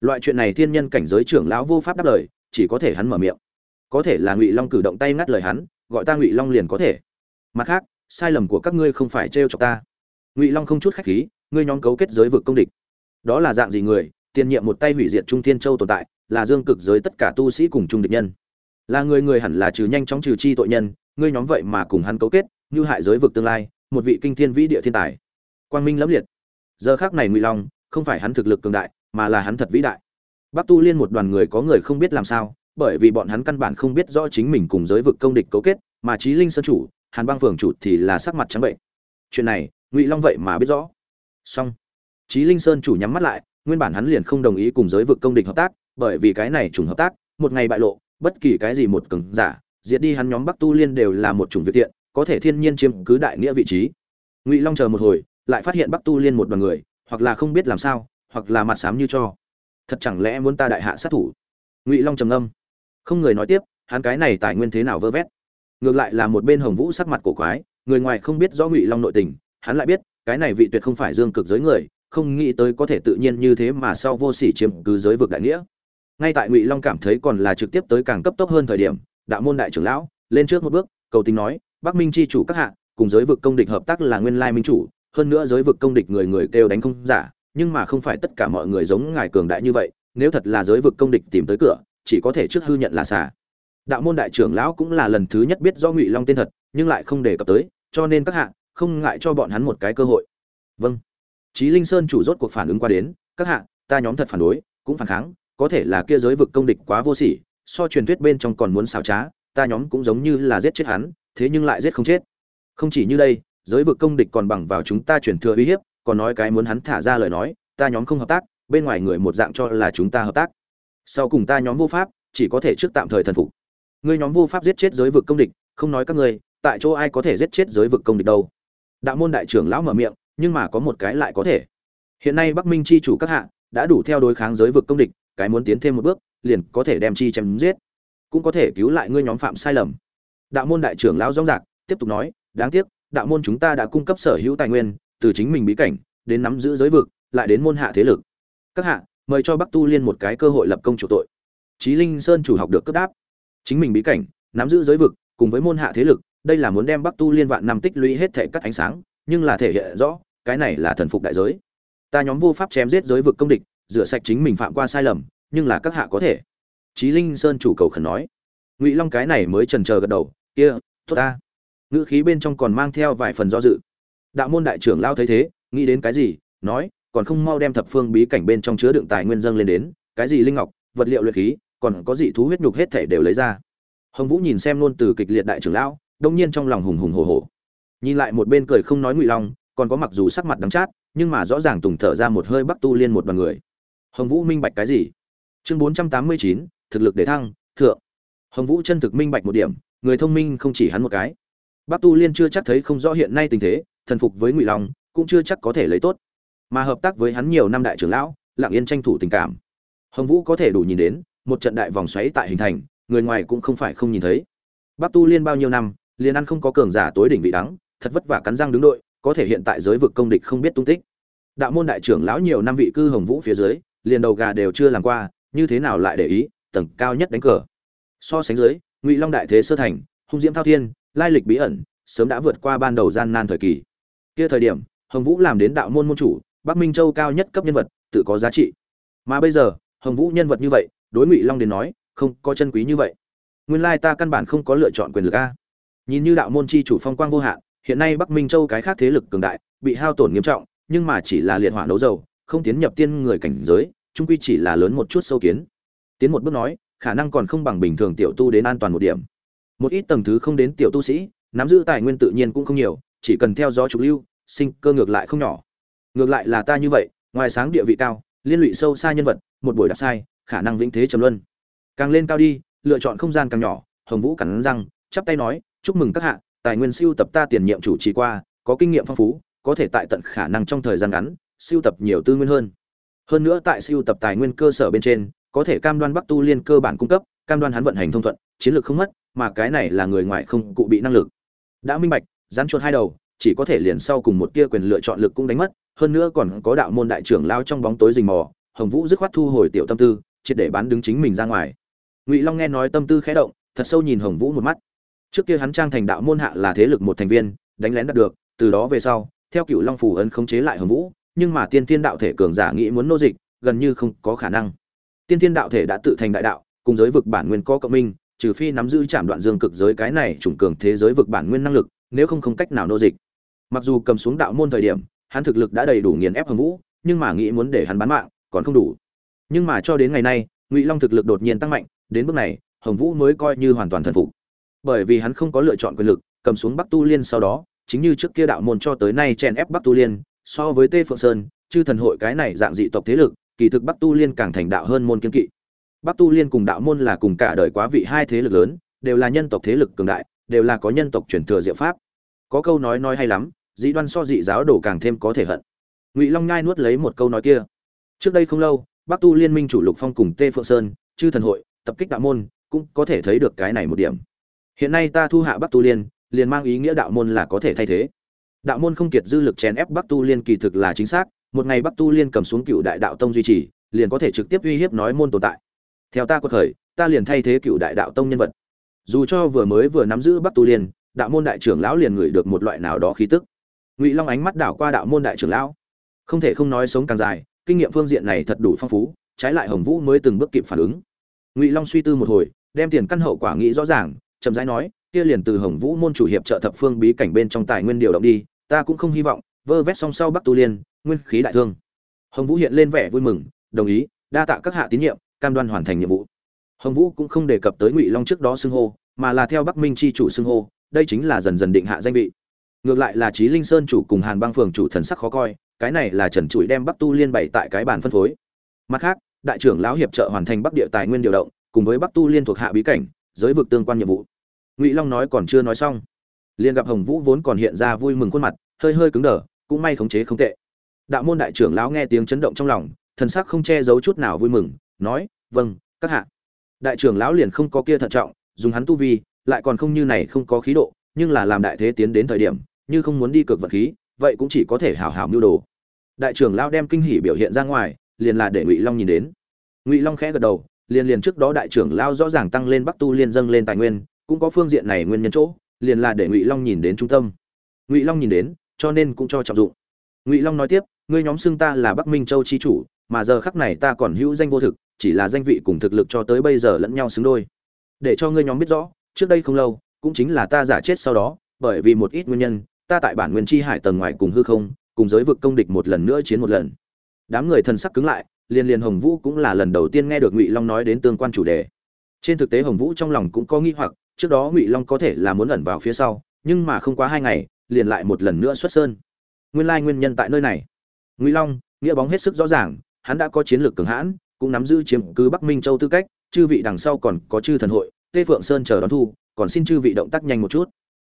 Loại chuyện này thiên nhân cảnh giới trưởng lão vô pháp đáp lời, chỉ có thể hắn mở miệng. Có thể là ngụy long cử động tay ngắt lời hắn, gọi ta ngụy long liền có thể. Mặt khác, sai lầm của các ngươi không phải trêu chọc ta. Ngụy long không chút khách khí, ngươi nhóm cấu kết giới vực công địch đó là dạng gì người, tiền nhiệm một tay hủy diệt trung thiên châu tồn tại, là dương cực giới tất cả tu sĩ cùng trung địch nhân. Là người người hẳn là trừ nhanh chóng trừ chi tội nhân, ngươi nhóm vậy mà cùng hắn cấu kết, như hại giới vực tương lai, một vị kinh thiên vĩ địa thiên tài. Quang minh lẫm liệt. Giờ khác này ngụy long, không phải hắn thực lực cường đại, mà là hắn thật vĩ đại. Bắc tu liên một đoàn người có người không biết làm sao, bởi vì bọn hắn căn bản không biết rõ chính mình cùng giới vực công địch cấu kết, mà trí linh sơn chủ, hàn băng phường chủ thì là sắc mặt trắng bệnh. Chuyện này, ngụy long vậy mà biết rõ. Song Chí linh sơn chủ nhắm mắt lại, nguyên bản hắn liền không đồng ý cùng giới vực công địch hợp tác, bởi vì cái này trùng hợp tác, một ngày bại lộ, bất kỳ cái gì một cường giả, diệt đi hắn nhóm bắc tu liên đều là một chủng việc tiện có thể thiên nhiên chiếm cứ đại nghĩa vị trí. Ngụy long chờ một hồi, lại phát hiện bắc tu liên một đoàn người, hoặc là không biết làm sao, hoặc là mặt xám như cho. Thật chẳng lẽ muốn ta đại hạ sát thủ? Ngụy long trầm ngâm. Không người nói tiếp, hắn cái này tài nguyên thế nào vơ vét? Ngược lại là một bên hồng vũ sắc mặt cổ quái, người ngoài không biết rõ ngụy long nội tình, hắn lại biết, cái này vị tuyệt không phải dương cực giới người không nghĩ tới có thể tự nhiên như thế mà sau vô sỉ chiếm cứ giới vực đại nghĩa. Ngay tại ngụy long cảm thấy còn là trực tiếp tới càng cấp tốc hơn thời điểm, đạo môn đại trưởng lão lên trước một bước, cầu tình nói, bắc minh chi chủ các hạ, cùng giới vực công địch hợp tác là nguyên lai minh chủ, hơn nữa giới vực công địch người người kêu đánh không giả, nhưng mà không phải tất cả mọi người giống ngài cường đại như vậy, nếu thật là giới vực công địch tìm tới cửa, chỉ có thể trước hư nhận là xả đạo môn đại trưởng lão cũng là lần thứ nhất biết do ngụy long tên thật, nhưng lại không đề cập tới, cho nên các hạ không ngại cho bọn hắn một cái cơ hội. Vâng. Chí Linh Sơn chủ rốt cuộc phản ứng qua đến, các hạ, ta nhóm thật phản đối, cũng phản kháng, có thể là kia giới vực công địch quá vô sỉ, so truyền thuyết bên trong còn muốn xảo trá, ta nhóm cũng giống như là giết chết hắn, thế nhưng lại giết không chết. Không chỉ như đây, giới vực công địch còn bằng vào chúng ta truyền thừa uy hiếp, còn nói cái muốn hắn thả ra lời nói, ta nhóm không hợp tác, bên ngoài người một dạng cho là chúng ta hợp tác. Sau cùng ta nhóm vô pháp, chỉ có thể trước tạm thời thần phục. Ngươi nhóm vô pháp giết chết giới vực công địch, không nói các ngươi, tại chỗ ai có thể giết chết giới vực công địch đâu? Đạo môn đại trưởng lão mở miệng, nhưng mà có một cái lại có thể. Hiện nay bắc minh chi chủ các hạ đã đủ theo đối kháng giới vực công địch, cái muốn tiến thêm một bước, liền có thể đem chi chém giết, cũng có thể cứu lại ngươi nhóm phạm sai lầm. Đạo môn đại trưởng lão rong rạc tiếp tục nói, đáng tiếc, đạo môn chúng ta đã cung cấp sở hữu tài nguyên, từ chính mình bí cảnh, đến nắm giữ giới vực, lại đến môn hạ thế lực. Các hạ, mời cho bắc tu liên một cái cơ hội lập công chủ tội. Trí linh sơn chủ học được cấp đáp, chính mình bí cảnh, nắm giữ giới vực, cùng với môn hạ thế lực, đây là muốn đem bắc tu liên vạn năm tích lũy hết thể cắt ánh sáng, nhưng là thể hiện rõ cái này là thần phục đại giới ta nhóm vô pháp chém giết giới vực công địch rửa sạch chính mình phạm qua sai lầm nhưng là các hạ có thể Chí Linh Sơn chủ cầu khẩn nói. Ngụy Long cái này mới trần chờ gật đầu, kia, tốt ta. Ngữ khí bên trong còn mang theo vài phần do dự. Đạo môn đại trưởng lao thấy thế, nghĩ đến cái gì, nói, còn không mau đem thập phương bí cảnh bên trong chứa đựng tài nguyên dâng lên đến cái gì linh ngọc vật liệu luyện khí còn có dị thú huyết nhục hết thể đều lấy ra hồng vũ nhìn xem luôn từ kịch liệt đại trưởng lão đông nhiên trong lòng hùng hùng hồ hồ nhìn lại một bên cười không nói ngụy long còn có mặc dù sắc mặt đắng chát, nhưng mà rõ ràng tùng thở ra một hơi bắc tu liên một đoàn người. Hồng vũ minh bạch cái gì? Chương bốn trăm tám mươi chín, thực lực để thăng, thượng. Hồng vũ chân thực minh bạch một điểm, người thông minh không chỉ hắn một cái. Bắc tu liên chưa chắc thấy không rõ hiện nay tình thế, thần phục với ngụy long, cũng chưa chắc có thể lấy tốt. Mà hợp tác với hắn nhiều năm đại trưởng lão, lặng yên tranh thủ tình cảm. Hồng vũ có thể đủ nhìn đến, một trận đại vòng xoáy tại hình thành, người ngoài cũng không phải không nhìn thấy. Bắc tu liên bao nhiêu năm, liền ăn không có cường giả tối đỉnh vị đắng, thật vất vả cắn răng đứng đội có thể hiện tại giới vực công địch không biết tung tích. Đạo môn đại trưởng lão nhiều năm vị cư hồng vũ phía dưới, liền đầu gà đều chưa làm qua, như thế nào lại để ý, tầng cao nhất đánh cờ. So sánh dưới, ngụy long đại thế sơ thành, hung diễm thao thiên, lai lịch bí ẩn, sớm đã vượt qua ban đầu gian nan thời kỳ. Kia thời điểm, hồng vũ làm đến đạo môn môn chủ, bắc minh châu cao nhất cấp nhân vật, tự có giá trị. Mà bây giờ, hồng vũ nhân vật như vậy, đối ngụy long đến nói, không có chân quý như vậy. Nguyên lai ta căn bản không có lựa chọn quyền lực a. Nhìn như đạo môn chi chủ phong quang vô hạn hiện nay bắc minh châu cái khác thế lực cường đại, bị hao tổn nghiêm trọng, nhưng mà chỉ là liệt hỏa nấu dầu, không tiến nhập tiên người cảnh giới trung quy chỉ là lớn một chút sâu kiến. Tiến một bước nói, khả năng còn không bằng bình thường tiểu tu đến an toàn một điểm. Một ít tầng thứ không đến tiểu tu sĩ, nắm giữ tài nguyên tự nhiên cũng không nhiều, chỉ cần theo gió trục lưu, sinh cơ ngược lại không nhỏ. Ngược lại là ta như vậy, ngoài sáng địa vị cao, liên lụy sâu xa nhân vật, một buổi đạp sai, khả năng vĩnh thế trầm luân. Càng lên cao đi, lựa chọn không gian càng nhỏ, hồng vũ cắn răng, chắp tay nói, chúc mừng các hạ tài nguyên siêu tập ta tiền nhiệm chủ trì qua, có kinh nghiệm phong phú, có thể tại tận khả năng trong thời gian ngắn, siêu tập nhiều tư nguyên hơn. Hơn nữa tại siêu tập tài nguyên cơ sở bên trên, có thể cam đoan bắc tu liên cơ bản cung cấp, cam đoan hắn vận hành thông thuận, chiến lược không mất, mà cái này là người ngoài không cụ bị năng lực. Đã minh bạch, rắn chuột hai đầu, chỉ có thể liền sau cùng một tia quyền lựa chọn lực cũng đánh mất, hơn nữa còn có đạo môn đại trưởng lao trong bóng tối rình mò, hồng vũ dứt khoát thu hồi tiểu tâm tư, triệt để bán đứng chính mình ra ngoài. Ngụy long nghe nói tâm tư khẽ động, thật sâu nhìn hồng vũ một mắt trước kia hắn trang thành đạo môn hạ là thế lực một thành viên, đánh lén đạt được, từ đó về sau, theo cựu long phủ ấn khống chế lại hồng vũ, nhưng mà tiên thiên đạo thể cường giả nghĩ muốn nô dịch, gần như không có khả năng. Tiên thiên đạo thể đã tự thành đại đạo, cùng giới vực bản nguyên có cộng minh, trừ phi nắm giữ chạm đoạn dương cực giới cái này chủng cường thế giới vực bản nguyên năng lực, nếu không không cách nào nô dịch. Mặc dù cầm xuống đạo môn thời điểm, hắn thực lực đã đầy đủ nghiền ép hồng vũ, nhưng mà nghĩ muốn để hắn bán mạng, còn không đủ. Nhưng mà cho đến ngày nay, ngụy long thực lực đột nhiên tăng mạnh, đến bước này, hồng vũ mới coi như hoàn toàn thần phục bởi vì hắn không có lựa chọn quyền lực, cầm xuống bắc tu liên sau đó, chính như trước kia đạo môn cho tới nay chen ép bắc tu liên, so với tê phượng sơn, chư thần hội cái này dạng dị tộc thế lực, kỳ thực bắc tu liên càng thành đạo hơn môn kiên kỵ. Bắc tu liên cùng đạo môn là cùng cả đời quá vị hai thế lực lớn, đều là nhân tộc thế lực cường đại, đều là có nhân tộc truyền thừa diệu pháp. Có câu nói nói hay lắm, dị đoan so dị giáo đồ càng thêm có thể hận. Ngụy long nhai nuốt lấy một câu nói kia. Trước đây không lâu, bắc tu liên minh chủ lục phong cùng tê phượng sơn, chư thần hội, tập kích đạo môn, cũng có thể thấy được cái này một điểm hiện nay ta thu hạ bắc tu liên, liền mang ý nghĩa đạo môn là có thể thay thế. Đạo môn không kiệt dư lực chèn ép bắc tu liên kỳ thực là chính xác, một ngày bắc tu liên cầm xuống cựu đại đạo tông duy trì, liền có thể trực tiếp uy hiếp nói môn tồn tại. Theo ta có thời, ta liền thay thế cựu đại đạo tông nhân vật. Dù cho vừa mới vừa nắm giữ bắc tu liên, đạo môn đại trưởng lão liền ngửi được một loại nào đó khí tức. Ngụy long ánh mắt đảo qua đạo môn đại trưởng lão. Không thể không nói sống càng dài, kinh nghiệm phương diện này thật đủ phong phú, trái lại hồng vũ mới từng bước kịp phản ứng. Ngụy long suy tư một hồi, đem tiền căn hậu quả nghĩ rõ ràng chậm rãi nói, kia liền từ hồng vũ môn chủ hiệp trợ thập phương bí cảnh bên trong tài nguyên điều động đi, ta cũng không hy vọng, vơ vét song sau bắc tu liên, nguyên khí đại thương. Hồng vũ hiện lên vẻ vui mừng, đồng ý, đa tạ các hạ tín nhiệm, cam đoan hoàn thành nhiệm vụ. Hồng vũ cũng không đề cập tới ngụy long trước đó xưng hô, mà là theo bắc minh chi chủ xưng hô, đây chính là dần dần định hạ danh vị. Ngược lại là trí linh sơn chủ cùng hàn băng phường chủ thần sắc khó coi, cái này là trần trụi đem bắc tu liên bày tại cái bàn phân phối. Mặt khác, đại trưởng lão hiệp trợ hoàn thành bắc địa tài nguyên điều động, cùng với bắc tu liên thuộc hạ bí cảnh, giới vực tương quan nhiệm vụ ngụy long nói còn chưa nói xong, liền gặp hồng vũ vốn còn hiện ra vui mừng khuôn mặt, hơi hơi cứng đờ, cũng may khống chế không tệ. Đạo môn đại trưởng lão nghe tiếng chấn động trong lòng, thần sắc không che giấu chút nào vui mừng, nói vâng các hạ. Đại trưởng lão liền không có kia thận trọng, dùng hắn tu vi, lại còn không như này không có khí độ, nhưng là làm đại thế tiến đến thời điểm, như không muốn đi cược vật khí, vậy cũng chỉ có thể hảo hảo mưu đồ. Đại trưởng lão đem kinh hỉ biểu hiện ra ngoài, liền là để ngụy long nhìn đến. Ngụy long khẽ gật đầu, liền liền trước đó đại trưởng lão rõ ràng tăng lên bắc tu liên dâng lên tài nguyên cũng có phương diện này nguyên nhân chỗ, liền là để ngụy long nhìn đến trung tâm. Ngụy long nhìn đến, cho nên cũng cho trọng dụng. Ngụy long nói tiếp, ngươi nhóm xưng ta là bắc minh châu chi chủ, mà giờ khắc này ta còn hữu danh vô thực, chỉ là danh vị cùng thực lực cho tới bây giờ lẫn nhau xứng đôi. Để cho ngươi nhóm biết rõ, trước đây không lâu, cũng chính là ta giả chết sau đó, bởi vì một ít nguyên nhân, ta tại bản nguyên chi hải tầng ngoài cùng hư không, cùng giới vực công địch một lần nữa chiến một lần. Đám người thần sắc cứng lại, liền liền hồng vũ cũng là lần đầu tiên nghe được ngụy long nói đến tương quan chủ đề. Trên thực tế hồng vũ trong lòng cũng có nghi hoặc trước đó ngụy long có thể là muốn ẩn vào phía sau nhưng mà không quá hai ngày liền lại một lần nữa xuất sơn nguyên lai nguyên nhân tại nơi này ngụy long nghĩa bóng hết sức rõ ràng hắn đã có chiến lược cường hãn cũng nắm giữ chiếm cứ bắc minh châu tư cách chư vị đằng sau còn có chư thần hội tê phượng sơn chờ đón thu còn xin chư vị động tác nhanh một chút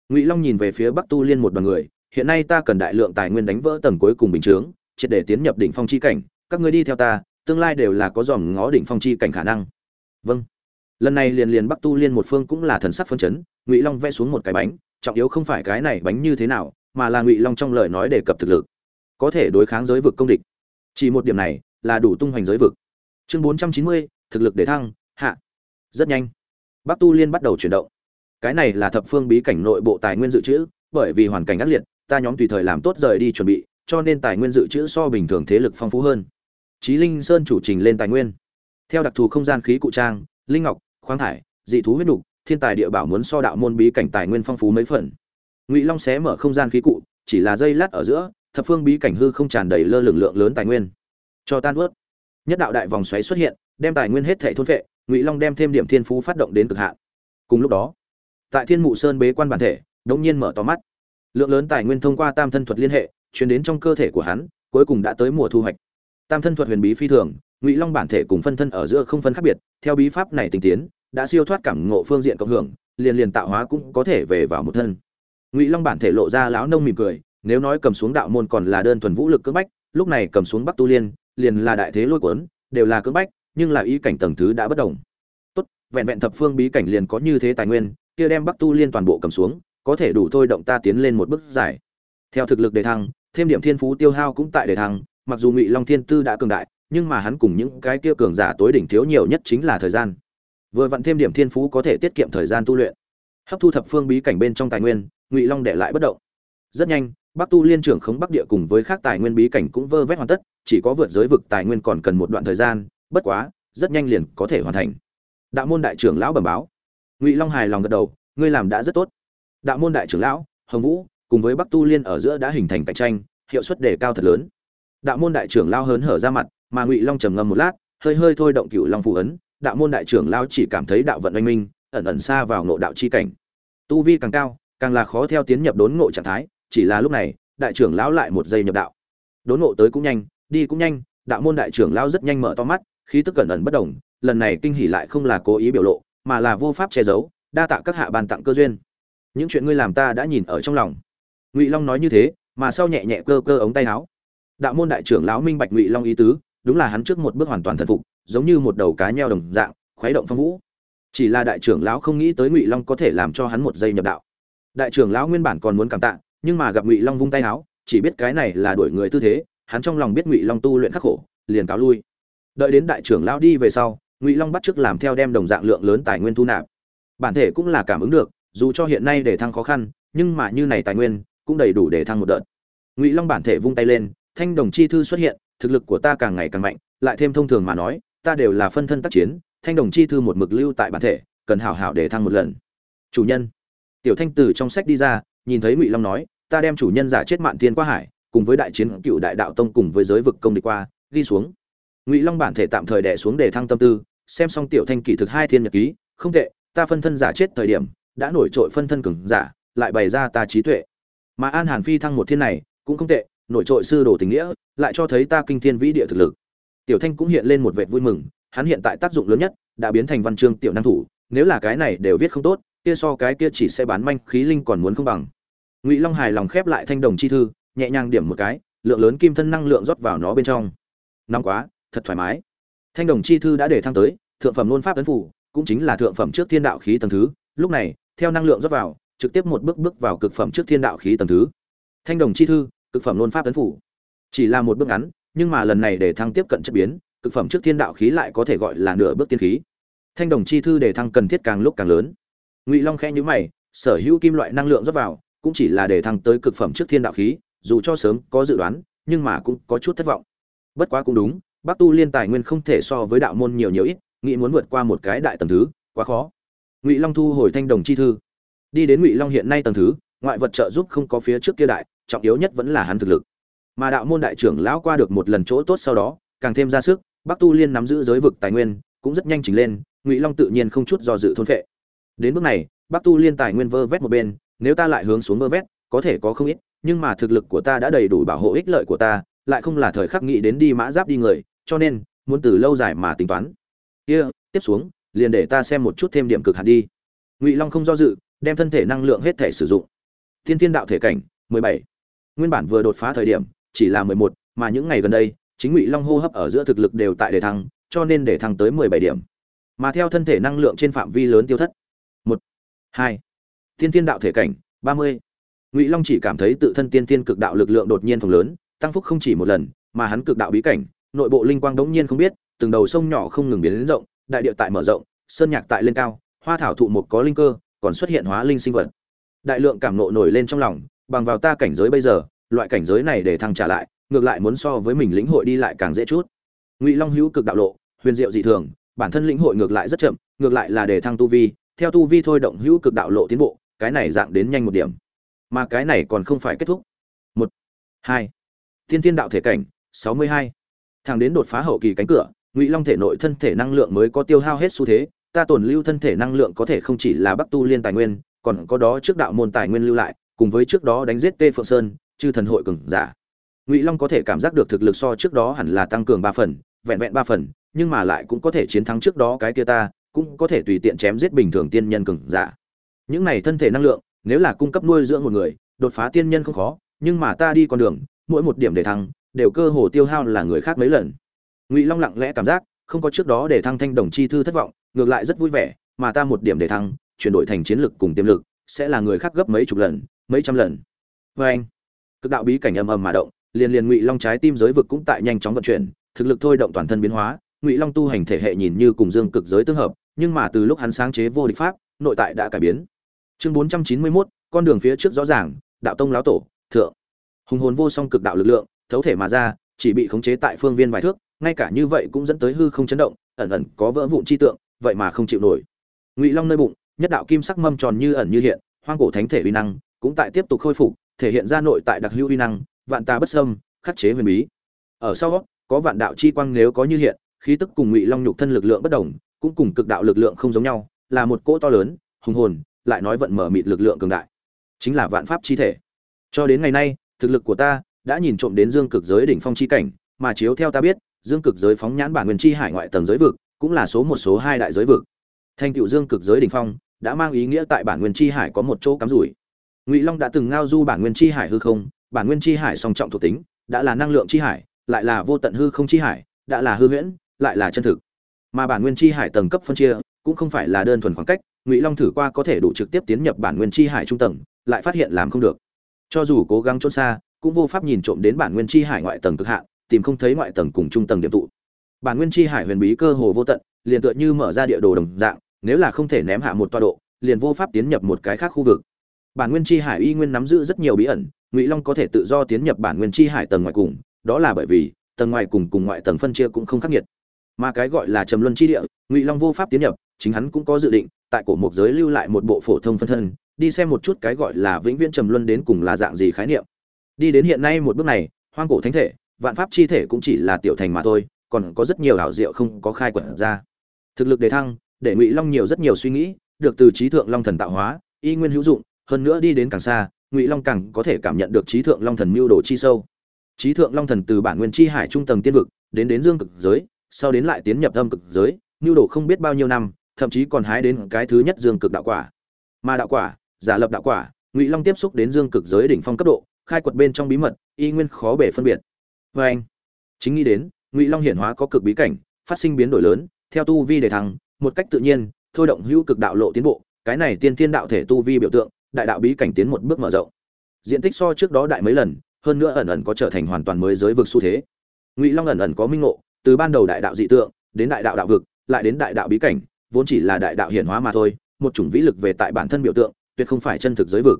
ngụy long nhìn về phía bắc tu liên một đoàn người hiện nay ta cần đại lượng tài nguyên đánh vỡ tầng cuối cùng bình chướng triệt để tiến nhập đỉnh phong chi cảnh các ngươi đi theo ta tương lai đều là có dòm ngó đỉnh phong chi cảnh khả năng vâng lần này liền liền bắc tu liên một phương cũng là thần sắc phân chấn ngụy long vẽ xuống một cái bánh trọng yếu không phải cái này bánh như thế nào mà là ngụy long trong lời nói đề cập thực lực. Có thể đối kháng giới vực công địch. Chỉ một điểm này là đủ tung hoành giới vực. Chương bốn trăm chín mươi thực lực để thăng hạ. Rất nhanh bắc tu liên bắt đầu chuyển động. Cái này là thập phương bí cảnh nội bộ tài nguyên dự trữ bởi vì hoàn cảnh ác liệt ta nhóm tùy thời làm tốt rời đi chuẩn bị cho nên tài nguyên dự trữ so bình thường thế lực phong phú hơn. Trí Linh Sơn chủ trình lên tài nguyên. Theo đặc thù không gian khí cụ trang, linh ngọc, khoáng thải, dị thú huyết nục, thiên tài địa bảo muốn so đạo môn bí cảnh tài nguyên phong phú mấy phần. Ngụy Long xé mở không gian khí cụ, chỉ là dây lát ở giữa, thập phương bí cảnh hư không tràn đầy lơ lửng lượng lớn tài nguyên. Cho tan ướt. Nhất đạo đại vòng xoáy xuất hiện, đem tài nguyên hết thảy thôn phệ, Ngụy Long đem thêm điểm thiên phú phát động đến cực hạn. Cùng lúc đó, tại Thiên Mụ Sơn bế quan bản thể, đột nhiên mở to mắt. Lượng lớn tài nguyên thông qua Tam thân thuật liên hệ, truyền đến trong cơ thể của hắn, cuối cùng đã tới mùa thu hoạch tam thân thuật huyền bí phi thường ngụy long bản thể cùng phân thân ở giữa không phân khác biệt theo bí pháp này tinh tiến đã siêu thoát cảm ngộ phương diện cộng hưởng, liền liền tạo hóa cũng có thể về vào một thân. Ngụy long bản thể lộ ra lão nông mỉm cười, nếu nói cầm xuống đạo môn còn là đơn thuần vũ lực cưỡng bách, lúc này cầm xuống bắc tu liên, liền là đại thế lôi cuốn, đều là cưỡng bách, nhưng là ý cảnh tầng thứ đã bất đồng. Tốt, vẹn vẹn thập phương bí cảnh liền có như thế tài nguyên, kia đem bắc tu liên toàn bộ cầm xuống, có thể đủ thôi động ta tiến lên một bước giải. Theo thực lực đề thăng, thêm điểm thiên phú tiêu hao cũng tại đề thăng, mặc dù ngụy long thiên tư đã cường đại, nhưng mà hắn cùng những cái kia cường giả tối đỉnh thiếu nhiều nhất chính là thời gian vừa vặn thêm điểm thiên phú có thể tiết kiệm thời gian tu luyện. Hấp thu thập phương bí cảnh bên trong tài nguyên, ngụy long để lại bất động. Rất nhanh, bắc tu liên trưởng khống bắc địa cùng với các tài nguyên bí cảnh cũng vơ vét hoàn tất, chỉ có vượt giới vực tài nguyên còn cần một đoạn thời gian, bất quá, rất nhanh liền có thể hoàn thành. Đạo môn đại trưởng lão bẩm báo. Ngụy long hài lòng gật đầu, ngươi làm đã rất tốt. Đạo môn đại trưởng lão, hồng vũ, cùng với bắc tu liên ở giữa đã hình thành cạnh tranh, hiệu suất đề cao thật lớn. Đạo môn đại trưởng lao hớn hở ra mặt, mà ngụy long trầm ngâm một lát, hơi hơi thôi động cựu long phù ấn đạo môn đại trưởng lao chỉ cảm thấy đạo vận oanh minh, ẩn ẩn xa vào ngộ đạo chi cảnh. Tu vi càng cao, càng là khó theo tiến nhập đốn ngộ trạng thái, chỉ là lúc này, đại trưởng lão lại một giây nhập đạo. Đốn ngộ tới cũng nhanh, đi cũng nhanh, đạo môn đại trưởng lao rất nhanh mở to mắt, khí tức cẩn ẩn bất đồng lần này kinh hỉ lại không là cố ý biểu lộ, mà là vô pháp che giấu, đa tạ các hạ bàn tặng cơ duyên. Những chuyện ngươi làm ta đã nhìn ở trong lòng. Ngụy long nói như thế, mà sau nhẹ nhẹ cơ cơ ống tay áo. Đạo môn đại trưởng lão minh bạch ngụy long ý tứ đúng là hắn trước một bước hoàn toàn thần phục, giống như một đầu cá nheo đồng dạng, khuấy động phong vũ. Chỉ là đại trưởng lão không nghĩ tới ngụy long có thể làm cho hắn một giây nhập đạo. Đại trưởng lão nguyên bản còn muốn cảm tạ, nhưng mà gặp ngụy long vung tay áo chỉ biết cái này là đuổi người tư thế, hắn trong lòng biết ngụy long tu luyện khắc khổ, liền cáo lui. Đợi đến đại trưởng lão đi về sau, ngụy long bắt t làm theo đem đồng dạng lượng lớn tài nguyên thu nạp. Bản thể cũng là cảm ứng được, dù cho hiện nay để thăng khó khăn, nhưng mà như này tài nguyên cũng đầy đủ để thăng một đợt. Ngụy long bản thể vung tay lên, thanh đồng chi thư xuất hiện thực lực của ta càng ngày càng mạnh, lại thêm thông thường mà nói, ta đều là phân thân tác chiến, thanh đồng chi thư một mực lưu tại bản thể, cần hảo hảo để thăng một lần. Chủ nhân. Tiểu thanh từ trong sách đi ra, nhìn thấy ngụy long nói, ta đem chủ nhân giả chết mạn thiên qua hải, cùng với đại chiến cựu đại đạo tông cùng với giới vực công đi qua đi xuống. Ngụy long bản thể tạm thời đè xuống để thăng tâm tư, xem xong tiểu thanh kỷ thực hai thiên nhật ký, không tệ, ta phân thân giả chết thời điểm, đã nổi trội phân thân cường giả, lại bày ra ta trí tuệ. Mà an hàn phi thăng một thiên này, cũng không tệ nổi trội sư đồ tình nghĩa, lại cho thấy ta kinh thiên vĩ địa thực lực. Tiểu thanh cũng hiện lên một vẻ vui mừng, hắn hiện tại tác dụng lớn nhất đã biến thành văn chương tiểu năng thủ, nếu là cái này đều viết không tốt, kia so cái kia chỉ sẽ bán manh khí linh còn muốn không bằng. Ngụy long hài lòng khép lại thanh đồng chi thư, nhẹ nhàng điểm một cái, lượng lớn kim thân năng lượng rót vào nó bên trong. Nóng quá, thật thoải mái. Thanh đồng chi thư đã để thăng tới, thượng phẩm luân pháp tấn phủ, cũng chính là thượng phẩm trước thiên đạo khí tầng thứ. Lúc này, theo năng lượng rót vào, trực tiếp một bước bước vào cực phẩm trước thiên đạo khí tầng thứ. Thanh đồng chi thư cực phẩm luôn pháp tấn phủ. Chỉ là một bước ngắn, nhưng mà lần này để thăng tiếp cận chất biến, cực phẩm trước thiên đạo khí lại có thể gọi là nửa bước tiên khí. Thanh đồng chi thư để thăng cần thiết càng lúc càng lớn. Ngụy long khẽ nhíu mày, sở hữu kim loại năng lượng rót vào, cũng chỉ là để thăng tới cực phẩm trước thiên đạo khí, dù cho sớm có dự đoán, nhưng mà cũng có chút thất vọng. Bất quá cũng đúng, bắc tu liên tài nguyên không thể so với đạo môn nhiều nhiều ít, nghĩ muốn vượt qua một cái đại tầng thứ, quá khó. Ngụy long thu hồi thanh đồng chi thư. Đi đến ngụy long hiện nay tầng thứ, ngoại vật trợ giúp không có phía trước kia đại trọng yếu nhất vẫn là hắn thực lực. Mà đạo môn đại trưởng lão qua được một lần chỗ tốt sau đó, càng thêm ra sức, bắc tu liên nắm giữ giới vực tài nguyên, cũng rất nhanh chỉnh lên, ngụy long tự nhiên không chút do dự thôn phệ. Đến bước này, bắc tu liên tài nguyên vơ vét một bên, nếu ta lại hướng xuống vơ vét, có thể có không ít, nhưng mà thực lực của ta đã đầy đủ bảo hộ ích lợi của ta, lại không là thời khắc nghĩ đến đi mã giáp đi người, cho nên, muốn từ lâu dài mà tính toán. Kia, tiếp xuống, liền để ta xem một chút thêm điểm cực hạn đi. Ngụy long không do dự, đem thân thể năng lượng hết thể sử dụng. Thiên thiên đạo thể cảnh, mười bảy nguyên bản vừa đột phá thời điểm, chỉ là mười một, mà những ngày gần đây, chính ngụy long hô hấp ở giữa thực lực đều tại đề thăng, cho nên để thăng tới mười bảy điểm. Mà theo thân thể năng lượng trên phạm vi lớn tiêu thất, một, hai thiên thiên đạo thể cảnh, ba mươi. Ngụy long chỉ cảm thấy tự thân tiên thiên cực đạo lực lượng đột nhiên phồng lớn, tăng phúc không chỉ một lần, mà hắn cực đạo bí cảnh, nội bộ linh quang đống nhiên không biết, từng đầu sông nhỏ không ngừng biến đến rộng, đại địa tại mở rộng, sơn nhạc tại lên cao, hoa thảo thụ mục có linh cơ, còn xuất hiện hóa linh sinh vật. Đại lượng cảm nộ nổi lên trong lòng bằng vào ta cảnh giới bây giờ, loại cảnh giới này để thăng trả lại, ngược lại muốn so với mình lĩnh hội đi lại càng dễ chút. Ngụy long hữu cực đạo lộ, huyền diệu dị thường, bản thân lĩnh hội ngược lại rất chậm, ngược lại là để thăng tu vi, theo tu vi thôi động hữu cực đạo lộ tiến bộ, cái này dạng đến nhanh một điểm. Mà cái này còn không phải kết thúc. Một, hai, thiên thiên đạo thể cảnh, sáu mươi hai. Thằng đến đột phá hậu kỳ cánh cửa, ngụy long thể nội thân thể năng lượng mới có tiêu hao hết xu thế, ta tồn lưu thân thể năng lượng có thể không chỉ là bắc tu liên tài nguyên, còn có đó trước đạo môn tài nguyên lưu lại cùng với trước đó đánh giết tê phượng sơn, chư thần hội cường giả. Ngụy long có thể cảm giác được thực lực so trước đó hẳn là tăng cường ba phần, vẹn vẹn ba phần, nhưng mà lại cũng có thể chiến thắng trước đó cái kia ta, cũng có thể tùy tiện chém giết bình thường tiên nhân cường giả. Những này thân thể năng lượng, nếu là cung cấp nuôi dưỡng một người, đột phá tiên nhân không khó, nhưng mà ta đi con đường, mỗi một điểm để thăng, đều cơ hồ tiêu hao là người khác mấy lần. Ngụy long lặng lẽ cảm giác, không có trước đó để thăng thanh đồng chi thư thất vọng, ngược lại rất vui vẻ, mà ta một điểm để thăng, chuyển đổi thành chiến lực cùng tiềm lực, sẽ là người khác gấp mấy chục lần mấy trăm lần. Vê anh cực đạo bí cảnh ầm ầm mà động liền liền ngụy long trái tim giới vực cũng tại nhanh chóng vận chuyển thực lực thôi động toàn thân biến hóa ngụy long tu hành thể hệ nhìn như cùng dương cực giới tương hợp nhưng mà từ lúc hắn sáng chế vô địch pháp nội tại đã cải biến. Chương bốn trăm chín mươi 491, con đường phía trước rõ ràng đạo tông lão tổ thượng. Hùng hồn vô song cực đạo lực lượng thấu thể mà ra chỉ bị khống chế tại phương viên vài thước ngay cả như vậy cũng dẫn tới hư không chấn động ẩn ẩn có vỡ vụn chi tượng vậy mà không chịu nổi. Ngụy long nơi bụng nhất đạo kim sắc mâm tròn như ẩn như hiện hoang cổ thánh thể uy năng cũng tại tiếp tục khôi phục thể hiện ra nội tại đặc hữu uy năng vạn tà bất xâm, khắc chế huyền bí. Ở sau có vạn đạo chi quang nếu có như hiện khí tức cùng ngụy long nhục thân lực lượng bất đồng cũng cùng cực đạo lực lượng không giống nhau là một cỗ to lớn hùng hồn lại nói vận mở mịt lực lượng cường đại. Chính là vạn pháp chi thể. Cho đến ngày nay thực lực của ta đã nhìn trộm đến dương cực giới đỉnh phong chi cảnh mà chiếu theo ta biết dương cực giới phóng nhãn bản nguyên chi hải ngoại tầng giới vực cũng là số một số hai đại giới vực. Thành tựu dương cực giới đỉnh phong đã mang ý nghĩa tại bản nguyên chi hải có một chỗ cắm rủi ngụy long đã từng ngao du bản nguyên chi hải hư không, bản nguyên chi hải song trọng thuộc tính, đã là năng lượng chi hải, lại là vô tận hư không chi hải, đã là hư huyễn, lại là chân thực. Mà bản nguyên chi hải tầng cấp phân chia, cũng không phải là đơn thuần khoảng cách, ngụy long thử qua có thể đủ trực tiếp tiến nhập bản nguyên chi hải trung tầng, lại phát hiện làm không được. Cho dù cố gắng trốn xa, cũng vô pháp nhìn trộm đến bản nguyên chi hải ngoại tầng cực hạn, tìm không thấy ngoại tầng cùng trung tầng điểm tụ. Bản nguyên chi hải huyền bí cơ hồ vô tận, liền tựa như mở ra địa đồ đồng dạng, nếu là không thể ném hạ một toa độ, liền vô pháp tiến nhập một cái khác khu vực bản nguyên chi hải y nguyên nắm giữ rất nhiều bí ẩn, ngụy long có thể tự do tiến nhập bản nguyên chi hải tầng ngoài cùng, đó là bởi vì, tầng ngoài cùng cùng ngoại tầng phân chia cũng không khắc nghiệt mà cái gọi là trầm luân chi địa, ngụy long vô pháp tiến nhập, chính hắn cũng có dự định, tại cổ mục giới lưu lại một bộ phổ thông phân thân, đi xem một chút cái gọi là vĩnh viễn trầm luân đến cùng là dạng gì khái niệm. Đi đến hiện nay một bước này, hoang cổ thánh thể, vạn pháp chi thể cũng chỉ là tiểu thành mà thôi, còn có rất nhiều ảo diệu không có khai quật ra. Thực lực đề thăng, để ngụy long nhiều rất nhiều suy nghĩ, được từ trí thượng long thần tạo hóa, y nguyên hữu dụng hơn nữa đi đến càng xa, ngụy long càng có thể cảm nhận được trí thượng long thần mưu đồ chi sâu. Trí thượng long thần từ bản nguyên chi hải trung tầng tiên vực, đến đến dương cực giới, sau đến lại tiến nhập âm cực giới, mưu đồ không biết bao nhiêu năm, thậm chí còn hái đến cái thứ nhất dương cực đạo quả. Mà đạo quả, giả lập đạo quả, ngụy long tiếp xúc đến dương cực giới đỉnh phong cấp độ, khai quật bên trong bí mật, y nguyên khó bể phân biệt. Vê anh, chính nghĩ đến, ngụy long hiển hóa có cực bí cảnh, phát sinh biến đổi lớn, theo tu vi để thăng, một cách tự nhiên, thôi động hữu cực đạo lộ tiến bộ, cái này tiên thiên đạo thể tu vi biểu tượng đại đạo bí cảnh tiến một bước mở rộng. Diện tích so trước đó đại mấy lần, hơn nữa ẩn ẩn có trở thành hoàn toàn mới giới vực xu thế. Ngụy long ẩn ẩn có minh ngộ, từ ban đầu đại đạo dị tượng, đến đại đạo đạo vực, lại đến đại đạo bí cảnh, vốn chỉ là đại đạo hiển hóa mà thôi, một chủng vĩ lực về tại bản thân biểu tượng, tuyệt không phải chân thực giới vực.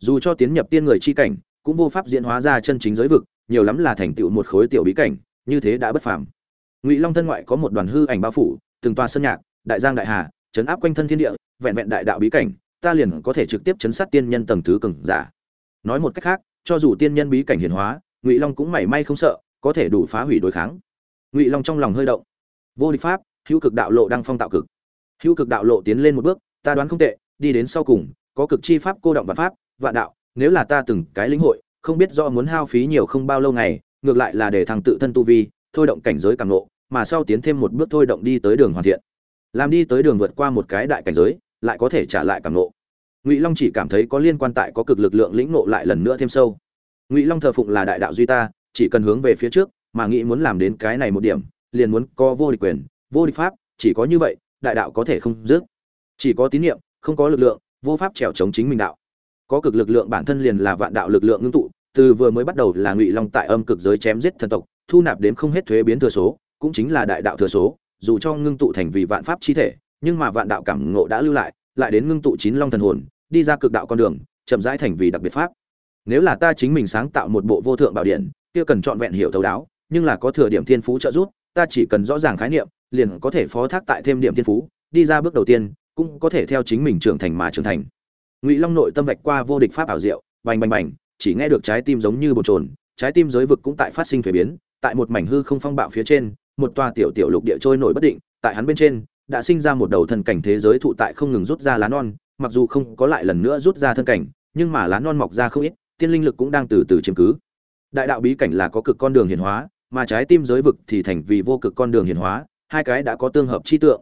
Dù cho tiến nhập tiên người chi cảnh, cũng vô pháp diễn hóa ra chân chính giới vực, nhiều lắm là thành tựu một khối tiểu bí cảnh, như thế đã bất phàm. Ngụy long thân ngoại có một đoàn hư ảnh bao phủ, từng toa sơn nhạc, đại giang đại hà, chấn áp quanh thân thiên địa, vẹn vẹn đại đạo bí cảnh ta liền có thể trực tiếp chấn sát tiên nhân tầng thứ cường giả. Nói một cách khác, cho dù tiên nhân bí cảnh hiển hóa, ngụy long cũng mảy may không sợ, có thể đủ phá hủy đối kháng. Ngụy long trong lòng hơi động. Vô địch pháp, hữu cực đạo lộ đang phong tạo cực. Hữu cực đạo lộ tiến lên một bước, ta đoán không tệ, đi đến sau cùng, có cực chi pháp, cô động và pháp, vạn đạo, nếu là ta từng cái lĩnh hội, không biết do muốn hao phí nhiều không bao lâu ngày, ngược lại là để thằng tự thân tu vi, thôi động cảnh giới càng nộ mà sau tiến thêm một bước thôi động đi tới đường hoàn thiện. Làm đi tới đường vượt qua một cái đại cảnh giới lại có thể trả lại cảm nộ. Ngụy long chỉ cảm thấy có liên quan tại có cực lực lượng lĩnh nộ lại lần nữa thêm sâu. Ngụy long thờ phụng là đại đạo duy ta, chỉ cần hướng về phía trước, mà nghĩ muốn làm đến cái này một điểm, liền muốn có vô địch quyền, vô địch pháp, chỉ có như vậy, đại đạo có thể không dứt. Chỉ có tín niệm, không có lực lượng, vô pháp trèo chống chính mình đạo. Có cực lực lượng bản thân liền là vạn đạo lực lượng ngưng tụ, từ vừa mới bắt đầu là ngụy long tại âm cực giới chém giết thần tộc, thu nạp đến không hết thuế biến thừa số, cũng chính là đại đạo thừa số, dù cho ngưng tụ thành vì vạn pháp chi thể nhưng mà vạn đạo cảm ngộ đã lưu lại lại đến ngưng tụ chín long thần hồn, đi ra cực đạo con đường, chậm rãi thành vì đặc biệt pháp. Nếu là ta chính mình sáng tạo một bộ vô thượng bảo điện, kia cần trọn vẹn hiểu thấu đáo, nhưng là có thừa điểm thiên phú trợ giúp, ta chỉ cần rõ ràng khái niệm, liền có thể phó thác tại thêm điểm thiên phú, đi ra bước đầu tiên, cũng có thể theo chính mình trưởng thành mà trưởng thành. Ngụy long nội tâm vạch qua vô địch pháp ảo diệu, bành bành bành, chỉ nghe được trái tim giống như bồn trồn trái tim giới vực cũng tại phát sinh thủy biến, tại một mảnh hư không phong bạo phía trên, một tòa tiểu tiểu lục địa trôi nổi bất định, tại hắn bên trên đã sinh ra một đầu thân cảnh thế giới thụ tại không ngừng rút ra lá non, mặc dù không có lại lần nữa rút ra thân cảnh, nhưng mà lá non mọc ra không ít, tiên linh lực cũng đang từ từ chiếm cứ. Đại đạo bí cảnh là có cực con đường hiển hóa, mà trái tim giới vực thì thành vì vô cực con đường hiển hóa, hai cái đã có tương hợp chi tượng.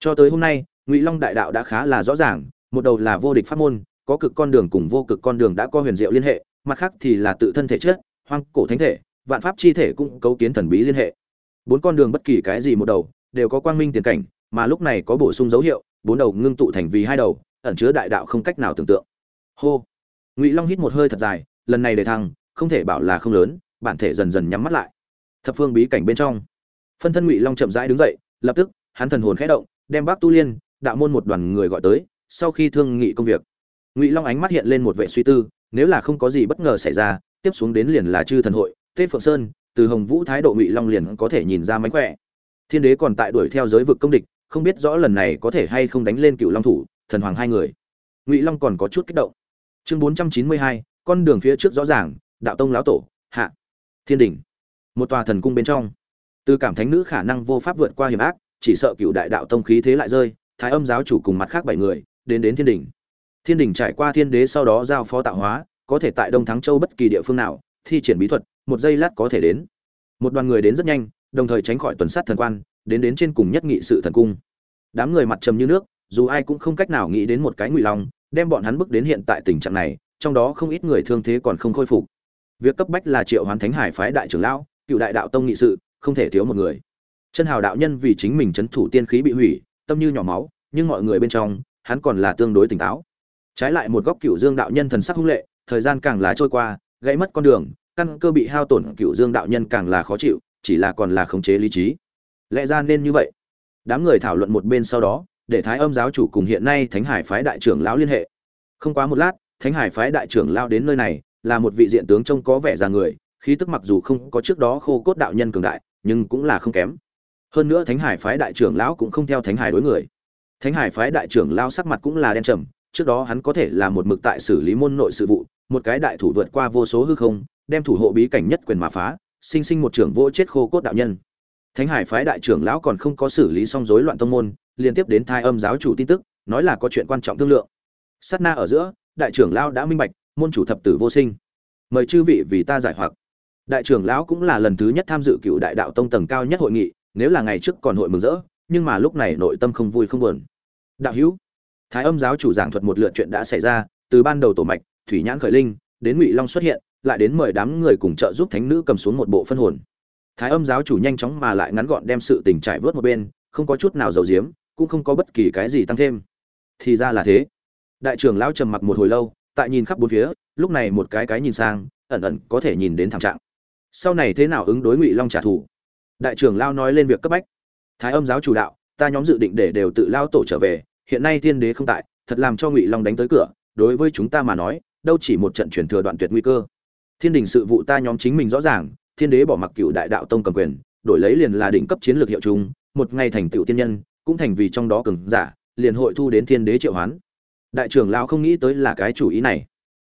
Cho tới hôm nay, ngụy long đại đạo đã khá là rõ ràng, một đầu là vô địch pháp môn, có cực con đường cùng vô cực con đường đã có huyền diệu liên hệ, mặt khác thì là tự thân thể chất, hoang cổ thánh thể, vạn pháp chi thể cũng cấu kiến thần bí liên hệ. Bốn con đường bất kỳ cái gì một đầu, đều có quang minh tiền cảnh mà lúc này có bổ sung dấu hiệu, bốn đầu ngưng tụ thành vì hai đầu, ẩn chứa đại đạo không cách nào tưởng tượng. Hô. Ngụy long hít một hơi thật dài, lần này để thăng, không thể bảo là không lớn, bản thể dần dần nhắm mắt lại. Thập phương bí cảnh bên trong. Phân thân ngụy long chậm rãi đứng dậy, lập tức, hắn thần hồn khẽ động, đem bác tu liên, đạo môn một đoàn người gọi tới, sau khi thương nghị công việc. Ngụy long ánh mắt hiện lên một vệ suy tư, nếu là không có gì bất ngờ xảy ra, tiếp xuống đến liền là chư thần hội, tê phượng sơn, từ hồng vũ thái độ ngụy long liền có thể nhìn ra mánh khỏe. Thiên đế còn tại đuổi theo giới vực công địch không biết rõ lần này có thể hay không đánh lên cựu long thủ, thần hoàng hai người. Ngụy long còn có chút kích động. Chương bốn trăm chín mươi hai, con đường phía trước rõ ràng, đạo tông lão tổ, hạ. Thiên đình một tòa thần cung bên trong. Từ cảm thánh nữ khả năng vô pháp vượt qua hiểm ác, chỉ sợ cựu đại đạo tông khí thế lại rơi, thái âm giáo chủ cùng mặt khác bảy người, đến đến thiên đình thiên đình trải qua thiên đế sau đó giao phó tạo hóa, có thể tại đông thắng châu bất kỳ địa phương nào, thi triển bí thuật, một giây lát có thể đến. Một đoàn người đến rất nhanh, đồng thời tránh khỏi tuần sát thần quan đến đến trên cùng nhất nghị sự thần cung. Đám người mặt trầm như nước dù ai cũng không cách nào nghĩ đến một cái ngụy long, đem bọn hắn bước đến hiện tại tình trạng này trong đó không ít người thương thế còn không khôi phục. Việc cấp bách là triệu hoán thánh hải phái đại trưởng lão cựu đại đạo tông nghị sự không thể thiếu một người. Chân hào đạo nhân vì chính mình c h ấ n thủ tiên khí bị hủy tâm như nhỏ máu nhưng mọi người bên trong hắn còn là tương đối tỉnh táo. Trái lại một góc cựu dương đạo nhân thần sắc hung lệ thời gian càng là trôi qua gãy mất con đường căn cơ bị hao tổn cựu dương đạo nhân càng là khó chịu chỉ là còn là khống chế lý trí lẽ ra nên như vậy. Đám người thảo luận một bên sau đó, để thái âm giáo chủ cùng hiện nay thánh hải phái đại trưởng lão liên hệ. Không quá một lát, thánh hải phái đại trưởng lao đến nơi này, là một vị diện tướng trông có vẻ già người, khí tức mặc dù không có trước đó khô cốt đạo nhân cường đại, nhưng cũng là không kém. Hơn nữa thánh hải phái đại trưởng lão cũng không theo thánh hải đối người. Thánh hải phái đại trưởng lão sắc mặt cũng là đen trầm, trước đó hắn có thể là một mực tại xử lý môn nội sự vụ, một cái đại thủ vượt qua vô số hư không, đem thủ hộ bí cảnh nhất quyền mà phá, sinh sinh một trưởng vô chết khô cốt đạo nhân thánh hải phái đại trưởng lão còn không có xử lý xong rối loạn tông môn, liên tiếp đến thai âm giáo chủ tin tức, nói là có chuyện quan trọng thương lượng. Sát na ở giữa, đại trưởng lão đã minh bạch, môn chủ thập tử vô sinh. Mời chư vị vì ta giải hoặc. Đại trưởng lão cũng là lần thứ nhất tham dự cựu đại đạo tông tầng cao nhất hội nghị, nếu là ngày trước còn hội mừng rỡ, nhưng mà lúc này nội tâm không vui không buồn. Đạo hữu thái âm giáo chủ giảng thuật một lượt chuyện đã xảy ra, từ ban đầu tổ mạch, thủy nhãn khởi linh, đến ngụy long xuất hiện, lại đến mời đám người cùng trợ giúp thánh nữ cầm xuống một bộ phân hồn thái âm giáo chủ nhanh chóng mà lại ngắn gọn đem sự tình trải vớt một bên, không có chút nào giàu diếm cũng không có bất kỳ cái gì tăng thêm. Thì ra là thế. Đại trưởng lão trầm mặc một hồi lâu, tại nhìn khắp bốn phía, lúc này một cái cái nhìn sang, ẩn ẩn có thể nhìn đến thảm trạng. Sau này thế nào ứng đối ngụy long trả thù? Đại trưởng lao nói lên việc cấp bách. Thái âm giáo chủ đạo, ta nhóm dự định để đều tự lao tổ trở về, hiện nay thiên đế không tại, thật làm cho ngụy long đánh tới cửa, đối với chúng ta mà nói, đâu chỉ một trận chuyển thừa đoạn tuyệt nguy cơ. Thiên đình sự vụ ta nhóm chính mình rõ ràng thiên đế bỏ mặc cựu đại đạo tông cầm quyền, đổi lấy liền là đỉnh cấp chiến lược hiệu chung một ngày thành tựu tiên nhân, cũng thành vì trong đó cường giả, liền hội thu đến thiên đế triệu hoán. Đại trưởng lão không nghĩ tới là cái chủ ý này.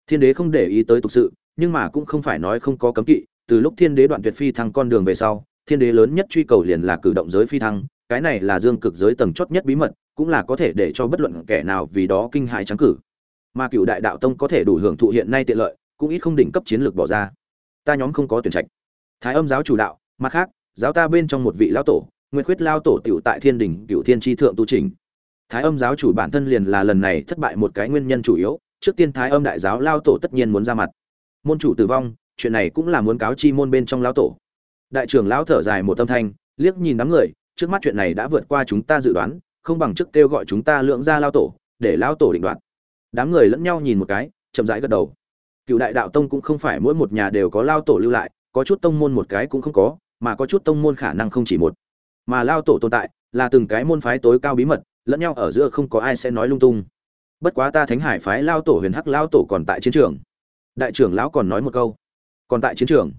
Thiên đế không để ý tới tục sự, nhưng mà cũng không phải nói không có cấm kỵ, từ lúc thiên đế đoạn tuyệt phi thăng con đường về sau, thiên đế lớn nhất truy cầu liền là cử động giới phi thăng, cái này là dương cực giới tầng chót nhất bí mật, cũng là có thể để cho bất luận kẻ nào vì đó kinh hại trắng cử. Mà cựu đại đạo tông có thể đủ hưởng thụ hiện nay tiện lợi, cũng ít không đỉnh cấp chiến lược bỏ ra. Ta nhóm không có tuyển trạch thái âm giáo chủ đạo, mặt khác, giáo ta bên trong một vị lão tổ, nguyệt khuyết lao tổ tiểu tại thiên đình cựu thiên tri thượng tu trình. Thái âm giáo chủ bản thân liền là lần này thất bại một cái nguyên nhân chủ yếu, trước tiên thái âm đại giáo lao tổ tất nhiên muốn ra mặt. Môn chủ tử vong, chuyện này cũng là muốn cáo chi môn bên trong lao tổ. Đại trưởng lão thở dài một tâm thanh, liếc nhìn đám người, trước mắt chuyện này đã vượt qua chúng ta dự đoán, không bằng trước kêu gọi chúng ta lượng ra lao tổ, để lao tổ định đoạt. Đám người lẫn nhau nhìn một cái, chậm rãi gật đầu. Cựu đại đạo tông cũng không phải mỗi một nhà đều có lao tổ lưu lại có chút tông môn một cái cũng không có, mà có chút tông môn khả năng không chỉ một. Mà lao tổ tồn tại, là từng cái môn phái tối cao bí mật, lẫn nhau ở giữa không có ai sẽ nói lung tung. Bất quá ta thánh hải phái lao tổ huyền hắc lao tổ còn tại chiến trường. Đại trưởng lão còn nói một câu. Còn tại chiến trường.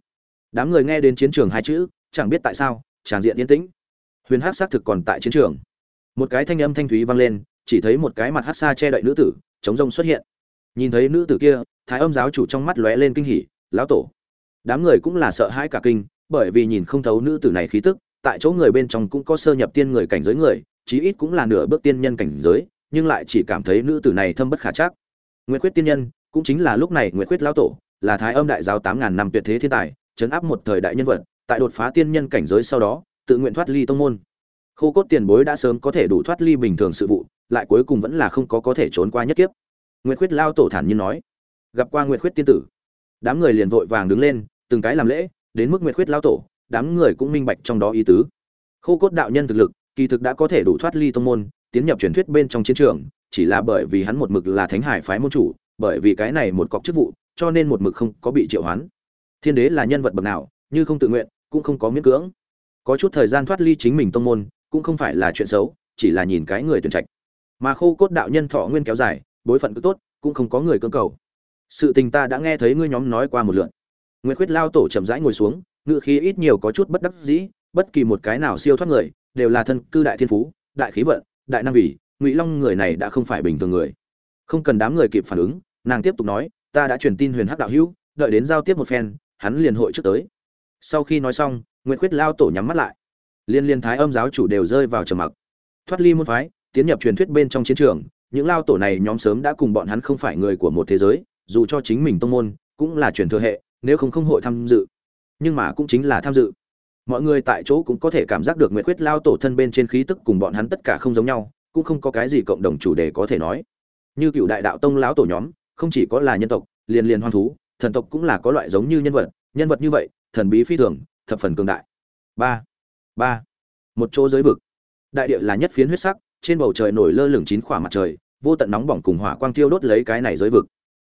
Đám người nghe đến chiến trường hai chữ, chẳng biết tại sao tràng diện yên tĩnh. Huyền hắc xác thực còn tại chiến trường. Một cái thanh âm thanh thúy vang lên, chỉ thấy một cái mặt hắc xa che đậy nữ tử, chống rông xuất hiện. Nhìn thấy nữ tử kia, thái âm giáo chủ trong mắt lóe lên kinh hỉ, lão tổ đám người cũng là sợ hãi cả kinh, bởi vì nhìn không thấu nữ tử này khí tức, tại chỗ người bên trong cũng có sơ nhập tiên người cảnh giới người, chí ít cũng là nửa bước tiên nhân cảnh giới, nhưng lại chỉ cảm thấy nữ tử này thâm bất khả chắc. Nguyễn quyết tiên nhân, cũng chính là lúc này nguyễn quyết lão tổ, là thái âm đại giáo tám ngàn năm tuyệt thế thiên tài, chấn áp một thời đại nhân vật, tại đột phá tiên nhân cảnh giới sau đó, tự nguyện thoát ly tông môn. Khô cốt tiền bối đã sớm có thể đủ thoát ly bình thường sự vụ, lại cuối cùng vẫn là không có có thể trốn qua nhất kiếp. Nguyệt khuyết lao tổ thản nhiên nói, gặp qua nguyệt khuyết tiên tử. Đám người liền vội vàng đứng lên từng cái làm lễ, đến mức nguyệt khuyết lao tổ, đám người cũng minh bạch trong đó ý tứ. Khô cốt đạo nhân thực lực, kỳ thực đã có thể đủ thoát ly tông môn, tiến nhập truyền thuyết bên trong chiến trường, chỉ là bởi vì hắn một mực là thánh hải phái môn chủ, bởi vì cái này một cọc chức vụ, cho nên một mực không có bị triệu hoán. Thiên đế là nhân vật bậc nào, như không tự nguyện, cũng không có miễn cưỡng. Có chút thời gian thoát ly chính mình tông môn, cũng không phải là chuyện xấu, chỉ là nhìn cái người tuyển trạch. Mà khô cốt đạo nhân thọ nguyên kéo dài, bối phận cứ tốt, cũng không có người cưỡng cầu. Sự tình ta đã nghe thấy ngươi nhóm nói qua một lượn Nguyệt khuyết lao tổ chậm rãi ngồi xuống ngự khí ít nhiều có chút bất đắc dĩ bất kỳ một cái nào siêu thoát người đều là thân cư đại thiên phú đại khí vận đại năng vị, ngụy long người này đã không phải bình thường người. Không cần đám người kịp phản ứng nàng tiếp tục nói ta đã truyền tin huyền hắc đạo hữu đợi đến giao tiếp một phen hắn liền hội trước tới. Sau khi nói xong Nguyệt khuyết lao tổ nhắm mắt lại. Liên liên thái âm giáo chủ đều rơi vào trầm mặc. Thoát ly môn phái tiến nhập truyền thuyết bên trong chiến trường những lao tổ này nhóm sớm đã cùng bọn hắn không phải người của một thế giới dù cho chính mình tông môn cũng là truyền thừa hệ nếu không không hội tham dự. Nhưng mà cũng chính là tham dự. Mọi người tại chỗ cũng có thể cảm giác được nguyệt quyết lao tổ thân bên trên khí tức cùng bọn hắn tất cả không giống nhau, cũng không có cái gì cộng đồng chủ đề có thể nói. Như cựu đại đạo tông lão tổ nhóm, không chỉ có là nhân tộc, liền liền hoang thú, thần tộc cũng là có loại giống như nhân vật nhân vật như vậy, thần bí phi thường, thập phần cường đại. Ba ba, một chỗ giới vực. Đại địa là nhất phiến huyết sắc, trên bầu trời nổi lơ lửng chín khỏa mặt trời, vô tận nóng bỏng cùng hỏa quang tiêu đốt lấy cái này giới vực.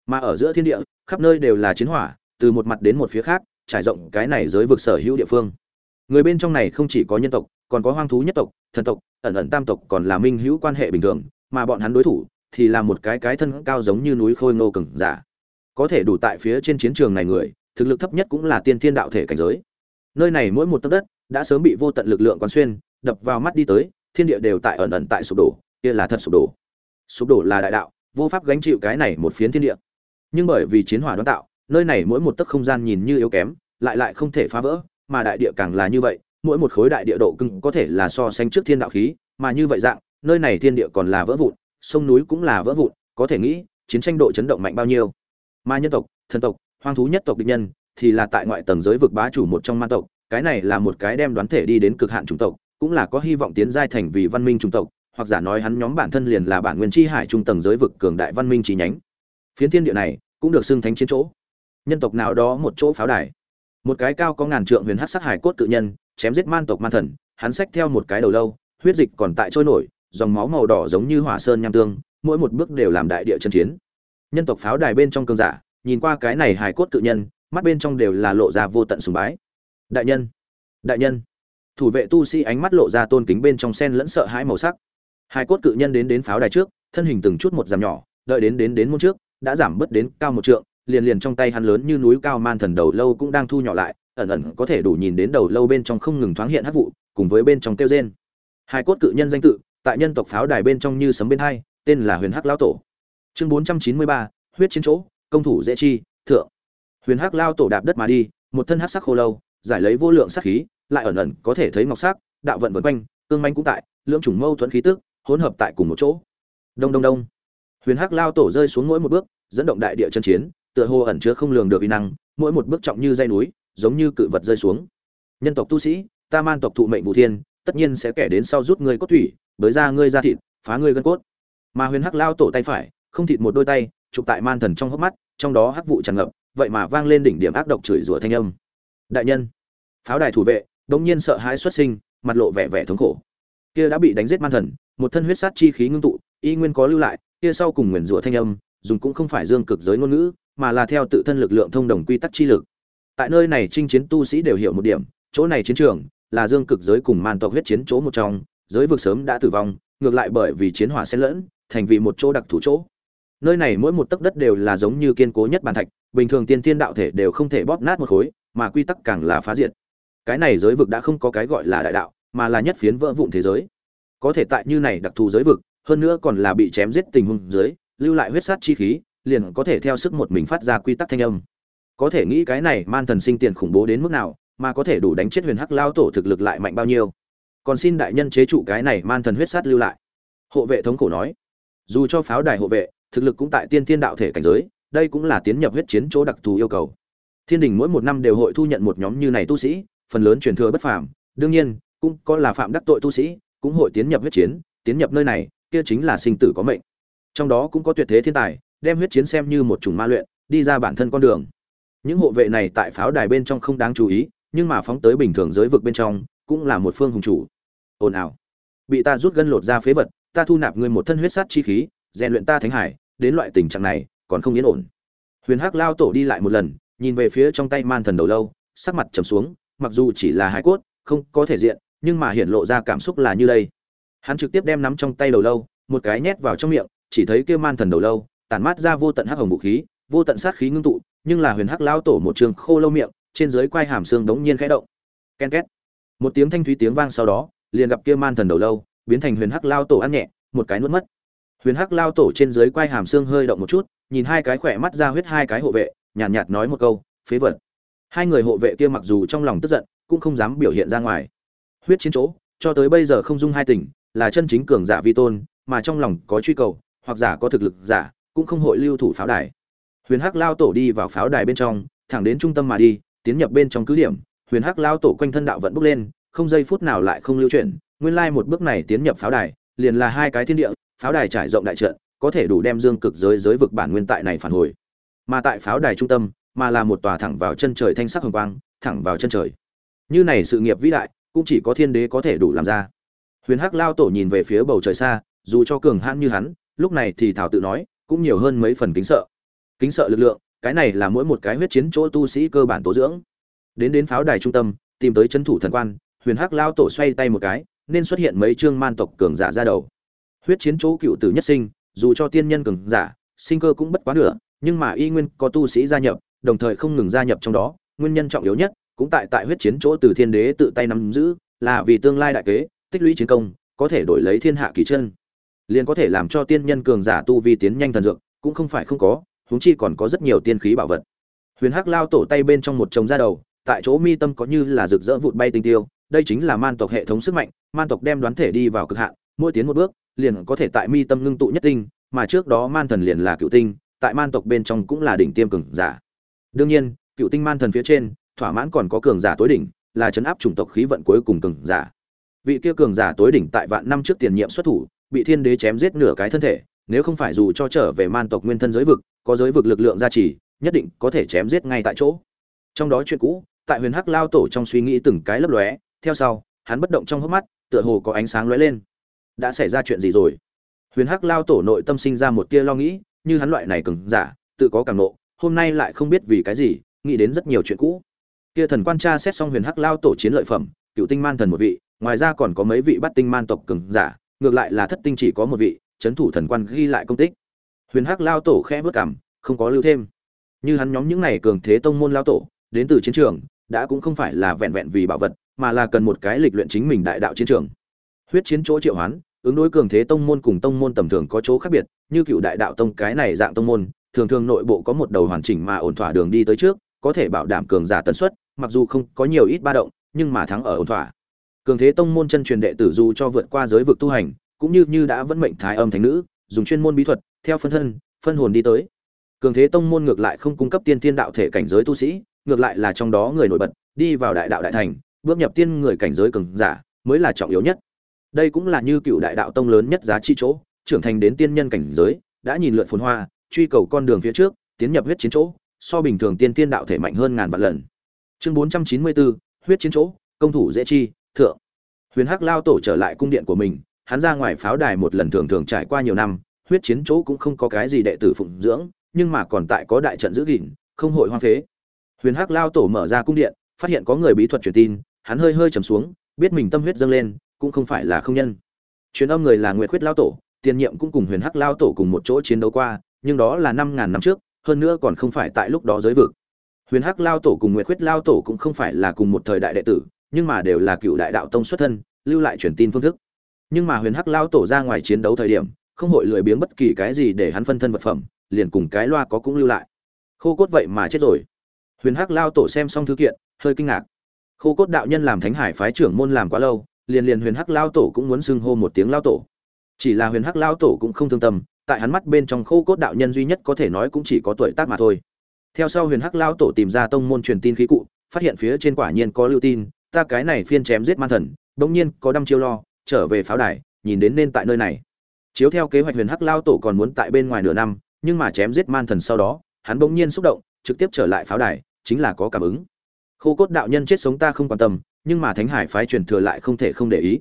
Mà ở giữa thiên địa, khắp nơi đều là chiến hỏa từ một mặt đến một phía khác, trải rộng cái này giới vực sở hữu địa phương. Người bên trong này không chỉ có nhân tộc, còn có hoang thú nhất tộc, thần tộc, ẩn ẩn tam tộc còn là minh hữu quan hệ bình thường, mà bọn hắn đối thủ thì là một cái cái thân cao giống như núi khôi ngô cừng giả. Có thể đủ tại phía trên chiến trường này người, thực lực thấp nhất cũng là tiên thiên đạo thể cảnh giới. Nơi này mỗi một tấc đất đã sớm bị vô tận lực lượng quán xuyên, đập vào mắt đi tới, thiên địa đều tại ẩn ẩn tại sụp đổ, kia là thật sụp đổ. Sụp đổ là đại đạo, vô pháp gánh chịu cái này một phiến thiên địa. Nhưng bởi vì chiến hỏa đón tạo nơi này mỗi một tấc không gian nhìn như yếu kém, lại lại không thể phá vỡ, mà đại địa càng là như vậy, mỗi một khối đại địa độ cứng có thể là so sánh trước thiên đạo khí, mà như vậy dạng, nơi này thiên địa còn là vỡ vụn, sông núi cũng là vỡ vụn, có thể nghĩ, chiến tranh độ chấn động mạnh bao nhiêu. Ma nhân tộc, thần tộc, hoang thú nhất tộc địch nhân, thì là tại ngoại tầng giới vực bá chủ một trong man tộc, cái này là một cái đem đoán thể đi đến cực hạn chủng tộc, cũng là có hy vọng tiến giai thành vì văn minh chủng tộc, hoặc giả nói hắn nhóm bản thân liền là bản nguyên chi hải trung tầng giới vực cường đại văn minh chi nhánh. Phiến thiên địa này cũng được xưng thánh chiến chỗ nhân tộc nào đó một chỗ pháo đài. Một cái cao có ngàn trượng huyền hát sát hải cốt tự nhân, chém giết man tộc man thần, hắn xách theo một cái đầu lâu, huyết dịch còn tại trôi nổi, dòng máu màu đỏ giống như hỏa sơn nham tương, mỗi một bước đều làm đại địa chân chiến. Nhân tộc pháo đài bên trong cương giả, nhìn qua cái này hải cốt tự nhân, mắt bên trong đều là lộ ra vô tận sùng bái. Đại nhân đại nhân. Thủ vệ tu sĩ ánh mắt lộ ra tôn kính bên trong sen lẫn sợ hãi màu sắc. Hải cốt cự nhân đến đến pháo đài trước, thân hình từng chút một giảm nhỏ, đợi đến đến đến môn trước, đã giảm bớt đến cao một trượng liền liền trong tay hắn lớn như núi cao man thần đầu lâu cũng đang thu nhỏ lại, ẩn ẩn có thể đủ nhìn đến đầu lâu bên trong không ngừng thoáng hiện hắc vụ, cùng với bên trong tiêu rên. Hai cốt cự nhân danh tự, tại nhân tộc pháo đài bên trong như sấm bên hai, tên là huyền hắc lão tổ. Chương bốn trăm chín mươi ba, huyết chiến chỗ, công thủ dễ chi, thượng. Huyền hắc lao tổ đạp đất mà đi, một thân hắc sắc khô lâu, giải lấy vô lượng sắc khí, lại ẩn ẩn có thể thấy ngọc sắc, đạo vận vần quanh, tương manh cũng tại, lưỡng chủng mâu thuẫn khí tức, hỗn hợp tại cùng một chỗ. Đông đông đông. Huyền hắc lao tổ rơi xuống mỗi một bước, dẫn động đại địa chân chiến tựa hồ ẩn chứa không lường được uy năng, mỗi một bước trọng như dây núi, giống như cự vật rơi xuống. Nhân tộc tu sĩ, ta man tộc thụ mệnh vũ thiên, tất nhiên sẽ kẻ đến sau rút ngươi cốt thủy, bới ra ngươi ra thịt, phá ngươi gân cốt. Mà huyền hắc lao tổ tay phải, không thịt một đôi tay, chụp tại man thần trong hốc mắt, trong đó hắc vụ tràn ngập, vậy mà vang lên đỉnh điểm ác độc chửi rủa thanh âm. Đại nhân, pháo đài thủ vệ, đống nhiên sợ hãi xuất sinh, mặt lộ vẻ vẻ thống khổ. Kia đã bị đánh giết man thần, một thân huyết sát chi khí ngưng tụ, y nguyên có lưu lại, kia sau cùng nguyền rủa thanh âm, dùng cũng không phải dương cực giới ngôn ngữ mà là theo tự thân lực lượng thông đồng quy tắc chi lực. Tại nơi này chinh chiến tu sĩ đều hiểu một điểm, chỗ này chiến trường là dương cực giới cùng man tộc huyết chiến chỗ một trong, giới vực sớm đã tử vong, ngược lại bởi vì chiến hỏa xen lẫn, thành vì một chỗ đặc thù chỗ. Nơi này mỗi một tấc đất đều là giống như kiên cố nhất bàn thạch, bình thường tiên tiên đạo thể đều không thể bóp nát một khối, mà quy tắc càng là phá diệt. Cái này giới vực đã không có cái gọi là đại đạo, mà là nhất phiến vỡ vụn thế giới. Có thể tại như này đặc thù giới vực, hơn nữa còn là bị chém giết tình huống dưới, lưu lại huyết sát chi khí liền có thể theo sức một mình phát ra quy tắc thanh âm. Có thể nghĩ cái này man thần sinh tiền khủng bố đến mức nào, mà có thể đủ đánh chết huyền hắc lao tổ thực lực lại mạnh bao nhiêu. Còn xin đại nhân chế trụ cái này man thần huyết sát lưu lại. Hộ vệ thống khổ nói, dù cho pháo đài hộ vệ, thực lực cũng tại tiên thiên đạo thể cảnh giới, đây cũng là tiến nhập huyết chiến chỗ đặc thù yêu cầu. Thiên đình mỗi một năm đều hội thu nhận một nhóm như này tu sĩ, phần lớn truyền thừa bất phàm, đương nhiên, cũng có là phạm đắc tội tu sĩ, cũng hội tiến nhập huyết chiến, tiến nhập nơi này, kia chính là sinh tử có mệnh. Trong đó cũng có tuyệt thế thiên tài đem huyết chiến xem như một chủng ma luyện, đi ra bản thân con đường. Những hộ vệ này tại pháo đài bên trong không đáng chú ý, nhưng mà phóng tới bình thường giới vực bên trong, cũng là một phương hùng chủ. Ồn ào. Bị ta rút gân lột ra phế vật, ta thu nạp ngươi một thân huyết sát chi khí, rèn luyện ta thánh hải, đến loại tình trạng này, còn không yên ổn. Huyền hắc lao tổ đi lại một lần, nhìn về phía trong tay man thần đầu lâu, sắc mặt trầm xuống, mặc dù chỉ là hải cốt, không có thể diện, nhưng mà hiện lộ ra cảm xúc là như đây. Hắn trực tiếp đem nắm trong tay đầu lâu, một cái nhét vào trong miệng, chỉ thấy kia man thần đầu lâu tản mát ra vô tận hắc hồng vũ khí vô tận sát khí ngưng tụ nhưng là huyền hắc lao tổ một trường khô lâu miệng trên dưới quai hàm xương đống nhiên khẽ động. Ken két. Một tiếng thanh thúy tiếng vang sau đó liền gặp kia man thần đầu lâu biến thành huyền hắc lao tổ ăn nhẹ một cái nuốt mất. Huyền hắc lao tổ trên dưới quai hàm xương hơi động một chút nhìn hai cái khỏe mắt ra huyết hai cái hộ vệ nhàn nhạt, nhạt nói một câu phế vật. Hai người hộ vệ kia mặc dù trong lòng tức giận cũng không dám biểu hiện ra ngoài. Huyết chiến chỗ cho tới bây giờ không dung hai tình là chân chính cường giả vi tôn mà trong lòng có truy cầu hoặc giả có thực lực giả cũng không hội lưu thủ pháo đài. Huyền hắc lao tổ đi vào pháo đài bên trong, thẳng đến trung tâm mà đi, tiến nhập bên trong cứ điểm. Huyền hắc lao tổ quanh thân đạo vẫn bốc lên, không giây phút nào lại không lưu chuyển, nguyên lai một bước này tiến nhập pháo đài, liền là hai cái thiên địa, pháo đài trải rộng đại trận, có thể đủ đem dương cực giới giới vực bản nguyên tại này phản hồi. Mà tại pháo đài trung tâm, mà là một tòa thẳng vào chân trời thanh sắc hồng quang, thẳng vào chân trời. Như này sự nghiệp vĩ đại, cũng chỉ có thiên đế có thể đủ làm ra. Huyền hắc lao tổ nhìn về phía bầu trời xa, dù cho cường hãn như hắn, lúc này thì thảo tự nói cũng nhiều hơn mấy phần kính sợ. Kính sợ lực lượng, cái này là mỗi một cái huyết chiến chỗ tu sĩ cơ bản tố dưỡng. Đến đến pháo đài trung tâm, tìm tới chân thủ thần quan, huyền hắc lao tổ xoay tay một cái, nên xuất hiện mấy chương man tộc cường giả ra đầu. Huyết chiến chỗ cựu tử nhất sinh, dù cho tiên nhân cường giả, sinh cơ cũng bất quá nửa, nhưng mà y nguyên có tu sĩ gia nhập, đồng thời không ngừng gia nhập trong đó, nguyên nhân trọng yếu nhất, cũng tại tại huyết chiến chỗ từ thiên đế tự tay nắm giữ, là vì tương lai đại kế, tích lũy chiến công, có thể đổi lấy thiên hạ kỳ chân liền có thể làm cho tiên nhân cường giả tu vi tiến nhanh thần dược, cũng không phải không có, huống chi còn có rất nhiều tiên khí bảo vật. Huyền hắc lao tổ tay bên trong một chồng ra đầu, tại chỗ mi tâm có như là rực rỡ vụt bay tinh tiêu, đây chính là man tộc hệ thống sức mạnh, man tộc đem đoán thể đi vào cực hạn, mỗi tiến một bước, liền có thể tại mi tâm ngưng tụ nhất tinh, mà trước đó man thần liền là cựu tinh, tại man tộc bên trong cũng là đỉnh tiêm cường giả. Đương nhiên, cựu tinh man thần phía trên, thỏa mãn còn có cường giả tối đỉnh, là chấn áp chủng tộc khí vận cuối cùng cường giả. Vị kia cường giả tối đỉnh tại vạn năm trước tiền nhiệm xuất thủ bị thiên đế chém giết nửa cái thân thể, nếu không phải dù cho trở về man tộc nguyên thân giới vực, có giới vực lực lượng gia trì, nhất định có thể chém giết ngay tại chỗ. Trong đó chuyện cũ, tại huyền hắc lao tổ trong suy nghĩ từng cái lấp lóe, theo sau, hắn bất động trong hốc mắt, tựa hồ có ánh sáng lóe lên. Đã xảy ra chuyện gì rồi? Huyền hắc lao tổ nội tâm sinh ra một tia lo nghĩ, như hắn loại này cứng giả, tự có cảm nộ hôm nay lại không biết vì cái gì, nghĩ đến rất nhiều chuyện cũ. Kia thần quan tra xét xong huyền hắc lao tổ chiến lợi phẩm, cựu tinh man thần một vị, ngoài ra còn có mấy vị bắt tinh man tộc cường giả ngược lại là thất tinh chỉ có một vị, chấn thủ thần quan ghi lại công tích. Huyền hắc lao tổ khẽ vớt cảm không có lưu thêm. Như hắn nhóm những này cường thế tông môn lao tổ, đến từ chiến trường, đã cũng không phải là vẹn vẹn vì bảo vật, mà là cần một cái lịch luyện chính mình đại đạo chiến trường. Huyết chiến chỗ triệu hoán, ứng đối cường thế tông môn cùng tông môn tầm thường có chỗ khác biệt, như cựu đại đạo tông cái này dạng tông môn, thường thường nội bộ có một đầu hoàn chỉnh mà ổn thỏa đường đi tới trước, có thể bảo đảm cường giả tần suất, mặc dù không có nhiều ít ba động, nhưng mà thắng ở ổn thỏa cường thế tông môn chân truyền đệ tử dù cho vượt qua giới vực tu hành, cũng như như đã vẫn mệnh thái âm thánh nữ, dùng chuyên môn bí thuật, theo phân thân, phân hồn đi tới. Cường thế tông môn ngược lại không cung cấp tiên tiên đạo thể cảnh giới tu sĩ, ngược lại là trong đó người nổi bật, đi vào đại đạo đại thành, bước nhập tiên người cảnh giới cường giả, mới là trọng yếu nhất. Đây cũng là như cựu đại đạo tông lớn nhất giá trị chỗ, trưởng thành đến tiên nhân cảnh giới, đã nhìn lượn phồn hoa, truy cầu con đường phía trước, tiến nhập huyết chiến chỗ, so bình thường tiên tiên đạo thể mạnh hơn ngàn vạn lần. Chương bốn trăm chín mươi bốn, huyết chiến chỗ, công thủ dễ chi thượng. Huyền hắc lao tổ trở lại cung điện của mình, hắn ra ngoài pháo đài một lần thường thường trải qua nhiều năm, huyết chiến chỗ cũng không có cái gì đệ tử phụng dưỡng, nhưng mà còn tại có đại trận giữ gìn, không hội hoang phế. Huyền hắc lao tổ mở ra cung điện, phát hiện có người bí thuật truyền tin, hắn hơi hơi trầm xuống, biết mình tâm huyết dâng lên, cũng không phải là không nhân. Truyền âm người là nguyệt khuyết lao tổ, tiền nhiệm cũng cùng huyền hắc lao tổ cùng một chỗ chiến đấu qua, nhưng đó là năm ngàn năm trước, hơn nữa còn không phải tại lúc đó giới vực. Huyền hắc lao tổ cùng nguyệt khuyết lao tổ cũng không phải là cùng một thời đại đệ tử nhưng mà đều là cựu đại đạo tông xuất thân, lưu lại truyền tin phương thức. Nhưng mà huyền hắc lao tổ ra ngoài chiến đấu thời điểm, không hội lười biếng bất kỳ cái gì để hắn phân thân vật phẩm, liền cùng cái loa có cũng lưu lại. Khô cốt vậy mà chết rồi. Huyền hắc lao tổ xem xong thư kiện, hơi kinh ngạc. Khô cốt đạo nhân làm thánh hải phái trưởng môn làm quá lâu, liền liền huyền hắc lao tổ cũng muốn xưng hô một tiếng lao tổ. Chỉ là huyền hắc lao tổ cũng không thương tâm, tại hắn mắt bên trong khô cốt đạo nhân duy nhất có thể nói cũng chỉ có tuổi tác mà thôi. Theo sau huyền hắc lao tổ tìm ra tông môn truyền tin khí cụ, phát hiện phía trên quả nhiên có lưu tin ta cái này phiên chém giết man thần, bỗng nhiên có đăm chiêu lo, trở về pháo đài, nhìn đến nên tại nơi này. Chiếu theo kế hoạch huyền hắc lao tổ còn muốn tại bên ngoài nửa năm, nhưng mà chém giết man thần sau đó, hắn bỗng nhiên xúc động, trực tiếp trở lại pháo đài, chính là có cảm ứng. Khô cốt đạo nhân chết sống ta không quan tâm, nhưng mà thánh hải phái truyền thừa lại không thể không để ý.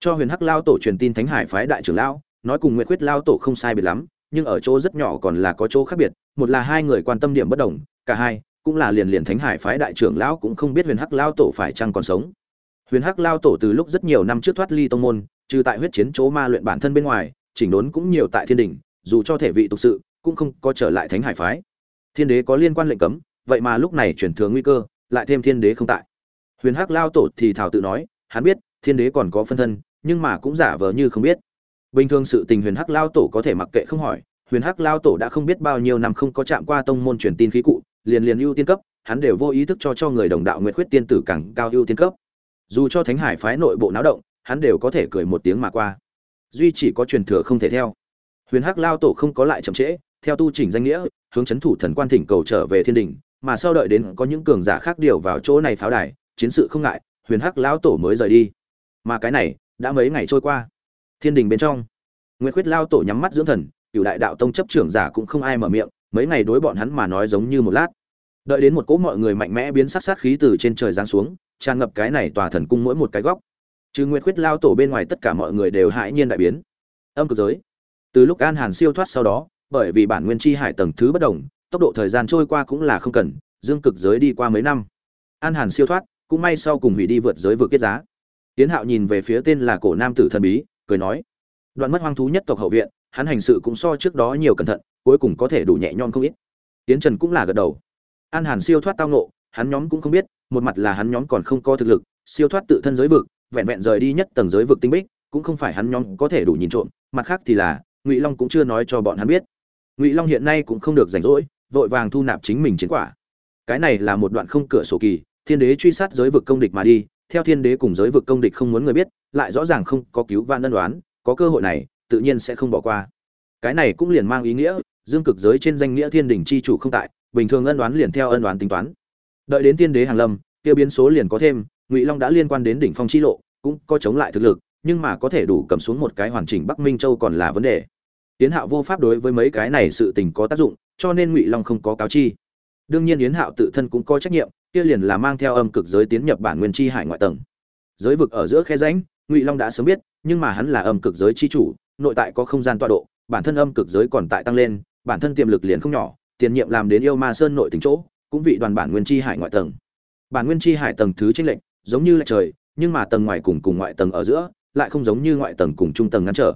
Cho huyền hắc lao tổ truyền tin thánh hải phái đại trưởng lão, nói cùng nguyệt quyết lao tổ không sai biệt lắm, nhưng ở chỗ rất nhỏ còn là có chỗ khác biệt, một là hai người quan tâm điểm bất đồng, cả hai cũng là liền liền thánh hải phái đại trưởng lão cũng không biết huyền hắc lao tổ phải chăng còn sống. Huyền hắc lao tổ từ lúc rất nhiều năm trước thoát ly tông môn, trừ tại huyết chiến chỗ ma luyện bản thân bên ngoài, chỉnh đốn cũng nhiều tại thiên đình, dù cho thể vị tục sự, cũng không có trở lại thánh hải phái. Thiên đế có liên quan lệnh cấm, vậy mà lúc này chuyển thường nguy cơ, lại thêm thiên đế không tại. Huyền hắc lao tổ thì thảo tự nói, hắn biết, thiên đế còn có phân thân, nhưng mà cũng giả vờ như không biết. Bình thường sự tình huyền hắc lao tổ có thể mặc kệ không hỏi, huyền hắc lao tổ đã không biết bao nhiêu năm không có chạm qua tông môn truyền tin khí cụ liền liền ưu tiên cấp, hắn đều vô ý thức cho cho người đồng đạo nguyện khuyết tiên tử càng cao ưu tiên cấp. Dù cho thánh hải phái nội bộ náo động, hắn đều có thể cười một tiếng mà qua. Duy chỉ có truyền thừa không thể theo. Huyền hắc lao tổ không có lại chậm trễ, theo tu chỉnh danh nghĩa, hướng chấn thủ thần quan thỉnh cầu trở về thiên đình, mà sau đợi đến có những cường giả khác điều vào chỗ này pháo đài, chiến sự không ngại, huyền hắc lão tổ mới rời đi. Mà cái này, đã mấy ngày trôi qua. Thiên đình bên trong, Nguyệt khuyết lao tổ nhắm mắt dưỡng thần, cửu đại đạo tông chấp trưởng giả cũng không ai mở miệng mấy ngày đối bọn hắn mà nói giống như một lát. Đợi đến một cỗ mọi người mạnh mẽ biến sát sát khí từ trên trời giáng xuống, tràn ngập cái này tòa thần cung mỗi một cái góc. Trừ nguyệt khuyết lao tổ bên ngoài tất cả mọi người đều hãi nhiên đại biến. Âm cực giới. Từ lúc an hàn siêu thoát sau đó, bởi vì bản nguyên chi hải tầng thứ bất đồng, tốc độ thời gian trôi qua cũng là không cần, dương cực giới đi qua mấy năm. An hàn siêu thoát, cũng may sau cùng hủy đi vượt giới vượt kết giá. Tiến hạo nhìn về phía tên là cổ nam tử thần bí, cười nói, đoạn mất hoang thú nhất tộc hậu viện hắn hành sự cũng so trước đó nhiều cẩn thận, cuối cùng có thể đủ nhẹ nhõm không ít. Tiến trần cũng là gật đầu. An hàn siêu thoát tao nộ hắn nhóm cũng không biết, một mặt là hắn nhóm còn không có thực lực, siêu thoát tự thân giới vực, vẹn vẹn rời đi nhất tầng giới vực tinh bích, cũng không phải hắn nhóm có thể đủ nhìn trộm, mặt khác thì là, ngụy long cũng chưa nói cho bọn hắn biết. Ngụy long hiện nay cũng không được rảnh rỗi, vội vàng thu nạp chính mình chiến quả. Cái này là một đoạn không cửa sổ kỳ, thiên đế truy sát giới vực công địch mà đi, theo thiên đế cùng giới vực công địch không muốn người biết, lại rõ ràng không có cứu van ân đoán có cơ hội này tự nhiên sẽ không bỏ qua. Cái này cũng liền mang ý nghĩa, dương cực giới trên danh nghĩa thiên đình chi chủ không tại, bình thường ân đoán liền theo ân đoán tính toán. Đợi đến thiên đế hàng lâm, kia biến số liền có thêm, ngụy long đã liên quan đến đỉnh phong chi lộ, cũng có chống lại thực lực, nhưng mà có thể đủ cầm xuống một cái hoàn chỉnh bắc minh châu còn là vấn đề. Tiến hạo vô pháp đối với mấy cái này sự tình có tác dụng, cho nên ngụy long không có cáo chi. Đương nhiên yến hạo tự thân cũng có trách nhiệm, kia liền là mang theo âm cực giới tiến nhập bản nguyên chi hải ngoại tầng. Giới vực ở giữa khe rãnh, ngụy long đã sớm biết, nhưng mà hắn là âm cực giới chi chủ nội tại có không gian tọa độ, bản thân âm cực giới còn tại tăng lên, bản thân tiềm lực liền không nhỏ, tiền nhiệm làm đến yêu ma sơn nội tỉnh chỗ, cũng vị đoàn bản nguyên chi hải ngoại tầng. Bản nguyên chi hải tầng thứ tranh lệnh giống như là trời, nhưng mà tầng ngoài cùng cùng ngoại tầng ở giữa, lại không giống như ngoại tầng cùng trung tầng ngăn trở.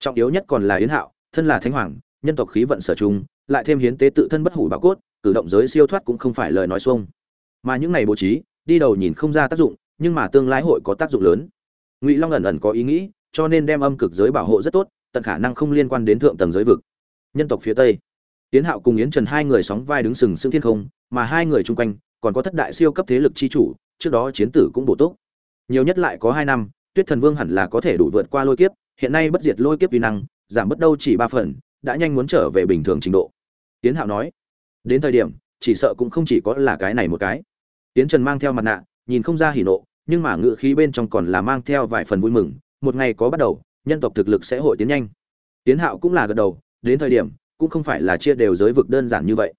Trọng yếu nhất còn là yến hạo, thân là thánh hoàng, nhân tộc khí vận sở trung, lại thêm hiến tế tự thân bất hủ bảo cốt, cử động giới siêu thoát cũng không phải lời nói xuông. Mà những này bố trí, đi đầu nhìn không ra tác dụng, nhưng mà tương lai hội có tác dụng lớn. Ngụy long ẩn ẩn có ý nghĩ cho nên đem âm cực giới bảo hộ rất tốt, tận khả năng không liên quan đến thượng tầng giới vực. Nhân tộc phía tây tiến hạo cùng yến trần hai người sóng vai đứng sừng sững thiên không, mà hai người chung quanh còn có thất đại siêu cấp thế lực chi chủ, trước đó chiến tử cũng bổ túc. Nhiều nhất lại có hai năm, tuyết thần vương hẳn là có thể đủ vượt qua lôi kiếp, hiện nay bất diệt lôi kiếp vi năng, giảm bất đâu chỉ ba phần, đã nhanh muốn trở về bình thường trình độ. Tiến hạo nói, đến thời điểm, chỉ sợ cũng không chỉ có là cái này một cái. Tiến trần mang theo mặt nạ, nhìn không ra hỉ nộ, nhưng mà ngự khí bên trong còn là mang theo vài phần vui mừng một ngày có bắt đầu, nhân tộc thực lực sẽ hội tiến nhanh. Tiến hạo cũng là gật đầu, đến thời điểm, cũng không phải là chia đều giới vực đơn giản như vậy.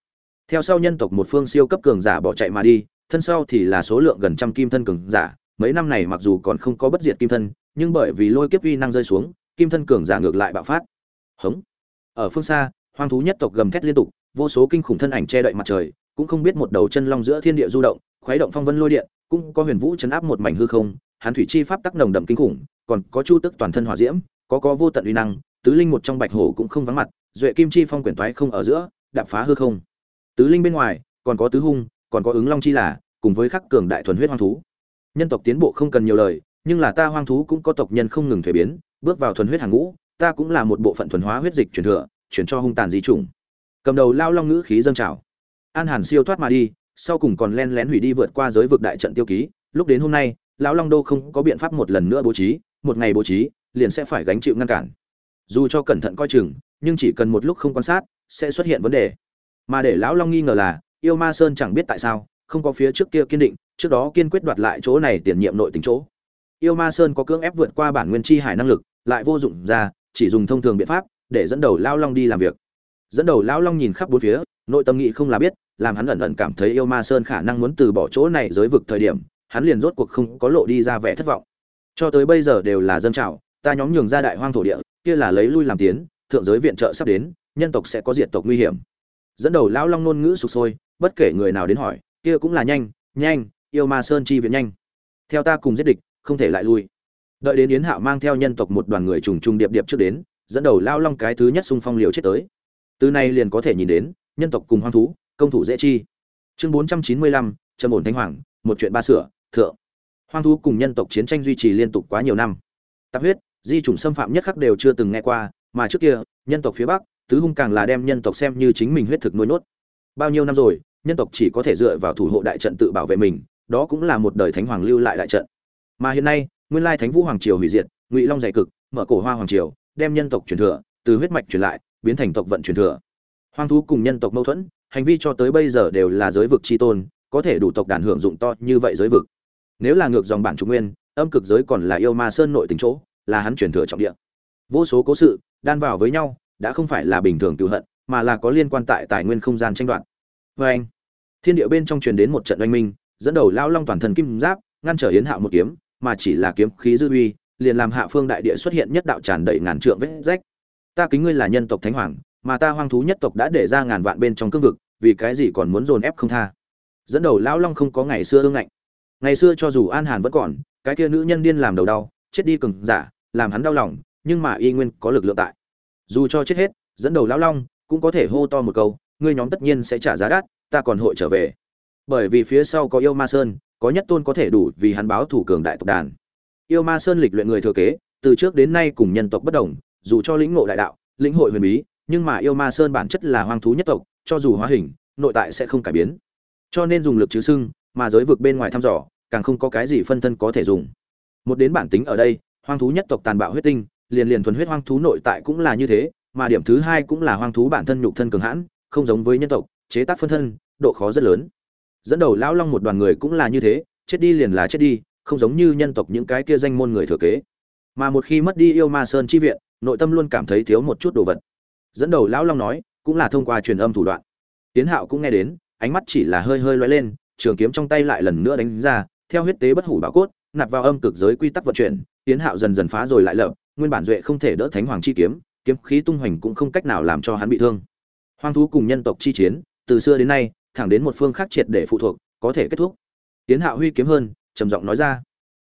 Theo sau nhân tộc một phương siêu cấp cường giả bỏ chạy mà đi, thân sau thì là số lượng gần trăm kim thân cường giả, mấy năm này mặc dù còn không có bất diệt kim thân, nhưng bởi vì lôi kiếp uy năng rơi xuống, kim thân cường giả ngược lại bạo phát. Hống. Ở phương xa, hoang thú nhất tộc gầm thét liên tục, vô số kinh khủng thân ảnh che đậy mặt trời, cũng không biết một đầu chân long giữa thiên địa du động, khuấy động phong vân lôi điện, cũng có huyền vũ chấn áp một mảnh hư không, hán thủy chi pháp tác nồng đậm kinh khủng còn có chu tức toàn thân hỏa diễm, có có vô tận uy năng, tứ linh một trong bạch hổ cũng không vắng mặt, duệ kim chi phong quyển toái không ở giữa, đạp phá hư không. Tứ linh bên ngoài, còn có tứ hung, còn có ứng long chi là, cùng với khắc cường đại thuần huyết hoang thú. Nhân tộc tiến bộ không cần nhiều lời, nhưng là ta hoang thú cũng có tộc nhân không ngừng thuế biến, bước vào thuần huyết hàng ngũ, ta cũng là một bộ phận thuần hóa huyết dịch truyền thừa, chuyển cho hung tàn di chủng. Cầm đầu lao long ngữ khí dâng trào. An hàn siêu thoát mà đi, sau cùng còn len lén hủy đi vượt qua giới vực đại trận tiêu ký, lúc đến hôm nay, lão long đô không có biện pháp một lần nữa bố trí một ngày bố trí, liền sẽ phải gánh chịu ngăn cản. Dù cho cẩn thận coi chừng, nhưng chỉ cần một lúc không quan sát, sẽ xuất hiện vấn đề. Mà để lão long nghi ngờ là, yêu ma sơn chẳng biết tại sao, không có phía trước kia kiên định, trước đó kiên quyết đoạt lại chỗ này tiền nhiệm nội tình chỗ. Yêu ma sơn có cưỡng ép vượt qua bản nguyên chi hải năng lực, lại vô dụng ra, chỉ dùng thông thường biện pháp, để dẫn đầu lão long đi làm việc. Dẫn đầu lão long nhìn khắp bốn phía, nội tâm nghĩ không là biết, làm hắn ẩn ẩn cảm thấy yêu ma sơn khả năng muốn từ bỏ chỗ này giới vực thời điểm, hắn liền rốt cuộc không có lộ đi ra vẻ thất vọng cho tới bây giờ đều là dân trào, ta nhóm nhường ra đại hoang thổ địa, kia là lấy lui làm tiến, thượng giới viện trợ sắp đến, nhân tộc sẽ có diệt tộc nguy hiểm. Dẫn đầu lão long ngôn ngữ sụp sôi, bất kể người nào đến hỏi, kia cũng là nhanh nhanh, yêu ma sơn chi viện nhanh. Theo ta cùng giết địch, không thể lại lui. Đợi đến yến hạo mang theo nhân tộc một đoàn người trùng trùng điệp điệp trước đến, dẫn đầu lao long cái thứ nhất xung phong liều chết tới. Từ này liền có thể nhìn đến, nhân tộc cùng hoang thú, công thủ dễ chi. Chương bốn trăm chín mươi lăm, trầm ổn thánh hoàng, một chuyện ba sửa, thượng hoang thú cùng nhân tộc chiến tranh duy trì liên tục quá nhiều năm. Tạp huyết, di chủng xâm phạm nhất khắc đều chưa từng nghe qua, mà trước kia, nhân tộc phía bắc, tứ hung càng là đem nhân tộc xem như chính mình huyết thực nuôi nốt bao nhiêu năm rồi, nhân tộc chỉ có thể dựa vào thủ hộ đại trận tự bảo vệ mình, đó cũng là một đời thánh hoàng lưu lại đại trận. Mà hiện nay, nguyên lai thánh vũ hoàng triều hủy diệt, ngụy long dày cực, mở cổ hoa hoàng triều, đem nhân tộc truyền thừa, từ huyết mạch truyền lại, biến thành tộc vận truyền thừa. Hoang thú cùng nhân tộc mâu thuẫn, hành vi cho tới bây giờ đều là giới vực chi tôn, có thể đủ tộc đàn hưởng dụng to như vậy giới vực nếu là ngược dòng bản chủ nguyên, âm cực giới còn là yêu ma sơn nội tình chỗ, là hắn truyền thừa trọng địa. Vô số cố sự, đan vào với nhau, đã không phải là bình thường tự hận, mà là có liên quan tại tài nguyên không gian tranh đoạt. Vê anh, thiên địa bên trong truyền đến một trận oanh minh, dẫn đầu lao long toàn thân kim giáp, ngăn trở hiến hạo một kiếm, mà chỉ là kiếm khí dư uy, liền làm hạ phương đại địa xuất hiện nhất đạo tràn đầy ngàn trượng vết rách. Ta kính ngươi là nhân tộc thánh hoàng, mà ta hoang thú nhất tộc đã để ra ngàn vạn bên trong cương vực, vì cái gì còn muốn dồn ép không tha? Dẫn đầu lão long không có ngày xưa ương ngạnh ngày xưa cho dù an hàn vẫn còn, cái kia nữ nhân điên làm đầu đau, chết đi cừng giả, làm hắn đau lòng, nhưng mà y nguyên có lực lượng tại. Dù cho chết hết, dẫn đầu lão long cũng có thể hô to một câu, ngươi nhóm tất nhiên sẽ trả giá đắt, ta còn hội trở về. Bởi vì phía sau có yêu ma sơn, có nhất tôn có thể đủ vì hắn báo thủ cường đại tộc đàn. Yêu ma sơn lịch luyện người thừa kế, từ trước đến nay cùng nhân tộc bất đồng, dù cho lĩnh ngộ đại đạo, lĩnh hội huyền bí, nhưng mà yêu ma sơn bản chất là hoang thú nhất tộc, cho dù hóa hình, nội tại sẽ không cải biến. Cho nên dùng lực chứ sưng mà giới vực bên ngoài thăm dò, càng không có cái gì phân thân có thể dùng. Một đến bản tính ở đây, hoang thú nhất tộc tàn bạo huyết tinh, liền liền thuần huyết hoang thú nội tại cũng là như thế, mà điểm thứ hai cũng là hoang thú bản thân nhục thân cường hãn, không giống với nhân tộc, chế tác phân thân, độ khó rất lớn. Dẫn đầu lão long một đoàn người cũng là như thế, chết đi liền là chết đi, không giống như nhân tộc những cái kia danh môn người thừa kế. Mà một khi mất đi yêu ma sơn chi viện, nội tâm luôn cảm thấy thiếu một chút đồ vật. Dẫn đầu lão long nói, cũng là thông qua truyền âm thủ đoạn. Tiến hạo cũng nghe đến, ánh mắt chỉ là hơi hơi loay lên trường kiếm trong tay lại lần nữa đánh ra theo huyết tế bất hủ bảo cốt nạp vào âm cực giới quy tắc vận chuyển tiến hạo dần dần phá rồi lại lập, nguyên bản duệ không thể đỡ thánh hoàng chi kiếm kiếm khí tung hoành cũng không cách nào làm cho hắn bị thương. Hoang thú cùng nhân tộc chi chiến từ xưa đến nay thẳng đến một phương khác triệt để phụ thuộc có thể kết thúc. Tiến hạo huy kiếm hơn trầm giọng nói ra.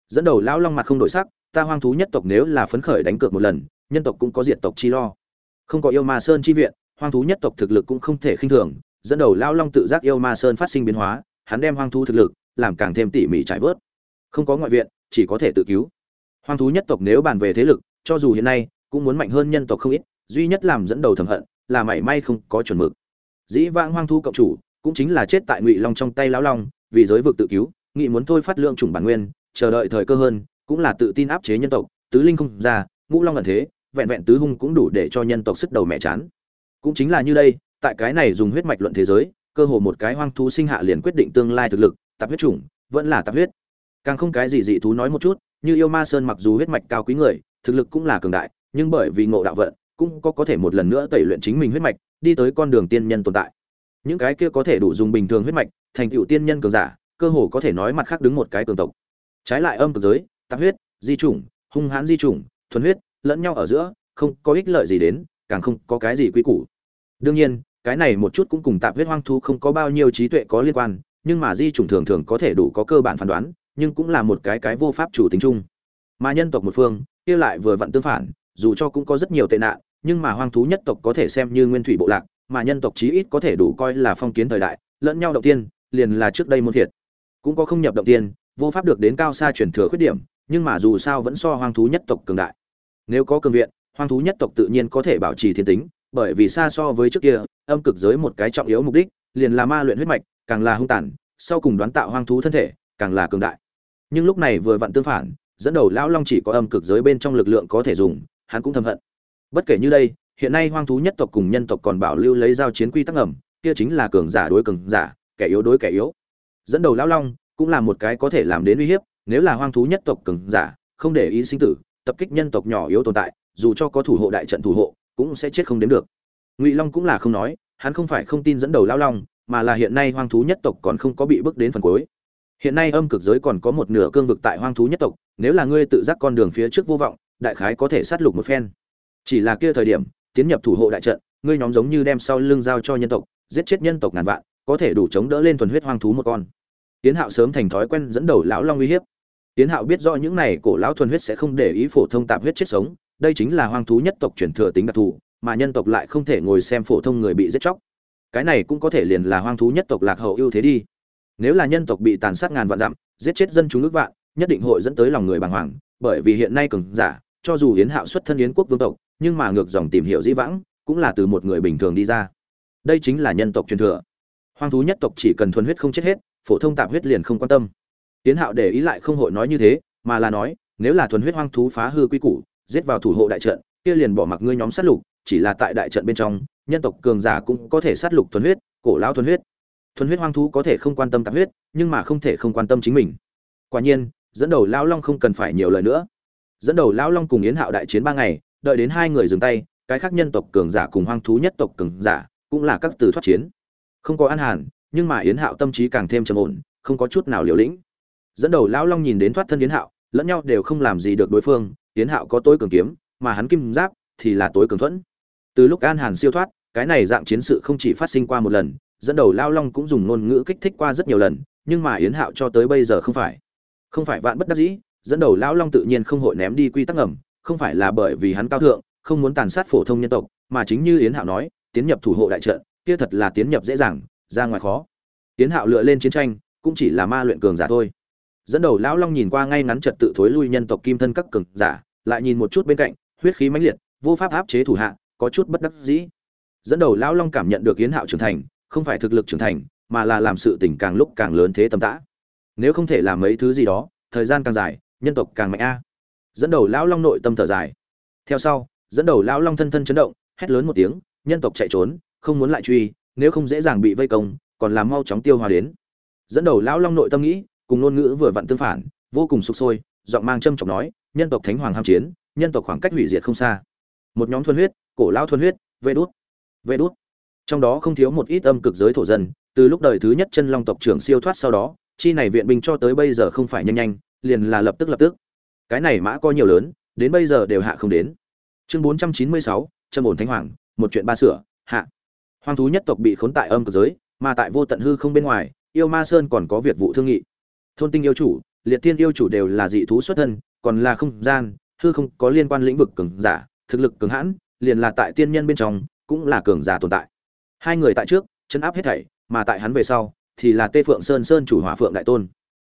Dẫn đầu lão long mặt không đổi sắc ta hoang thú nhất tộc nếu là phấn khởi đánh cược một lần nhân tộc cũng có diệt tộc chi lo. Không có yêu ma sơn chi viện hoang thú nhất tộc thực lực cũng không thể khinh thường dẫn đầu lão long tự giác yêu ma sơn phát sinh biến hóa hắn đem hoang thú thực lực làm càng thêm tỉ mỉ trải vớt. Không có ngoại viện, chỉ có thể tự cứu. Hoang thú nhất tộc nếu bàn về thế lực, cho dù hiện nay cũng muốn mạnh hơn nhân tộc không ít, duy nhất làm dẫn đầu thầm hận là mảy may không có chuẩn mực. Dĩ vãng hoang thú cộng chủ cũng chính là chết tại ngụy long trong tay lão long, vì giới vực tự cứu nghị muốn thôi phát lượng chủng bản nguyên, chờ đợi thời cơ hơn, cũng là tự tin áp chế nhân tộc, tứ linh không ra, ngũ long ẩn thế, vẹn vẹn tứ hung cũng đủ để cho nhân tộc sức đầu mẹ chán. Cũng chính là như đây, tại cái này dùng huyết mạch luận thế giới cơ hồ một cái hoang thú sinh hạ liền quyết định tương lai thực lực tạp huyết chủng, vẫn là tạp huyết. Càng không cái gì dị thú nói một chút, như yêu ma sơn mặc dù huyết mạch cao quý người, thực lực cũng là cường đại, nhưng bởi vì ngộ đạo vận, cũng có có thể một lần nữa tẩy luyện chính mình huyết mạch, đi tới con đường tiên nhân tồn tại. Những cái kia có thể đủ dùng bình thường huyết mạch, thành tựu tiên nhân cường giả, cơ hồ có thể nói mặt khác đứng một cái cường tộc. Trái lại âm cực giới tạp huyết, di chủng, hung hãn di chủng, thuần huyết, lẫn nhau ở giữa, không có ích lợi gì đến, càng không có cái gì quy củ. Đương nhiên cái này một chút cũng cùng tạp huyết hoang thú không có bao nhiêu trí tuệ có liên quan, nhưng mà di chủng thường thường có thể đủ có cơ bản phán đoán, nhưng cũng là một cái cái vô pháp chủ tính chung. Mà nhân tộc một phương, kia lại vừa vặn tương phản, dù cho cũng có rất nhiều tệ nạn, nhưng mà hoang thú nhất tộc có thể xem như nguyên thủy bộ lạc, mà nhân tộc chí ít có thể đủ coi là phong kiến thời đại, lẫn nhau đầu tiên, liền là trước đây muôn thiệt. Cũng có không nhập động tiên, vô pháp được đến cao xa chuyển thừa khuyết điểm, nhưng mà dù sao vẫn so hoang thú nhất tộc cường đại. Nếu có cường viện, hoang thú nhất tộc tự nhiên có thể bảo trì thiên tính, bởi vì xa so với trước kia âm cực giới một cái trọng yếu mục đích, liền là ma luyện huyết mạch, càng là hung tàn, sau cùng đoán tạo hoang thú thân thể, càng là cường đại. Nhưng lúc này vừa vặn tương phản, dẫn đầu lão long chỉ có âm cực giới bên trong lực lượng có thể dùng, hắn cũng thầm hận. Bất kể như đây, hiện nay hoang thú nhất tộc cùng nhân tộc còn bảo lưu lấy giao chiến quy tắc ẩm kia chính là cường giả đối cường giả, kẻ yếu đối kẻ yếu. Dẫn đầu lão long cũng là một cái có thể làm đến uy hiếp, nếu là hoang thú nhất tộc cường giả, không để ý sinh tử, tập kích nhân tộc nhỏ yếu tồn tại, dù cho có thủ hộ đại trận thủ hộ, cũng sẽ chết không đến được ngụy long cũng là không nói, hắn không phải không tin dẫn đầu lão long, mà là hiện nay hoang thú nhất tộc còn không có bị bước đến phần cuối. Hiện nay âm cực giới còn có một nửa cương vực tại hoang thú nhất tộc, nếu là ngươi tự giác con đường phía trước vô vọng, đại khái có thể sát lục một phen. Chỉ là kia thời điểm, tiến nhập thủ hộ đại trận, ngươi nhóm giống như đem sau lưng giao cho nhân tộc, giết chết nhân tộc ngàn vạn, có thể đủ chống đỡ lên thuần huyết hoang thú một con. Tiến hạo sớm thành thói quen dẫn đầu lão long uy hiếp. Tiến hạo biết rõ những này cổ lão thuần huyết sẽ không để ý phổ thông tạp huyết chết sống, đây chính là hoang thú nhất tộc truyền thừa tính đặc thù mà nhân tộc lại không thể ngồi xem phổ thông người bị giết chóc. Cái này cũng có thể liền là hoang thú nhất tộc lạc hậu ưu thế đi. Nếu là nhân tộc bị tàn sát ngàn vạn dặm, giết chết dân chúng nước vạn, nhất định hội dẫn tới lòng người bàng hoàng, bởi vì hiện nay cường giả, cho dù yến hạo xuất thân yến quốc vương tộc, nhưng mà ngược dòng tìm hiểu dĩ vãng, cũng là từ một người bình thường đi ra. Đây chính là nhân tộc truyền thừa. Hoang thú nhất tộc chỉ cần thuần huyết không chết hết, phổ thông tạp huyết liền không quan tâm. Yến hạo để ý lại không hội nói như thế, mà là nói, nếu là thuần huyết hoang thú phá hư quy củ, giết vào thủ hộ đại trận, kia liền bỏ mặc ngươi nhóm sát lục chỉ là tại đại trận bên trong, nhân tộc cường giả cũng có thể sát lục thuần huyết, cổ lão thuần huyết. Thuần huyết hoang thú có thể không quan tâm tạp huyết, nhưng mà không thể không quan tâm chính mình. Quả nhiên, dẫn đầu lão long không cần phải nhiều lời nữa. Dẫn đầu lão long cùng yến hạo đại chiến ba ngày, đợi đến hai người dừng tay, cái khác nhân tộc cường giả cùng hoang thú nhất tộc cường giả cũng là các từ thoát chiến. Không có an hàn, nhưng mà yến hạo tâm trí càng thêm trầm ổn, không có chút nào liều lĩnh. Dẫn đầu lão long nhìn đến thoát thân yến hạo, lẫn nhau đều không làm gì được đối phương. Yến hạo có tối cường kiếm, mà hắn kim giáp thì là tối cường thuẫn từ lúc an hàn siêu thoát, cái này dạng chiến sự không chỉ phát sinh qua một lần, dẫn đầu lao long cũng dùng ngôn ngữ kích thích qua rất nhiều lần, nhưng mà yến hạo cho tới bây giờ không phải. Không phải vạn bất đắc dĩ, dẫn đầu lao long tự nhiên không hội ném đi quy tắc ngầm, không phải là bởi vì hắn cao thượng, không muốn tàn sát phổ thông nhân tộc, mà chính như yến hạo nói, tiến nhập thủ hộ đại trận, kia thật là tiến nhập dễ dàng, ra ngoài khó. Yến hạo lựa lên chiến tranh, cũng chỉ là ma luyện cường giả thôi. Dẫn đầu lão long nhìn qua ngay ngắn trật tự thối lui nhân tộc kim thân các cường giả, lại nhìn một chút bên cạnh, huyết khí mãnh liệt, vô pháp áp chế thủ hạ có chút bất đắc dĩ. Dẫn đầu lão long cảm nhận được yến hạo trưởng thành, không phải thực lực trưởng thành, mà là làm sự tình càng lúc càng lớn thế tầm tã. Nếu không thể làm mấy thứ gì đó, thời gian càng dài, nhân tộc càng mạnh a. Dẫn đầu lão long nội tâm thở dài. Theo sau, dẫn đầu lão long thân thân chấn động, hét lớn một tiếng, nhân tộc chạy trốn, không muốn lại truy, nếu không dễ dàng bị vây công, còn làm mau chóng tiêu hòa đến. Dẫn đầu lão long nội tâm nghĩ, cùng ngôn ngữ vừa vặn tương phản, vô cùng sục sôi, giọng mang châm trọng nói, nhân tộc thánh hoàng ham chiến, nhân tộc khoảng cách hủy diệt không xa. Một nhóm thuần huyết cổ lão thuần huyết, vê đốt vê đốt trong đó không thiếu một ít âm cực giới thổ dân, từ lúc đời thứ nhất chân long tộc trưởng siêu thoát sau đó, chi này viện binh cho tới bây giờ không phải nhanh nhanh, liền là lập tức lập tức. Cái này mã có nhiều lớn, đến bây giờ đều hạ không đến. Chương bốn trăm chín mươi sáu, trâm ổn thánh hoàng, một chuyện ba sửa, hạ. Hoang thú nhất tộc bị khốn tại âm cực giới, mà tại vô tận hư không bên ngoài, yêu ma sơn còn có việc vụ thương nghị. Thôn tinh yêu chủ, liệt thiên yêu chủ đều là dị thú xuất thân, còn là không gian, hư không có liên quan lĩnh vực cường giả, thực lực cường hãn liền là tại tiên nhân bên trong, cũng là cường giả tồn tại. Hai người tại trước, chấn áp hết thảy, mà tại hắn về sau, thì là tê phượng sơn sơn chủ hỏa phượng đại tôn.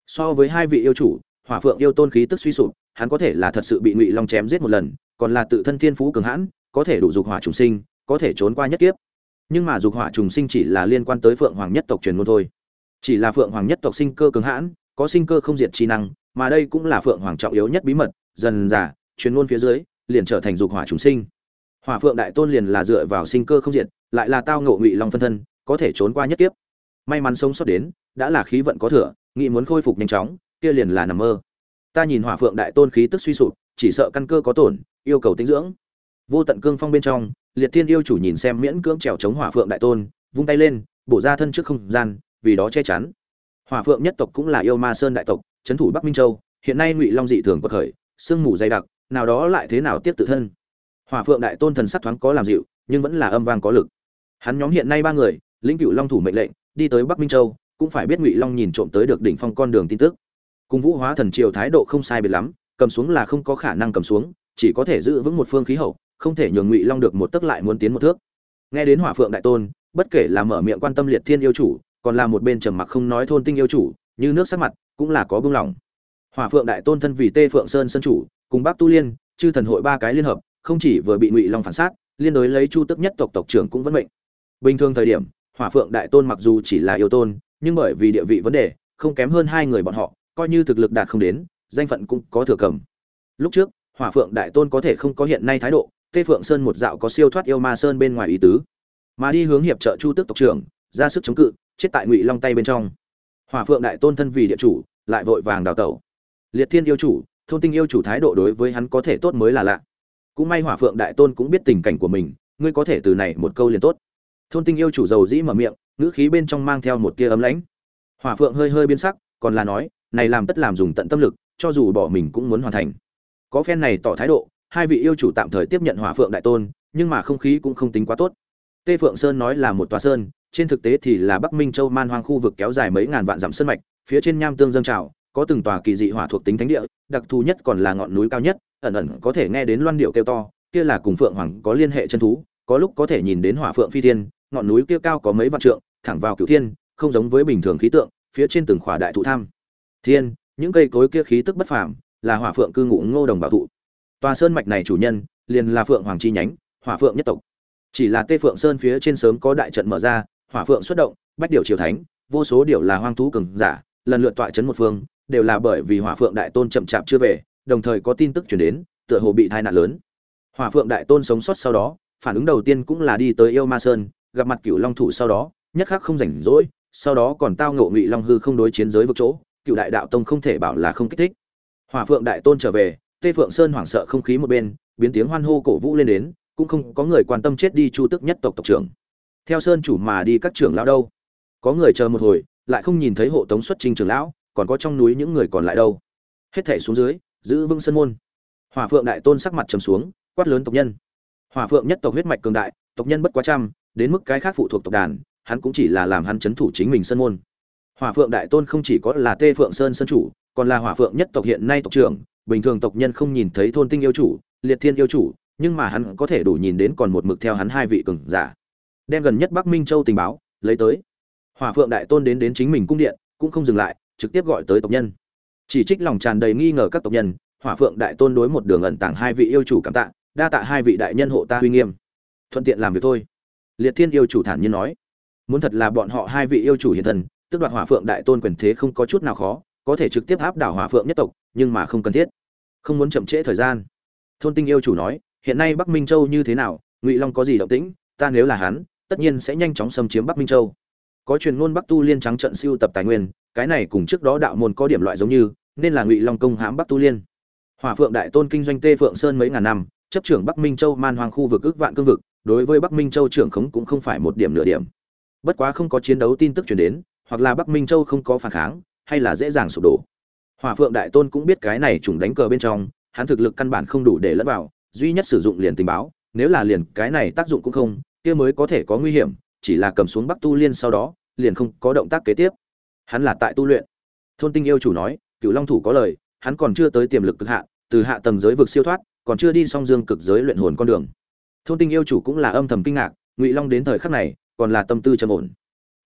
So với hai vị yêu chủ, hỏa phượng yêu tôn khí tức suy sụp, hắn có thể là thật sự bị ngụy long chém giết một lần, còn là tự thân thiên phú cường hãn, có thể đủ dục hỏa trùng sinh, có thể trốn qua nhất kiếp. Nhưng mà dục hỏa trùng sinh chỉ là liên quan tới phượng hoàng nhất tộc truyền ngôn thôi. Chỉ là phượng hoàng nhất tộc sinh cơ cường hãn, có sinh cơ không diệt chi năng, mà đây cũng là phượng hoàng trọng yếu nhất bí mật, dần dà, truyền ngôn phía dưới, liền trở thành dục hỏa chúng sinh hỏa phượng đại tôn liền là dựa vào sinh cơ không diệt, lại là tao ngộ ngụy long phân thân, có thể trốn qua nhất kiếp. may mắn sống sót đến, đã là khí vận có thừa nghị muốn khôi phục nhanh chóng, kia liền là nằm mơ. Ta nhìn hỏa phượng đại tôn khí tức suy sụp, chỉ sợ căn cơ có tổn, yêu cầu tinh dưỡng. Vô tận cương phong bên trong, liệt thiên yêu chủ nhìn xem miễn cưỡng trèo chống hỏa phượng đại tôn, vung tay lên, bổ ra thân trước không gian, vì đó che chắn. Hỏa phượng nhất tộc cũng là yêu ma sơn đại tộc, trấn thủ bắc minh châu, hiện nay ngụy long dị thường quật khởi, sương mù dày đặc, nào đó lại thế nào tiếp tự thân? Hỏa phượng đại tôn thần sắc thoáng có làm dịu, nhưng vẫn là âm vang có lực. Hắn nhóm hiện nay ba người, lĩnh cựu long thủ mệnh lệnh, đi tới bắc minh châu, cũng phải biết ngụy long nhìn trộm tới được đỉnh phong con đường tin tức. Cùng vũ hóa thần triều thái độ không sai biệt lắm, cầm xuống là không có khả năng cầm xuống, chỉ có thể giữ vững một phương khí hậu, không thể nhường ngụy long được một tấc lại muốn tiến một thước. Nghe đến hỏa phượng đại tôn, bất kể là mở miệng quan tâm liệt thiên yêu chủ, còn là một bên trầm mặc không nói thôn tinh yêu chủ, như nước sắc mặt, cũng là có bưng lòng. Hỏa phượng đại tôn thân vì tê phượng sơn sân chủ, cùng bác tu liên, chư thần hội ba cái liên hợp không chỉ vừa bị ngụy long phản sát liên đối lấy chu tức nhất tộc tộc trưởng cũng vẫn mệnh bình thường thời điểm hỏa phượng đại tôn mặc dù chỉ là yêu tôn nhưng bởi vì địa vị vấn đề không kém hơn hai người bọn họ coi như thực lực đạt không đến danh phận cũng có thừa cầm lúc trước hỏa phượng đại tôn có thể không có hiện nay thái độ tê phượng sơn một dạo có siêu thoát yêu ma sơn bên ngoài ý tứ mà đi hướng hiệp trợ chu tước tộc trưởng ra sức chống cự chết tại ngụy long tay bên trong hỏa phượng đại tôn thân vì địa chủ lại vội vàng đào tẩu liệt thiên yêu chủ thôn tinh yêu chủ thái độ đối với hắn có thể tốt mới là lạ cũng may hỏa phượng đại tôn cũng biết tình cảnh của mình, ngươi có thể từ này một câu liền tốt. Thôn tinh yêu chủ giàu dĩ mở miệng, ngữ khí bên trong mang theo một tia ấm lãnh. Hỏa phượng hơi hơi biến sắc, còn là nói, này làm tất làm dùng tận tâm lực, cho dù bỏ mình cũng muốn hoàn thành. Có phen này tỏ thái độ, hai vị yêu chủ tạm thời tiếp nhận hỏa phượng đại tôn, nhưng mà không khí cũng không tính quá tốt. Tê phượng sơn nói là một tòa sơn, trên thực tế thì là bắc minh châu man hoang khu vực kéo dài mấy ngàn vạn dặm sơn mạch, phía trên nham tương dâng trào có từng tòa kỳ dị hỏa thuộc tính thánh địa, đặc thù nhất còn là ngọn núi cao nhất, ẩn ẩn có thể nghe đến loan điệu kêu to, kia là cùng phượng hoàng có liên hệ chân thú, có lúc có thể nhìn đến hỏa phượng phi thiên, ngọn núi kia cao có mấy vạn trượng, thẳng vào cửu thiên, không giống với bình thường khí tượng, phía trên từng khỏa đại thụ tham. Thiên, những cây cối kia khí tức bất phàm, là hỏa phượng cư ngụ ngô đồng bảo thụ. Tòa sơn mạch này chủ nhân, liền là phượng hoàng chi nhánh, hỏa phượng nhất tộc. Chỉ là tê phượng sơn phía trên sớm có đại trận mở ra, hỏa phượng xuất động, bách điều triều thánh, vô số điều là hoang thú cường giả, lần lượt tọa chấn một phương đều là bởi vì hỏa phượng đại tôn chậm chạp chưa về, đồng thời có tin tức chuyển đến, tựa hồ bị tai nạn lớn. Hỏa phượng đại tôn sống sót sau đó, phản ứng đầu tiên cũng là đi tới yêu ma sơn, gặp mặt cựu long thủ sau đó, nhất khắc không rảnh rỗi, sau đó còn tao ngộ ngụy long hư không đối chiến giới vực chỗ, cựu đại đạo tông không thể bảo là không kích thích. Hỏa phượng đại tôn trở về, tê phượng sơn hoảng sợ không khí một bên, biến tiếng hoan hô cổ vũ lên đến, cũng không có người quan tâm chết đi chu tức nhất tộc tộc trưởng. Theo sơn chủ mà đi các trưởng lão đâu? Có người chờ một hồi, lại không nhìn thấy hộ tống xuất trình trưởng lão còn có trong núi những người còn lại đâu. Hết thể xuống dưới, giữ vững sân môn. Hỏa phượng đại tôn sắc mặt trầm xuống, quát lớn tộc nhân. Hỏa phượng nhất tộc huyết mạch cường đại, tộc nhân bất quá trăm, đến mức cái khác phụ thuộc tộc đàn, hắn cũng chỉ là làm hắn chấn thủ chính mình sân môn. Hỏa phượng đại tôn không chỉ có là tê phượng sơn sân chủ, còn là hỏa phượng nhất tộc hiện nay tộc trưởng, bình thường tộc nhân không nhìn thấy thôn tinh yêu chủ, liệt thiên yêu chủ, nhưng mà hắn có thể đủ nhìn đến còn một mực theo hắn hai vị cường giả. Đem gần nhất bắc minh châu tình báo, lấy tới. Hỏa phượng đại tôn đến đến chính mình cung điện, cũng không dừng lại trực tiếp gọi tới tộc nhân. Chỉ trích lòng tràn đầy nghi ngờ các tộc nhân, hỏa phượng đại tôn đối một đường ẩn tàng hai vị yêu chủ cảm tạ, đa tạ hai vị đại nhân hộ ta uy nghiêm. Thuận tiện làm việc thôi. Liệt thiên yêu chủ thản nhiên nói. Muốn thật là bọn họ hai vị yêu chủ hiện thần tức đoạt hỏa phượng đại tôn quyền thế không có chút nào khó, có thể trực tiếp áp đảo hỏa phượng nhất tộc, nhưng mà không cần thiết. Không muốn chậm trễ thời gian. Thôn tinh yêu chủ nói, hiện nay bắc minh châu như thế nào, ngụy long có gì động tĩnh, ta nếu là hắn, tất nhiên sẽ nhanh chóng xâm chiếm bắc minh châu có truyền ngôn bắc tu liên trắng trận siêu tập tài nguyên, cái này cùng trước đó đạo môn có điểm loại giống như, nên là ngụy long công hãm bắc tu liên. Hòa phượng đại tôn kinh doanh tê phượng sơn mấy ngàn năm, chấp trưởng bắc minh châu man hoàng khu vực ước vạn cương vực, đối với bắc minh châu trưởng khống cũng không phải một điểm nửa điểm. Bất quá không có chiến đấu tin tức truyền đến, hoặc là bắc minh châu không có phản kháng, hay là dễ dàng sụp đổ. Hòa phượng đại tôn cũng biết cái này trùng đánh cờ bên trong, hắn thực lực căn bản không đủ để lẫn vào, duy nhất sử dụng liền tình báo, nếu là liền cái này tác dụng cũng không, kia mới có thể có nguy hiểm chỉ là cầm xuống bắc tu liên sau đó, liền không có động tác kế tiếp. Hắn là tại tu luyện. Thôn tinh yêu chủ nói cựu long thủ có lời, hắn còn chưa tới tiềm lực cực hạ từ hạ tầng giới vực siêu thoát, còn chưa đi song dương cực giới luyện hồn con đường. Thôn tinh yêu chủ cũng là âm thầm kinh ngạc, ngụy long đến thời khắc này, còn là tâm tư trầm ổn.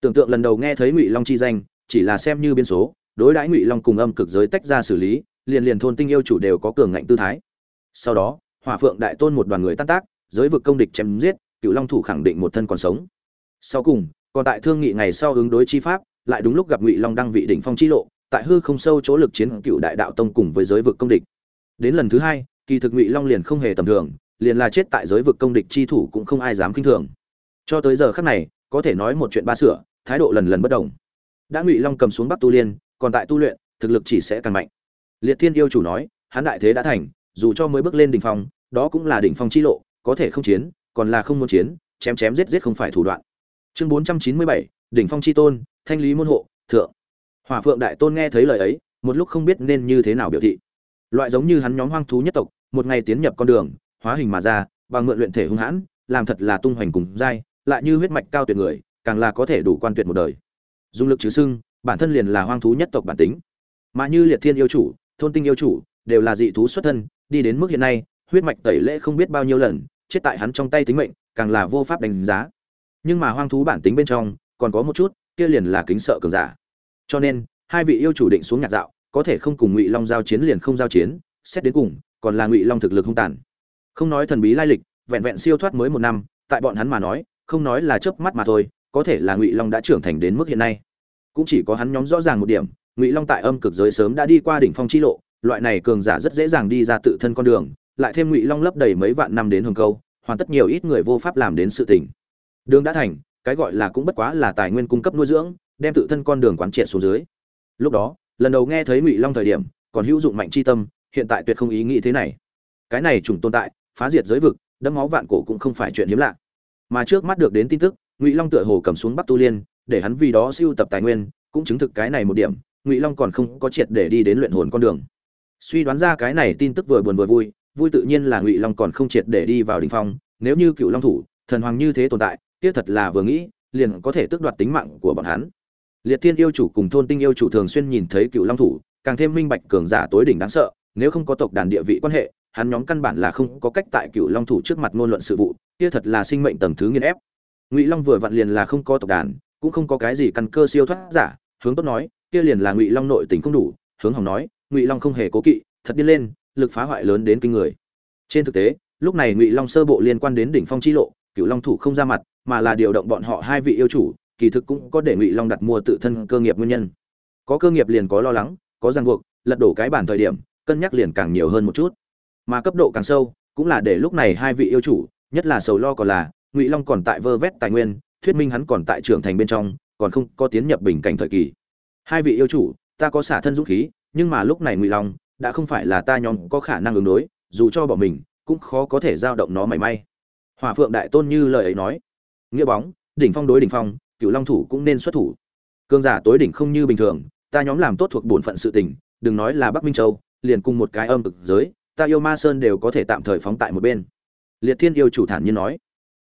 Tưởng tượng lần đầu nghe thấy ngụy long chi danh, chỉ là xem như biên số, đối đãi ngụy long cùng âm cực giới tách ra xử lý, liền liền thôn tinh yêu chủ đều có cường ngạnh tư thái. Sau đó, hỏa phượng đại tôn một đoàn người tan tác, giới vực công địch chém giết cựu long thủ khẳng định một thân còn sống sau cùng, còn tại thương nghị ngày sau ứng đối chi pháp, lại đúng lúc gặp ngụy long đăng vị đỉnh phong chi lộ, tại hư không sâu chỗ lực chiến cựu đại đạo tông cùng với giới vực công địch. Đến lần thứ hai, kỳ thực ngụy long liền không hề tầm thường, liền là chết tại giới vực công địch chi thủ cũng không ai dám kinh thường. Cho tới giờ khắc này, có thể nói một chuyện ba sửa, thái độ lần lần bất đồng. Đã ngụy long cầm xuống bắc tu liên, còn tại tu luyện, thực lực chỉ sẽ càng mạnh. Liệt thiên yêu chủ nói, hắn đại thế đã thành, dù cho mới bước lên đỉnh phong, đó cũng là đỉnh phong chi lộ, có thể không chiến, còn là không muốn chiến, chém chém giết giết không phải thủ đoạn chương bốn trăm chín mươi bảy, đỉnh phong chi tôn, thanh lý môn hộ, thượng. Hỏa phượng đại tôn nghe thấy lời ấy, một lúc không biết nên như thế nào biểu thị. Loại giống như hắn nhóm hoang thú nhất tộc, một ngày tiến nhập con đường, hóa hình mà ra, bằng mượn luyện thể hung hãn, làm thật là tung hoành cùng dai, lại như huyết mạch cao tuyệt người, càng là có thể đủ quan tuyệt một đời. Dung lực chứ sưng bản thân liền là hoang thú nhất tộc bản tính. Mà như liệt thiên yêu chủ, thôn tinh yêu chủ, đều là dị thú xuất thân, đi đến mức hiện nay, huyết mạch tẩy lễ không biết bao nhiêu lần, chết tại hắn trong tay tính mệnh, càng là vô pháp đánh giá nhưng mà hoang thú bản tính bên trong, còn có một chút, kia liền là kính sợ cường giả. Cho nên, hai vị yêu chủ định xuống nhạc dạo, có thể không cùng ngụy long giao chiến liền không giao chiến, xét đến cùng, còn là ngụy long thực lực không tàn. Không nói thần bí lai lịch, vẹn vẹn siêu thoát mới một năm, tại bọn hắn mà nói, không nói là chớp mắt mà thôi, có thể là ngụy long đã trưởng thành đến mức hiện nay. Cũng chỉ có hắn nhóm rõ ràng một điểm, ngụy long tại âm cực giới sớm đã đi qua đỉnh phong chi lộ, loại này cường giả rất dễ dàng đi ra tự thân con đường, lại thêm ngụy long lấp đầy mấy vạn năm đến hồng câu, hoàn tất nhiều ít người vô pháp làm đến sự tỉnh đường đã thành, cái gọi là cũng bất quá là tài nguyên cung cấp nuôi dưỡng, đem tự thân con đường quán triệt xuống dưới. Lúc đó, lần đầu nghe thấy ngụy long thời điểm, còn hữu dụng mạnh chi tâm, hiện tại tuyệt không ý nghĩ thế này. Cái này trùng tồn tại, phá diệt giới vực đẫm máu vạn cổ cũng không phải chuyện hiếm lạ. Mà trước mắt được đến tin tức, ngụy long tựa hồ cầm xuống bắc tu liên, để hắn vì đó siêu tập tài nguyên, cũng chứng thực cái này một điểm, ngụy long còn không có triệt để đi đến luyện hồn con đường. Suy đoán ra cái này tin tức vừa buồn vừa vui vui tự nhiên là ngụy long còn không triệt để đi vào đ ỉ n h phong, nếu như cựu long thủ, thần hoàng như thế tồn tại kia thật là vừa nghĩ, liền có thể tước đoạt tính mạng của bọn hắn. Liệt thiên yêu chủ cùng thôn tinh yêu chủ thường xuyên nhìn thấy cựu long thủ, càng thêm minh bạch cường giả tối đỉnh đáng sợ, nếu không có tộc đàn địa vị quan hệ, hắn nhóm căn bản là không có cách tại cựu long thủ trước mặt ngôn luận sự vụ, kia thật là sinh mệnh tầng thứ nghiên ép. Ngụy long vừa vặn liền là không có tộc đàn, cũng không có cái gì căn cơ siêu thoát giả, hướng tốt nói, kia liền là ngụy long nội tình không đủ, hướng hỏng nói, ngụy long không hề cố kỵ, thật đi lên, lực phá hoại lớn đến kinh người. Trên thực tế, lúc này ngụy long sơ bộ liên quan đến đỉnh phong chi lộ cựu long thủ không ra mặt, mà là điều động bọn họ hai vị yêu chủ, kỳ thực cũng có để ngụy long đặt mua tự thân cơ nghiệp nguyên nhân. Có cơ nghiệp liền có lo lắng, có ràng buộc, lật đổ cái bản thời điểm, cân nhắc liền càng nhiều hơn một chút. Mà cấp độ càng sâu, cũng là để lúc này hai vị yêu chủ, nhất là sầu lo còn là, ngụy long còn tại vơ vét tài nguyên, thuyết minh hắn còn tại trưởng thành bên trong, còn không có tiến nhập bình cảnh thời kỳ. Hai vị yêu chủ, ta có xả thân dũng khí, nhưng mà lúc này ngụy long, đã không phải là ta nhóm có khả năng ứng đối, dù cho bọn mình, cũng khó có thể giao động nó mảy may hòa phượng đại tôn như lời ấy nói. Nghĩa bóng, đỉnh phong đối đỉnh phong cựu long thủ cũng nên xuất thủ. Cương giả tối đỉnh không như bình thường, ta nhóm làm tốt thuộc bổn phận sự tình, đừng nói là bắc minh châu, liền cùng một cái âm cực giới, ta yêu ma sơn đều có thể tạm thời phóng tại một bên. Liệt thiên yêu chủ thản nhiên nói.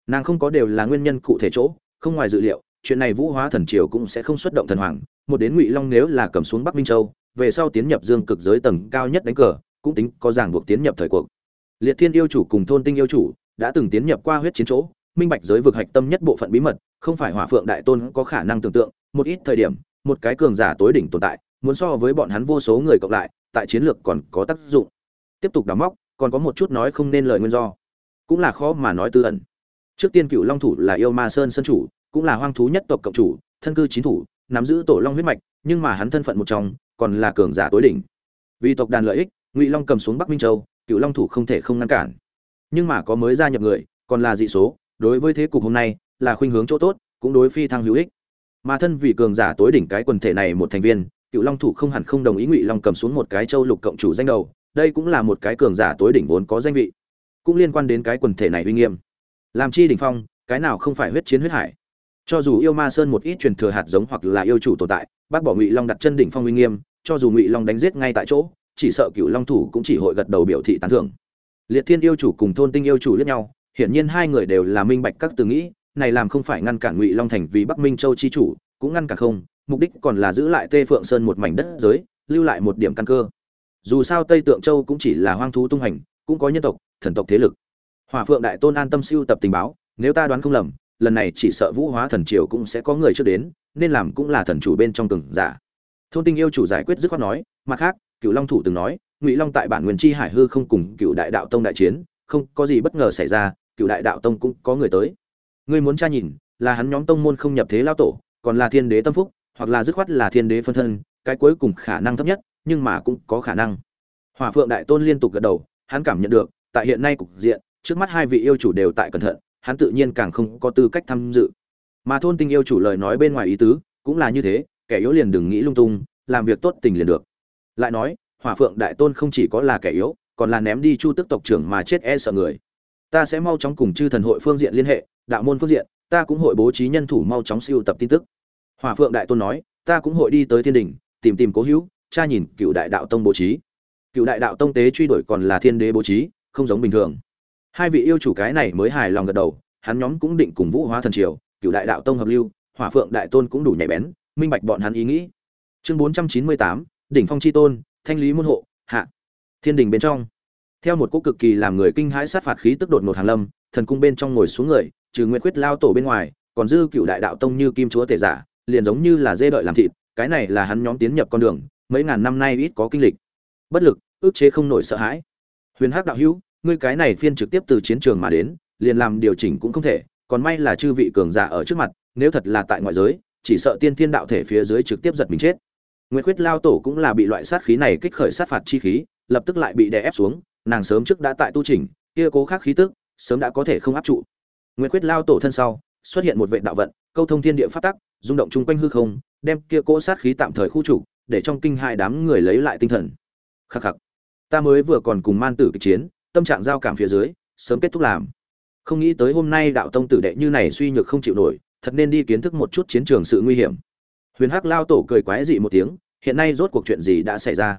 Nàng không có đều là nguyên nhân cụ thể chỗ, không ngoài dự liệu, chuyện này vũ hóa thần triều cũng sẽ không xuất động thần hoàng, một đến ngụy long nếu là cầm xuống bắc minh châu, về sau tiến nhập dương cực giới tầng cao nhất đánh cờ, cũng tính có ràng buộc tiến nhập thời cuộc. Liệt thiên yêu chủ cùng thôn tinh yêu chủ đã từng tiến nhập qua huyết chiến chỗ, minh bạch giới vực hạch tâm nhất bộ phận bí mật, không phải hỏa phượng đại tôn có khả năng tưởng tượng, một ít thời điểm, một cái cường giả tối đỉnh tồn tại, muốn so với bọn hắn vô số người cộng lại, tại chiến lược còn có tác dụng. Tiếp tục đóng móc, còn có một chút nói không nên lời nguyên do. Cũng là khó mà nói tư ẩn. Trước tiên cựu long thủ là yêu ma sơn sân chủ, cũng là hoang thú nhất tộc cộng chủ, thân cư chính thủ, nắm giữ tổ long huyết mạch, nhưng mà hắn thân phận một trong, còn là cường giả tối đỉnh. Vì tộc đàn lợi ích, ngụy long cầm xuống bắc minh châu cựu long thủ không thể không ngăn cản nhưng mà có mới gia nhập người, còn là dị số, đối với thế cục hôm nay, là khuynh hướng chỗ tốt, cũng đối phi thăng hữu ích. Mà thân vì cường giả tối đỉnh cái quần thể này một thành viên, cựu long thủ không hẳn không đồng ý ngụy long cầm xuống một cái châu lục cộng chủ danh đầu, đây cũng là một cái cường giả tối đỉnh vốn có danh vị. Cũng liên quan đến cái quần thể này uy nghiêm. Làm chi đỉnh phong, cái nào không phải huyết chiến huyết hải. Cho dù yêu ma sơn một ít truyền thừa hạt giống hoặc là yêu chủ tồn tại, bác bỏ ngụy long đặt chân đỉnh phong uy nghiêm, cho dù ngụy long đánh giết ngay tại chỗ, chỉ sợ cựu long thủ cũng chỉ hội gật đầu biểu thị tán thưởng liệt thiên yêu chủ cùng thôn tinh yêu chủ lẫn nhau, hiển nhiên hai người đều là minh bạch các từ nghĩ, này làm không phải ngăn cản ngụy long thành vì bắc minh châu chi chủ, cũng ngăn cản không, mục đích còn là giữ lại tê phượng sơn một mảnh đất giới, lưu lại một điểm căn cơ. Dù sao tây tượng châu cũng chỉ là hoang thú tung hành, cũng có nhân tộc, thần tộc thế lực. Hòa phượng đại tôn an tâm siêu tập tình báo, nếu ta đoán không lầm, lần này chỉ sợ vũ hóa thần triều cũng sẽ có người trước đến, nên làm cũng là thần chủ bên trong từng giả. Thôn tinh yêu chủ giải quyết dứt khoát nói, mặt khác cựu long thủ từng nói ngụy long tại bản nguyên chi hải hư không cùng cựu đại đạo tông đại chiến, không có gì bất ngờ xảy ra cựu đại đạo tông cũng có người tới. Ngươi muốn tra nhìn, là hắn nhóm tông môn không nhập thế lao tổ, còn là thiên đế tâm phúc, hoặc là dứt khoát là thiên đế phân thân, cái cuối cùng khả năng thấp nhất, nhưng mà cũng có khả năng. Hòa phượng đại tôn liên tục gật đầu, hắn cảm nhận được, tại hiện nay cục diện, trước mắt hai vị yêu chủ đều tại cẩn thận, hắn tự nhiên càng không có tư cách tham dự. Mà thôn tinh yêu chủ lời nói bên ngoài ý tứ, cũng là như thế, kẻ yếu liền đừng nghĩ lung tung, làm việc tốt tình liền được. Lại nói hỏa phượng đại tôn không chỉ có là kẻ yếu, còn là ném đi chu tức tộc trưởng mà chết e sợ người. Ta sẽ mau chóng cùng chư thần hội phương diện liên hệ, đạo môn phương diện, ta cũng hội bố trí nhân thủ mau chóng siêu tập tin tức. Hòa phượng đại tôn nói, ta cũng hội đi tới thiên đình, tìm tìm cố hữu, cha nhìn cựu đại đạo tông bố trí. Cựu đại đạo tông tế truy đuổi còn là thiên đế bố trí, không giống bình thường. Hai vị yêu chủ cái này mới hài lòng gật đầu, hắn nhóm cũng định cùng vũ hóa thần triều cựu đại đạo tông hợp lưu, hỏa phượng đại tôn cũng đủ nhạy bén, minh bạch bọn hắn ý nghĩ. Chương bốn trăm chín mươi tám, đỉnh phong chi tôn thanh lý môn hộ, hạ, thiên đình bên trong. Theo một cỗ cực kỳ làm người kinh hãi sát phạt khí tức đột ngột hàng lâm, thần cung bên trong ngồi xuống người, trừ nguyệt quyết lao tổ bên ngoài, còn dư cựu đại đạo tông như kim chúa tể giả, liền giống như là dê đợi làm thịt, cái này là hắn nhóm tiến nhập con đường, mấy ngàn năm nay ít có kinh lịch. Bất lực ước chế không nổi sợ hãi. Huyền hắc đạo hữu, ngươi cái này phiên trực tiếp từ chiến trường mà đến, liền làm điều chỉnh cũng không thể, còn may là chư vị cường giả ở trước mặt, nếu thật là tại ngoại giới, chỉ sợ tiên thiên đạo thể phía dưới trực tiếp giật mình chết. Nguyệt Khuyết lao tổ cũng là bị loại sát khí này kích khởi sát phạt chi khí, lập tức lại bị đè ép xuống, nàng sớm trước đã tại tu chỉnh, kia cố khắc khí tức, sớm đã có thể không áp trụ. Nguyệt Khuyết lao tổ thân sau, xuất hiện một vệ đạo vận, câu thông thiên địa pháp tắc, rung động chung quanh hư không, đem kia cố sát khí tạm thời khu trục, để trong kinh hai đám người lấy lại tinh thần. Khắc khắc, ta mới vừa còn cùng man tử kịch chiến, tâm trạng giao cảm phía dưới, sớm kết thúc làm. Không nghĩ tới hôm nay đạo tông tử đệ như này suy nhược không chịu nổi, thật nên đi kiến thức một chút chiến trường sự nguy hiểm huyền hắc lao tổ cười quái dị một tiếng, hiện nay rốt cuộc chuyện gì đã xảy ra?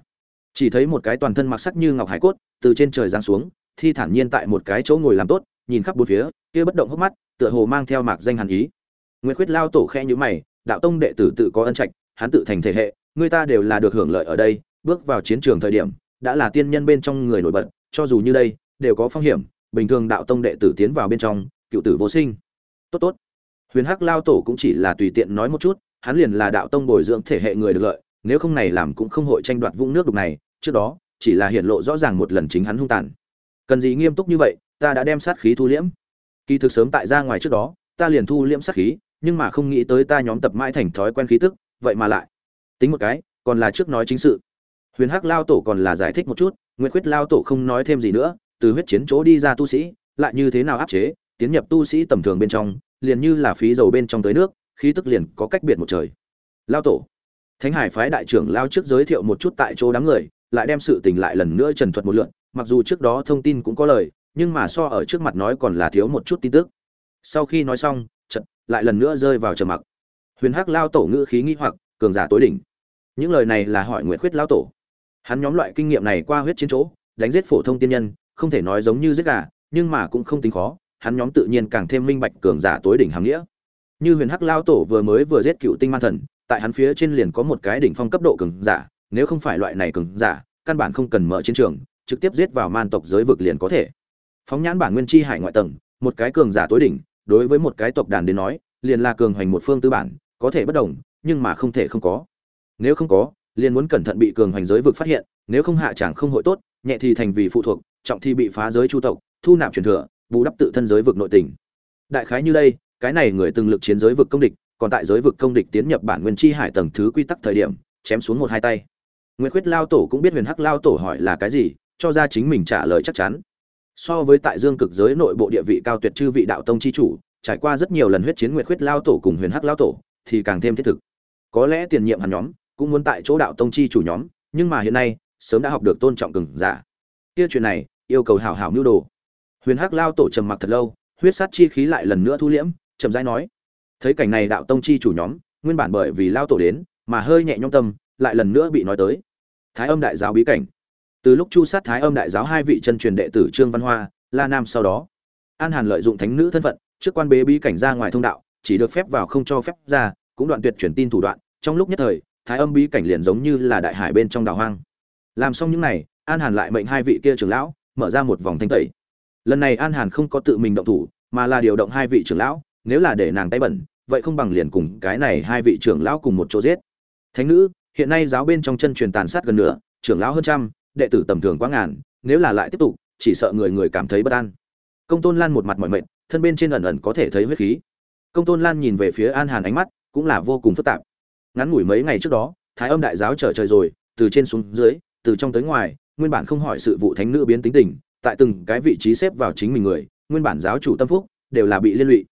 Chỉ thấy một cái toàn thân mặc sắc như ngọc hải cốt, từ trên trời giáng xuống, thi thản nhiên tại một cái chỗ ngồi làm tốt, nhìn khắp bốn phía, kia bất động hốc mắt, tựa hồ mang theo mạc danh hàn ý. Nguyệt khuyết lao tổ khe nhữ mày, đạo tông đệ tử tự có ân trạch, hắn tự thành thể hệ, người ta đều là được hưởng lợi ở đây, bước vào chiến trường thời điểm, đã là tiên nhân bên trong người nổi bật, cho dù như đây, đều có phong hiểm, bình thường đạo tông đệ tử tiến vào bên trong, cựu tử vô sinh. Tốt tốt. Huyền hắc lao tổ cũng chỉ là tùy tiện nói một chút hắn liền là đạo tông bồi dưỡng thể hệ người được lợi, nếu không này làm cũng không hội tranh đoạt vũng nước đục này, trước đó, chỉ là hiện lộ rõ ràng một lần chính hắn hung tàn. Cần gì nghiêm túc như vậy, ta đã đem sát khí thu liễm. Kỳ thực sớm tại ra ngoài trước đó, ta liền thu liễm sát khí, nhưng mà không nghĩ tới ta nhóm tập mãi thành thói quen khí tức, vậy mà lại. Tính một cái, còn là trước nói chính sự. Huyền Hắc lao tổ còn là giải thích một chút, Nguyệt Khuyết lao tổ không nói thêm gì nữa, từ huyết chiến chỗ đi ra tu sĩ, lại như thế nào áp chế, tiến nhập tu sĩ tầm thường bên trong, liền như là phí dầu bên trong tới nước, khí tức liền có cách biệt một trời. Lao tổ. Thánh hải phái đại trưởng lao trước giới thiệu một chút tại chỗ đám người, lại đem sự tình lại lần nữa trần thuật một lượn, mặc dù trước đó thông tin cũng có lời, nhưng mà so ở trước mặt nói còn là thiếu một chút tin tức. Sau khi nói xong, chợt, lại lần nữa rơi vào trầm mặc. Huyền hắc lao tổ ngữ khí nghi hoặc, cường giả tối đỉnh. Những lời này là hỏi nguyện khuyết lao tổ. Hắn nhóm loại kinh nghiệm này qua huyết chiến chỗ, đánh giết phổ thông tiên nhân, không thể nói giống như giết gà, nhưng mà cũng không tính khó, hắn nhóm tự nhiên càng thêm minh bạch cường giả tối đỉnh hàm nghĩa như huyền hắc lao tổ vừa mới vừa giết cựu tinh man thần, tại hắn phía trên liền có một cái đỉnh phong cấp độ cường giả, nếu không phải loại này cường giả, căn bản không cần mở chiến trường, trực tiếp giết vào man tộc giới vực liền có thể. Phóng nhãn bản nguyên chi hải ngoại tầng, một cái cường giả tối đỉnh, đối với một cái tộc đàn đến nói, liền là cường hoành một phương tư bản, có thể bất đồng, nhưng mà không thể không có. Nếu không có, liền muốn cẩn thận bị cường hoành giới vực phát hiện, nếu không hạ chẳng không hội tốt, nhẹ thì thành vì phụ thuộc, trọng thì bị phá giới chu tộc, thu nạp truyền thừa, bù đắp tự thân giới vực nội tình. Đại khái như đây cái này người từng lực chiến giới vực công địch, còn tại giới vực công địch tiến nhập bản nguyên chi hải tầng thứ quy tắc thời điểm, chém xuống một hai tay. Nguyệt Khuyết lao tổ cũng biết Huyền Hắc lao tổ hỏi là cái gì, cho ra chính mình trả lời chắc chắn. So với tại Dương cực giới nội bộ địa vị cao tuyệt chư vị đạo tông chi chủ, trải qua rất nhiều lần huyết chiến Nguyệt Khuyết lao tổ cùng Huyền Hắc lao tổ, thì càng thêm thiết thực. Có lẽ tiền nhiệm hắn nhóm cũng muốn tại chỗ đạo tông chi chủ nhóm, nhưng mà hiện nay, sớm đã học được tôn trọng cường giả. Kia chuyện này, yêu cầu hảo hảo nưu đồ. Huyền Hắc lao tổ trầm mặc thật lâu, huyết sát chi khí lại lần nữa thu liễm, chậm rãi nói, thấy cảnh này đạo tông chi chủ nhóm, nguyên bản bởi vì lao tổ đến, mà hơi nhẹ nhõm tâm, lại lần nữa bị nói tới. Thái âm đại giáo bí cảnh. Từ lúc chu sát thái âm đại giáo hai vị chân truyền đệ tử trương văn hoa, la nam sau đó, an hàn lợi dụng thánh nữ thân phận, trước quan bế bí cảnh ra ngoài thông đạo, chỉ được phép vào không cho phép ra, cũng đoạn tuyệt truyền tin thủ đoạn. Trong lúc nhất thời, thái âm bí cảnh liền giống như là đại hải bên trong đảo hoang. Làm xong những này, an hàn lại mệnh hai vị kia trưởng lão, mở ra một vòng thanh tẩy. Lần này an hàn không có tự mình động thủ, mà là điều động hai vị trưởng lão nếu là để nàng tay bẩn, vậy không bằng liền cùng cái này hai vị trưởng lão cùng một chỗ giết. Thánh nữ, hiện nay giáo bên trong chân truyền tàn sát gần nửa, trưởng lão hơn trăm, đệ tử tầm thường quá ngàn, nếu là lại tiếp tục, chỉ sợ người người cảm thấy bất an. Công tôn lan một mặt mỏi mệt, thân bên trên ẩn ẩn có thể thấy huyết khí. Công tôn lan nhìn về phía an hàn ánh mắt, cũng là vô cùng phức tạp. Ngắn ngủi mấy ngày trước đó, thái âm đại giáo trở trời rồi, từ trên xuống dưới, từ trong tới ngoài, nguyên bản không hỏi sự vụ thánh nữ biến tính tình, tại từng cái vị trí xếp vào chính mình người, nguyên bản giáo chủ tâm phúc, đều là bị liên lụy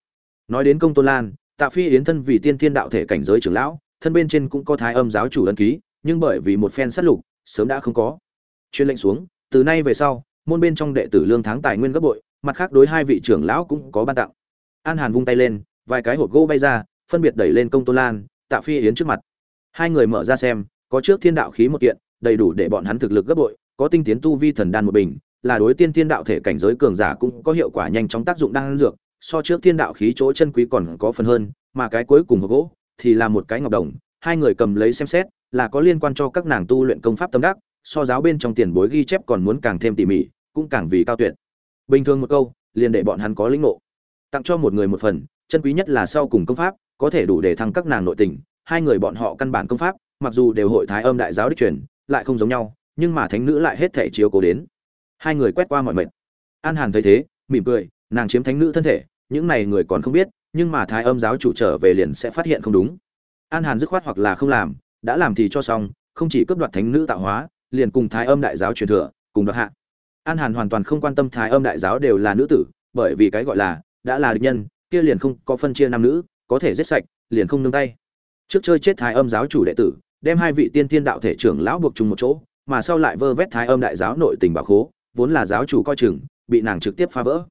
nói đến công tôn lan, tạ phi yến thân vì tiên thiên đạo thể cảnh giới trưởng lão, thân bên trên cũng có thái âm giáo chủ ân ký, nhưng bởi vì một phen sát lục, sớm đã không có. Chuyên lệnh xuống, từ nay về sau, môn bên trong đệ tử lương tháng tài nguyên gấp bội, mặt khác đối hai vị trưởng lão cũng có ban tặng. An hàn vung tay lên, vài cái hộp gỗ bay ra, phân biệt đẩy lên công tôn lan, tạ phi yến trước mặt. Hai người mở ra xem, có trước thiên đạo khí một kiện, đầy đủ để bọn hắn thực lực gấp bội, có tinh tiến tu vi thần đan một bình, là đối tiên thiên đạo thể cảnh giới cường giả cũng có hiệu quả nhanh chóng tác dụng đan dược so trước thiên đạo khí chỗ chân quý còn có phần hơn, mà cái cuối cùng hộp gỗ thì là một cái ngọc đồng, hai người cầm lấy xem xét, là có liên quan cho các nàng tu luyện công pháp tâm đắc, so giáo bên trong tiền bối ghi chép còn muốn càng thêm tỉ mỉ, cũng càng vì cao tuyệt. Bình thường một câu, liền để bọn hắn có lĩnh ngộ. Tặng cho một người một phần, chân quý nhất là sau cùng công pháp, có thể đủ để thăng các nàng nội tình, hai người bọn họ căn bản công pháp, mặc dù đều hội thái âm đại giáo đích truyền, lại không giống nhau, nhưng mà thánh nữ lại hết thể chiếu cố đến. Hai người quét qua mọi mệt. An hàn thấy thế, mỉm cười nàng chiếm thánh nữ thân thể, những này người còn không biết, nhưng mà thái âm giáo chủ trở về liền sẽ phát hiện không đúng. An hàn dứt khoát hoặc là không làm, đã làm thì cho xong, không chỉ cướp đoạt thánh nữ tạo hóa, liền cùng thái âm đại giáo truyền thừa, cùng đoạt hạ. An hàn hoàn toàn không quan tâm thái âm đại giáo đều là nữ tử, bởi vì cái gọi là, đã là địch nhân, kia liền không có phân chia nam nữ, có thể giết sạch, liền không nương tay. Trước chơi chết thái âm giáo chủ đệ tử, đem hai vị tiên thiên đạo thể trưởng lão buộc chung một chỗ, mà sau lại vơ vét thái âm đại giáo nội tình bảo khố, vốn là giáo chủ coi chừng, bị nàng trực tiếp phá vỡ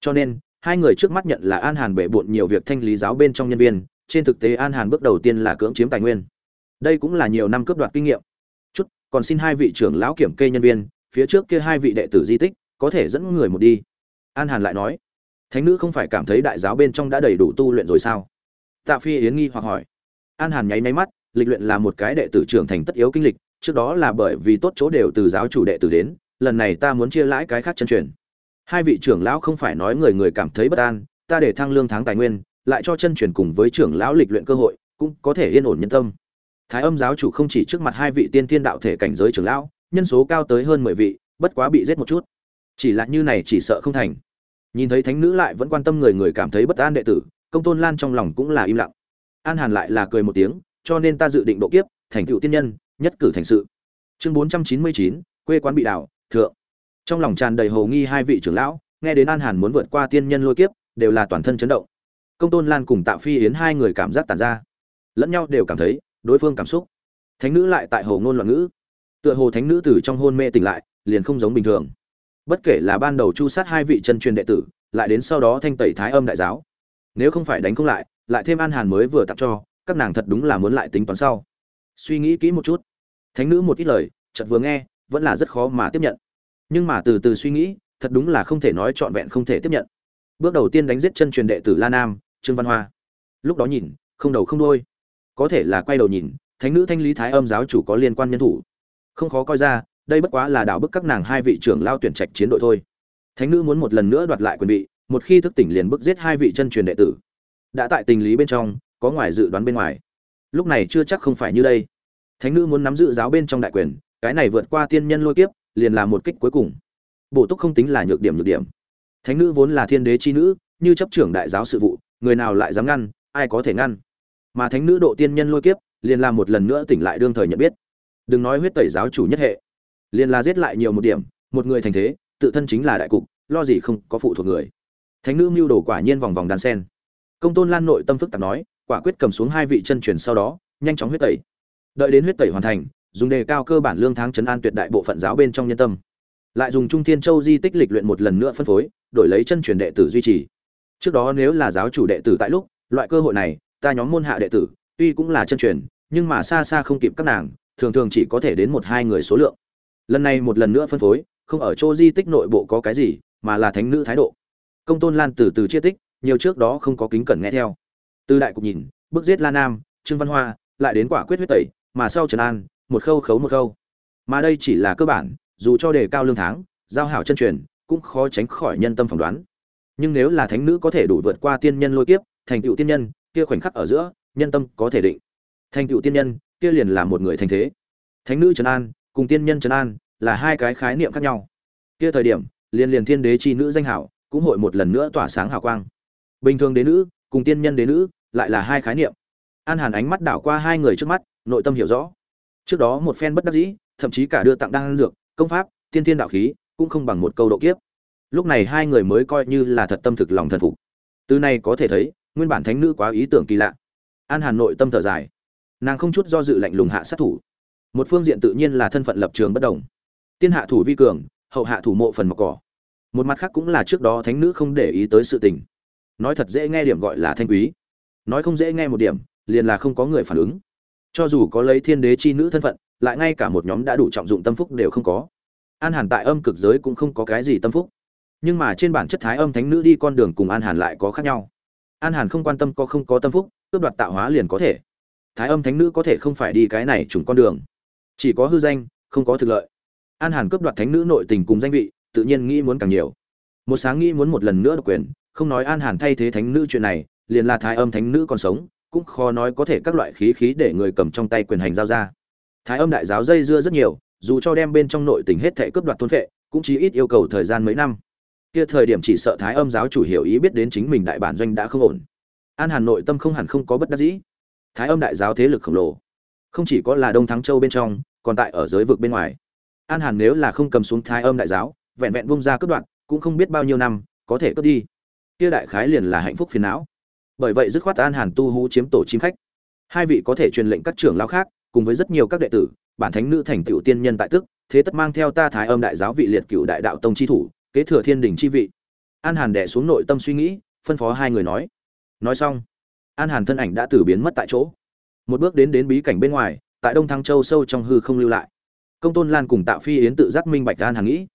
cho nên, hai người trước mắt nhận là an hàn bể bộn nhiều việc thanh lý giáo bên trong nhân viên, trên thực tế an hàn bước đầu tiên là cưỡng chiếm tài nguyên. Đây cũng là nhiều năm cướp đoạt kinh nghiệm. Chút, còn xin hai vị trưởng lão kiểm kê nhân viên, phía trước kia hai vị đệ tử di tích, có thể dẫn người một đi. An hàn lại nói, thánh nữ không phải cảm thấy đại giáo bên trong đã đầy đủ tu luyện rồi sao? Tạ phi yến nghi hoặc hỏi. An hàn nháy máy mắt, lịch luyện là một cái đệ tử trưởng thành tất yếu kinh lịch, trước đó là bởi vì tốt chỗ đều từ giáo chủ đệ tử đến, lần này ta muốn chia lãi cái khác chân truyền hai vị trưởng lão không phải nói người người cảm thấy bất an, ta để thăng lương tháng tài nguyên, lại cho chân truyền cùng với trưởng lão lịch luyện cơ hội, cũng có thể yên ổn nhân tâm. Thái âm giáo chủ không chỉ trước mặt hai vị tiên thiên đạo thể cảnh giới trưởng lão, nhân số cao tới hơn mười vị, bất quá bị giết một chút. Chỉ là như này chỉ sợ không thành. Nhìn thấy thánh nữ lại vẫn quan tâm người người cảm thấy bất an đệ tử, công tôn lan trong lòng cũng là im lặng. An hàn lại là cười một tiếng, cho nên ta dự định độ kiếp, thành tựu tiên nhân, nhất cử thành sự. Chương bốn trăm chín mươi chín, quê quán bị đảo, thượng trong lòng tràn đầy hồ nghi hai vị trưởng lão, nghe đến an hàn muốn vượt qua tiên nhân lôi kiếp, đều là toàn thân chấn động. Công tôn lan cùng tạ phi yến hai người cảm giác tàn ra, lẫn nhau đều cảm thấy đối phương cảm xúc. Thánh nữ lại tại hồ ngôn loạn ngữ. Tựa hồ thánh nữ từ trong hôn mê tỉnh lại, liền không giống bình thường. Bất kể là ban đầu chu sát hai vị chân truyền đệ tử, lại đến sau đó thanh tẩy thái âm đại giáo. Nếu không phải đánh không lại lại thêm an hàn mới vừa tặng cho, các nàng thật đúng là muốn lại tính toán sau. Suy nghĩ kỹ một chút. Thánh nữ một ít lời, chợt vừa nghe, vẫn là rất khó mà tiếp nhận nhưng mà từ từ suy nghĩ, thật đúng là không thể nói trọn vẹn không thể tiếp nhận. Bước đầu tiên đánh giết chân truyền đệ tử la nam, trương văn hoa. Lúc đó nhìn, không đầu không đôi có thể là quay đầu nhìn, thánh nữ thanh lý thái âm giáo chủ có liên quan nhân thủ. Không khó coi ra, đây bất quá là đảo bức các nàng hai vị trưởng lao tuyển trạch chiến đội thôi. Thánh nữ muốn một lần nữa đoạt lại quyền vị, một khi thức tỉnh liền bức giết hai vị chân truyền đệ tử. Đã tại tình lý bên trong, có ngoài dự đoán bên ngoài. Lúc này chưa chắc không phải như đây. Thánh nữ muốn nắm giữ giáo bên trong đại quyền, cái này vượt qua tiên nhân lôi kiếp liền là một kích cuối cùng. Bổ túc không tính là nhược điểm nhược điểm. Thánh nữ vốn là thiên đế chi nữ, như chấp trưởng đại giáo sự vụ, người nào lại dám ngăn, ai có thể ngăn? Mà thánh nữ độ tiên nhân lôi kiếp, liền là một lần nữa tỉnh lại đương thời nhận biết. Đừng nói huyết tẩy giáo chủ nhất hệ, liền là giết lại nhiều một điểm, một người thành thế, tự thân chính là đại cục, lo gì không có phụ thuộc người. Thánh nữ mưu đồ quả nhiên vòng vòng đan sen. Công tôn lan nội tâm phức tạp nói, quả quyết cầm xuống hai vị chân truyền sau đó, nhanh chóng huyết tẩy. Đợi đến huyết tẩy hoàn thành dùng đề cao cơ bản lương tháng chấn an tuyệt đại bộ phận giáo bên trong nhân tâm. Lại dùng trung thiên châu di tích lịch luyện một lần nữa phân phối, đổi lấy chân truyền đệ tử duy trì. Trước đó nếu là giáo chủ đệ tử tại lúc, loại cơ hội này, ta nhóm môn hạ đệ tử, tuy cũng là chân truyền, nhưng mà xa xa không kịp các nàng, thường thường chỉ có thể đến một hai người số lượng. Lần này một lần nữa phân phối, không ở chỗ di tích nội bộ có cái gì, mà là thánh nữ thái độ. Công tôn lan từ từ chia tích, nhiều trước đó không có kính cẩn nghe theo. Từ đại cục nhìn bước giết la nam, trương văn hoa, lại đến quả quyết huyết tẩy, mà sau trần an một khâu khấu một khâu. Mà đây chỉ là cơ bản, dù cho đề cao lương tháng, giao hảo chân truyền, cũng khó tránh khỏi nhân tâm phỏng đoán. Nhưng nếu là thánh nữ có thể đủ vượt qua tiên nhân lôi kiếp, thành tựu tiên nhân, kia khoảnh khắc ở giữa, nhân tâm có thể định. Thành tựu tiên nhân, kia liền là một người thành thế. Thánh nữ trấn an, cùng tiên nhân trấn an, là hai cái khái niệm khác nhau. Kia thời điểm, liền liền thiên đế chi nữ danh hảo, cũng hội một lần nữa tỏa sáng hào quang. Bình thường đế nữ, cùng tiên nhân đế nữ, lại là hai khái niệm. An hàn ánh mắt đảo qua hai người trước mắt, nội tâm hiểu rõ trước đó một phen bất đắc dĩ, thậm chí cả đưa tặng đan dược, công pháp, tiên thiên đạo khí, cũng không bằng một câu độ kiếp. Lúc này hai người mới coi như là thật tâm thực lòng thần phục. Từ này có thể thấy, nguyên bản thánh nữ quá ý tưởng kỳ lạ. An hàn nội tâm thở dài. Nàng không chút do dự lạnh lùng hạ sát thủ. Một phương diện tự nhiên là thân phận lập trường bất đồng. Tiên hạ thủ vi cường, hậu hạ thủ mộ phần mọc cỏ. Một mặt khác cũng là trước đó thánh nữ không để ý tới sự tình. Nói thật dễ nghe điểm gọi là thanh quý. Nói không dễ nghe một điểm, liền là không có người phản ứng cho dù có lấy thiên đế chi nữ thân phận, lại ngay cả một nhóm đã đủ trọng dụng tâm phúc đều không có. An hàn tại âm cực giới cũng không có cái gì tâm phúc. Nhưng mà trên bản chất thái âm thánh nữ đi con đường cùng an hàn lại có khác nhau. An hàn không quan tâm có không có tâm phúc, cướp đoạt tạo hóa liền có thể. Thái âm thánh nữ có thể không phải đi cái này trùng con đường. Chỉ có hư danh, không có thực lợi. An hàn cướp đoạt thánh nữ nội tình cùng danh vị, tự nhiên nghĩ muốn càng nhiều. Một sáng nghĩ muốn một lần nữa độc quyền, không nói an hàn thay thế thánh nữ chuyện này, liền là thái âm thánh nữ còn sống cũng khó nói có thể các loại khí khí để người cầm trong tay quyền hành giao ra. Thái âm đại giáo dây dưa rất nhiều, dù cho đem bên trong nội tình hết thể cướp đoạt thôn phệ, cũng chỉ ít yêu cầu thời gian mấy năm. Kia thời điểm chỉ sợ thái âm giáo chủ hiểu ý biết đến chính mình đại bản doanh đã không ổn. An hàn nội tâm không hẳn không có bất đắc dĩ. Thái âm đại giáo thế lực khổng lồ, không chỉ có là đông thắng châu bên trong, còn tại ở giới vực bên ngoài. An hàn nếu là không cầm xuống thái âm đại giáo, vẹn vẹn bung ra cướp đoạn cũng không biết bao nhiêu năm, có thể cướp đi. Kia đại khái liền là hạnh phúc phiền não bởi vậy dứt khoát an hàn tu hú chiếm tổ chim khách. Hai vị có thể truyền lệnh các trưởng lão khác, cùng với rất nhiều các đệ tử, bản thánh nữ thành tựu tiên nhân tại tức, thế tất mang theo ta thái âm đại giáo vị liệt cựu đại đạo tông chi thủ, kế thừa thiên đình chi vị. An hàn đẻ xuống nội tâm suy nghĩ, phân phó hai người nói. Nói xong, an hàn thân ảnh đã tử biến mất tại chỗ. Một bước đến đến bí cảnh bên ngoài, tại đông thăng châu sâu trong hư không lưu lại. Công tôn lan cùng tạo phi yến tự giác minh bạch an hàn nghĩ.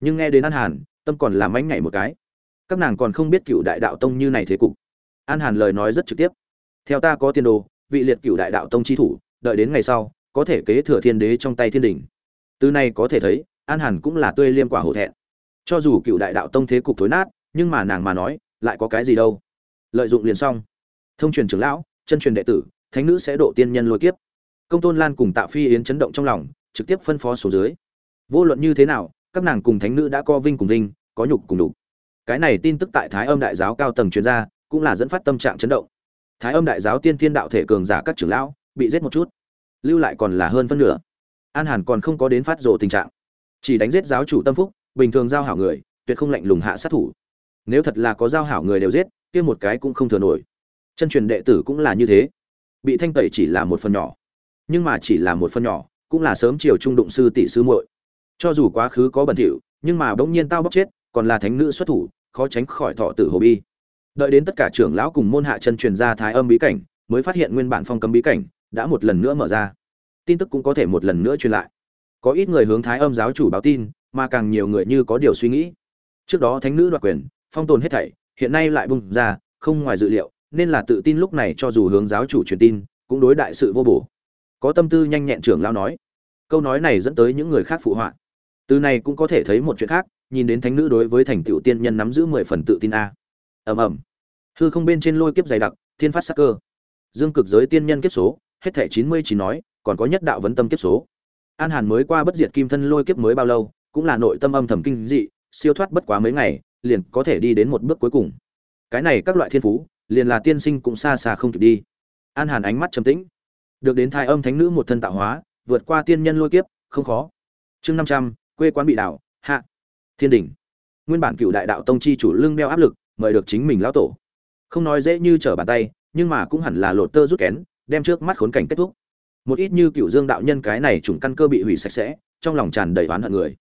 Nhưng nghe đến an hàn, tâm còn làm ánh nhảy một cái. Các nàng còn không biết cựu đại đạo tông như này thế cục an hàn lời nói rất trực tiếp. Theo ta có tiền đồ, vị liệt cựu đại đạo tông chi thủ, đợi đến ngày sau, có thể kế thừa thiên đế trong tay thiên đình. Từ này có thể thấy, an hàn cũng là tươi liêm quả hổ thẹn. Cho dù cựu đại đạo tông thế cục thối nát, nhưng mà nàng mà nói, lại có cái gì đâu. Lợi dụng liền xong. Thông truyền trưởng lão, chân truyền đệ tử, thánh nữ sẽ độ tiên nhân lôi kiếp. Công tôn lan cùng tạ phi yến chấn động trong lòng, trực tiếp phân phó số dưới. Vô luận như thế nào, các nàng cùng thánh nữ đã co vinh cùng vinh, có nhục cùng đục cái này tin tức tại thái âm đại giáo cao tầng chuyên gia cũng là dẫn phát tâm trạng chấn động. Thái âm đại giáo tiên thiên đạo thể cường giả các trưởng lão bị giết một chút, lưu lại còn là hơn phân nửa. An hàn còn không có đến phát rồ tình trạng, chỉ đánh giết giáo chủ tâm phúc, bình thường giao hảo người, tuyệt không lạnh lùng hạ sát thủ. Nếu thật là có giao hảo người đều giết, kia một cái cũng không thừa nổi. Chân truyền đệ tử cũng là như thế. Bị thanh tẩy chỉ là một phần nhỏ, nhưng mà chỉ là một phần nhỏ, cũng là sớm chiều trung đụng sư tỷ sư muội. Cho dù quá khứ có bẩn thỉu, nhưng mà bỗng nhiên tao bóc chết, còn là thánh nữ xuất thủ, khó tránh khỏi thọ tử hồ bi đợi đến tất cả trưởng lão cùng môn hạ chân truyền ra thái âm bí cảnh, mới phát hiện nguyên bản phong cấm bí cảnh đã một lần nữa mở ra. Tin tức cũng có thể một lần nữa truyền lại. Có ít người hướng thái âm giáo chủ báo tin, mà càng nhiều người như có điều suy nghĩ. Trước đó thánh nữ đoạt quyền, phong tồn hết thảy, hiện nay lại bung ra, không ngoài dự liệu, nên là tự tin lúc này cho dù hướng giáo chủ truyền tin, cũng đối đại sự vô bổ. Có tâm tư nhanh nhẹn trưởng lão nói. Câu nói này dẫn tới những người khác phụ họa. Từ này cũng có thể thấy một chuyện khác, nhìn đến thánh nữ đối với thành tựu tiên nhân nắm giữ mười phần tự tin a. Ầm ầm hư không bên trên lôi kiếp dày đặc, thiên phát sắc cơ. Dương cực giới tiên nhân kiếp số, hết thẻ chín mươi chín nói, còn có nhất đạo vấn tâm kiếp số. An hàn mới qua bất diệt kim thân lôi kiếp mới bao lâu, cũng là nội tâm âm thầm kinh dị, siêu thoát bất quá mấy ngày, liền có thể đi đến một bước cuối cùng. Cái này các loại thiên phú, liền là tiên sinh cũng xa xa không kịp đi. An hàn ánh mắt trầm tĩnh. Được đến thai âm thánh nữ một thân tạo hóa, vượt qua tiên nhân lôi kiếp, không khó. Chương năm trăm, quê quán bị đảo, hạ. Thiên đình nguyên bản cựu đại đạo tông chi chủ lưng đeo áp lực, mời được chính mình lão tổ không nói dễ như trở bàn tay, nhưng mà cũng hẳn là lột tơ rút kén, đem trước mắt khốn cảnh kết thúc. Một ít như cựu dương đạo nhân cái này trùng căn cơ bị hủy sạch sẽ, trong lòng tràn đầy oán hận người.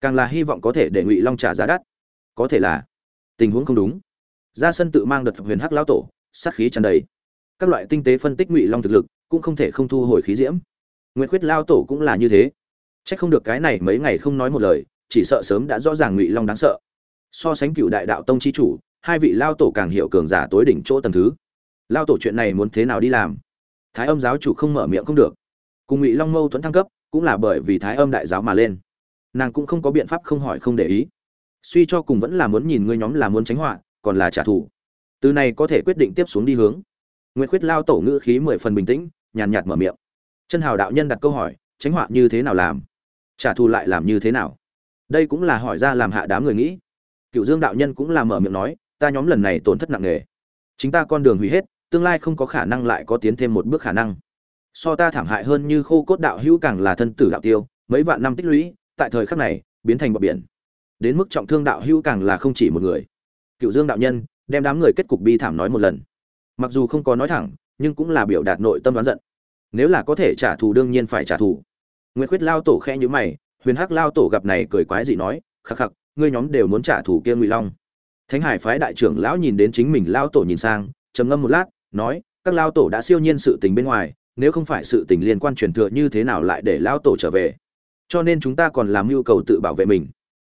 Càng là hy vọng có thể để ngụy long trả giá đắt. Có thể là, tình huống không đúng. Ra sân tự mang đợt huyền hắc lão tổ, sát khí tràn đầy. Các loại tinh tế phân tích ngụy long thực lực, cũng không thể không thu hồi khí diễm. Nguyễn khuyết lao tổ cũng là như thế. C h ắ c không được cái này mấy ngày không nói một lời, chỉ sợ sớm đã rõ ràng ngụy long đáng sợ. So sánh cựu đại đạo tông chi chủ hai vị lao tổ càng hiểu cường giả tối đỉnh chỗ tầng thứ. Lao tổ chuyện này muốn thế nào đi làm? Thái âm giáo chủ không mở miệng không được. Cùng ngụy long mâu thuẫn thăng cấp, cũng là bởi vì thái âm đại giáo mà lên. Nàng cũng không có biện pháp không hỏi không để ý. Suy cho cùng vẫn là muốn nhìn ngươi nhóm là muốn tránh họa, còn là trả thù. Từ này có thể quyết định tiếp xuống đi hướng. Nguyễn khuyết lao tổ ngữ khí mười phần bình tĩnh, nhàn nhạt mở miệng. Chân hào đạo nhân đặt câu hỏi, tránh họa như thế nào làm? Trả thù lại làm như thế nào? Đây cũng là hỏi ra làm hạ đám người nghĩ. Cựu dương đạo nhân cũng là mở miệng nói ta nhóm lần này tổn thất nặng nề. Chính ta con đường hủy hết, tương lai không có khả năng lại có tiến thêm một bước khả năng. So ta thảm hại hơn như khô cốt đạo hữu càng là thân tử đạo tiêu, mấy vạn năm tích lũy, tại thời khắc này, biến thành bọt biển. Đến mức trọng thương đạo hữu càng là không chỉ một người. Cựu dương đạo nhân, đem đám người kết cục bi thảm nói một lần. Mặc dù không có nói thẳng, nhưng cũng là biểu đạt nội tâm đoán giận. Nếu là có thể trả thù đương nhiên phải trả thù. Nguyễn Khuyết lao tổ khe nhữ mày, huyền hắc lao tổ gặp này cười quái dị nói, khắc khắc, ngươi nhóm đều muốn trả thù kia ngụy long thánh hải phái đại trưởng lão nhìn đến chính mình Lão tổ nhìn sang, trầm ngâm một lát, nói, các Lão tổ đã siêu nhiên sự tình bên ngoài, nếu không phải sự tình liên quan truyền thừa như thế nào lại để Lão tổ trở về? Cho nên chúng ta còn làm nhu cầu tự bảo vệ mình.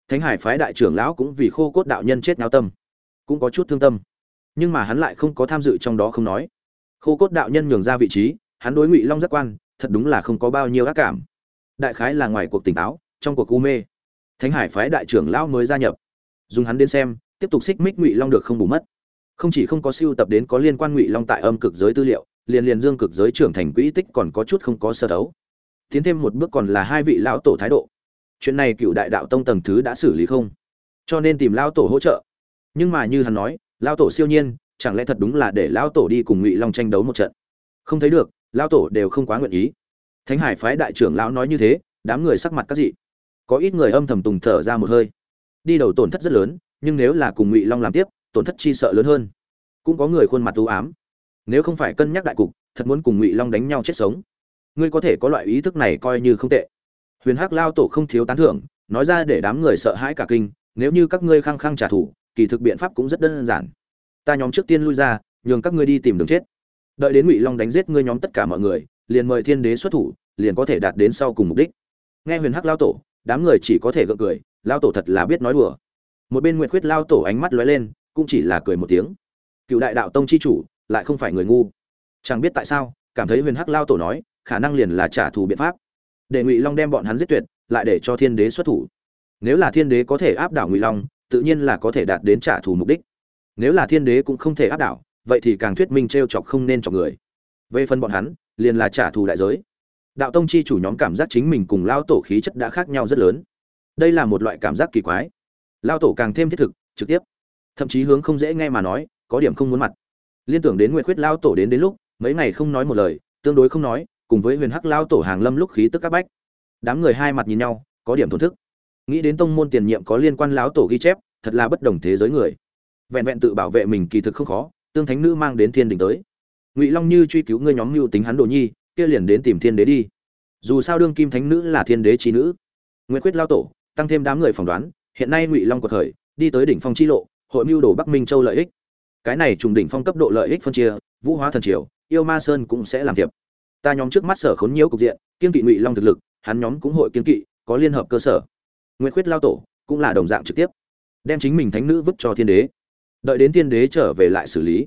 Thánh hải phái đại trưởng lão cũng vì khô cốt đạo nhân chết náo tâm, cũng có chút thương tâm. Nhưng mà hắn lại không có tham dự trong đó không nói. Khô cốt đạo nhân nhường ra vị trí, hắn đối ngụy long giác quan, thật đúng là không có bao nhiêu ác cảm. Đại khái là ngoài cuộc tỉnh táo, trong cuộc u mê. Thánh hải phái đại trưởng lão mới gia nhập. Dùng hắn đến xem tiếp tục xích mích ngụy long được không bù mất. Không chỉ không có siêu tập đến có liên quan ngụy long tại âm cực giới tư liệu, liền liền dương cực giới trưởng thành quỹ tích còn có chút không có sơ đấu. Tiến thêm một bước còn là hai vị lão tổ thái độ. Chuyện này cựu đại đạo tông tầng thứ đã xử lý không? Cho nên tìm lão tổ hỗ trợ. Nhưng mà như hắn nói, lão tổ siêu nhiên, chẳng lẽ thật đúng là để lão tổ đi cùng ngụy long tranh đấu một trận? Không thấy được, lão tổ đều không quá nguyện ý. Thánh hải phái đại trưởng lão nói như thế, đám người sắc mặt các dị. Có ít người âm thầm tùng thở ra một hơi. Đi đầu tổn thất rất lớn nhưng nếu là cùng ngụy long làm tiếp tổn thất chi sợ lớn hơn cũng có người khuôn mặt u ám nếu không phải cân nhắc đại cục thật muốn cùng ngụy long đánh nhau chết sống ngươi có thể có loại ý thức này coi như không tệ huyền hắc lao tổ không thiếu tán thưởng nói ra để đám người sợ hãi cả kinh nếu như các ngươi khăng khăng trả thù kỳ thực biện pháp cũng rất đơn giản ta nhóm trước tiên lui ra nhường các ngươi đi tìm đường chết đợi đến ngụy long đánh giết ngươi nhóm tất cả mọi người liền mời thiên đế xuất thủ liền có thể đạt đến sau cùng mục đích nghe huyền hắc lao tổ đám người chỉ có thể gượng cười lao tổ thật là biết nói đùa một bên nguyệt khuyết lao tổ ánh mắt lóe lên, cũng chỉ là cười một tiếng. Cựu đại đạo tông chi chủ, lại không phải người ngu. Chẳng biết tại sao, cảm thấy huyền hắc lao tổ nói, khả năng liền là trả thù biện pháp. Để ngụy long đem bọn hắn giết tuyệt, lại để cho thiên đế xuất thủ. Nếu là thiên đế có thể áp đảo ngụy long, tự nhiên là có thể đạt đến trả thù mục đích. Nếu là thiên đế cũng không thể áp đảo, vậy thì càng thuyết minh t r e o chọc không nên chọc người. Về phần bọn hắn, liền là trả thù đại giới. Đạo tông chi chủ nhóm cảm giác chính mình cùng lao tổ khí chất đã khác nhau rất lớn. Đây là một loại cảm giác kỳ quái lao tổ càng thêm thiết thực, trực tiếp. Thậm chí hướng không dễ nghe mà nói, có điểm không muốn mặt. Liên tưởng đến nguyệt khuyết lao tổ đến đến lúc, mấy ngày không nói một lời, tương đối không nói, cùng với huyền hắc lao tổ hàng lâm lúc khí tức các bách. Đám người hai mặt nhìn nhau, có điểm thổn thức. Nghĩ đến tông môn tiền nhiệm có liên quan lão tổ ghi chép, thật là bất đồng thế giới người. Vẹn vẹn tự bảo vệ mình kỳ thực không khó, tương thánh nữ mang đến thiên đình tới. Ngụy long như truy cứu ngươi nhóm mưu tính hắn đồ nhi, kia liền đến tìm thiên đế đi. Dù sao đương kim thánh nữ là thiên đế trí nữ. Nguyễn quyết lao tổ, tăng thêm đám người phỏng đoán hiện nay ngụy long của thời đi tới đỉnh phong chi lộ, hội mưu đồ bắc minh châu lợi ích. Cái này trùng đỉnh phong cấp độ lợi ích phân chia, vũ hóa thần triều, yêu ma sơn cũng sẽ làm thiệp. Ta nhóm trước mắt sở khốn nhiễu cục diện, kiên kỵ ngụy long thực lực, hắn nhóm cũng hội kiên kỵ, có liên hợp cơ sở. Nguyễn khuyết lao tổ cũng là đồng dạng trực tiếp, đem chính mình thánh nữ vứt cho thiên đế. Đợi đến thiên đế trở về lại xử lý.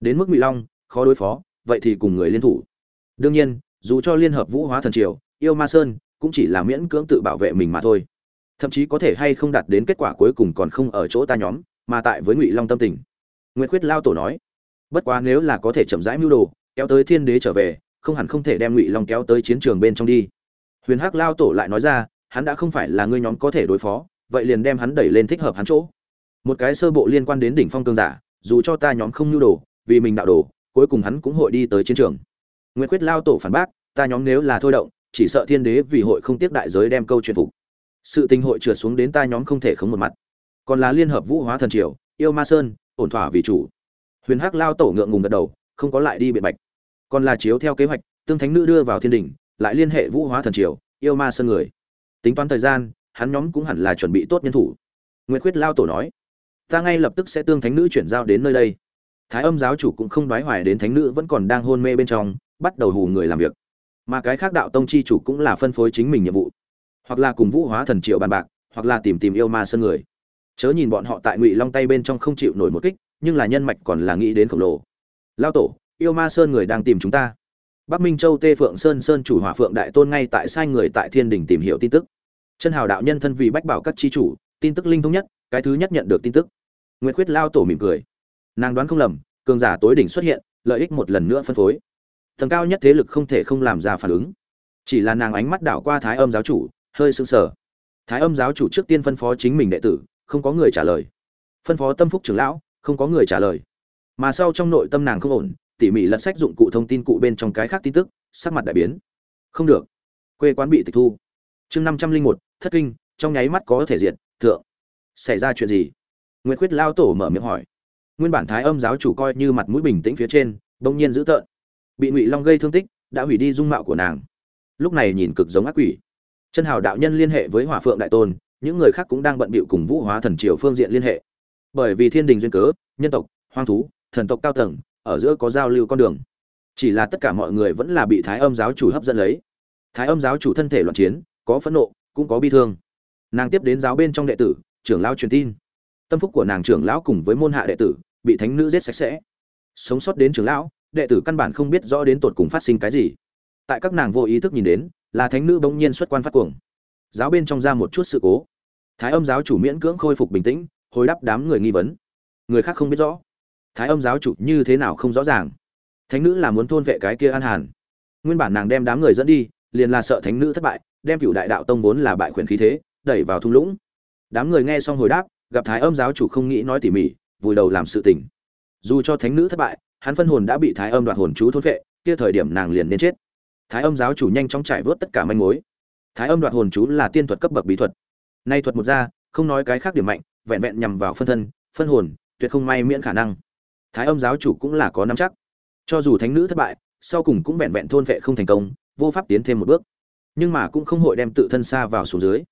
Đến mức ngụy long, khó đối phó, vậy thì cùng người liên thủ. Đương nhiên, dù cho liên hợp vũ hóa thần triều, yêu ma sơn cũng chỉ là miễn cưỡng tự bảo vệ mình mà thôi thậm chí có thể hay không đạt đến kết quả cuối cùng còn không ở chỗ ta nhóm, mà tại với ngụy long tâm tình. Nguyễn khuyết lao tổ nói, bất quá nếu là có thể chậm rãi mưu đồ, kéo tới thiên đế trở về, không hẳn không thể đem ngụy long kéo tới chiến trường bên trong đi. Huyền hắc lao tổ lại nói ra, hắn đã không phải là ngươi nhóm có thể đối phó, vậy liền đem hắn đẩy lên thích hợp hắn chỗ. Một cái sơ bộ liên quan đến đỉnh phong cương giả, dù cho ta nhóm không nhu đồ, vì mình đạo đồ, cuối cùng hắn cũng hội đi tới chiến trường. Nguyễn quyết lao tổ phản bác, ta nhóm nếu là thôi động, chỉ sợ thiên đế vì hội không tiếc đại giới đem câu chuyện phục sự tình hội trượt xuống đến ta nhóm không thể khống một mặt. Còn là liên hợp vũ hóa thần triều, yêu ma sơn, ổn thỏa vì chủ. Huyền hắc lao tổ ngượng ngùng gật đầu, không có lại đi biện bạch. Còn là chiếu theo kế hoạch, tương thánh nữ đưa vào thiên đình, lại liên hệ vũ hóa thần triều, yêu ma sơn người. Tính toán thời gian, hắn nhóm cũng hẳn là chuẩn bị tốt nhân thủ. Nguyễn khuyết lao tổ nói, ta ngay lập tức sẽ tương thánh nữ chuyển giao đến nơi đây. Thái âm giáo chủ cũng không đoái hoài đến thánh nữ vẫn còn đang hôn mê bên trong, bắt đầu hù người làm việc. Mà cái khác đạo tông chi chủ cũng là phân phối chính mình nhiệm vụ hoặc là cùng vũ hóa thần triệu bàn bạc, hoặc là tìm tìm yêu ma sơn người. Chớ nhìn bọn họ tại ngụy long tay bên trong không chịu nổi một kích, nhưng là nhân mạch còn là nghĩ đến khổng lồ. Lao tổ, yêu ma sơn người đang tìm chúng ta. Bắc minh châu tê phượng sơn sơn chủ hỏa phượng đại tôn ngay tại sai người tại thiên đình tìm hiểu tin tức. Chân hào đạo nhân thân vì bách bảo các chi chủ, tin tức linh thông nhất, cái thứ nhất nhận được tin tức. Nguyễn khuyết lao tổ mỉm cười. Nàng đoán không lầm, cường giả tối đỉnh xuất hiện, lợi ích một lần nữa phân phối. Tầng cao nhất thế lực không thể không làm ra phản ứng. Chỉ là nàng ánh mắt đảo qua thái âm giáo chủ hơi sững sờ. Thái âm giáo chủ trước tiên phân phó chính mình đệ tử, không có người trả lời. Phân phó tâm phúc trưởng lão, không có người trả lời. Mà sau trong nội tâm nàng không ổn, tỉ mỉ lật sách dụng cụ thông tin cụ bên trong cái khác tin tức, sắc mặt đại biến. Không được. Quê quán bị tịch thu. Chương năm trăm linh một, thất kinh, trong nháy mắt có thể diệt, thượng. Xảy ra chuyện gì? Nguyệt quyết lao tổ mở miệng hỏi. Nguyên bản thái âm giáo chủ coi như mặt mũi bình tĩnh phía trên, bỗng nhiên dữ tợn. Bị ngụy long gây thương tích, đã hủy đi dung mạo của nàng. Lúc này nhìn cực giống ác quỷ chân hào đạo nhân liên hệ với hỏa phượng đại tôn, những người khác cũng đang bận bịu cùng vũ hóa thần triều phương diện liên hệ. Bởi vì thiên đình duyên cớ, nhân tộc, hoang thú, thần tộc cao tầng, ở giữa có giao lưu con đường. Chỉ là tất cả mọi người vẫn là bị thái âm giáo chủ hấp dẫn lấy. Thái âm giáo chủ thân thể loạn chiến, có phẫn nộ, cũng có bi thương. Nàng tiếp đến giáo bên trong đệ tử, trưởng lão truyền tin. Tâm phúc của nàng trưởng lão cùng với môn hạ đệ tử, bị thánh nữ giết sạch sẽ. Sống sót đến trưởng lão, đệ tử căn bản không biết rõ đến tột cùng phát sinh cái gì. Tại các nàng vô ý thức nhìn đến là thánh nữ bỗng nhiên xuất quan phát cuồng. Giáo bên trong ra một chút sự cố. Thái âm giáo chủ miễn cưỡng khôi phục bình tĩnh, hồi đáp đám người nghi vấn. Người khác không biết rõ. Thái âm giáo chủ như thế nào không rõ ràng. Thánh nữ là muốn thôn vệ cái kia an hàn. Nguyên bản nàng đem đám người dẫn đi, liền là sợ thánh nữ thất bại, đem cựu đại đạo tông vốn là bại khuyển khí thế, đẩy vào thung lũng. Đám người nghe xong hồi đáp, gặp thái âm giáo chủ không nghĩ nói tỉ mỉ, vùi đầu làm sự tình. Dù cho thánh nữ thất bại, hắn phân hồn đã bị thái âm đoạt hồn chú thôn vệ, kia thời điểm nàng liền nên chết thái âm giáo chủ nhanh chóng trải vớt tất cả manh mối. Thái âm đoạt hồn chú là tiên thuật cấp bậc bí thuật. Nay thuật một ra, không nói cái khác điểm mạnh, vẹn vẹn nhằm vào phân thân, phân hồn, tuyệt không may miễn khả năng. Thái âm giáo chủ cũng là có nắm chắc. Cho dù thánh nữ thất bại, sau cùng cũng vẹn vẹn thôn vệ không thành công, vô pháp tiến thêm một bước. Nhưng mà cũng không hội đem tự thân xa vào xuống dưới.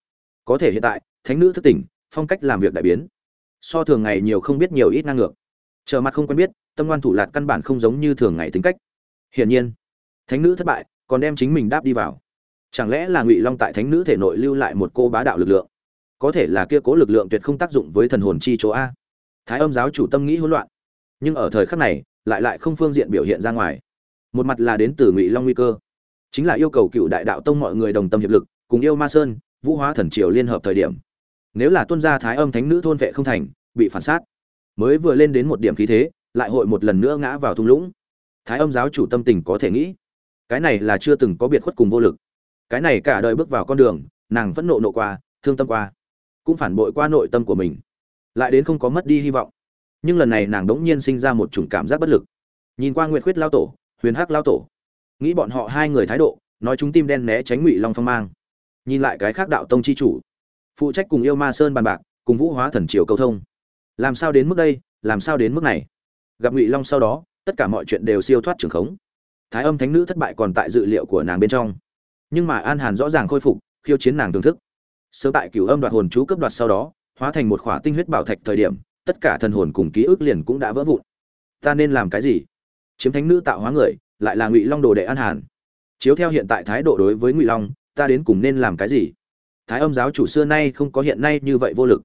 Có thể hiện tại, thánh nữ thức tỉnh, phong cách làm việc đại biến. So thường ngày nhiều không biết nhiều ít năng ngược. Trở mặt không quen biết, tâm ngoan thủ lạt căn bản không giống như thường ngày tính cách. Hiển nhiên, thánh nữ thất bại còn đem chính mình đáp đi vào. Chẳng lẽ là ngụy long tại thánh nữ thể nội lưu lại một cô bá đạo lực lượng? Có thể là kia cố lực lượng tuyệt không tác dụng với thần hồn chi chỗ a. Thái âm giáo chủ tâm nghĩ hỗn loạn. Nhưng ở thời khắc này, lại lại không phương diện biểu hiện ra ngoài. Một mặt là đến từ ngụy long nguy cơ. Chính là yêu cầu cựu đại đạo tông mọi người đồng tâm hiệp lực, cùng yêu ma sơn, vũ hóa thần triều liên hợp thời điểm. Nếu là tuân gia thái âm thánh nữ thôn vệ không thành, bị phản sát. Mới vừa lên đến một điểm khí thế, lại hội một lần nữa ngã vào thung lũng. Thái âm giáo chủ tâm tình có thể nghĩ cái này là chưa từng có biệt khuất cùng vô lực. Cái này cả đời bước vào con đường, nàng vẫn nộ nộ qua, thương tâm qua, cũng phản bội qua nội tâm của mình. Lại đến không có mất đi hy vọng. Nhưng lần này nàng đống nhiên sinh ra một chủng cảm giác bất lực. Nhìn qua nguyệt khuyết lao tổ, huyền hắc lao tổ, nghĩ bọn họ hai người thái độ, nói chúng tim đen né tránh ngụy long phong mang. Nhìn lại cái khác đạo tông chi chủ, phụ trách cùng yêu ma sơn bàn bạc, cùng vũ hóa thần triều cầu thông. Làm sao đến mức đây, làm sao đến mức này? Gặp ngụy long sau đó, tất cả mọi chuyện đều siêu thoát trường khống thái âm thánh nữ thất bại còn tại dự liệu của nàng bên trong. Nhưng mà an hàn rõ ràng khôi phục, khiêu chiến nàng thưởng thức. Sớm tại cửu âm đoạt hồn chú cấp đoạt sau đó, hóa thành một khỏa tinh huyết bảo thạch thời điểm, tất cả thần hồn cùng ký ức liền cũng đã vỡ vụn. Ta nên làm cái gì? Chiếm thánh nữ tạo hóa người, lại là ngụy long đồ đệ an hàn. Chiếu theo hiện tại thái độ đối với ngụy long, ta đến cùng nên làm cái gì? Thái âm giáo chủ xưa nay không có hiện nay như vậy vô lực.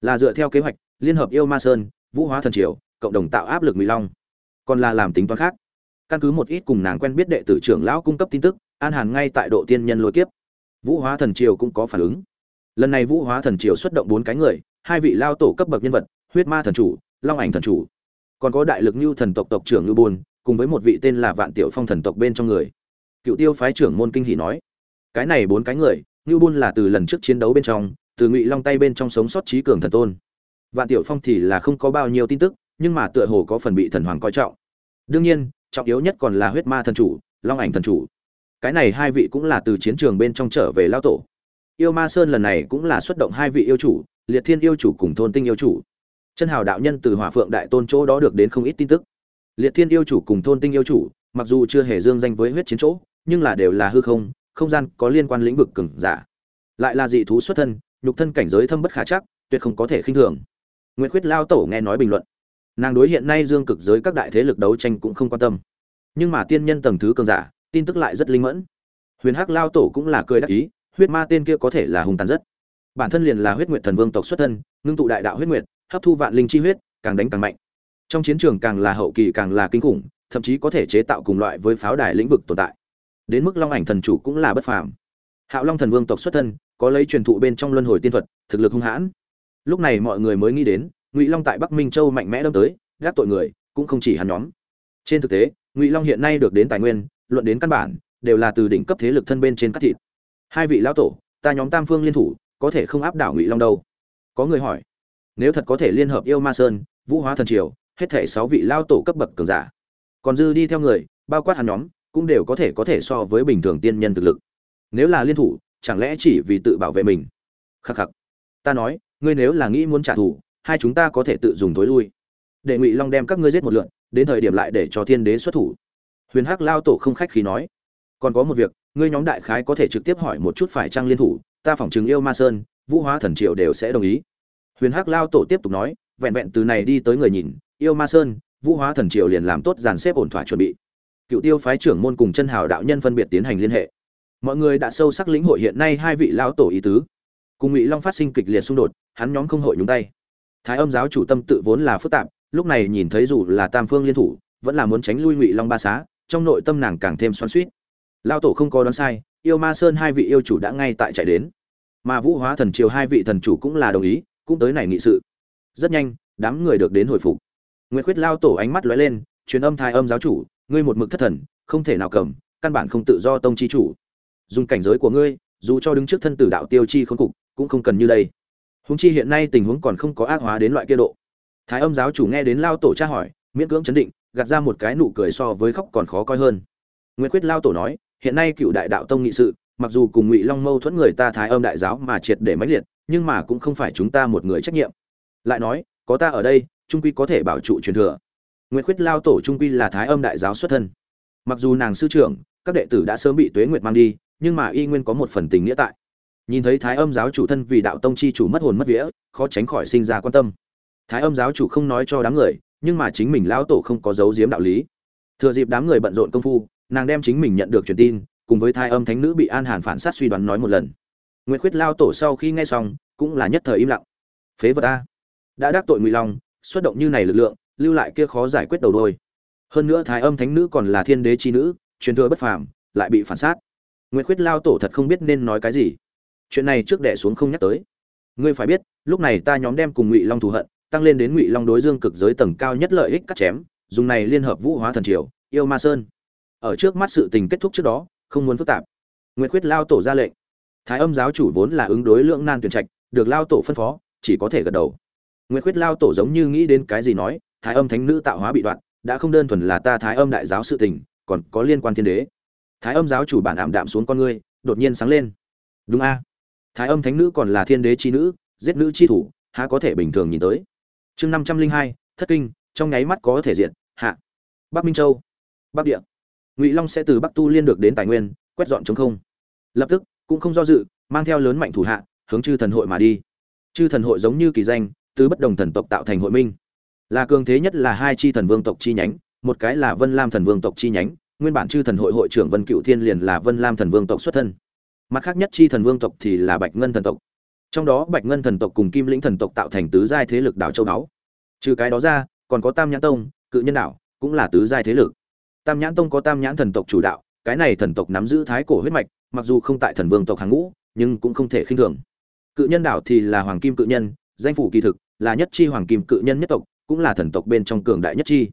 Là dựa theo kế hoạch, liên hợp yêu ma sơn, vũ hóa thần triều, cộng đồng tạo áp lực ngụy long. Còn là làm tính toán khác căn cứ một ít cùng nàng quen biết đệ tử trưởng lão cung cấp tin tức, an hàn ngay tại độ tiên nhân lôi kiếp. Vũ hóa thần triều cũng có phản ứng. Lần này vũ hóa thần triều xuất động bốn cái người, hai vị lao tổ cấp bậc nhân vật, huyết ma thần chủ, long ảnh thần chủ. Còn có đại lực như thần tộc tộc trưởng ngư bôn cùng với một vị tên là vạn tiểu phong thần tộc bên trong người. Cựu tiêu phái trưởng môn kinh hỷ nói, cái này bốn cái người, ngư bôn là từ lần trước chiến đấu bên trong, từ ngụy long tay bên trong sống sót trí cường thần tôn. Vạn tiểu phong thì là không có bao nhiêu tin tức, nhưng mà tựa hồ có phần bị thần hoàng coi trọng. Đương nhiên trọng yếu nhất còn là huyết ma thần chủ, long ảnh thần chủ. Cái này hai vị cũng là từ chiến trường bên trong trở về lao tổ. Yêu ma sơn lần này cũng là xuất động hai vị yêu chủ, liệt thiên yêu chủ cùng thôn tinh yêu chủ. Chân hào đạo nhân từ hỏa phượng đại tôn chỗ đó được đến không ít tin tức. Liệt thiên yêu chủ cùng thôn tinh yêu chủ, mặc dù chưa hề dương danh với huyết chiến chỗ, nhưng là đều là hư không không gian có liên quan lĩnh vực cừng giả. Lại là dị thú xuất thân, nhục thân cảnh giới thâm bất khả chắc, tuyệt không có thể khinh thường. Nguyễn khuyết lao tổ nghe nói bình luận nàng đối hiện nay dương cực giới các đại thế lực đấu tranh cũng không quan tâm. Nhưng mà tiên nhân tầng thứ cường giả, tin tức lại rất linh mẫn. Huyền hắc lao tổ cũng là cười đắc ý, huyết ma tên kia có thể là hung tàn rất. Bản thân liền là huyết nguyệt thần vương tộc xuất thân, ngưng tụ đại đạo huyết nguyệt, hấp thu vạn linh chi huyết, càng đánh càng mạnh. Trong chiến trường càng là hậu kỳ càng là kinh khủng, thậm chí có thể chế tạo cùng loại với pháo đài lĩnh vực tồn tại. Đến mức long ảnh thần chủ cũng là bất phàm. Hạo long thần vương tộc xuất thân, có lấy truyền thụ bên trong luân hồi tiên thuật, thực lực hung hãn. Lúc này mọi người mới nghĩ đến ngụy long tại bắc minh châu mạnh mẽ đâm tới, gác tội người, cũng không chỉ hắn nhóm. Trên thực tế, ngụy long hiện nay được đến tài nguyên, luận đến căn bản, đều là từ đỉnh cấp thế lực thân bên trên các thịt. Hai vị lão tổ, ta nhóm tam phương liên thủ, có thể không áp đảo ngụy long đâu? Có người hỏi. Nếu thật có thể liên hợp yêu ma sơn, vũ hóa thần triều, hết thể sáu vị lao tổ cấp bậc cường giả. Còn dư đi theo người, bao quát hắn nhóm, cũng đều có thể có thể so với bình thường tiên nhân thực lực. Nếu là liên thủ, chẳng lẽ chỉ vì tự bảo vệ mình? Khắc khắc. Ta nói, ngươi nếu là nghĩ muốn trả thù hai chúng ta có thể tự dùng tối lui. Để ngụy long đem các ngươi giết một lượn đến thời điểm lại để cho thiên đế xuất thủ. Huyền hắc lao tổ không khách khí nói, còn có một việc, ngươi nhóm đại khái có thể trực tiếp hỏi một chút phải trang liên thủ, ta phỏng chừng yêu ma sơn, vũ hóa thần triệu đều sẽ đồng ý. Huyền hắc lao tổ tiếp tục nói, vẹn vẹn từ này đi tới người nhìn, yêu ma sơn, vũ hóa thần triều liền làm tốt dàn xếp ổn thỏa chuẩn bị. Cựu tiêu phái trưởng môn cùng chân hào đạo nhân phân biệt tiến hành liên hệ. Mọi người đã sâu sắc lĩnh hội hiện nay hai vị lão tổ ý tứ. Cùng ngụy long phát sinh kịch liệt xung đột, hắn nhóm không hội nhúng tay thái âm giáo chủ tâm tự vốn là phức tạp, lúc này nhìn thấy dù là tam phương liên thủ, vẫn là muốn tránh lui ngụy long ba xá, trong nội tâm nàng càng thêm xoắn suýt lao tổ không có đoán sai, yêu ma sơn hai vị yêu chủ đã ngay tại chạy đến. Mà vũ hóa thần triều hai vị thần chủ cũng là đồng ý, cũng tới này nghị sự. Rất nhanh, đám người được đến hồi phục. Nguyễn khuyết lao tổ ánh mắt lóe lên, truyền âm thái âm giáo chủ, ngươi một mực thất thần, không thể nào cầm, căn bản không tự do tông chi chủ. Dùng cảnh giới của ngươi, dù cho đứng trước thân tử đạo tiêu chi khốn cục, cũng không cần như đây húng chi hiện nay tình huống còn không có ác hóa đến loại kia độ. Thái âm giáo chủ nghe đến lao tổ tra hỏi, miễn cưỡng chấn định, gạt ra một cái nụ cười so với khóc còn khó coi hơn. Nguyễn quyết lao tổ nói, hiện nay cựu đại đạo tông nghị sự, mặc dù cùng ngụy long mâu thuẫn người ta thái âm đại giáo mà triệt để mãnh liệt, nhưng mà cũng không phải chúng ta một người trách nhiệm. Lại nói, có ta ở đây, trung quy có thể bảo trụ truyền thừa. Nguyễn quyết lao tổ trung quy là thái âm đại giáo xuất thân. Mặc dù nàng sư trưởng, các đệ tử đã sớm bị tuế nguyệt mang đi, nhưng mà y nguyên có một phần tình nghĩa tại nhìn thấy thái âm giáo chủ thân vì đạo tông chi chủ mất hồn mất vía, khó tránh khỏi sinh ra quan tâm. Thái âm giáo chủ không nói cho đám người, nhưng mà chính mình lão tổ không có giấu giếm đạo lý. Thừa dịp đám người bận rộn công phu, nàng đem chính mình nhận được truyền tin, cùng với thái âm thánh nữ bị an hàn phản sát suy đoán nói một lần. Nguyễn khuyết lao tổ sau khi nghe xong, cũng là nhất thời im lặng. Phế vật a. Đã đắc tội ngụy long, xuất động như này lực lượng, lưu lại kia khó giải quyết đầu đôi. Hơn nữa thái âm thánh nữ còn là thiên đế chi nữ, truyền thừa bất phàm, lại bị phản sát. Nguyễn khuyết lao tổ thật không biết nên nói cái gì chuyện này trước đẻ xuống không nhắc tới. Ngươi phải biết, lúc này ta nhóm đem cùng ngụy long thù hận, tăng lên đến ngụy long đối dương cực giới tầng cao nhất lợi ích cắt chém, dùng này liên hợp vũ hóa thần triều, yêu ma sơn. Ở trước mắt sự tình kết thúc trước đó, không muốn phức tạp. Nguyễn quyết lao tổ ra lệnh. Thái âm giáo chủ vốn là ứng đối lượng nan tuyển trạch, được lao tổ phân phó, chỉ có thể gật đầu. Nguyễn quyết lao tổ giống như nghĩ đến cái gì nói, thái âm thánh nữ tạo hóa bị đoạn, đã không đơn thuần là ta thái âm đại giáo sự tình, còn có liên quan thiên đế. Thái âm giáo chủ bản ảm đạm xuống con ngươi, đột nhiên sáng lên. Đúng a thái âm thánh nữ còn là thiên đế chi nữ, giết nữ chi thủ, há có thể bình thường nhìn tới. Chương năm trăm linh hai, thất kinh, trong nháy mắt có thể diện hạ. Bắc minh châu. Bắc địa. Ngụy long sẽ từ bắc tu liên được đến tài nguyên, quét dọn chống không. Lập tức, cũng không do dự, mang theo lớn mạnh thủ hạ, hướng chư thần hội mà đi. Chư thần hội giống như kỳ danh, từ bất đồng thần tộc tạo thành hội minh. Là cường thế nhất là hai chi thần vương tộc chi nhánh, một cái là vân lam thần vương tộc chi nhánh, nguyên bản chư thần hội hội trưởng vân cựu thiên liền là vân lam thần vương tộc xuất thân mặt khác nhất chi thần vương tộc thì là bạch ngân thần tộc. Trong đó bạch ngân thần tộc cùng kim lĩnh thần tộc tạo thành tứ giai thế lực đảo châu đáo trừ cái đó ra, còn có tam nhãn tông, cự nhân đảo cũng là tứ giai thế lực. Tam nhãn tông có tam nhãn thần tộc chủ đạo, cái này thần tộc nắm giữ thái cổ huyết mạch, mặc dù không tại thần vương tộc hàng ngũ, nhưng cũng không thể khinh thường. Cự nhân đảo thì là hoàng kim cự nhân, danh phủ kỳ thực là nhất chi hoàng kim cự nhân nhất tộc, cũng là thần tộc bên trong cường đại nhất chi.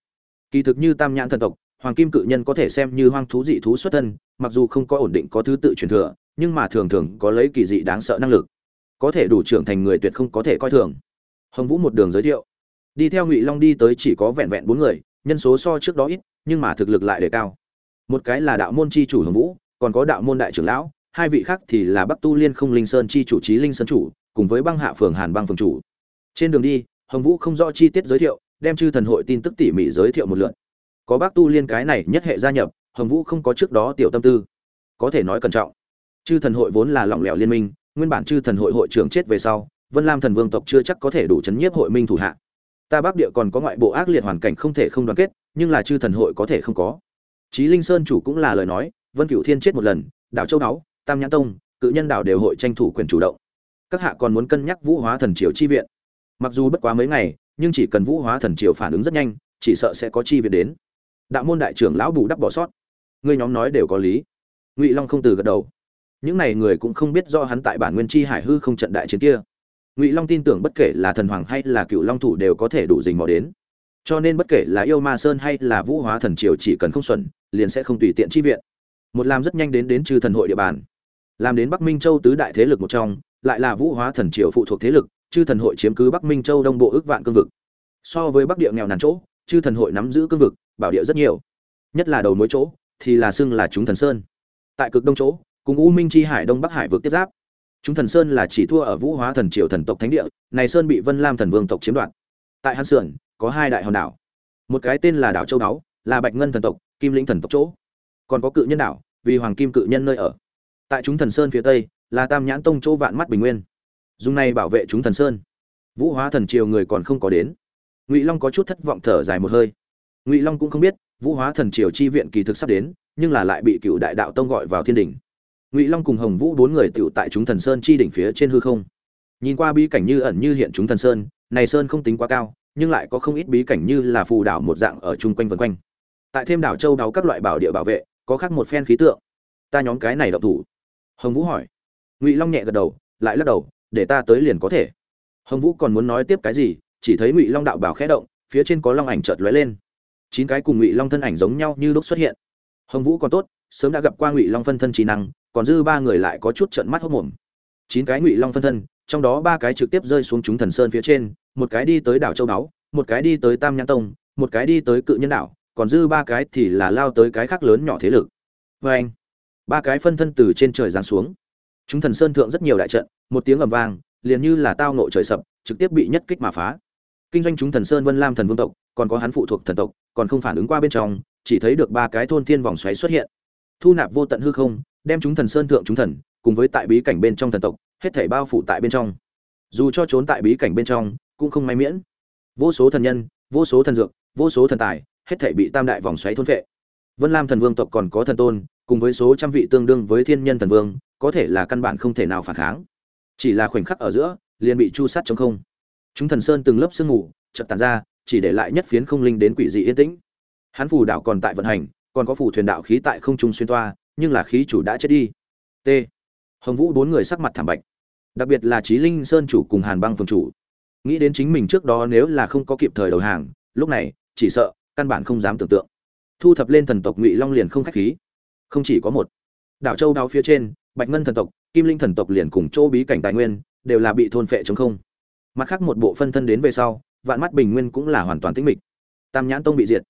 Kỳ thực như tam nhãn thần tộc, hoàng kim cự nhân có thể xem như hoang thú dị thú xuất thân, mặc dù không có ổn định có thứ tự truyền thừa nhưng mà thường thường có lấy kỳ dị đáng sợ năng lực. Có thể đủ trưởng thành người tuyệt không có thể coi thường. Hồng vũ một đường giới thiệu. Đi theo ngụy long đi tới chỉ có vẹn vẹn bốn người, nhân số so trước đó ít, nhưng mà thực lực lại đề cao. Một cái là đạo môn chi chủ hồng vũ, còn có đạo môn đại trưởng lão, hai vị khác thì là bắc tu liên không linh sơn chi chủ trí linh sơn chủ, cùng với băng hạ phường hàn băng phường chủ. Trên đường đi, hồng vũ không rõ chi tiết giới thiệu, đem chư thần hội tin tức tỉ mỉ giới thiệu một lượt. Có bác tu liên cái này nhất hệ gia nhập, hồng vũ không có trước đó tiểu tâm tư. Có thể nói cẩn trọng chư thần hội vốn là lỏng lẻo liên minh nguyên bản chư thần hội hội trưởng chết về sau vân lam thần vương tộc chưa chắc có thể đủ chấn nhiếp hội minh thủ hạ ta bắc địa còn có ngoại bộ ác liệt hoàn cảnh không thể không đoàn kết nhưng là chư thần hội có thể không có Chí Linh Sơn chủ cũng là lời nói, Vân Cửu Thiên chết một lần, đảo Châu đáo, Tam Nhãn Tông, cự nhân đảo đều hội tranh thủ quyền chủ động. Các hạ còn muốn cân nhắc Vũ Hóa Thần Triều chi viện. Mặc dù bất quá mấy ngày, nhưng chỉ cần Vũ Hóa Thần Triều phản ứng rất nhanh, chỉ sợ sẽ có chi viện đến. Đạo môn đại trưởng lão Bù đắp bỏ sót. Ngươi nhóm nói đều có lý. Ngụy Long không từ gật đầu. Những này người cũng không biết do hắn tại bản Nguyên Chi Hải hư không trận đại chiến kia. Ngụy Long tin tưởng bất kể là thần hoàng hay là cựu long thủ đều có thể đủ dình mò đến. Cho nên bất kể là yêu ma sơn hay là vũ hóa thần triều chỉ cần không xuẩn, liền sẽ không tùy tiện chi viện. Một làm rất nhanh đến đến trừ thần hội địa bàn. Làm đến bắc minh châu tứ đại thế lực một trong, lại là vũ hóa thần triều phụ thuộc thế lực, chư thần hội chiếm cứ bắc minh châu đông bộ ước vạn cương vực. So với bắc địa nghèo nàn chỗ, chư thần hội nắm giữ cương vực, bảo địa rất nhiều. Nhất là đầu mối chỗ, thì là xưng là chúng thần sơn. Tại cực đông chỗ cùng u minh chi hải đông bắc hải vượt tiếp giáp. Chúng thần sơn là chỉ thua ở vũ hóa thần triều thần tộc thánh địa, này sơn bị vân lam thần vương tộc chiếm đoạt. Tại hàn sườn, có hai đại hòn đảo. Một cái tên là đảo châu đáo là bạch ngân thần tộc, kim lĩnh thần tộc chỗ. Còn có cự nhân đảo, vì hoàng kim cự nhân nơi ở. Tại chúng thần sơn phía tây, là tam nhãn tông chỗ vạn mắt bình nguyên. Dùng này bảo vệ chúng thần sơn. Vũ hóa thần triều người còn không có đến. Ngụy long có chút thất vọng thở dài một hơi. Ngụy long cũng không biết, vũ hóa thần triều chi viện kỳ thực sắp đến, nhưng là lại bị cựu đại đạo tông gọi vào thiên đình ngụy long cùng hồng vũ bốn người tựu tại chúng thần sơn chi đỉnh phía trên hư không. Nhìn qua bí cảnh như ẩn như hiện chúng thần sơn, này sơn không tính quá cao, nhưng lại có không ít bí cảnh như là phù đảo một dạng ở chung quanh vân quanh. Tại thêm đảo châu đáo các loại bảo địa bảo vệ, có khác một phen khí tượng. Ta nhóm cái này độc thủ. Hồng vũ hỏi. Ngụy long nhẹ gật đầu, lại lắc đầu, để ta tới liền có thể. Hồng vũ còn muốn nói tiếp cái gì, chỉ thấy ngụy long đạo bảo khẽ động, phía trên có long ảnh chợt lóe lên. Chín cái cùng ngụy long thân ảnh giống nhau như lúc xuất hiện. Hồng vũ còn tốt, sớm đã gặp qua ngụy long phân thân trí năng còn dư ba người lại có chút trận mắt hốt mồm. Chín cái ngụy long phân thân, trong đó ba cái trực tiếp rơi xuống chúng thần sơn phía trên, một cái đi tới đảo châu đáo một cái đi tới tam nhãn tông, một cái đi tới cự nhân đảo, còn dư ba cái thì là lao tới cái khác lớn nhỏ thế lực. Vê anh, ba cái phân thân từ trên trời giáng xuống. Chúng thần sơn thượng rất nhiều đại trận, một tiếng ầm vang, liền như là tao nộ trời sập, trực tiếp bị nhất kích mà phá. Kinh doanh chúng thần sơn vân lam thần vương tộc, còn có hắn phụ thuộc thần tộc, còn không phản ứng qua bên trong, chỉ thấy được ba cái thôn thiên vòng xoáy xuất hiện. Thu nạp vô tận hư không đem chúng thần sơn thượng chúng thần, cùng với tại bí cảnh bên trong thần tộc, hết thảy bao phủ tại bên trong. Dù cho trốn tại bí cảnh bên trong, cũng không may miễn. Vô số thần nhân, vô số thần dược, vô số thần tài, hết thảy bị tam đại vòng xoáy thôn phệ. Vân lam thần vương tộc còn có thần tôn, cùng với số trăm vị tương đương với thiên nhân thần vương, có thể là căn bản không thể nào phản kháng. Chỉ là khoảnh khắc ở giữa, liền bị chu sát trong không. Chúng thần sơn từng lớp sương mù, chợt tàn ra, chỉ để lại nhất phiến không linh đến quỷ dị yên tĩnh. Hắn phù đạo còn tại vận hành, còn có phù thuyền đạo khí tại không trung xuyên toa nhưng là khí chủ đã chết đi. T. Hồng vũ bốn người sắc mặt thảm bạch. Đặc biệt là trí linh sơn chủ cùng hàn băng phương chủ. Nghĩ đến chính mình trước đó nếu là không có kịp thời đầu hàng, lúc này, chỉ sợ, căn bản không dám tưởng tượng. Thu thập lên thần tộc ngụy long liền không khách khí. Không chỉ có một. Đảo châu đao phía trên, bạch ngân thần tộc, kim linh thần tộc liền cùng chỗ bí cảnh tài nguyên, đều là bị thôn phệ chống không. Mặt khác một bộ phân thân đến về sau, vạn mắt bình nguyên cũng là hoàn toàn tĩnh mịch. Tam nhãn tông bị diệt.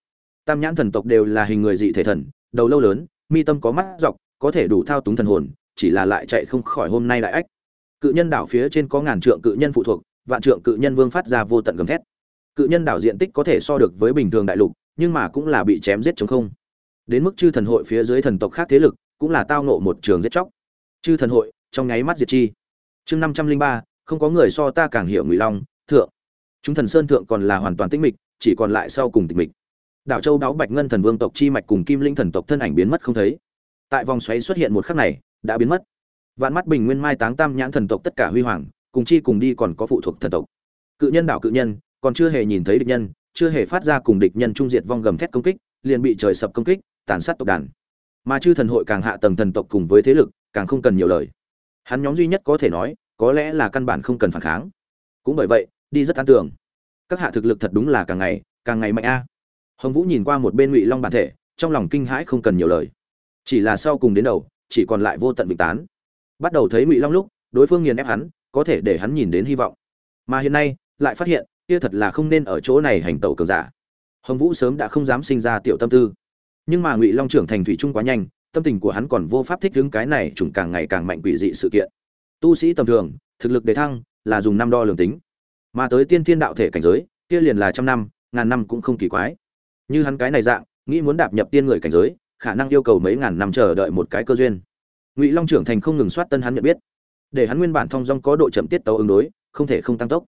Tam nhãn thần tộc đều là hình người dị thể thần, đầu lâu lớn mi tâm có mắt dọc, có thể đủ thao túng thần hồn, chỉ là lại chạy không khỏi hôm nay lại ách. Cự nhân đảo phía trên có ngàn trượng cự nhân phụ thuộc, vạn trượng cự nhân vương phát ra vô tận gầm thét. Cự nhân đảo diện tích có thể so được với bình thường đại lục, nhưng mà cũng là bị chém giết chống không. Đến mức chư thần hội phía dưới thần tộc khác thế lực, cũng là tao nộ một trường giết chóc. Chư thần hội, trong nháy mắt diệt chi. Chương năm trăm linh ba, không có người so ta càng hiểu ngụy long, thượng. Chúng thần sơn thượng còn là hoàn toàn tĩnh mịch, chỉ còn lại sau cùng tịch mịch đảo châu đáo bạch ngân thần vương tộc chi mạch cùng kim linh thần tộc thân ảnh biến mất không thấy. Tại vòng xoáy xuất hiện một khắc này, đã biến mất. Vạn mắt bình nguyên mai táng tam nhãn thần tộc tất cả huy hoàng, cùng chi cùng đi còn có phụ thuộc thần tộc. Cự nhân đảo cự nhân, còn chưa hề nhìn thấy địch nhân, chưa hề phát ra cùng địch nhân trung diệt vong gầm thét công kích, liền bị trời sập công kích, tàn sát tộc đàn. Mà chư thần hội càng hạ tầng thần tộc cùng với thế lực, càng không cần nhiều lời. Hắn nhóm duy nhất có thể nói, có lẽ là căn bản không cần phản kháng. Cũng bởi vậy, đi rất an tưởng các hạ thực lực thật đúng là càng ngày càng ngày mạnh a hồng vũ nhìn qua một bên ngụy long bản thể, trong lòng kinh hãi không cần nhiều lời. Chỉ là sau cùng đến đầu, chỉ còn lại vô tận vịnh tán. Bắt đầu thấy ngụy long lúc, đối phương nghiền ép hắn, có thể để hắn nhìn đến hy vọng. Mà hiện nay, lại phát hiện, kia thật là không nên ở chỗ này hành tẩu cờ giả. Hồng vũ sớm đã không dám sinh ra tiểu tâm tư. Nhưng mà ngụy long trưởng thành thủy trung quá nhanh, tâm tình của hắn còn vô pháp thích đứng cái này trùng càng ngày càng mạnh quỷ dị sự kiện. Tu sĩ tầm thường, thực lực đề thăng, là dùng năm đo lường tính. Mà tới tiên thiên đạo thể cảnh giới, kia liền là trăm năm, ngàn năm cũng không kỳ quái như hắn cái này dạng, nghĩ muốn đạp nhập tiên người cảnh giới, khả năng yêu cầu mấy ngàn năm chờ đợi một cái cơ duyên. Ngụy long trưởng thành không ngừng soát tân hắn nhận biết. Để hắn nguyên bản thong dong có độ chậm tiết tấu ứng đối, không thể không tăng tốc.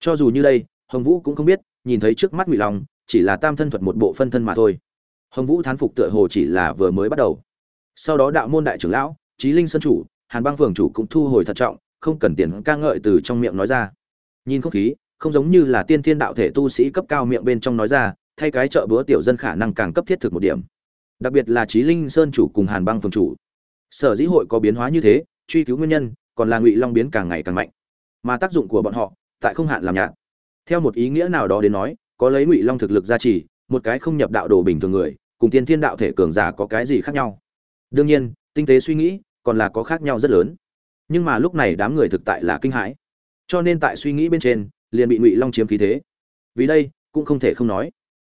Cho dù như đây, hồng vũ cũng không biết, nhìn thấy trước mắt ngụy long, chỉ là tam thân thuật một bộ phân thân mà thôi. Hồng vũ thán phục tựa hồ chỉ là vừa mới bắt đầu. Sau đó đạo môn đại trưởng lão trí linh sân chủ, hàn băng phường chủ cũng thu hồi thận trọng, không cần tiền ca ngợi từ trong miệng nói ra. Nhìn không khí, không giống như là tiên thiên đạo thể tu sĩ cấp cao miệng bên trong nói ra thay cái chợ búa tiểu dân khả năng càng cấp thiết thực một điểm. Đặc biệt là trí linh sơn chủ cùng hàn băng phường chủ. Sở dĩ hội có biến hóa như thế, truy cứu nguyên nhân, còn là ngụy long biến càng ngày càng mạnh. Mà tác dụng của bọn họ, tại không hạn làm nhạt. Theo một ý nghĩa nào đó đến nói, có lấy ngụy long thực lực gia trì, một cái không nhập đạo đồ bình thường người, cùng tiên thiên đạo thể cường giả có cái gì khác nhau? Đương nhiên, tinh tế suy nghĩ, còn là có khác nhau rất lớn. Nhưng mà lúc này đám người thực tại là kinh hãi. Cho nên tại suy nghĩ bên trên, liền bị ngụy long chiếm khí thế. Vì đây, cũng không thể không nói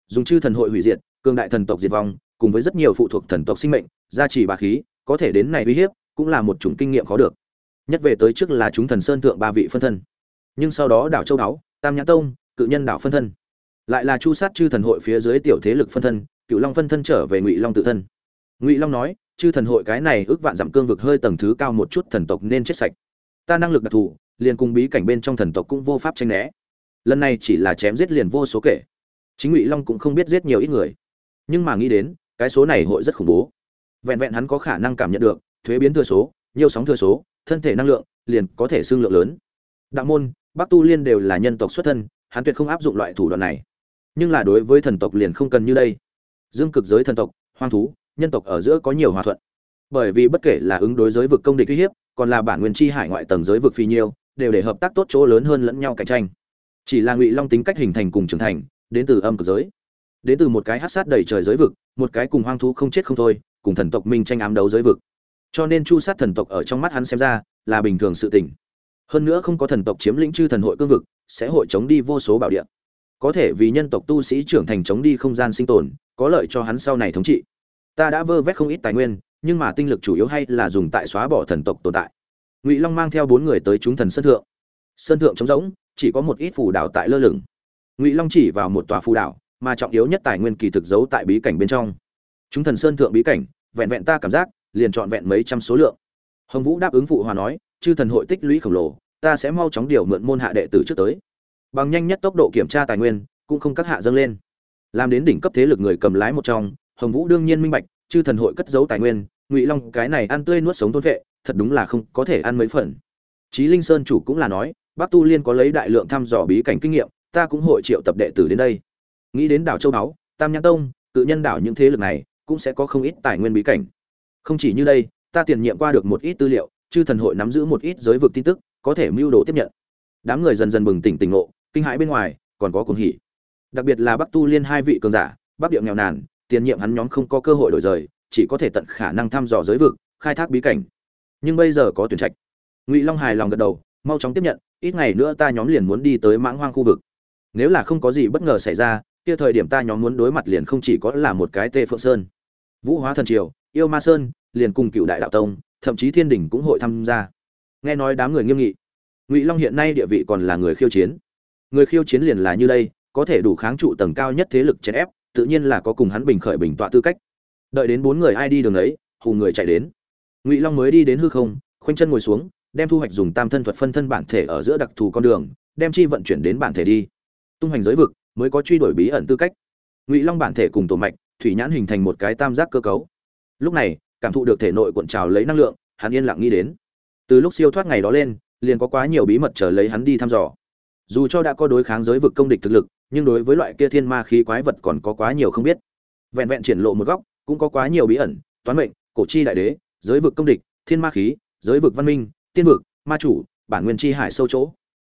dùng chư thần hội hủy diệt, cường đại thần tộc diệt vong, cùng với rất nhiều phụ thuộc thần tộc sinh mệnh, gia trì bà khí, có thể đến này uy hiếp, cũng là một chủng kinh nghiệm khó được. Nhất về tới trước là chúng thần sơn thượng ba vị phân thân. Nhưng sau đó đảo châu đáo, tam nhãn tông, cự nhân đảo phân thân. Lại là chu sát chư thần hội phía dưới tiểu thế lực phân thân, cựu long phân thân trở về ngụy long tự thân. Ngụy long nói, chư thần hội cái này ước vạn dặm cương vực hơi tầng thứ cao một chút thần tộc nên chết sạch. Ta năng lực đặc thù, liền cùng bí cảnh bên trong thần tộc cũng vô pháp tranh né. Lần này chỉ là chém giết liền vô số kể chính ngụy long cũng không biết giết nhiều ít người. Nhưng mà nghĩ đến, cái số này hội rất khủng bố. Vẹn vẹn hắn có khả năng cảm nhận được, thuế biến thừa số, nhiều sóng thừa số, thân thể năng lượng, liền có thể xương lượng lớn. Đạo môn, bắc tu liên đều là nhân tộc xuất thân, hắn tuyệt không áp dụng loại thủ đoạn này. Nhưng là đối với thần tộc liền không cần như đây. Dương cực giới thần tộc, hoang thú, nhân tộc ở giữa có nhiều hòa thuận. Bởi vì bất kể là ứng đối giới vực công địch uy hiếp, còn là bản nguyên chi hải ngoại tầng giới vực phi nhiêu, đều để hợp tác tốt chỗ lớn hơn lẫn nhau cạnh tranh. Chỉ là ngụy long tính cách hình thành cùng trưởng thành đến từ âm cực giới. Đến từ một cái hát sát đầy trời giới vực, một cái cùng hoang thú không chết không thôi, cùng thần tộc minh tranh ám đấu giới vực. Cho nên chu sát thần tộc ở trong mắt hắn xem ra là bình thường sự tình. Hơn nữa không có thần tộc chiếm lĩnh chư thần hội cương vực, sẽ hội chống đi vô số bảo địa. Có thể vì nhân tộc tu sĩ trưởng thành chống đi không gian sinh tồn, có lợi cho hắn sau này thống trị. Ta đã vơ vét không ít tài nguyên, nhưng mà tinh lực chủ yếu hay là dùng tại xóa bỏ thần tộc tồn tại. Ngụy long mang theo bốn người tới chúng thần sơn thượng. Sơn thượng trống rỗng, chỉ có một ít phù đảo tại lơ lửng ngụy long chỉ vào một tòa phù đảo mà trọng yếu nhất tài nguyên kỳ thực giấu tại bí cảnh bên trong chúng thần sơn thượng bí cảnh vẹn vẹn ta cảm giác liền trọn vẹn mấy trăm số lượng hồng vũ đáp ứng phụ hòa nói chư thần hội tích lũy khổng lồ ta sẽ mau chóng điều mượn môn hạ đệ tử trước tới bằng nhanh nhất tốc độ kiểm tra tài nguyên cũng không các hạ dâng lên làm đến đỉnh cấp thế lực người cầm lái một trong hồng vũ đương nhiên minh bạch chư thần hội cất giấu tài nguyên ngụy long cái này ăn tươi nuốt sống thôn vệ thật đúng là không có thể ăn mấy phần Chí Linh Sơn chủ cũng là nói, Bắc Tu Liên có lấy đại lượng thăm dò bí cảnh kinh nghiệm, ta cũng hội triệu tập đệ tử đến đây. Nghĩ đến đảo Châu Đáo, Tam Nhãn Tông, tự nhân đảo những thế lực này, cũng sẽ có không ít tài nguyên bí cảnh. Không chỉ như đây, ta tiền nhiệm qua được một ít tư liệu, chư thần hội nắm giữ một ít giới vực tin tức, có thể mưu đồ tiếp nhận. Đám người dần dần bừng tỉnh tỉnh ngộ, kinh hãi bên ngoài, còn có cuồng hỉ. Đặc biệt là Bắc Tu Liên hai vị cường giả, Bắc Điệu nghèo nàn, tiền nhiệm hắn nhóm không có cơ hội đổi rời, chỉ có thể tận khả năng thăm dò giới vực, khai thác bí cảnh. Nhưng bây giờ có tuyển trạch ngụy long hài lòng gật đầu mau chóng tiếp nhận ít ngày nữa ta nhóm liền muốn đi tới mãng hoang khu vực nếu là không có gì bất ngờ xảy ra, kia thời điểm ta nhóm muốn đối mặt liền không chỉ có là một cái tê phượng sơn. Vũ hóa thần triều, yêu ma sơn, liền cùng cựu đại đạo tông, thậm chí thiên đình cũng hội tham gia. Nghe nói đám người nghiêm nghị. Ngụy long hiện nay địa vị còn là người khiêu chiến. Người khiêu chiến liền là như đây, có thể đủ kháng trụ tầng cao nhất thế lực chèn ép, tự nhiên là có cùng hắn bình khởi bình tọa tư cách. Đợi đến bốn người ai đi đường ấy, hù người chạy đến. Ngụy long mới đi đến hư không, khoanh chân ngồi xuống, đem thu hoạch dùng tam thân thuật phân thân bản thể ở giữa đặc thù con đường, đem chi vận chuyển đến bản thể đi tung hoành giới vực mới có truy đuổi bí ẩn tư cách. Ngụy long bản thể cùng tổ mạch, thủy nhãn hình thành một cái tam giác cơ cấu. Lúc này, cảm thụ được thể nội cuộn trào lấy năng lượng, hắn yên lặng nghĩ đến. Từ lúc siêu thoát ngày đó lên, liền có quá nhiều bí mật chờ lấy hắn đi thăm dò. Dù cho đã có đối kháng giới vực công địch thực lực, nhưng đối với loại kia thiên ma khí quái vật còn có quá nhiều không biết. Vẹn vẹn triển lộ một góc, cũng có quá nhiều bí ẩn, toán mệnh, cổ chi đại đế, giới vực công địch, thiên ma khí, giới vực văn minh, tiên vực, ma chủ, bản nguyên chi hải sâu chỗ.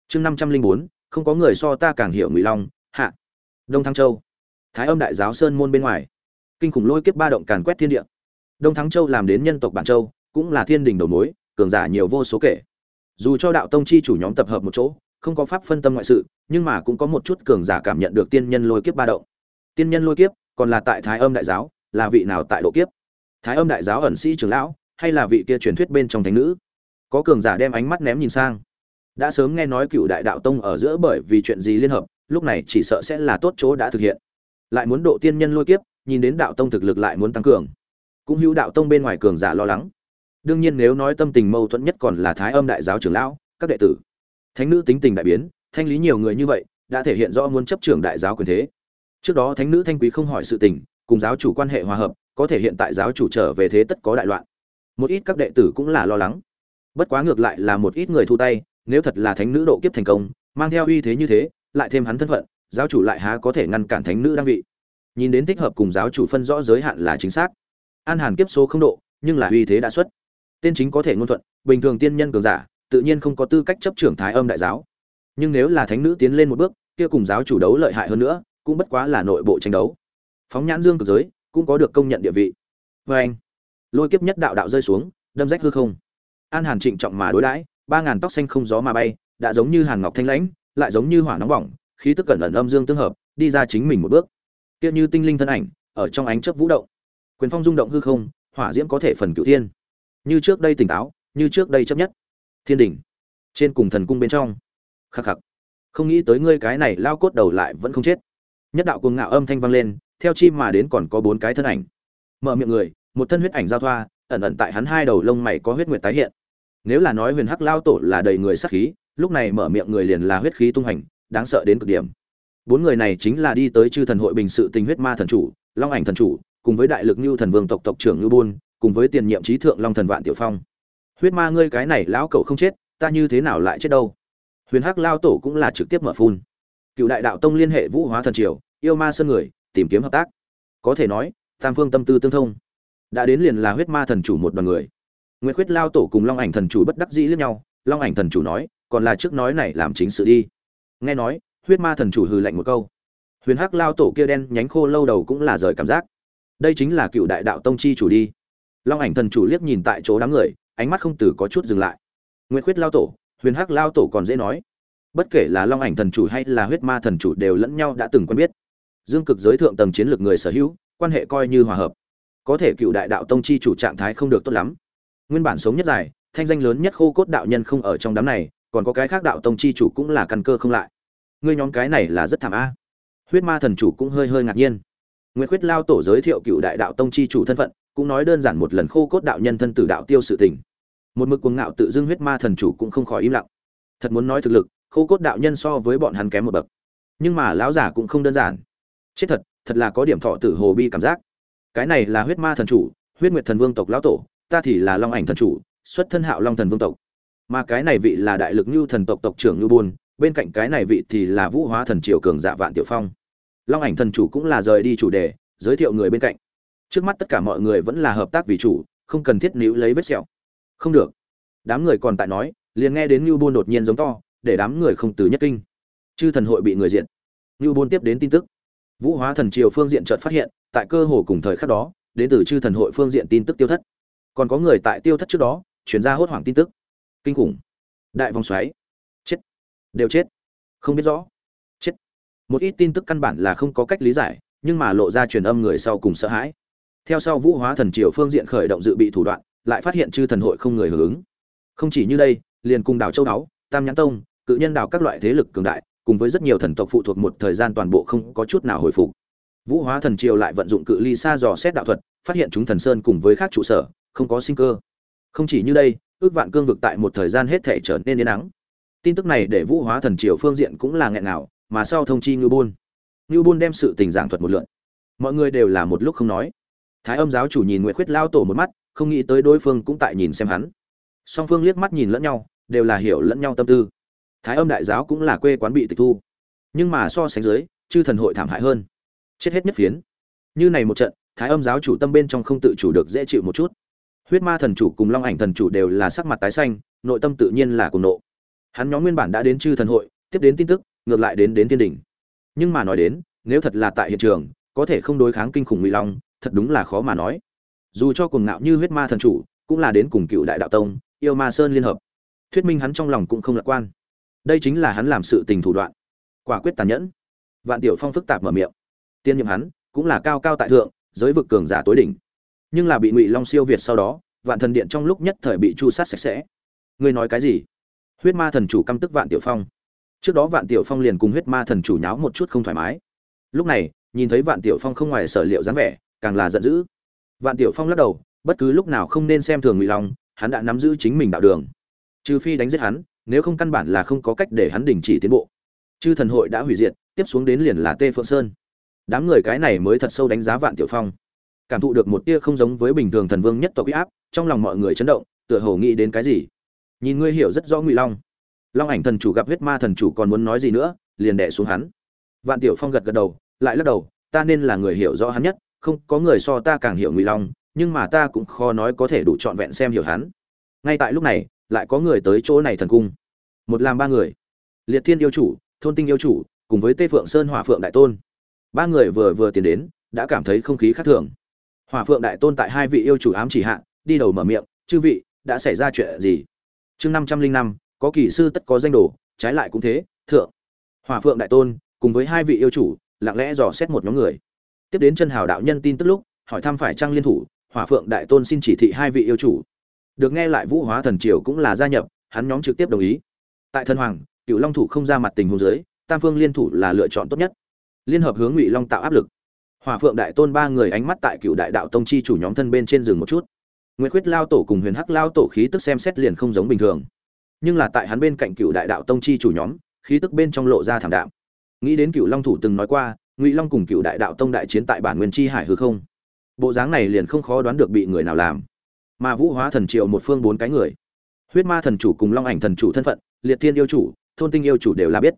Chương năm trăm linh bốn không có người so ta càng hiểu ngụy long, hạ, đông thăng châu. Thái âm đại giáo sơn môn bên ngoài. Kinh khủng lôi kiếp ba động càn quét thiên địa. Đông thắng châu làm đến nhân tộc bản châu, cũng là thiên đình đầu mối, cường giả nhiều vô số kể. Dù cho đạo tông chi chủ nhóm tập hợp một chỗ, không có pháp phân tâm ngoại sự, nhưng mà cũng có một chút cường giả cảm nhận được tiên nhân lôi kiếp ba động. Tiên nhân lôi kiếp, còn là tại thái âm đại giáo, là vị nào tại độ kiếp? Thái âm đại giáo ẩn sĩ trưởng lão, hay là vị kia truyền thuyết bên trong thánh nữ? Có cường giả đem ánh mắt ném nhìn sang đã sớm nghe nói cựu đại đạo tông ở giữa bởi vì chuyện gì liên hợp, lúc này chỉ sợ sẽ là tốt chỗ đã thực hiện. Lại muốn độ tiên nhân lôi kiếp, nhìn đến đạo tông thực lực lại muốn tăng cường. Cũng hữu đạo tông bên ngoài cường giả lo lắng. Đương nhiên nếu nói tâm tình mâu thuẫn nhất còn là thái âm đại giáo trưởng lão, các đệ tử. Thánh nữ tính tình đại biến, thanh lý nhiều người như vậy, đã thể hiện rõ muốn chấp trưởng đại giáo quyền thế. Trước đó thánh nữ thanh quý không hỏi sự tình, cùng giáo chủ quan hệ hòa hợp, có thể hiện tại giáo chủ trở về thế tất có đại loạn. Một ít các đệ tử cũng là lo lắng. Bất quá ngược lại là một ít người thu tay nếu thật là thánh nữ độ kiếp thành công, mang theo uy thế như thế, lại thêm hắn thân phận, giáo chủ lại há có thể ngăn cản thánh nữ đăng vị. Nhìn đến thích hợp cùng giáo chủ phân rõ giới hạn là chính xác. An hàn kiếp số không độ, nhưng là uy thế đã xuất. Tên chính có thể ngôn thuận, bình thường tiên nhân cường giả, tự nhiên không có tư cách chấp trưởng thái âm đại giáo. Nhưng nếu là thánh nữ tiến lên một bước, kia cùng giáo chủ đấu lợi hại hơn nữa, cũng bất quá là nội bộ tranh đấu. Phóng nhãn dương cực giới, cũng có được công nhận địa vị. Vê anh lôi kiếp nhất đạo đạo rơi xuống, đâm rách hư không. An hàn trịnh trọng mà đối đãi ba ngàn tóc xanh không gió mà bay, đã giống như hàn ngọc thanh lãnh, lại giống như hỏa nóng bỏng, khí tức cẩn ẩn âm dương tương hợp, đi ra chính mình một bước. Kia như tinh linh thân ảnh, ở trong ánh chớp vũ động. Quyền phong rung động hư không, hỏa diễm có thể phần cửu thiên. Như trước đây tỉnh táo, như trước đây chấp nhất. Thiên đình trên cùng thần cung bên trong. Khắc khắc, không nghĩ tới ngươi cái này lao cốt đầu lại vẫn không chết. Nhất đạo cuồng ngạo âm thanh vang lên, theo chi mà đến còn có bốn cái thân ảnh. Mở miệng người, một thân huyết ảnh giao thoa, ẩn ẩn tại hắn hai đầu lông mày có huyết nguyệt tái hiện nếu là nói huyền hắc lao tổ là đầy người sắc khí, lúc này mở miệng người liền là huyết khí tung hành, đáng sợ đến cực điểm. Bốn người này chính là đi tới chư thần hội bình sự tình huyết ma thần chủ, long ảnh thần chủ, cùng với đại lực như thần vương tộc tộc trưởng như buôn, cùng với tiền nhiệm trí thượng long thần vạn tiểu phong. Huyết ma ngươi cái này lão cậu không chết, ta như thế nào lại chết đâu? Huyền hắc lao tổ cũng là trực tiếp mở phun. Cựu đại đạo tông liên hệ vũ hóa thần triều, yêu ma sơn người, tìm kiếm hợp tác. Có thể nói, tam phương tâm tư tương thông. Đã đến liền là huyết ma thần chủ một đoàn người. Nguyệt khuyết lao tổ cùng long ảnh thần chủ bất đắc dĩ liếc nhau, long ảnh thần chủ nói, còn là trước nói này làm chính sự đi. Nghe nói, huyết ma thần chủ hừ lạnh một câu. Huyền hắc lao tổ kia đen nhánh khô lâu đầu cũng là rời cảm giác. Đây chính là cựu đại đạo tông chi chủ đi. Long ảnh thần chủ liếc nhìn tại chỗ đám người, ánh mắt không từ có chút dừng lại. Nguyệt khuyết lao tổ, huyền hắc lao tổ còn dễ nói. Bất kể là long ảnh thần chủ hay là huyết ma thần chủ đều lẫn nhau đã từng quen biết. Dương cực giới thượng tầng chiến lược người sở hữu, quan hệ coi như hòa hợp. Có thể cựu đại đạo tông chi chủ trạng thái không được tốt lắm nguyên bản sống nhất dài, thanh danh lớn nhất khô cốt đạo nhân không ở trong đám này, còn có cái khác đạo tông chi chủ cũng là căn cơ không lại. Ngươi nhóm cái này là rất thảm a. Huyết ma thần chủ cũng hơi hơi ngạc nhiên. Nguyễn khuyết lao tổ giới thiệu cựu đại đạo tông chi chủ thân phận, cũng nói đơn giản một lần khô cốt đạo nhân thân tử đạo tiêu sự tình. Một mực cuồng ngạo tự dưng huyết ma thần chủ cũng không khỏi im lặng. Thật muốn nói thực lực, khô cốt đạo nhân so với bọn hắn kém một bậc. Nhưng mà lão giả cũng không đơn giản. Chết thật thật là có điểm thọ tử hồ bi cảm giác. Cái này là huyết ma thần chủ, huyết nguyệt thần vương tộc lão tổ ta thì là long ảnh thần chủ, xuất thân hạo long thần vương tộc. Mà cái này vị là đại lực như thần tộc tộc trưởng như buôn, bên cạnh cái này vị thì là vũ hóa thần triều cường dạ vạn tiểu phong. Long ảnh thần chủ cũng là rời đi chủ đề, giới thiệu người bên cạnh. Trước mắt tất cả mọi người vẫn là hợp tác vì chủ, không cần thiết níu lấy vết sẹo. Không được. Đám người còn tại nói, liền nghe đến như buôn đột nhiên giống to, để đám người không từ nhất kinh. Chư thần hội bị người diện như buôn tiếp đến tin tức. Vũ hóa thần triều phương diện chợt phát hiện, tại cơ hồ cùng thời khắc đó, đến từ chư thần hội phương diện tin tức tiêu thất còn có người tại tiêu thất trước đó chuyển ra hốt hoảng tin tức. Kinh khủng. Đại vòng xoáy. Chết. Đều chết. Không biết rõ. Chết. Một ít tin tức căn bản là không có cách lý giải, nhưng mà lộ ra truyền âm người sau cùng sợ hãi. Theo sau vũ hóa thần triều phương diện khởi động dự bị thủ đoạn, lại phát hiện chư thần hội không người hưởng ứng. Không chỉ như đây, liền cùng đảo châu đáo, tam nhãn tông, cự nhân đảo các loại thế lực cường đại, cùng với rất nhiều thần tộc phụ thuộc một thời gian toàn bộ không có chút nào hồi phục. Vũ hóa thần triều lại vận dụng cự ly xa dò xét đạo thuật, phát hiện chúng thần sơn cùng với các trụ sở không có sinh cơ. Không chỉ như đây, ước vạn cương vực tại một thời gian hết thể trở nên yên nắng. Tin tức này để vũ hóa thần triều phương diện cũng là nghẹn nào mà sau thông chi ngưu buôn ngưu buôn đem sự tình giảng thuật một lượn mọi người đều là một lúc không nói. Thái âm giáo chủ nhìn nguyệt khuyết lao tổ một mắt, không nghĩ tới đối phương cũng tại nhìn xem hắn. Song phương liếc mắt nhìn lẫn nhau, đều là hiểu lẫn nhau tâm tư. Thái âm đại giáo cũng là quê quán bị tịch thu. Nhưng mà so sánh dưới, chư thần hội thảm hại hơn. Chết hết nhất phiến. Như này một trận, thái âm giáo chủ tâm bên trong không tự chủ được dễ chịu một chút huyết ma thần chủ cùng long ảnh thần chủ đều là sắc mặt tái xanh, nội tâm tự nhiên là cùng nộ. Hắn nhóm nguyên bản đã đến chư thần hội, tiếp đến tin tức, ngược lại đến đến thiên đình. Nhưng mà nói đến, nếu thật là tại hiện trường, có thể không đối kháng kinh khủng nguy long, thật đúng là khó mà nói. Dù cho cùng ngạo như huyết ma thần chủ, cũng là đến cùng cựu đại đạo tông, yêu ma sơn liên hợp. Thuyết minh hắn trong lòng cũng không lạc quan. Đây chính là hắn làm sự tình thủ đoạn. Quả quyết tàn nhẫn. Vạn tiểu phong phức tạp mở miệng. Tiên nhiệm hắn, cũng là cao cao tại thượng, giới vực cường giả tối đỉnh nhưng là bị ngụy long siêu việt sau đó, vạn thần điện trong lúc nhất thời bị chu sát sạch sẽ. Ngươi nói cái gì? Huyết ma thần chủ căm tức vạn tiểu phong. Trước đó vạn tiểu phong liền cùng huyết ma thần chủ nháo một chút không thoải mái. Lúc này, nhìn thấy vạn tiểu phong không ngoài sở liệu dáng vẻ, càng là giận dữ. Vạn tiểu phong lắc đầu, bất cứ lúc nào không nên xem thường ngụy long, hắn đã nắm giữ chính mình đạo đường. Trừ phi đánh giết hắn, nếu không căn bản là không có cách để hắn đình chỉ tiến bộ. Chư thần hội đã hủy diệt, tiếp xuống đến liền là tê phượng sơn. Đám người cái này mới thật sâu đánh giá vạn tiểu phong cảm thụ được một tia không giống với bình thường thần vương nhất tộc uy áp, trong lòng mọi người chấn động, tựa hồ nghĩ đến cái gì. Nhìn ngươi hiểu rất rõ ngụy long. Long ảnh thần chủ gặp huyết ma thần chủ còn muốn nói gì nữa, liền đẻ xuống hắn. Vạn tiểu phong gật gật đầu, lại lắc đầu, ta nên là người hiểu rõ hắn nhất, không có người so ta càng hiểu ngụy long, nhưng mà ta cũng khó nói có thể đủ trọn vẹn xem hiểu hắn. Ngay tại lúc này, lại có người tới chỗ này thần cung. Một làm ba người. Liệt thiên yêu chủ, thôn tinh yêu chủ, cùng với tê phượng sơn hỏa phượng đại tôn. Ba người vừa vừa tiến đến, đã cảm thấy không khí khác thường hỏa phượng đại tôn tại hai vị yêu chủ ám chỉ hạ, đi đầu mở miệng, chư vị, đã xảy ra chuyện gì? Chương năm trăm linh năm, có kỳ sư tất có danh đồ, trái lại cũng thế, thượng. Hỏa phượng đại tôn cùng với hai vị yêu chủ, lặng lẽ dò xét một nhóm người. Tiếp đến chân hào đạo nhân tin tức lúc, hỏi thăm phải trang liên thủ hỏa phượng đại tôn xin chỉ thị hai vị yêu chủ. Được nghe lại vũ hóa thần triều cũng là gia nhập, hắn nhóm trực tiếp đồng ý. Tại thần hoàng cựu long thủ không ra mặt tình huống dưới, tam phương liên thủ là lựa chọn tốt nhất. Liên hợp hướng ngụy long tạo áp lực hỏa phượng đại tôn ba người ánh mắt tại cựu đại đạo tông chi chủ nhóm thân bên trên rừng một chút. Nguyệt khuyết lao tổ cùng huyền hắc lao tổ khí tức xem xét liền không giống bình thường. Nhưng là tại hắn bên cạnh cựu đại đạo tông chi chủ nhóm, khí tức bên trong lộ ra thảm đạm. Nghĩ đến cựu long thủ từng nói qua, ngụy long cùng cựu đại đạo tông đại chiến tại bản nguyên chi hải hư không. Bộ dáng này liền không khó đoán được bị người nào làm. Mà vũ hóa thần Triệu một phương bốn cái người. Huyết ma thần chủ cùng long ảnh thần chủ thân phận, liệt thiên yêu chủ, thôn tinh yêu chủ đều là biết.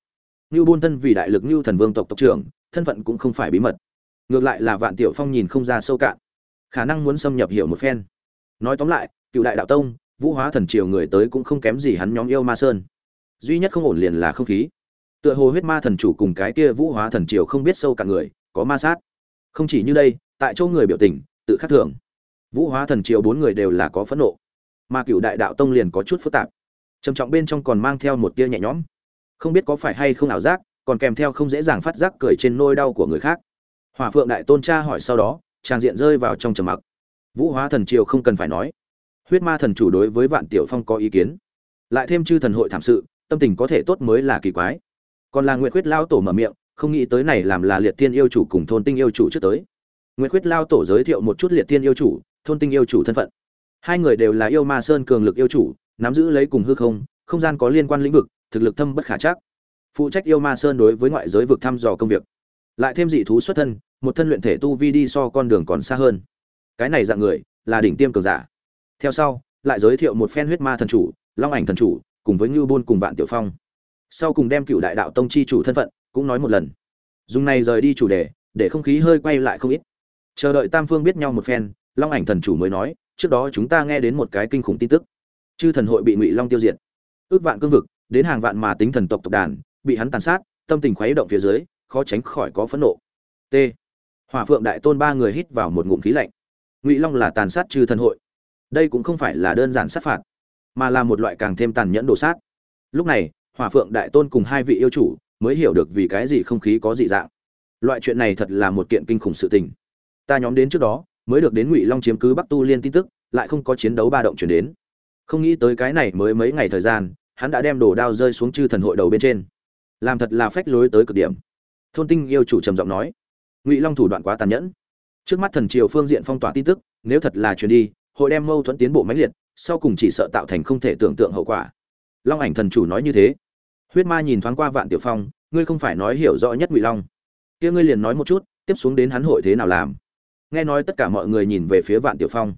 Nưu bôn thân vì đại lực Nưu thần vương tộc tộc trưởng, thân phận cũng không phải bí mật ngược lại là vạn tiểu phong nhìn không ra sâu cạn, khả năng muốn xâm nhập hiểu một phen. Nói tóm lại, cựu đại đạo tông, vũ hóa thần triều người tới cũng không kém gì hắn nhóm yêu ma sơn. Duy nhất không ổn liền là không khí. Tựa hồ huyết ma thần chủ cùng cái kia vũ hóa thần triều không biết sâu cả người, có ma sát. Không chỉ như đây, tại chỗ người biểu tình, tự khắc thường. Vũ hóa thần triều bốn người đều là có phẫn nộ. Mà cựu đại đạo tông liền có chút phức tạp. Trầm trọng bên trong còn mang theo một tia nhẹ nhõm. Không biết có phải hay không ảo giác, còn kèm theo không dễ dàng phát giác cười trên nôi đau của người khác hỏa phượng đại tôn cha hỏi sau đó tràng diện rơi vào trong trầm mặc. Vũ hóa thần triều không cần phải nói. Huyết ma thần chủ đối với vạn tiểu phong có ý kiến. Lại thêm chư thần hội thảm sự, tâm tình có thể tốt mới là kỳ quái. Còn là nguyệt huyết lao tổ mở miệng, không nghĩ tới này làm là liệt tiên yêu chủ cùng thôn tinh yêu chủ trước tới. Nguyệt huyết lao tổ giới thiệu một chút liệt tiên yêu chủ, thôn tinh yêu chủ thân phận. Hai người đều là yêu ma sơn cường lực yêu chủ, nắm giữ lấy cùng hư không không gian có liên quan lĩnh vực, thực lực thâm bất khả chắc. Phụ trách yêu ma sơn đối với ngoại giới vực thăm dò công việc lại thêm dị thú xuất thân, một thân luyện thể tu vi đi so con đường còn xa hơn. Cái này dạng người, là đỉnh tiêm cường giả. Theo sau, lại giới thiệu một phen huyết ma thần chủ, long ảnh thần chủ, cùng với ngưu bôn cùng vạn tiểu phong. Sau cùng đem cựu đại đạo tông chi chủ thân phận, cũng nói một lần. Dùng này rời đi chủ đề, để không khí hơi quay lại không ít. Chờ đợi tam phương biết nhau một phen, long ảnh thần chủ mới nói, trước đó chúng ta nghe đến một cái kinh khủng tin tức. Chư thần hội bị ngụy long tiêu diệt. Ước vạn cương vực, đến hàng vạn mà tính thần tộc tộc đàn, bị hắn tàn sát, tâm tình khuấy động phía dưới khó tránh khỏi có phẫn nộ. T. Hỏa phượng đại tôn ba người hít vào một ngụm khí lạnh. Ngụy long là tàn sát trừ thần hội. Đây cũng không phải là đơn giản sát phạt, mà là một loại càng thêm tàn nhẫn đồ sát. Lúc này, hỏa phượng đại tôn cùng hai vị yêu chủ mới hiểu được vì cái gì không khí có dị dạng. Loại chuyện này thật là một kiện kinh khủng sự tình. Ta nhóm đến trước đó, mới được đến ngụy long chiếm cứ bắc tu liên tin tức, lại không có chiến đấu ba động chuyển đến. Không nghĩ tới cái này mới mấy ngày thời gian, hắn đã đem đồ đao rơi xuống chư thần hội đầu bên trên. Làm thật là phách lối tới cực điểm thôn tinh yêu chủ trầm giọng nói, ngụy long thủ đoạn quá tàn nhẫn. Trước mắt thần triều phương diện phong tỏa tin tức, nếu thật là chuyển đi, hội đem mâu thuẫn tiến bộ mãnh liệt, sau cùng chỉ sợ tạo thành không thể tưởng tượng hậu quả. Long ảnh thần chủ nói như thế. Huyết ma nhìn thoáng qua vạn tiểu phong, ngươi không phải nói hiểu rõ nhất ngụy long. Kia ngươi liền nói một chút, tiếp xuống đến hắn hội thế nào làm. Nghe nói tất cả mọi người nhìn về phía vạn tiểu phong.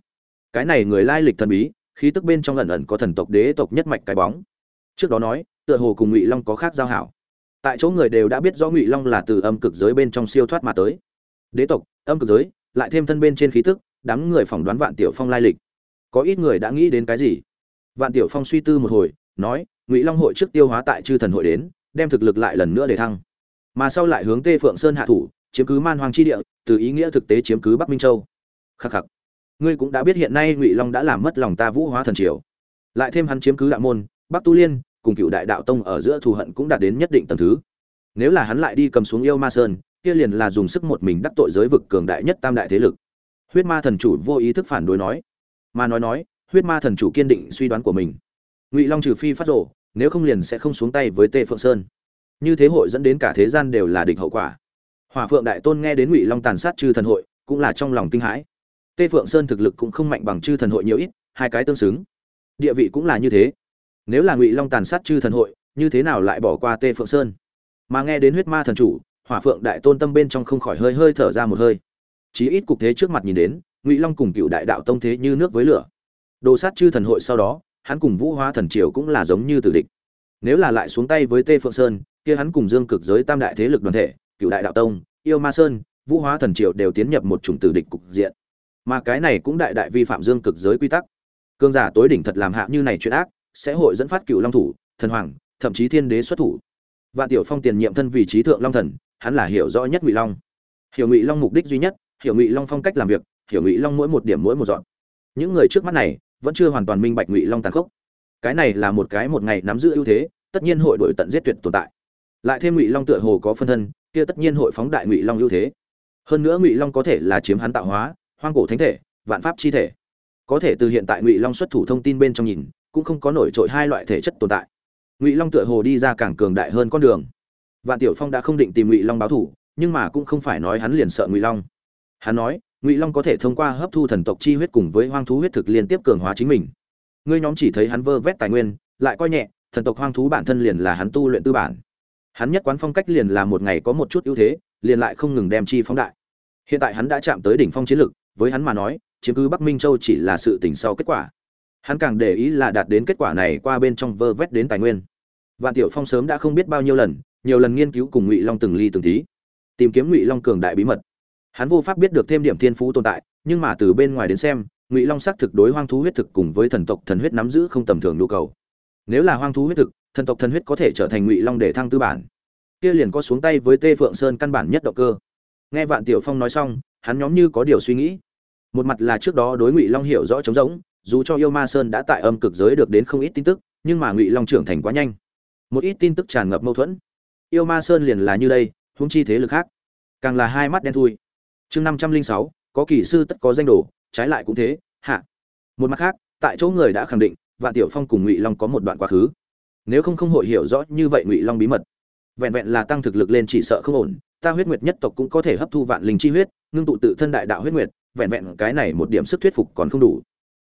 Cái này người lai lịch thần bí, khí tức bên trong ẩn ẩn có thần tộc đế tộc nhất mạch cái bóng. Trước đó nói, tựa hồ cùng ngụy long có khác giao hảo tại chỗ người đều đã biết rõ ngụy long là từ âm cực giới bên trong siêu thoát mà tới. Đế tộc, âm cực giới, lại thêm thân bên trên khí tức, đám người phỏng đoán vạn tiểu phong lai lịch. Có ít người đã nghĩ đến cái gì? Vạn tiểu phong suy tư một hồi, nói, ngụy long hội trước tiêu hóa tại chư thần hội đến, đem thực lực lại lần nữa để thăng. Mà sau lại hướng tê phượng sơn hạ thủ, chiếm cứ man hoàng chi địa, từ ý nghĩa thực tế chiếm cứ bắc minh châu. Khắc khắc. Ngươi cũng đã biết hiện nay ngụy long đã làm mất lòng ta vũ hóa thần triều. Lại thêm hắn chiếm cứ đạo môn, bắc tu liên cùng cựu đại đạo tông ở giữa thù hận cũng đạt đến nhất định tầng thứ. Nếu là hắn lại đi cầm xuống yêu ma sơn, kia liền là dùng sức một mình đắc tội giới vực cường đại nhất tam đại thế lực. Huyết ma thần chủ vô ý thức phản đối nói mà nói nói, huyết ma thần chủ kiên định suy đoán của mình. Ngụy long trừ phi phát rộ nếu không liền sẽ không xuống tay với tề phượng sơn. Như thế hội dẫn đến cả thế gian đều là địch hậu quả. Hòa phượng đại tôn nghe đến ngụy long tàn sát chư thần hội, cũng là trong lòng kinh hãi. Tê phượng sơn thực lực cũng không mạnh bằng chư thần hội nhiều ít, hai cái tương xứng. Địa vị cũng là như thế nếu là ngụy long tàn sát chư thần hội như thế nào lại bỏ qua tê phượng sơn mà nghe đến huyết ma thần chủ hỏa phượng đại tôn tâm bên trong không khỏi hơi hơi thở ra một hơi chí ít cục thế trước mặt nhìn đến ngụy long cùng cựu đại đạo tông thế như nước với lửa đồ sát chư thần hội sau đó hắn cùng vũ hóa thần triều cũng là giống như tử địch nếu là lại xuống tay với tê phượng sơn kia hắn cùng dương cực giới tam đại thế lực đoàn thể cựu đại đạo tông yêu ma sơn vũ hóa thần triều đều tiến nhập một chủng tử địch cục diện mà cái này cũng đại đại vi phạm dương cực giới quy tắc cương giả tối đỉnh thật làm hạ như này chuyện ác sẽ hội dẫn phát cựu long thủ, thần hoàng, thậm chí thiên đế xuất thủ. Vạn tiểu phong tiền nhiệm thân vị trí thượng long thần, hắn là hiểu rõ nhất ngụy long. Hiểu ngụy long mục đích duy nhất, hiểu ngụy long phong cách làm việc, hiểu ngụy long mỗi một điểm mỗi một dọn. Những người trước mắt này, vẫn chưa hoàn toàn minh bạch ngụy long tàn khốc. Cái này là một cái một ngày nắm giữ ưu thế, tất nhiên hội đổi tận giết tuyệt tồn tại. Lại thêm ngụy long tựa hồ có phân thân, kia tất nhiên hội phóng đại ngụy long ưu thế. Hơn nữa ngụy long có thể là chiếm hắn tạo hóa, hoang cổ thánh thể, vạn pháp chi thể. Có thể từ hiện tại ngụy long xuất thủ thông tin bên trong nhìn cũng không có nổi trội hai loại thể chất tồn tại. Ngụy long tựa hồ đi ra càng cường đại hơn con đường. Vạn tiểu phong đã không định tìm ngụy long báo thủ nhưng mà cũng không phải nói hắn liền sợ ngụy long. Hắn nói, ngụy long có thể thông qua hấp thu thần tộc chi huyết cùng với hoang thú huyết thực liên tiếp cường hóa chính mình. Ngươi nhóm chỉ thấy hắn vơ vét tài nguyên, lại coi nhẹ, thần tộc hoang thú bản thân liền là hắn tu luyện tư bản. Hắn nhất quán phong cách liền là một ngày có một chút ưu thế, liền lại không ngừng đem chi phóng đại. Hiện tại hắn đã chạm tới đỉnh phong chiến lực với hắn mà nói, chiếm cứ bắc minh châu chỉ là sự tỉnh sau kết quả hắn càng để ý là đạt đến kết quả này qua bên trong vơ vét đến tài nguyên. Vạn tiểu phong sớm đã không biết bao nhiêu lần, nhiều lần nghiên cứu cùng ngụy long từng ly từng tí, tìm kiếm ngụy long cường đại bí mật. Hắn vô pháp biết được thêm điểm thiên phú tồn tại, nhưng mà từ bên ngoài đến xem, ngụy long xác thực đối hoang thú huyết thực cùng với thần tộc thần huyết nắm giữ không tầm thường nhu cầu. Nếu là hoang thú huyết thực, thần tộc thần huyết có thể trở thành ngụy long để thăng tư bản. Kia liền có xuống tay với tê phượng sơn căn bản nhất động cơ. Nghe vạn tiểu phong nói xong, hắn nhóm như có điều suy nghĩ. Một mặt là trước đó đối ngụy long hiểu rõ trống rỗng dù cho yêu ma sơn đã tại âm cực giới được đến không ít tin tức, nhưng mà ngụy long trưởng thành quá nhanh. Một ít tin tức tràn ngập mâu thuẫn. Yêu ma sơn liền là như đây, huống chi thế lực khác. Càng là hai mắt đen thui. Chương năm trăm linh sáu, có kỳ sư tất có danh đồ, trái lại cũng thế, hạ. Một mặt khác, tại chỗ người đã khẳng định, vạn tiểu phong cùng ngụy long có một đoạn quá khứ. Nếu không không hội hiểu rõ như vậy ngụy long bí mật. Vẹn vẹn là tăng thực lực lên chỉ sợ không ổn, ta huyết nguyệt nhất tộc cũng có thể hấp thu vạn linh chi huyết, ngưng tụ tự thân đại đạo huyết nguyệt, vẹn vẹn cái này một điểm sức thuyết phục còn không đủ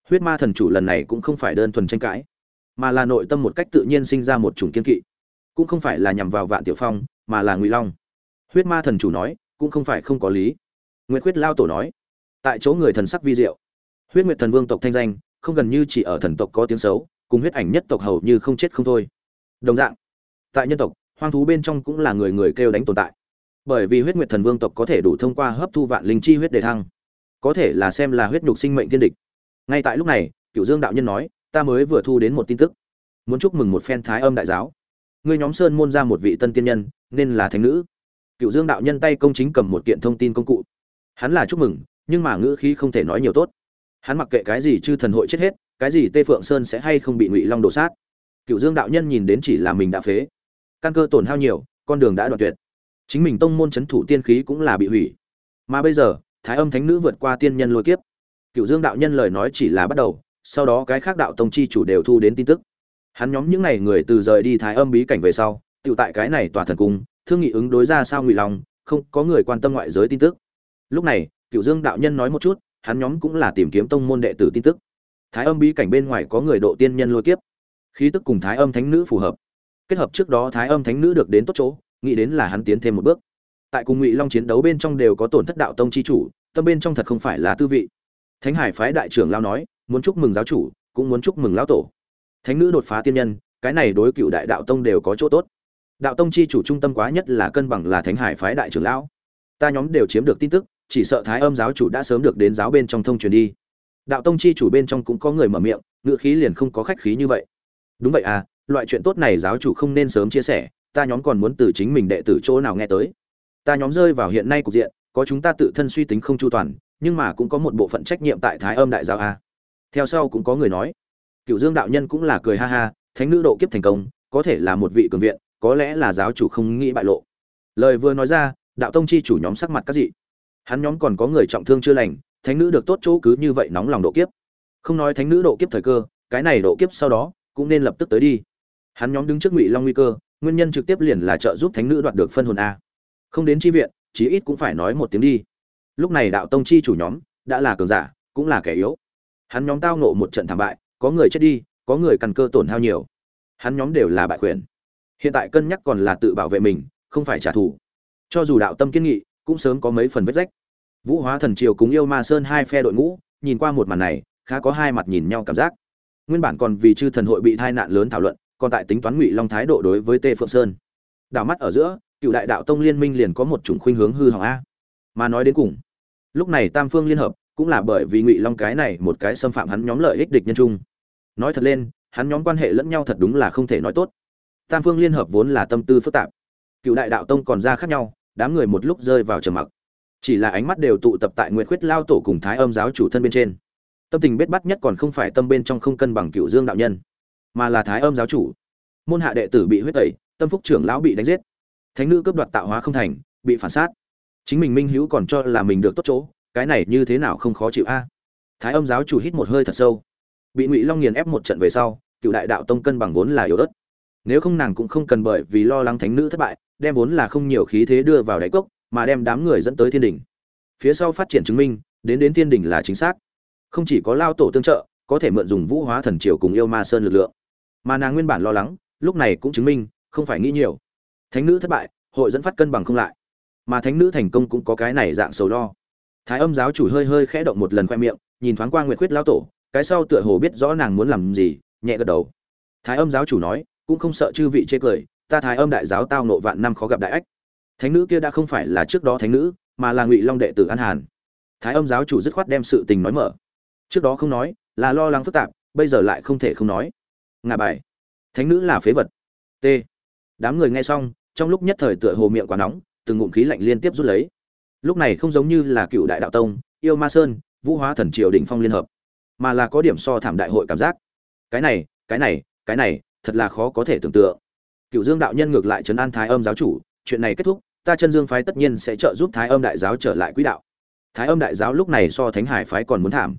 huyết ma thần chủ lần này cũng không phải đơn thuần tranh cãi, mà là nội tâm một cách tự nhiên sinh ra một chủng kiên kỵ. Cũng không phải là nhằm vào vạn tiểu phong, mà là ngụy long. Huyết ma thần chủ nói, cũng không phải không có lý. Nguyễn Khuyết lao tổ nói, tại chỗ người thần sắc vi diệu. Huyết nguyệt thần vương tộc thanh danh, không gần như chỉ ở thần tộc có tiếng xấu, cùng huyết ảnh nhất tộc hầu như không chết không thôi. Đồng dạng, tại nhân tộc, hoang thú bên trong cũng là người người kêu đánh tồn tại. Bởi vì huyết nguyệt thần vương tộc có thể đủ thông qua hấp thu vạn linh chi huyết để thăng, có thể là xem là huyết nhục sinh mệnh thiên địch ngay tại lúc này cựu dương đạo nhân nói, ta mới vừa thu đến một tin tức. Muốn chúc mừng một phen thái âm đại giáo. Người nhóm sơn môn ra một vị tân tiên nhân, nên là thánh nữ. Cựu dương đạo nhân tay công chính cầm một kiện thông tin công cụ. Hắn là chúc mừng, nhưng mà ngữ khí không thể nói nhiều tốt. Hắn mặc kệ cái gì chư thần hội chết hết, cái gì tê phượng sơn sẽ hay không bị ngụy long đổ sát. Cựu dương đạo nhân nhìn đến chỉ là mình đã phế. Căn cơ tổn hao nhiều, con đường đã đoạn tuyệt. Chính mình tông môn c h ấ n thủ tiên khí cũng là bị hủy. Mà bây giờ, thái âm thánh nữ vượt qua tiên nhân lôi kiếp cựu dương đạo nhân lời nói chỉ là bắt đầu, sau đó cái khác đạo tông chi chủ đều thu đến tin tức. Hắn nhóm những n à y người từ rời đi thái âm bí cảnh về sau tự tại cái này tòa thần cung, thương nghị ứng đối ra sao ngụy long, không có người quan tâm ngoại giới tin tức. Lúc này cựu dương đạo nhân nói một chút, hắn nhóm cũng là tìm kiếm tông môn đệ tử tin tức. Thái âm bí cảnh bên ngoài có người độ tiên nhân lôi kiếp. Khí tức cùng thái âm thánh nữ phù hợp. Kết hợp trước đó thái âm thánh nữ được đến tốt chỗ, nghĩ đến là hắn tiến thêm một bước. Tại cùng ngụy long chiến đấu bên trong đều có tổn thất đạo tông chi chủ, tâm bên trong thật không phải là tư vị thánh hải phái đại trưởng lão nói, muốn chúc mừng giáo chủ, cũng muốn chúc mừng lão tổ. Thánh nữ đột phá tiên nhân, cái này đối cựu đại đạo tông đều có chỗ tốt. Đạo tông chi chủ trung tâm quá nhất là cân bằng là thánh hải phái đại trưởng lão. Ta nhóm đều chiếm được tin tức, chỉ sợ thái âm giáo chủ đã sớm được đến giáo bên trong thông truyền đi. Đạo tông chi chủ bên trong cũng có người mở miệng ngựa khí liền không có khách khí như vậy. Đúng vậy à loại chuyện tốt này giáo chủ không nên sớm chia sẻ, ta nhóm còn muốn từ chính mình đệ tử chỗ nào nghe tới. Ta nhóm rơi vào hiện nay cục diện, có chúng ta tự thân suy tính không chu toàn nhưng mà cũng có một bộ phận trách nhiệm tại thái âm đại giáo a. Theo sau cũng có người nói cựu dương đạo nhân cũng là cười ha ha, thánh nữ độ kiếp thành công, có thể là một vị cường viện, có lẽ là giáo chủ không nghĩ bại lộ. Lời vừa nói ra, đạo tông chi chủ nhóm sắc mặt các dị. Hắn nhóm còn có người trọng thương chưa lành, thánh nữ được tốt chỗ cứ như vậy nóng lòng độ kiếp. Không nói thánh nữ độ kiếp thời cơ, cái này độ kiếp sau đó cũng nên lập tức tới đi. Hắn nhóm đứng trước ngụy long nguy cơ, nguyên nhân trực tiếp liền là trợ giúp thánh nữ đoạt được phân hồn a. Không đến chi viện, chí ít cũng phải nói một tiếng đi lúc này đạo tông chi chủ nhóm đã là cường giả, cũng là kẻ yếu. Hắn nhóm tao nộ một trận thảm bại, có người chết đi, có người căn cơ tổn hao nhiều. Hắn nhóm đều là bại quyền hiện tại cân nhắc còn là tự bảo vệ mình, không phải trả thù. Cho dù đạo tâm kiên nghị, cũng sớm có mấy phần vết rách. Vũ hóa thần triều cùng yêu ma sơn hai phe đội ngũ, nhìn qua một màn này, khá có hai mặt nhìn nhau cảm giác. Nguyên bản còn vì chư thần hội bị tai nạn lớn thảo luận, còn tại tính toán ngụy long thái độ đối với tê phượng sơn. Đảo mắt ở giữa, cựu đại đạo tông liên minh liền có một chủng khuynh hướng hư hỏng a mà nói đến cùng. Lúc này tam phương liên hợp, cũng là bởi vì ngụy long cái này một cái xâm phạm hắn nhóm lợi ích địch nhân chung. Nói thật lên, hắn nhóm quan hệ lẫn nhau thật đúng là không thể nói tốt. Tam phương liên hợp vốn là tâm tư phức tạp. Cựu đại đạo tông còn ra khác nhau, đám người một lúc rơi vào trầm mặc. Chỉ là ánh mắt đều tụ tập tại nguyệt khuyết lao tổ cùng thái âm giáo chủ thân bên trên. Tâm tình bết bắt nhất còn không phải tâm bên trong không cân bằng cựu dương đạo nhân, mà là thái âm giáo chủ. Môn hạ đệ tử bị huyết tẩy, tâm phúc trưởng lão bị đánh giết. Thánh nữ cướp đoạt tạo hóa không thành, bị phản sát chính mình minh hữu còn cho là mình được tốt chỗ, cái này như thế nào không khó chịu a? Thái âm giáo chủ hít một hơi thật sâu. Bị ngụy long nghiền ép một trận về sau, cựu đại đạo tông cân bằng vốn là yếu ớt. Nếu không nàng cũng không cần bởi vì lo lắng thánh nữ thất bại, đem vốn là không nhiều khí thế đưa vào đáy cốc, mà đem đám người dẫn tới thiên đình phía sau phát triển chứng minh, đến đến thiên đình là chính xác. Không chỉ có lao tổ tương trợ, có thể mượn dùng vũ hóa thần triều cùng yêu ma sơn lực lượng. Mà nàng nguyên bản lo lắng, lúc này cũng chứng minh, không phải nghĩ nhiều. Thánh nữ thất bại, hội dẫn phát cân bằng không lại mà thánh nữ thành công cũng có cái này dạng sầu lo. Thái âm giáo chủ hơi hơi khẽ động một lần khoe miệng, nhìn thoáng qua nguyệt khuyết lão tổ, cái sau tựa hồ biết rõ nàng muốn làm gì, nhẹ gật đầu. Thái âm giáo chủ nói, cũng không sợ chư vị chê cười, ta thái âm đại giáo tao nộ vạn năm khó gặp đại ách. Thánh nữ kia đã không phải là trước đó thánh nữ, mà là ngụy long đệ tử an hàn. Thái âm giáo chủ dứt khoát đem sự tình nói mở. Trước đó không nói, là lo lắng phức tạp, bây giờ lại không thể không nói. Ngà bài. Thánh nữ là phế vật. T. Đám người nghe xong, trong lúc nhất thời tựa hồ miệng quá nóng từng ngụm khí lạnh liên tiếp rút lấy. Lúc này không giống như là cựu đại đạo tông, yêu ma sơn, vũ hóa thần triều đỉnh phong liên hợp, mà là có điểm so thảm đại hội cảm giác. Cái này cái này cái này, thật là khó có thể tưởng tượng. Cựu dương đạo nhân ngược lại trấn an thái âm giáo chủ, chuyện này kết thúc, ta chân dương phái tất nhiên sẽ trợ giúp thái âm đại giáo trở lại quỹ đạo. Thái âm đại giáo lúc này so thánh hải phái còn muốn thảm.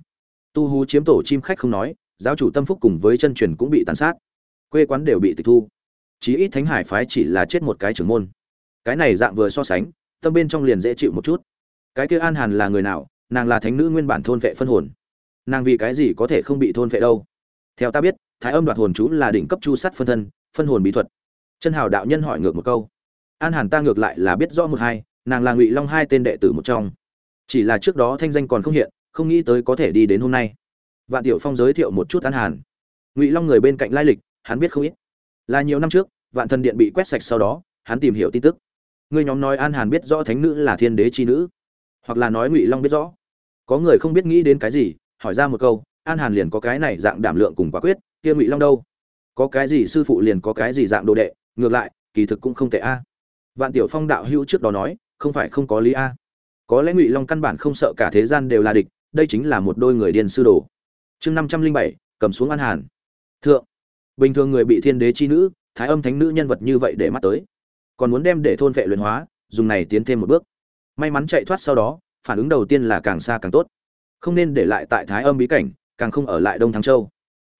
Tu hú chiếm tổ chim khách không nói, giáo chủ tâm phúc cùng với chân truyền cũng bị tàn sát. Quê quán đều bị tịch thu. Chí ít thánh hải phái chỉ là chết một cái trưởng môn cái này dạng vừa so sánh, tâm bên trong liền dễ chịu một chút. Cái kia an hàn là người nào? Nàng là thánh nữ nguyên bản thôn vệ phân hồn. Nàng vì cái gì có thể không bị thôn vệ đâu? Theo ta biết, thái âm đoạt hồn chú là đỉnh cấp chu sắt phân thân, phân hồn bí thuật. Chân hào đạo nhân hỏi ngược một câu. An hàn ta ngược lại là biết rõ một hai, nàng là ngụy long hai tên đệ tử một trong. Chỉ là trước đó thanh danh còn không hiện, không nghĩ tới có thể đi đến hôm nay. Vạn tiểu phong giới thiệu một chút an hàn. Ngụy long người bên cạnh lai lịch, hắn biết không ít. Là nhiều năm trước, vạn thần điện bị quét sạch sau đó, hắn tìm hiểu tin tức ngươi nhóm nói an hàn biết rõ thánh nữ là thiên đế chi nữ, hoặc là nói ngụy long biết rõ. Có người không biết nghĩ đến cái gì, hỏi ra một câu, an hàn liền có cái này dạng đảm lượng cùng quả quyết, kia ngụy long đâu? Có cái gì sư phụ liền có cái gì dạng đồ đệ, ngược lại, kỳ thực cũng không tệ a. Vạn tiểu phong đạo hữu trước đó nói, không phải không có lý a. Có lẽ ngụy long căn bản không sợ cả thế gian đều là địch, đây chính là một đôi người điên sư đồ. Chương năm trăm linh bảy, cầm xuống an hàn. Thượng, bình thường người bị thiên đế chi nữ, thái âm thánh nữ nhân vật như vậy để mắt tới còn muốn đem để thôn vệ luyện hóa, dùng này tiến thêm một bước. May mắn chạy thoát sau đó, phản ứng đầu tiên là càng xa càng tốt. Không nên để lại tại thái âm bí cảnh, càng không ở lại đông thắng châu.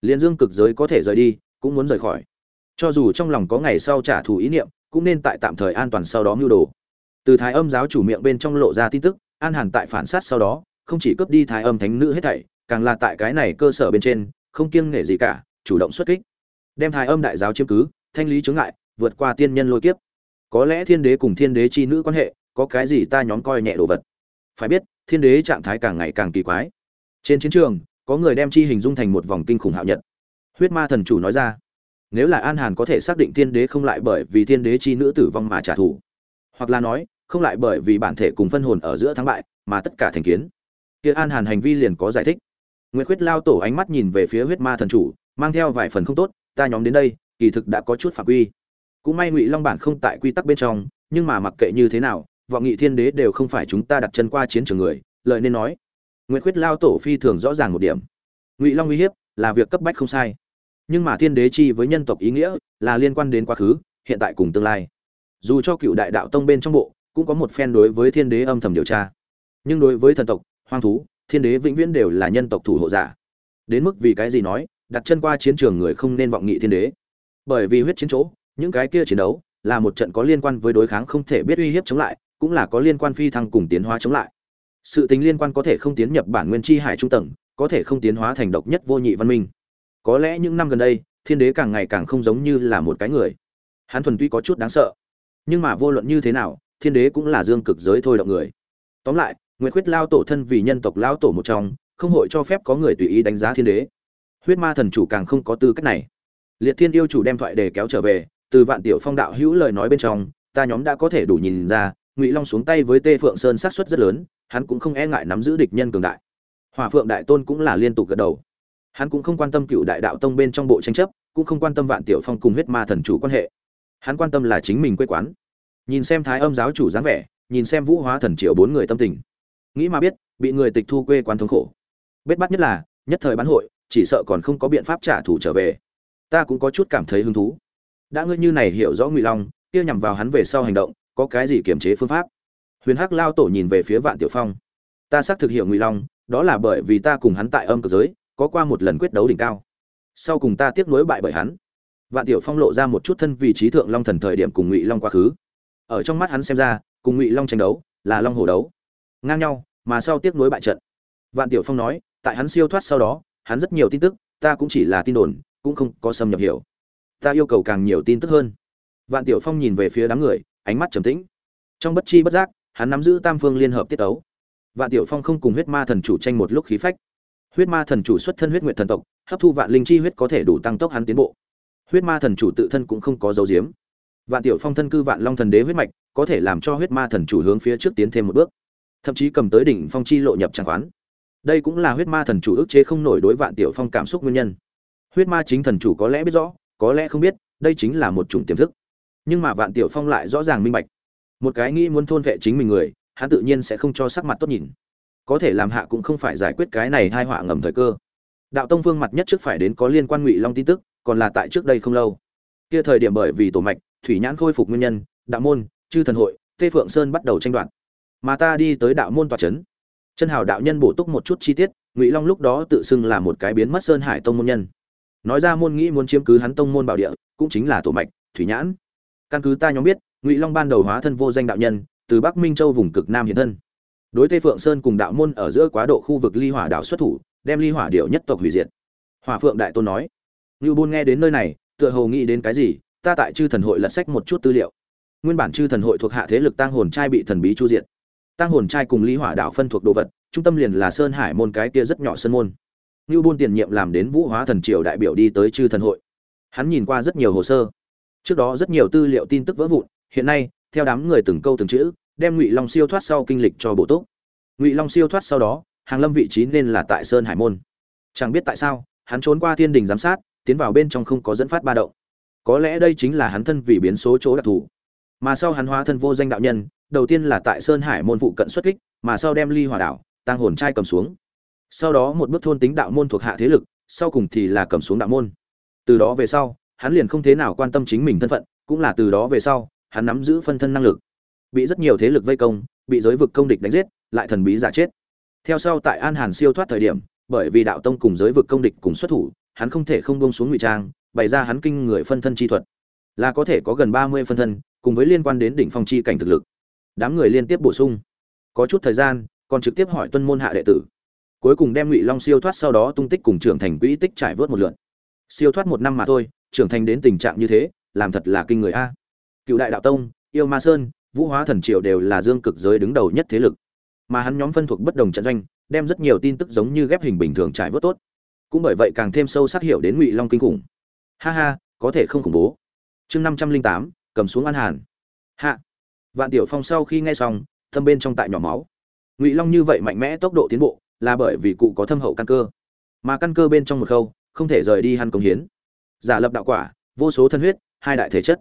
Liên dương cực giới có thể rời đi, cũng muốn rời khỏi. Cho dù trong lòng có ngày sau trả thù ý niệm, cũng nên tại tạm thời an toàn sau đó mưu đồ. Từ thái âm giáo chủ miệng bên trong lộ ra tin tức, an hàn tại phản sát sau đó, không chỉ cướp đi thái âm thánh nữ hết thảy, càng là tại cái này cơ sở bên trên, không kiêng nể gì cả, chủ động xuất kích. Đem thái âm đại giáo chiếm cứ, thanh lý chướng ngại, vượt qua tiên nhân lôi kiếp có lẽ thiên đế cùng thiên đế chi nữ quan hệ, có cái gì ta nhóm coi nhẹ đồ vật? Phải biết, thiên đế trạng thái càng ngày càng kỳ quái. Trên chiến trường, có người đem chi hình dung thành một vòng kinh khủng hạo nhật. Huyết ma thần chủ nói ra, nếu là an hàn có thể xác định thiên đế không lại bởi vì thiên đế chi nữ tử vong mà trả thù, hoặc là nói, không lại bởi vì bản thể cùng phân hồn ở giữa thắng bại, mà tất cả thành kiến. Kia an hàn hành vi liền có giải thích. Nguyễn khuyết lao tổ ánh mắt nhìn về phía huyết ma thần chủ, mang theo vài phần không tốt, ta nhóm đến đây, kỳ thực đã có chút phạm quy cũng may ngụy long bản không tại quy tắc bên trong, nhưng mà mặc kệ như thế nào, vọng nghị thiên đế đều không phải chúng ta đặt chân qua chiến trường người lợi nên nói. Nguyễn khuyết lao tổ phi thường rõ ràng một điểm. Ngụy long uy hiếp là việc cấp bách không sai. Nhưng mà thiên đế chi với nhân tộc ý nghĩa là liên quan đến quá khứ, hiện tại cùng tương lai. Dù cho cựu đại đạo tông bên trong bộ, cũng có một phen đối với thiên đế âm thầm điều tra. Nhưng đối với thần tộc, hoang thú, thiên đế vĩnh viễn đều là nhân tộc thủ hộ giả. Đến mức vì cái gì nói, đặt chân qua chiến trường người không nên vọng nghị thiên đế. Bởi vì huyết chiến chỗ những cái kia chiến đấu là một trận có liên quan với đối kháng không thể biết uy hiếp chống lại, cũng là có liên quan phi thăng cùng tiến hóa chống lại. Sự tính liên quan có thể không tiến nhập bản nguyên chi hải trung tầng, có thể không tiến hóa thành độc nhất vô nhị văn minh. Có lẽ những năm gần đây, thiên đế càng ngày càng không giống như là một cái người. Hắn thuần tuy có chút đáng sợ. Nhưng mà vô luận như thế nào, thiên đế cũng là dương cực giới thôi động người. Tóm lại, nguyệt khuyết lao tổ thân vì nhân tộc lao tổ một trong, không hội cho phép có người tùy ý đánh giá thiên đế. Huyết ma thần chủ càng không có tư cách này. Liệt thiên yêu chủ đem thoại để kéo trở về từ vạn tiểu phong đạo hữu lời nói bên trong, ta nhóm đã có thể đủ nhìn ra, ngụy long xuống tay với tê phượng sơn sát xuất rất lớn, hắn cũng không e ngại nắm giữ địch nhân cường đại. Hòa phượng đại tôn cũng là liên tục gật đầu. Hắn cũng không quan tâm cựu đại đạo tông bên trong bộ tranh chấp, cũng không quan tâm vạn tiểu phong cùng huyết ma thần chủ quan hệ. Hắn quan tâm là chính mình quê quán. Nhìn xem thái âm giáo chủ dáng vẻ, nhìn xem vũ hóa thần triệu bốn người tâm tình. Nghĩ mà biết, bị người tịch thu quê quán thống khổ. Bết bắt nhất là, nhất thời bán hội, chỉ sợ còn không có biện pháp trả thù trở về. Ta cũng có chút cảm thấy hứng thú đã ngươi như này hiểu rõ ngụy long, kia nhằm vào hắn về sau hành động, có cái gì kiềm chế phương pháp? Huyền hắc lao tổ nhìn về phía vạn tiểu phong. Ta xác thực hiểu ngụy long, đó là bởi vì ta cùng hắn tại âm cực giới, có qua một lần quyết đấu đỉnh cao. Sau cùng ta tiếc nuối bại bởi hắn. Vạn tiểu phong lộ ra một chút thân vị trí thượng long thần thời điểm cùng ngụy long quá khứ. Ở trong mắt hắn xem ra, cùng ngụy long tranh đấu, là long hổ đấu. Ngang nhau, mà sau tiếc nuối bại trận. Vạn tiểu phong nói, tại hắn siêu thoát sau đó, hắn rất nhiều tin tức, ta cũng chỉ là tin đồn, cũng không có xâm nhập hiểu ta yêu cầu càng nhiều tin tức hơn. Vạn tiểu phong nhìn về phía đám người, ánh mắt trầm tĩnh. Trong bất chi bất giác, hắn nắm giữ tam phương liên hợp tiết tấu. Vạn tiểu phong không cùng huyết ma thần chủ tranh một lúc khí phách. Huyết ma thần chủ xuất thân huyết nguyệt thần tộc, hấp thu vạn linh chi huyết có thể đủ tăng tốc hắn tiến bộ. Huyết ma thần chủ tự thân cũng không có dấu diếm vạn tiểu phong thân cư vạn long thần đế huyết mạch, có thể làm cho huyết ma thần chủ hướng phía trước tiến thêm một bước. Thậm chí cầm tới đỉnh phong chi lộ nhập trang khoán. Đây cũng là huyết ma thần chủ ức chế không nổi đối vạn tiểu phong cảm xúc nguyên nhân. Huyết ma chính thần chủ có lẽ biết rõ có lẽ không biết, đây chính là một chủng tiềm thức. Nhưng mà vạn tiểu phong lại rõ ràng minh bạch. Một cái nghĩ muốn thôn vệ chính mình người, hắn tự nhiên sẽ không cho sắc mặt tốt nhìn. Có thể làm hạ cũng không phải giải quyết cái này hai họa ngầm thời cơ. Đạo tông vương mặt nhất trước phải đến có liên quan ngụy long tin tức, còn là tại trước đây không lâu. Kia thời điểm bởi vì tổ mạch, thủy nhãn khôi phục nguyên nhân, đạo môn, chư thần hội, tê phượng sơn bắt đầu tranh đoạt. Mà ta đi tới đạo môn tòa trấn chân hào đạo nhân bổ túc một chút chi tiết, ngụy long lúc đó tự xưng là một cái biến mất sơn hải tông môn nhân nói ra môn nghĩ muốn chiếm cứ hắn tông môn bảo địa, cũng chính là tổ mạch, thủy nhãn. Căn cứ ta nhóm biết, ngụy long ban đầu hóa thân vô danh đạo nhân, từ bắc minh châu vùng cực nam hiện thân. Đối tây phượng sơn cùng đạo môn ở giữa quá độ khu vực ly hỏa đảo xuất thủ, đem ly hỏa điệu nhất tộc hủy diệt. Hòa phượng đại tôn nói, ngưu bôn nghe đến nơi này, tựa hồ nghĩ đến cái gì, ta tại chư thần hội lật sách một chút tư liệu. Nguyên bản chư thần hội thuộc hạ thế lực tăng hồn trai bị thần bí chu diệt. Tăng hồn trai cùng ly hỏa đảo phân thuộc đồ vật, trung tâm liền là sơn hải môn cái kia rất nhỏ sơn môn ngưu bôn tiền nhiệm làm đến vũ hóa thần triều đại biểu đi tới chư thần hội. Hắn nhìn qua rất nhiều hồ sơ. Trước đó rất nhiều tư liệu tin tức vỡ vụn, hiện nay, theo đám người từng câu từng chữ, đem ngụy long siêu thoát sau kinh lịch cho bộ tốt. ngụy long siêu thoát sau đó, hàng lâm vị trí nên là tại sơn hải môn. Chẳng biết tại sao, hắn trốn qua thiên đình giám sát, tiến vào bên trong không có dẫn phát ba động. Có lẽ đây chính là hắn thân vì biến số chỗ đặc thù. Mà sau hắn hóa thân vô danh đạo nhân, đầu tiên là tại sơn hải môn phụ cận xuất kích, mà sau đem ly hỏa đảo tăng hồn trai cầm xuống sau đó một bước thôn tính đạo môn thuộc hạ thế lực, sau cùng thì là cầm xuống đạo môn. Từ đó về sau, hắn liền không thế nào quan tâm chính mình thân phận, cũng là từ đó về sau, hắn nắm giữ phân thân năng lực. Bị rất nhiều thế lực vây công, bị giới vực công địch đánh giết, lại thần bí giả chết. Theo sau tại an hàn siêu thoát thời điểm, bởi vì đạo tông cùng giới vực công địch cùng xuất thủ, hắn không thể không bông xuống ngụy trang, bày ra hắn kinh người phân thân chi thuật. Là có thể có gần ba mươi phân thân, cùng với liên quan đến đỉnh phong chi cảnh thực lực. Đám người liên tiếp bổ sung. Có chút thời gian, còn trực tiếp hỏi tuân môn hạ đệ tử cuối cùng đem ngụy long siêu thoát sau đó tung tích cùng trưởng thành quỹ tích trải vớt một lượn. Siêu thoát một năm mà thôi, trưởng thành đến tình trạng như thế, làm thật là kinh người a. Cựu đại đạo tông, yêu ma sơn, vũ hóa thần triều đều là dương cực giới đứng đầu nhất thế lực. Mà hắn nhóm phân thuộc bất đồng trận doanh, đem rất nhiều tin tức giống như ghép hình bình thường trải vớt tốt. Cũng bởi vậy càng thêm sâu sắc hiểu đến ngụy long kinh khủng. Ha ha, có thể không khủng bố. Chương năm trăm linh tám, cầm xuống an hàn. Hạ. Vạn tiểu phong sau khi nghe xong, thâm bên trong tại nhỏ máu. Ngụy long như vậy mạnh mẽ tốc độ tiến bộ là bởi vì cụ có thâm hậu căn cơ. Mà căn cơ bên trong một khâu, không thể rời đi hắn công hiến. Giả lập đạo quả, vô số thân huyết, hai đại thể chất.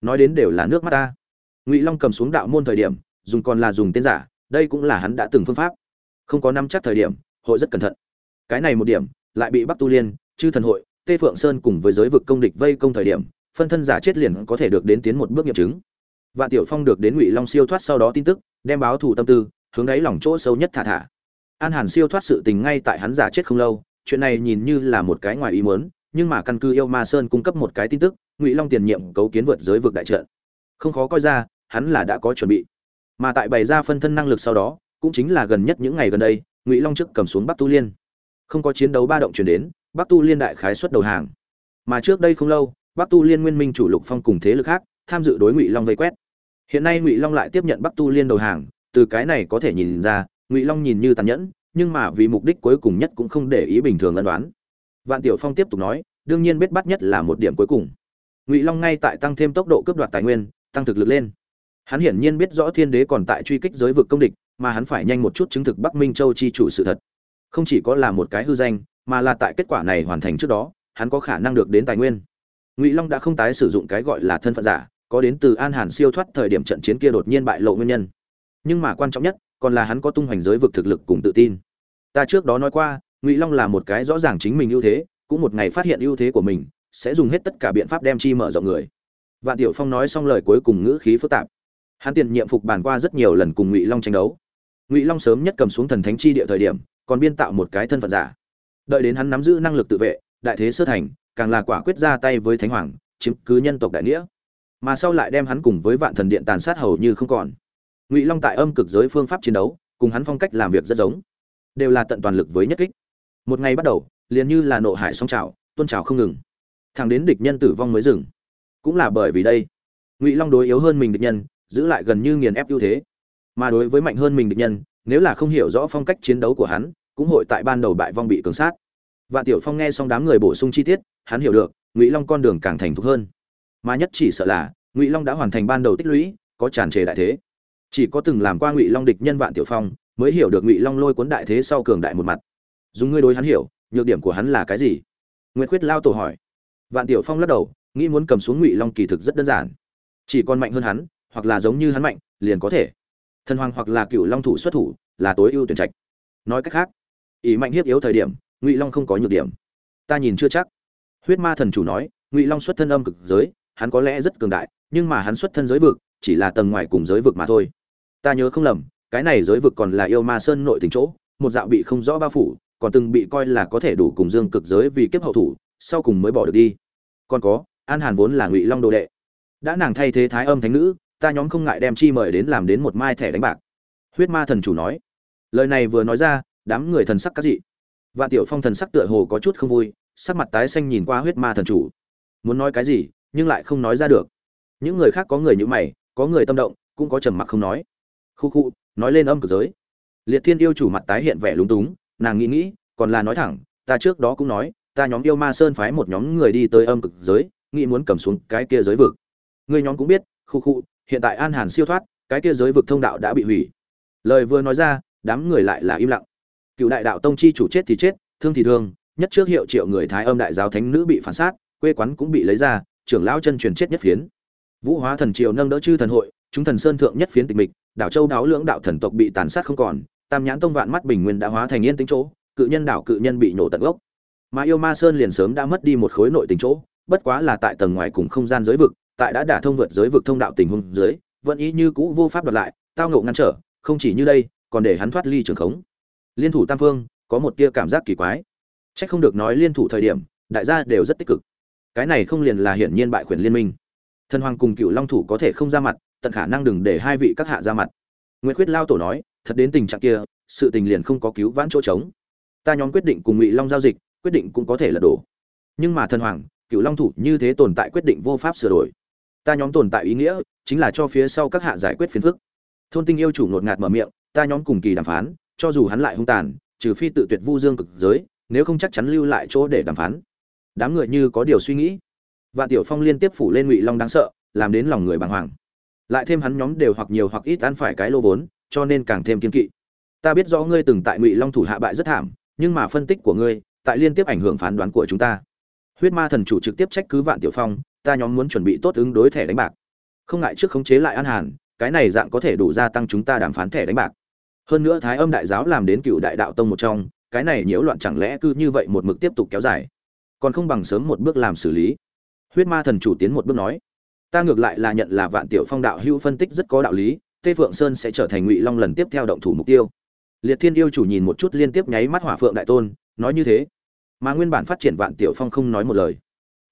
Nói đến đều là nước mắt ta. Ngụy long cầm xuống đạo môn thời điểm, dùng còn là dùng tên giả, đây cũng là hắn đã từng phương pháp. Không có năm chắc thời điểm, hội rất cẩn thận. Cái này một điểm, lại bị bắc tu liên, chư thần hội, tê phượng sơn cùng với giới vực công địch vây công thời điểm, phân thân giả chết liền có thể được đến tiến một bước nghiệm chứng. Vạn tiểu phong được đến ngụy long siêu thoát sau đó tin tức, đem báo thủ tâm tư, hướng đáy lòng chỗ sâu nhất thả thả an hàn siêu thoát sự tình ngay tại hắn giả chết không lâu, chuyện này nhìn như là một cái ngoài ý muốn, nhưng mà căn cứ yêu ma sơn cung cấp một cái tin tức, ngụy long tiền nhiệm cấu kiến vượt giới vực đại trận. Không khó coi ra, hắn là đã có chuẩn bị. Mà tại bày ra phân thân năng lực sau đó, cũng chính là gần nhất những ngày gần đây, ngụy long trước cầm xuống bắc tu liên. Không có chiến đấu ba động chuyển đến, bắc tu liên đại khái xuất đầu hàng. Mà trước đây không lâu, bắc tu liên nguyên minh chủ lục phong cùng thế lực khác, tham dự đối ngụy long vây quét. Hiện nay ngụy long lại tiếp nhận bắc tu liên đầu hàng, từ cái này có thể nhìn ra ngụy long nhìn như tàn nhẫn nhưng mà vì mục đích cuối cùng nhất cũng không để ý bình thường ân đoán vạn tiểu phong tiếp tục nói đương nhiên biết bắt nhất là một điểm cuối cùng ngụy long ngay tại tăng thêm tốc độ cướp đoạt tài nguyên tăng thực lực lên hắn hiển nhiên biết rõ thiên đế còn tại truy kích giới vực công địch mà hắn phải nhanh một chút chứng thực bắc minh châu chi chủ sự thật không chỉ có là một cái hư danh mà là tại kết quả này hoàn thành trước đó hắn có khả năng được đến tài nguyên ngụy long đã không tái sử dụng cái gọi là thân phận giả có đến từ an hàn siêu thoát thời điểm trận chiến kia đột nhiên bại lộ nguyên nhân nhưng mà quan trọng nhất còn là hắn có tung hoành giới vực thực lực cùng tự tin. Ta trước đó nói qua, ngụy long là một cái rõ ràng chính mình ưu thế, cũng một ngày phát hiện ưu thế của mình, sẽ dùng hết tất cả biện pháp đem chi mở rộng người. Vạn tiểu phong nói xong lời cuối cùng ngữ khí phức tạp. Hắn tiền nhiệm phục bàn qua rất nhiều lần cùng ngụy long tranh đấu. Ngụy long sớm nhất cầm xuống thần thánh chi địa thời điểm, còn biên tạo một cái thân phận giả. Đợi đến hắn nắm giữ năng lực tự vệ, đại thế sơ thành, càng là quả quyết ra tay với thánh hoàng, chiếm cứ nhân tộc đại nghĩa. Mà sau lại đem hắn cùng với vạn thần điện tàn sát hầu như không còn ngụy long tại âm cực giới phương pháp chiến đấu cùng hắn phong cách làm việc rất giống đều là tận toàn lực với nhất kích một ngày bắt đầu liền như là nộ hải sóng trào tôn trào không ngừng thẳng đến địch nhân tử vong mới dừng cũng là bởi vì đây ngụy long đối yếu hơn mình địch nhân giữ lại gần như nghiền ép ưu thế mà đối với mạnh hơn mình địch nhân nếu là không hiểu rõ phong cách chiến đấu của hắn cũng hội tại ban đầu bại vong bị cường sát và tiểu phong nghe xong đám người bổ sung chi tiết hắn hiểu được ngụy long con đường càng thành thục hơn mà nhất chỉ sợ là ngụy long đã hoàn thành ban đầu tích lũy có tràn trề đại thế chỉ có từng làm qua ngụy long địch nhân vạn tiểu phong mới hiểu được ngụy long lôi cuốn đại thế sau cường đại một mặt. Dùng ngươi đối hắn hiểu, nhược điểm của hắn là cái gì? Nguyễn khuyết lao tổ hỏi. Vạn tiểu phong lắc đầu, nghĩ muốn cầm xuống ngụy long kỳ thực rất đơn giản. Chỉ còn mạnh hơn hắn, hoặc là giống như hắn mạnh, liền có thể. Thần hoàng hoặc là cựu long thủ xuất thủ, là tối ưu tuyển trạch. Nói cách khác ý mạnh hiếp yếu thời điểm, ngụy long không có nhược điểm. Ta nhìn chưa chắc. Huyết ma thần chủ nói, ngụy long xuất thân âm cực giới, hắn có lẽ rất cường đại, nhưng mà hắn xuất thân giới vực, chỉ là tầng ngoài cùng giới vực mà thôi ta nhớ không lầm, cái này giới vực còn là yêu ma sơn nội tình chỗ, một dạo bị không rõ bao phủ, còn từng bị coi là có thể đủ cùng dương cực giới vì kiếp hậu thủ, sau cùng mới bỏ được đi. Còn có, an hàn vốn là ngụy long đồ đệ. Đã nàng thay thế thái âm thánh nữ, ta nhóm không ngại đem chi mời đến làm đến một mai thẻ đánh bạc. Huyết ma thần chủ nói. Lời này vừa nói ra, đám người thần sắc các dị. Vạn tiểu phong thần sắc tựa hồ có chút không vui, sắc mặt tái xanh nhìn qua huyết ma thần chủ. Muốn nói cái gì, nhưng lại không nói ra được. Những người khác có người như mày, có người tâm động, cũng có trầm mặc không nói khu khu, nói lên âm cực giới. Liệt thiên yêu chủ mặt tái hiện vẻ lúng túng, nàng nghĩ nghĩ, còn là nói thẳng, ta trước đó cũng nói, ta nhóm yêu ma sơn phái một nhóm người đi tới âm cực giới, nghĩ muốn cầm xuống cái kia giới vực. Người nhóm cũng biết, khu khu, hiện tại an hàn siêu thoát, cái kia giới vực thông đạo đã bị hủy. Lời vừa nói ra, đám người lại là im lặng. Cựu đại đạo tông chi chủ chết thì chết, thương thì thương, nhất trước hiệu triệu người thái âm đại giáo thánh nữ bị phản sát, quê quán cũng bị lấy ra, trưởng lão chân truyền chết nhất phiến. Vũ hóa thần triều nâng đỡ chư thần hội, chúng thần sơn thượng nhất phiến tịch mịch đảo châu đáo lưỡng đạo thần tộc bị tàn sát không còn, tam nhãn tông vạn mắt bình nguyên đã hóa thành yên tĩnh chỗ, cự nhân đảo cự nhân bị nổ tận gốc. Mà yêu ma sơn liền sớm đã mất đi một khối nội tình chỗ, bất quá là tại tầng ngoài cùng không gian giới vực, tại đã đả thông vượt giới vực thông đạo tình huống dưới, vẫn ý như cũ vô pháp đoạt lại, tao ngộ ngăn trở, không chỉ như đây, còn để hắn thoát ly trường khống. Liên thủ tam phương, có một tia cảm giác kỳ quái. Trách không được nói liên thủ thời điểm, đại gia đều rất tích cực. Cái này không liền là hiển nhiên bại quyền liên minh. Thần hoàng cùng cựu long thủ có thể không ra mặt tận khả năng đừng để hai vị các hạ ra mặt. Nguyễn quyết lao tổ nói, thật đến tình trạng kia, sự tình liền không có cứu vãn chỗ trống. Ta nhóm quyết định cùng ngụy long giao dịch, quyết định cũng có thể là đổ. Nhưng mà thần hoàng cựu long thủ như thế tồn tại quyết định vô pháp sửa đổi. Ta nhóm tồn tại ý nghĩa, chính là cho phía sau các hạ giải quyết phiền phức. Thôn tinh yêu chủ ngột ngạt mở miệng, ta nhóm cùng kỳ đàm phán, cho dù hắn lại hung tàn, trừ phi tự tuyệt vu dương cực giới, nếu không chắc chắn lưu lại chỗ để đàm phán. Đám người như có điều suy nghĩ. Vạn tiểu phong liên tiếp phủ lên ngụy long đáng sợ, làm đến lòng người bàng hoàng lại thêm hắn nhóm đều hoặc nhiều hoặc ít ăn phải cái lô vốn, cho nên càng thêm kiên kỵ. Ta biết rõ ngươi từng tại ngụy long thủ hạ bại rất thảm, nhưng mà phân tích của ngươi, tại liên tiếp ảnh hưởng phán đoán của chúng ta. Huyết ma thần chủ trực tiếp trách cứ vạn tiểu phong, ta nhóm muốn chuẩn bị tốt ứng đối thẻ đánh bạc. Không ngại trước khống chế lại an hàn, cái này dạng có thể đủ gia tăng chúng ta đàm phán thẻ đánh bạc. Hơn nữa thái âm đại giáo làm đến cựu đại đạo tông một trong, cái này nhiễu loạn chẳng lẽ cứ như vậy một mực tiếp tục kéo dài? Còn không bằng sớm một bước làm xử lý. Huyết ma thần chủ tiến một bước nói ta ngược lại là nhận là vạn tiểu phong đạo hữu phân tích rất có đạo lý, tê phượng sơn sẽ trở thành ngụy long lần tiếp theo động thủ mục tiêu. Liệt thiên yêu chủ nhìn một chút liên tiếp nháy mắt hỏa phượng đại tôn, nói như thế. Mà nguyên bản phát triển vạn tiểu phong không nói một lời.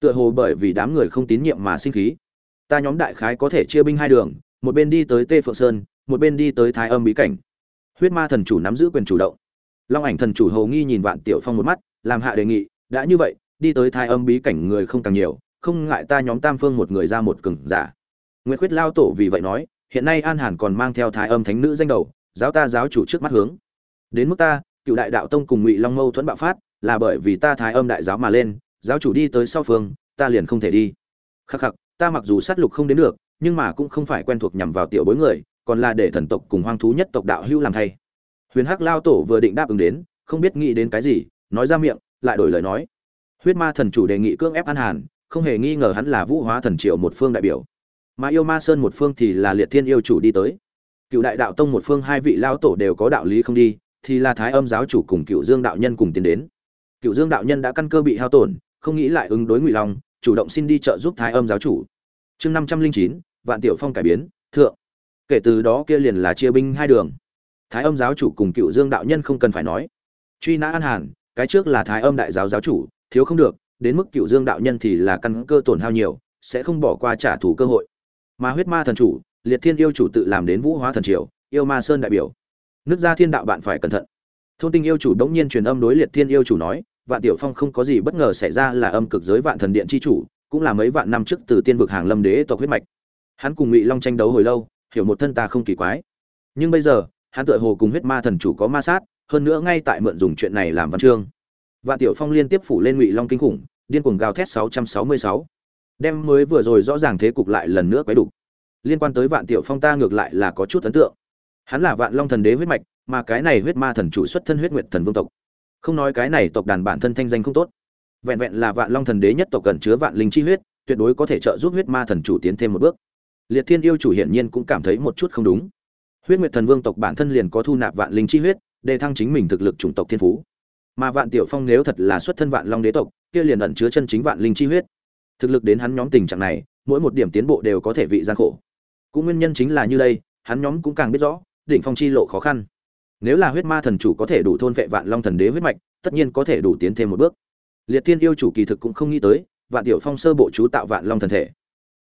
Tựa hồ bởi vì đám người không tín nhiệm mà sinh khí. Ta nhóm đại khái có thể chia binh hai đường, một bên đi tới tê phượng sơn, một bên đi tới thái âm bí cảnh. Huyết ma thần chủ nắm giữ quyền chủ động. Long ảnh thần chủ hầu nghi nhìn vạn tiểu phong một mắt, làm hạ đề nghị, đã như vậy, đi tới thái âm bí cảnh người không càng nhiều không ngại ta nhóm tam phương một người ra một cường giả. Nguyễn khuyết lao tổ vì vậy nói, hiện nay an hàn còn mang theo thái âm thánh nữ danh đầu, giáo ta giáo chủ trước mắt hướng. Đến mức ta, cựu đại đạo tông cùng ngụy long mâu thuẫn bạo phát, là bởi vì ta thái âm đại giáo mà lên, giáo chủ đi tới sau phương, ta liền không thể đi. Khắc khắc, ta mặc dù sát lục không đến được, nhưng mà cũng không phải quen thuộc nhằm vào tiểu bối người, còn là để thần tộc cùng hoang thú nhất tộc đạo hưu làm thay. Huyền hắc lao tổ vừa định đáp ứng đến, không biết nghĩ đến cái gì, nói ra miệng, lại đổi lời nói. Huyết ma thần chủ đề nghị cưỡng ép an hàn không hề nghi ngờ hắn là vũ hóa thần triệu một phương đại biểu. Mà yêu ma sơn một phương thì là liệt thiên yêu chủ đi tới. Cựu đại đạo tông một phương hai vị lao tổ đều có đạo lý không đi, thì là thái âm giáo chủ cùng cựu dương đạo nhân cùng tiến đến. Cựu dương đạo nhân đã căn cơ bị hao tổn, không nghĩ lại ứng đối ngụy long, chủ động xin đi trợ giúp thái âm giáo chủ. Chương năm trăm linh chín, vạn tiểu phong cải biến, thượng. Kể từ đó kia liền là chia binh hai đường. Thái âm giáo chủ cùng cựu dương đạo nhân không cần phải nói. Truy nã an hàn, cái trước là thái âm đại giáo giáo chủ, thiếu không được đến mức cựu dương đạo nhân thì là căn cơ tổn hao nhiều, sẽ không bỏ qua trả thù cơ hội. Mà huyết ma thần chủ, liệt thiên yêu chủ tự làm đến vũ hóa thần triều, yêu ma sơn đại biểu. Nước gia thiên đạo bạn phải cẩn thận. Thôn tinh yêu chủ đống nhiên truyền âm đối liệt thiên yêu chủ nói, vạn tiểu phong không có gì bất ngờ xảy ra là âm cực giới vạn thần điện chi chủ, cũng là mấy vạn năm trước từ tiên vực hàng lâm đế tộc huyết mạch. Hắn cùng ngụy long tranh đấu hồi lâu, hiểu một thân ta không kỳ quái. Nhưng bây giờ, hắn tựa hồ cùng huyết ma thần chủ có ma sát, hơn nữa ngay tại mượn dùng chuyện này làm văn chương vạn tiểu phong liên tiếp phủ lên ngụy long kinh khủng, điên cuồng gào thét 666. đem mới vừa rồi rõ ràng thế cục lại lần nữa quấy đủ liên quan tới vạn tiểu phong ta ngược lại là có chút ấn tượng. Hắn là vạn long thần đế huyết mạch, mà cái này huyết ma thần chủ xuất thân huyết nguyệt thần vương tộc. Không nói cái này tộc đàn bản thân thanh danh không tốt. Vẹn vẹn là vạn long thần đế nhất tộc cần chứa vạn linh chi huyết, tuyệt đối có thể trợ giúp huyết ma thần chủ tiến thêm một bước. Liệt thiên yêu chủ hiển nhiên cũng cảm thấy một chút không đúng. Huyết nguyệt thần vương tộc bản thân liền có thu nạp vạn linh chi huyết, để thăng chính mình thực lực chủng tộc thiên phú mà vạn tiểu phong nếu thật là xuất thân vạn long đế tộc, kia liền ẩn chứa chân chính vạn linh chi huyết. Thực lực đến hắn nhóm tình trạng này, mỗi một điểm tiến bộ đều có thể vị gian khổ. Cũng nguyên nhân chính là như đây, hắn nhóm cũng càng biết rõ, đỉnh phong chi lộ khó khăn. Nếu là huyết ma thần chủ có thể đủ thôn vệ vạn long thần đế huyết mạch, tất nhiên có thể đủ tiến thêm một bước. Liệt thiên yêu chủ kỳ thực cũng không nghĩ tới, vạn tiểu phong sơ bộ chú tạo vạn long thần thể.